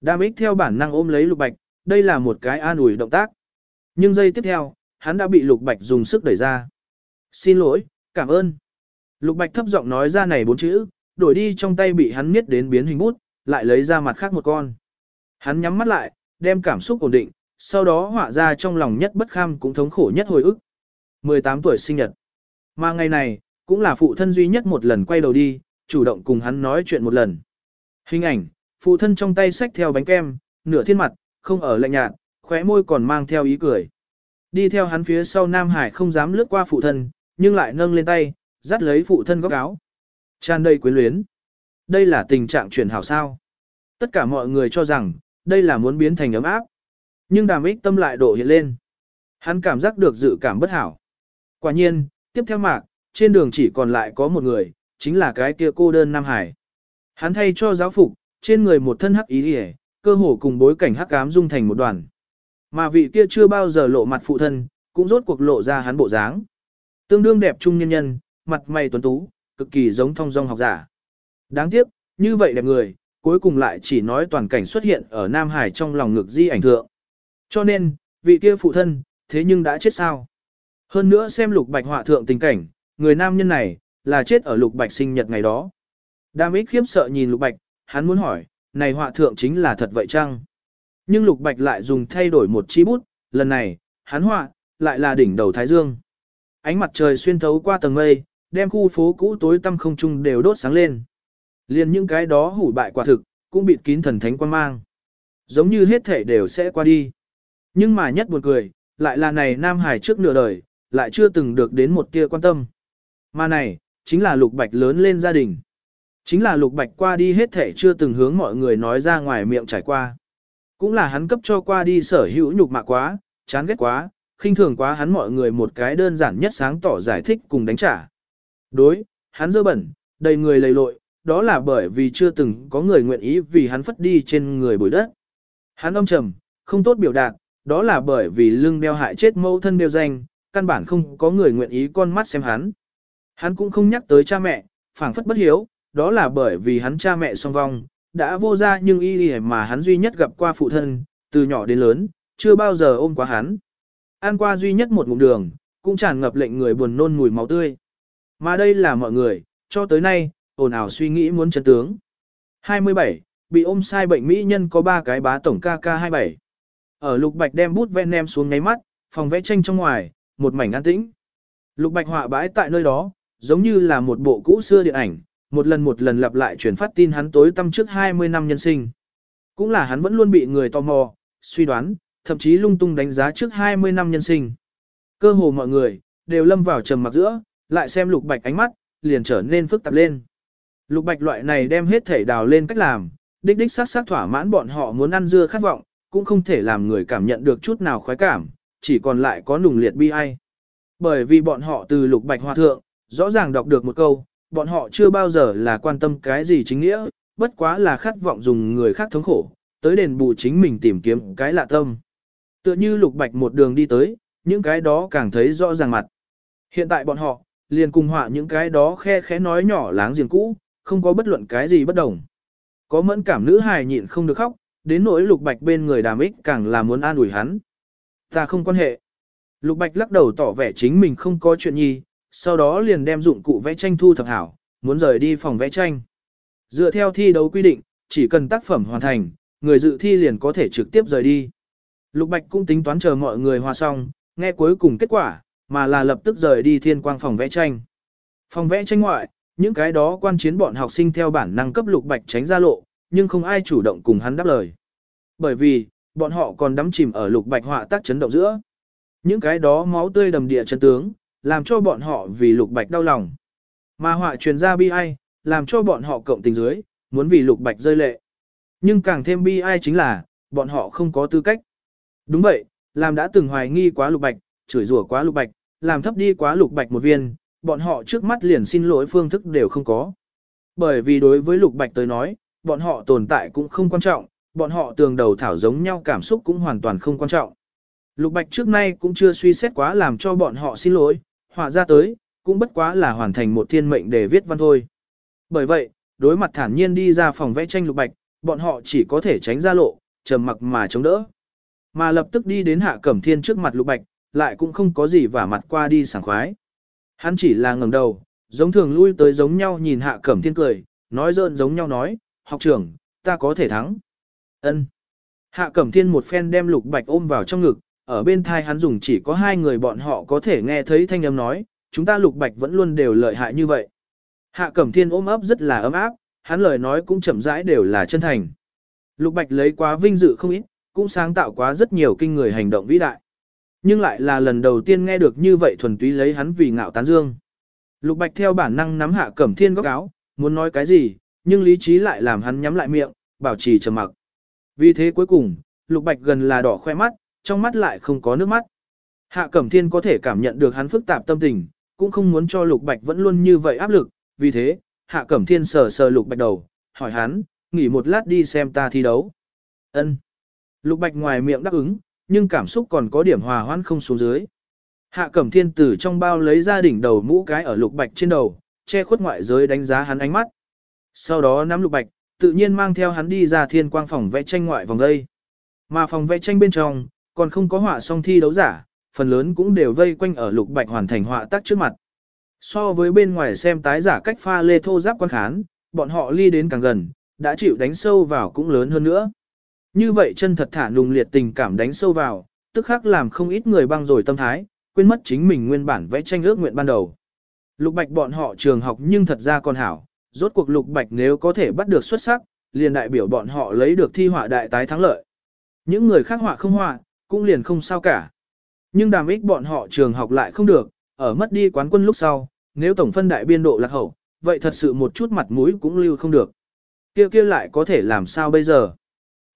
Đàm ích theo bản năng ôm lấy Lục Bạch, đây là một cái an ủi động tác. Nhưng giây tiếp theo, hắn đã bị Lục Bạch dùng sức đẩy ra. Xin lỗi, cảm ơn. Lục Bạch thấp giọng nói ra này bốn chữ, đổi đi trong tay bị hắn miết đến biến hình bút, lại lấy ra mặt khác một con. Hắn nhắm mắt lại, đem cảm xúc ổn định, sau đó họa ra trong lòng nhất bất kham cũng thống khổ nhất hồi ức. 18 tuổi sinh nhật. Mà ngày này, cũng là phụ thân duy nhất một lần quay đầu đi, chủ động cùng hắn nói chuyện một lần. Hình ảnh, phụ thân trong tay xách theo bánh kem, nửa thiên mặt, không ở lạnh nhạt, khóe môi còn mang theo ý cười. Đi theo hắn phía sau Nam Hải không dám lướt qua phụ thân, nhưng lại nâng lên tay, dắt lấy phụ thân góc áo. Tràn đầy quyến luyến. Đây là tình trạng chuyển hảo sao. Tất cả mọi người cho rằng, đây là muốn biến thành ấm áp. Nhưng đàm ích tâm lại độ hiện lên. Hắn cảm giác được dự cảm bất hảo. Quả nhiên, tiếp theo mạc, trên đường chỉ còn lại có một người, chính là cái kia cô đơn Nam Hải. Hắn thay cho giáo phục, trên người một thân hắc ý hề, cơ hồ cùng bối cảnh hắc ám dung thành một đoàn. Mà vị kia chưa bao giờ lộ mặt phụ thân, cũng rốt cuộc lộ ra hắn bộ dáng. Tương đương đẹp trung nhân nhân, mặt mày tuấn tú, cực kỳ giống thông dong học giả. Đáng tiếc, như vậy đẹp người, cuối cùng lại chỉ nói toàn cảnh xuất hiện ở Nam Hải trong lòng ngực di ảnh thượng. Cho nên, vị kia phụ thân, thế nhưng đã chết sao? Hơn nữa xem lục bạch họa thượng tình cảnh, người nam nhân này, là chết ở lục bạch sinh nhật ngày đó. Đam ích khiếp sợ nhìn lục bạch, hắn muốn hỏi, này họa thượng chính là thật vậy chăng? Nhưng lục bạch lại dùng thay đổi một chi bút, lần này, hắn họa, lại là đỉnh đầu Thái Dương. Ánh mặt trời xuyên thấu qua tầng mây, đem khu phố cũ tối tăm không trung đều đốt sáng lên. Liền những cái đó hủ bại quả thực, cũng bịt kín thần thánh quan mang. Giống như hết thể đều sẽ qua đi. Nhưng mà nhất buồn cười, lại là này Nam Hải trước nửa đời, lại chưa từng được đến một tia quan tâm. Mà này, chính là lục bạch lớn lên gia đình. Chính là lục bạch qua đi hết thể chưa từng hướng mọi người nói ra ngoài miệng trải qua. Cũng là hắn cấp cho qua đi sở hữu nhục mạ quá, chán ghét quá, khinh thường quá hắn mọi người một cái đơn giản nhất sáng tỏ giải thích cùng đánh trả. Đối, hắn dơ bẩn, đầy người lầy lội, đó là bởi vì chưa từng có người nguyện ý vì hắn phất đi trên người bụi đất. Hắn âm trầm, không tốt biểu đạt, đó là bởi vì lưng đeo hại chết mẫu thân đeo danh, căn bản không có người nguyện ý con mắt xem hắn. Hắn cũng không nhắc tới cha mẹ, phảng phất bất hiếu, đó là bởi vì hắn cha mẹ song vong, đã vô ra nhưng y lì mà hắn duy nhất gặp qua phụ thân, từ nhỏ đến lớn, chưa bao giờ ôm qua hắn. Ăn qua duy nhất một ngụm đường, cũng tràn ngập lệnh người buồn nôn mùi máu tươi. Mà đây là mọi người, cho tới nay, ồn ào suy nghĩ muốn chân tướng. 27. Bị ôm sai bệnh mỹ nhân có 3 cái bá tổng KK27. Ở Lục Bạch đem bút ven nem xuống ngáy mắt, phòng vẽ tranh trong ngoài, một mảnh an tĩnh. Lục Bạch họa bãi tại nơi đó, giống như là một bộ cũ xưa điện ảnh, một lần một lần lặp lại truyền phát tin hắn tối tâm trước 20 năm nhân sinh. Cũng là hắn vẫn luôn bị người tò mò, suy đoán, thậm chí lung tung đánh giá trước 20 năm nhân sinh. Cơ hồ mọi người, đều lâm vào trầm mặc giữa, lại xem Lục Bạch ánh mắt, liền trở nên phức tạp lên. Lục bạch loại này đem hết thể đào lên cách làm, đích đích sát sát thỏa mãn bọn họ muốn ăn dưa khát vọng, cũng không thể làm người cảm nhận được chút nào khoái cảm, chỉ còn lại có nùng liệt bi ai. Bởi vì bọn họ từ lục bạch hòa thượng, rõ ràng đọc được một câu, bọn họ chưa bao giờ là quan tâm cái gì chính nghĩa, bất quá là khát vọng dùng người khác thống khổ, tới đền bù chính mình tìm kiếm cái lạ tâm. Tựa như lục bạch một đường đi tới, những cái đó càng thấy rõ ràng mặt. Hiện tại bọn họ, liền cùng họa những cái đó khe khẽ nói nhỏ láng giềng cũ, không có bất luận cái gì bất đồng. Có mẫn cảm nữ hài nhịn không được khóc, đến nỗi lục bạch bên người đàm ích càng là muốn an ủi hắn. Ta không quan hệ. Lục bạch lắc đầu tỏ vẻ chính mình không có chuyện nhi, sau đó liền đem dụng cụ vẽ tranh thu thập hảo, muốn rời đi phòng vẽ tranh. Dựa theo thi đấu quy định, chỉ cần tác phẩm hoàn thành, người dự thi liền có thể trực tiếp rời đi. Lục Bạch cũng tính toán chờ mọi người hòa xong, nghe cuối cùng kết quả, mà là lập tức rời đi thiên quang phòng vẽ tranh. Phòng vẽ tranh ngoại, những cái đó quan chiến bọn học sinh theo bản năng cấp Lục Bạch tránh ra lộ, nhưng không ai chủ động cùng hắn đáp lời. Bởi vì, bọn họ còn đắm chìm ở Lục Bạch họa tác chấn động giữa. Những cái đó máu tươi đầm địa chân tướng, làm cho bọn họ vì Lục Bạch đau lòng. Mà họa truyền ra bi ai, làm cho bọn họ cộng tình dưới, muốn vì Lục Bạch rơi lệ. Nhưng càng thêm bi ai chính là, bọn họ không có tư cách. Đúng vậy, làm đã từng hoài nghi quá lục bạch, chửi rủa quá lục bạch, làm thấp đi quá lục bạch một viên, bọn họ trước mắt liền xin lỗi phương thức đều không có. Bởi vì đối với lục bạch tới nói, bọn họ tồn tại cũng không quan trọng, bọn họ tường đầu thảo giống nhau cảm xúc cũng hoàn toàn không quan trọng. Lục bạch trước nay cũng chưa suy xét quá làm cho bọn họ xin lỗi, họa ra tới, cũng bất quá là hoàn thành một thiên mệnh để viết văn thôi. Bởi vậy, đối mặt thản nhiên đi ra phòng vẽ tranh lục bạch, bọn họ chỉ có thể tránh ra lộ, trầm mặc mà chống đỡ. Mà lập tức đi đến hạ cẩm thiên trước mặt lục bạch, lại cũng không có gì vả mặt qua đi sảng khoái. Hắn chỉ là ngẩng đầu, giống thường lui tới giống nhau nhìn hạ cẩm thiên cười, nói dơn giống nhau nói, học trưởng, ta có thể thắng ân Hạ cẩm thiên một phen đem lục bạch ôm vào trong ngực, ở bên thai hắn dùng chỉ có hai người bọn họ có thể nghe thấy thanh âm nói, chúng ta lục bạch vẫn luôn đều lợi hại như vậy. Hạ cẩm thiên ôm ấp rất là ấm áp, hắn lời nói cũng chậm rãi đều là chân thành. Lục bạch lấy quá vinh dự không ít, cũng sáng tạo quá rất nhiều kinh người hành động vĩ đại. Nhưng lại là lần đầu tiên nghe được như vậy thuần túy lấy hắn vì ngạo tán dương. Lục Bạch theo bản năng nắm hạ cẩm thiên góc áo, muốn nói cái gì, nhưng lý trí lại làm hắn nhắm lại miệng, bảo trì trầm mặc. Vì thế cuối cùng, Lục Bạch gần là đỏ khoe mắt, trong mắt lại không có nước mắt. Hạ Cẩm Thiên có thể cảm nhận được hắn phức tạp tâm tình, cũng không muốn cho Lục Bạch vẫn luôn như vậy áp lực, vì thế, Hạ Cẩm Thiên sờ sờ Lục Bạch đầu, hỏi hắn, nghỉ một lát đi xem ta thi đấu. Ân. Lục Bạch ngoài miệng đáp ứng, nhưng cảm xúc còn có điểm hòa hoãn không xuống dưới. Hạ Cẩm Thiên từ trong bao lấy ra đỉnh đầu mũ cái ở Lục Bạch trên đầu, che khuất ngoại giới đánh giá hắn ánh mắt. Sau đó nắm Lục Bạch, tự nhiên mang theo hắn đi ra thiên quang phòng vẽ tranh ngoại vòng đây. Mà phòng vẽ tranh bên trong, còn không có họa song thi đấu giả, phần lớn cũng đều vây quanh ở Lục Bạch hoàn thành họa tác trước mặt. So với bên ngoài xem tái giả cách pha lê thô giáp quan khán, bọn họ ly đến càng gần, đã chịu đánh sâu vào cũng lớn hơn nữa. Như vậy chân thật thả nùng liệt tình cảm đánh sâu vào, tức khắc làm không ít người băng rồi tâm thái, quên mất chính mình nguyên bản vẽ tranh ước nguyện ban đầu. Lục Bạch bọn họ trường học nhưng thật ra còn hảo, rốt cuộc Lục Bạch nếu có thể bắt được xuất sắc, liền đại biểu bọn họ lấy được thi họa đại tái thắng lợi. Những người khác họa không họa, cũng liền không sao cả. Nhưng đàm ích bọn họ trường học lại không được, ở mất đi quán quân lúc sau, nếu tổng phân đại biên độ lạc hậu, vậy thật sự một chút mặt mũi cũng lưu không được. Kia kia lại có thể làm sao bây giờ?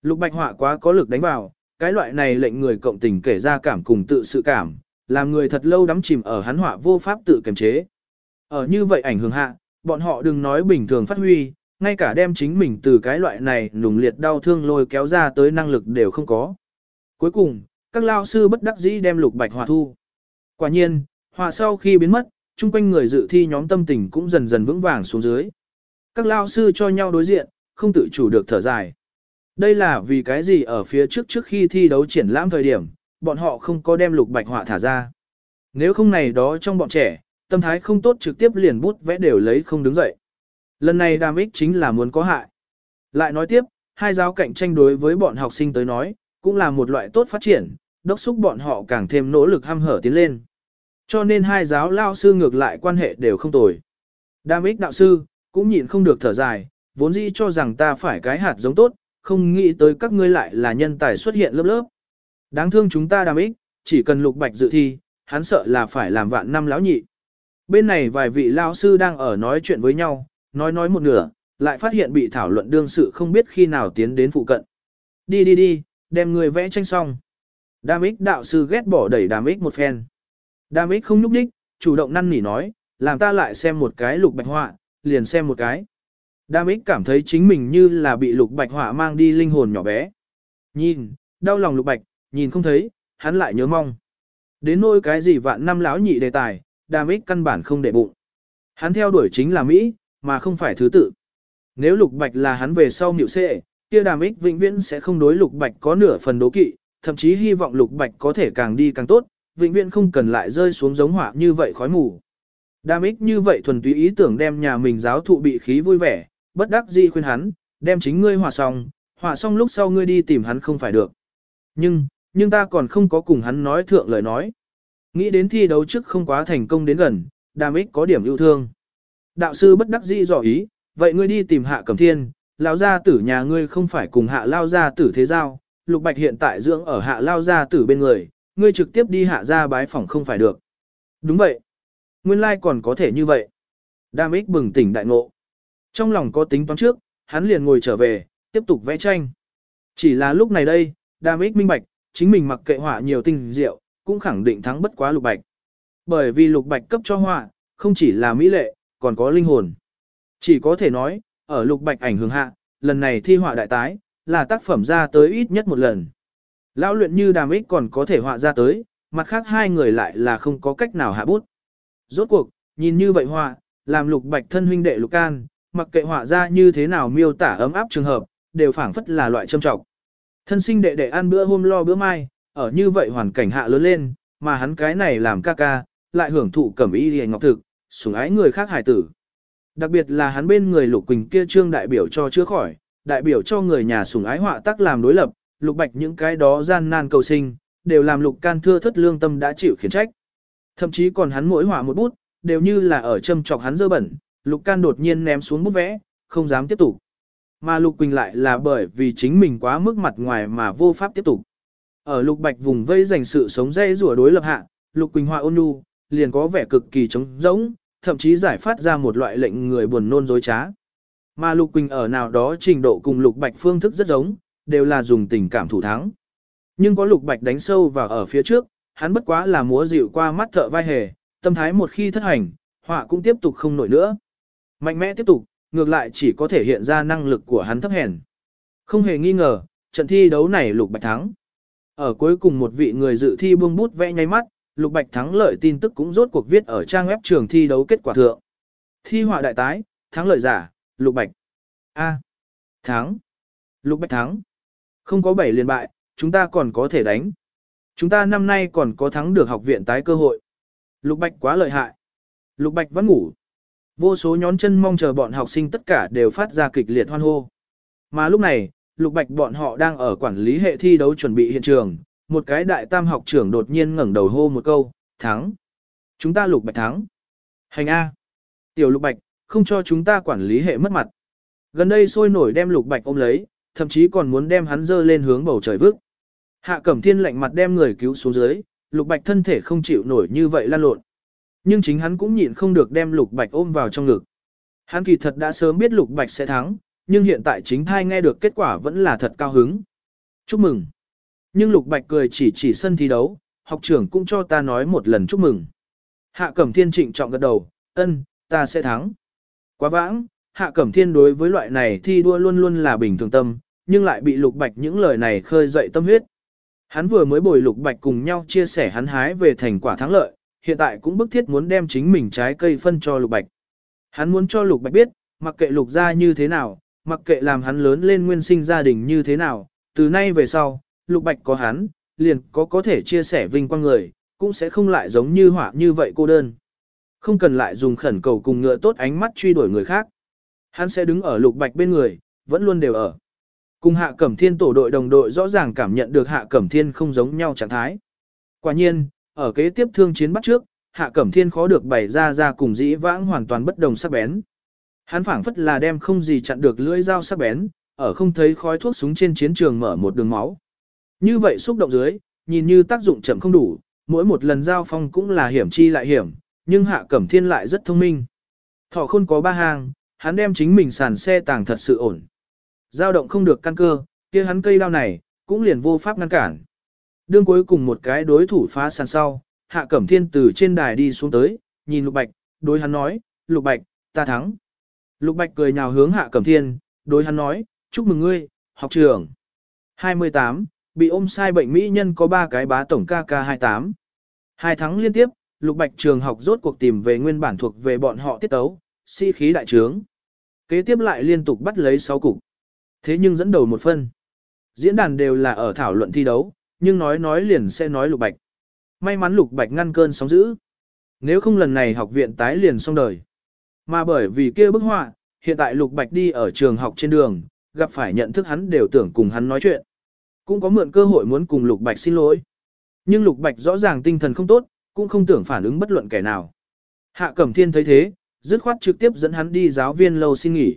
Lục Bạch họa quá có lực đánh vào, cái loại này lệnh người cộng tình kể ra cảm cùng tự sự cảm, làm người thật lâu đắm chìm ở hắn họa vô pháp tự kiềm chế. Ở như vậy ảnh hưởng hạ, bọn họ đừng nói bình thường phát huy, ngay cả đem chính mình từ cái loại này nùng liệt đau thương lôi kéo ra tới năng lực đều không có. Cuối cùng, các lao sư bất đắc dĩ đem lục bạch hòa thu. Quả nhiên, hòa sau khi biến mất, chung quanh người dự thi nhóm tâm tình cũng dần dần vững vàng xuống dưới. Các lao sư cho nhau đối diện, không tự chủ được thở dài. Đây là vì cái gì ở phía trước trước khi thi đấu triển lãm thời điểm, bọn họ không có đem lục bạch họa thả ra. Nếu không này đó trong bọn trẻ, tâm thái không tốt trực tiếp liền bút vẽ đều lấy không đứng dậy. Lần này đàm ích chính là muốn có hại. Lại nói tiếp, hai giáo cạnh tranh đối với bọn học sinh tới nói, cũng là một loại tốt phát triển, đốc xúc bọn họ càng thêm nỗ lực ham hở tiến lên. Cho nên hai giáo lao sư ngược lại quan hệ đều không tồi. Đàm ích đạo sư, cũng nhịn không được thở dài, vốn dĩ cho rằng ta phải cái hạt giống tốt, không nghĩ tới các ngươi lại là nhân tài xuất hiện lớp lớp. Đáng thương chúng ta đàm ích, chỉ cần lục bạch dự thi, hắn sợ là phải làm vạn năm lão nhị. Bên này vài vị lao sư đang ở nói chuyện với nhau, nói nói một nửa, lại phát hiện bị thảo luận đương sự không biết khi nào tiến đến phụ cận. Đi đi đi, đem người vẽ tranh xong. Đàm ích đạo sư ghét bỏ đẩy đàm ích một phen. Đàm ích không nhúc đích, chủ động năn nỉ nói, làm ta lại xem một cái lục bạch họa, liền xem một cái. Đam ích cảm thấy chính mình như là bị lục bạch họa mang đi linh hồn nhỏ bé. Nhìn, đau lòng lục bạch, nhìn không thấy, hắn lại nhớ mong. Đến nỗi cái gì vạn năm lão nhị đề tài, đàm ích căn bản không để bụng. Hắn theo đuổi chính là Mỹ, mà không phải thứ tự. Nếu lục bạch là hắn về sau nhịu xệ, kia đàm ích vĩnh viễn sẽ không đối lục bạch có nửa phần đố kỵ, thậm chí hy vọng lục bạch có thể càng đi càng tốt, vĩnh viễn không cần lại rơi xuống giống hỏa như vậy khói mù. Đàm ích như vậy thuần túy ý tưởng đem nhà mình giáo thụ bị khí vui vẻ, bất đắc dĩ khuyên hắn, đem chính ngươi hòa xong, hòa xong lúc sau ngươi đi tìm hắn không phải được. Nhưng, nhưng ta còn không có cùng hắn nói thượng lời nói. Nghĩ đến thi đấu trước không quá thành công đến gần, đàm ích có điểm ưu thương. Đạo sư bất đắc dĩ dò ý, vậy ngươi đi tìm hạ cẩm thiên, lão gia tử nhà ngươi không phải cùng hạ lao gia tử thế giao, lục bạch hiện tại dưỡng ở hạ lao gia tử bên người, ngươi trực tiếp đi hạ gia bái phỏng không phải được. Đúng vậy. Nguyên lai like còn có thể như vậy. Đam ích bừng tỉnh đại ngộ. Trong lòng có tính toán trước, hắn liền ngồi trở về, tiếp tục vẽ tranh. Chỉ là lúc này đây, Đam ích minh bạch, chính mình mặc kệ họa nhiều tinh diệu, cũng khẳng định thắng bất quá lục bạch. Bởi vì lục bạch cấp cho họa, không chỉ là mỹ lệ, còn có linh hồn. Chỉ có thể nói, ở lục bạch ảnh hưởng hạ, lần này thi họa đại tái, là tác phẩm ra tới ít nhất một lần. Lão luyện như đàm ích còn có thể họa ra tới, mặt khác hai người lại là không có cách nào hạ bút. Rốt cuộc, nhìn như vậy họa, làm lục bạch thân huynh đệ lục can, mặc kệ họa ra như thế nào miêu tả ấm áp trường hợp, đều phảng phất là loại châm trọng. Thân sinh đệ đệ ăn bữa hôm lo bữa mai, ở như vậy hoàn cảnh hạ lớn lên, mà hắn cái này làm ca ca, lại hưởng thụ cẩm y hề ngọc thực, sủng ái người khác hải tử. Đặc biệt là hắn bên người Lục Quỳnh kia trương đại biểu cho chữa khỏi, đại biểu cho người nhà sủng ái họa tác làm đối lập, Lục Bạch những cái đó gian nan cầu sinh, đều làm Lục Can thưa thất lương tâm đã chịu khiển trách. Thậm chí còn hắn mỗi họa một bút, đều như là ở châm chọc hắn dơ bẩn, Lục Can đột nhiên ném xuống bút vẽ, không dám tiếp tục. Mà Lục Quỳnh lại là bởi vì chính mình quá mức mặt ngoài mà vô pháp tiếp tục. Ở Lục Bạch vùng vây dành sự sống dây rủa đối lập hạ, Lục Quỳnh Hoa ôn nhu, liền có vẻ cực kỳ trống rỗng, thậm chí giải phát ra một loại lệnh người buồn nôn dối trá. Mà Lục Quỳnh ở nào đó trình độ cùng Lục Bạch phương thức rất giống, đều là dùng tình cảm thủ thắng. Nhưng có Lục Bạch đánh sâu vào ở phía trước, hắn bất quá là múa dịu qua mắt thợ vai hề, tâm thái một khi thất hành, họa cũng tiếp tục không nổi nữa. Mạnh mẽ tiếp tục, ngược lại chỉ có thể hiện ra năng lực của hắn thấp hèn. Không hề nghi ngờ, trận thi đấu này Lục Bạch thắng. Ở cuối cùng một vị người dự thi buông bút vẽ nháy mắt, Lục Bạch thắng lợi tin tức cũng rốt cuộc viết ở trang web trường thi đấu kết quả thượng. Thi họa đại tái, thắng lợi giả, Lục Bạch. A. thắng. Lục Bạch thắng. Không có bảy liên bại, chúng ta còn có thể đánh. Chúng ta năm nay còn có thắng được học viện tái cơ hội. Lục Bạch quá lợi hại. Lục Bạch vẫn ngủ. Vô số nhón chân mong chờ bọn học sinh tất cả đều phát ra kịch liệt hoan hô. Mà lúc này, Lục Bạch bọn họ đang ở quản lý hệ thi đấu chuẩn bị hiện trường, một cái đại tam học trưởng đột nhiên ngẩng đầu hô một câu, thắng. Chúng ta lục bạch thắng. Hành A. Tiểu lục bạch, không cho chúng ta quản lý hệ mất mặt. Gần đây sôi nổi đem lục bạch ôm lấy, thậm chí còn muốn đem hắn dơ lên hướng bầu trời vước. Hạ cẩm thiên lạnh mặt đem người cứu xuống dưới, lục bạch thân thể không chịu nổi như vậy lan lộn. Nhưng chính hắn cũng nhịn không được đem lục bạch ôm vào trong ngực. Hắn kỳ thật đã sớm biết lục bạch sẽ thắng, nhưng hiện tại chính thai nghe được kết quả vẫn là thật cao hứng. Chúc mừng. Nhưng Lục Bạch cười chỉ chỉ sân thi đấu, học trưởng cũng cho ta nói một lần chúc mừng. Hạ Cẩm Thiên trịnh trọng gật đầu, ân, ta sẽ thắng. Quá vãng, Hạ Cẩm Thiên đối với loại này thi đua luôn luôn là bình thường tâm, nhưng lại bị Lục Bạch những lời này khơi dậy tâm huyết. Hắn vừa mới bồi Lục Bạch cùng nhau chia sẻ hắn hái về thành quả thắng lợi, hiện tại cũng bức thiết muốn đem chính mình trái cây phân cho Lục Bạch. Hắn muốn cho Lục Bạch biết, mặc kệ Lục gia như thế nào, mặc kệ làm hắn lớn lên nguyên sinh gia đình như thế nào, từ nay về sau, lục bạch có hắn, liền có có thể chia sẻ vinh quang người, cũng sẽ không lại giống như họa như vậy cô đơn. Không cần lại dùng khẩn cầu cùng ngựa tốt ánh mắt truy đuổi người khác. Hắn sẽ đứng ở lục bạch bên người, vẫn luôn đều ở. Cùng hạ cẩm thiên tổ đội đồng đội rõ ràng cảm nhận được hạ cẩm thiên không giống nhau trạng thái. Quả nhiên, ở kế tiếp thương chiến bắt trước, hạ cẩm thiên khó được bày ra ra cùng dĩ vãng hoàn toàn bất đồng sắc bén. Hắn phảng phất là đem không gì chặn được lưỡi dao sắc bén, ở không thấy khói thuốc súng trên chiến trường mở một đường máu. Như vậy xúc động dưới, nhìn như tác dụng chậm không đủ, mỗi một lần giao phong cũng là hiểm chi lại hiểm, nhưng Hạ Cẩm Thiên lại rất thông minh. Thỏ khôn có ba hàng, hắn đem chính mình sàn xe tàng thật sự ổn. Giao động không được căn cơ, kia hắn cây đao này, cũng liền vô pháp ngăn cản. Đương cuối cùng một cái đối thủ phá sàn sau, Hạ Cẩm Thiên từ trên đài đi xuống tới, nhìn Lục Bạch, đối hắn nói, Lục Bạch, ta thắng. Lục Bạch cười nhào hướng Hạ Cẩm Thiên, đối hắn nói, chúc mừng ngươi, học trưởng. 28, bị ôm sai bệnh mỹ nhân có 3 cái bá tổng KK28. Hai tháng liên tiếp, Lục Bạch trường học rốt cuộc tìm về nguyên bản thuộc về bọn họ tiết tấu, si khí đại trướng. Kế tiếp lại liên tục bắt lấy 6 cục. Thế nhưng dẫn đầu một phân. Diễn đàn đều là ở thảo luận thi đấu, nhưng nói nói liền sẽ nói Lục Bạch. May mắn Lục Bạch ngăn cơn sóng dữ. Nếu không lần này học viện tái liền xong đời. Mà bởi vì kia bức họa, hiện tại Lục Bạch đi ở trường học trên đường, gặp phải nhận thức hắn đều tưởng cùng hắn nói chuyện. Cũng có mượn cơ hội muốn cùng Lục Bạch xin lỗi. Nhưng Lục Bạch rõ ràng tinh thần không tốt, cũng không tưởng phản ứng bất luận kẻ nào. Hạ Cẩm Thiên thấy thế, dứt khoát trực tiếp dẫn hắn đi giáo viên lâu xin nghỉ.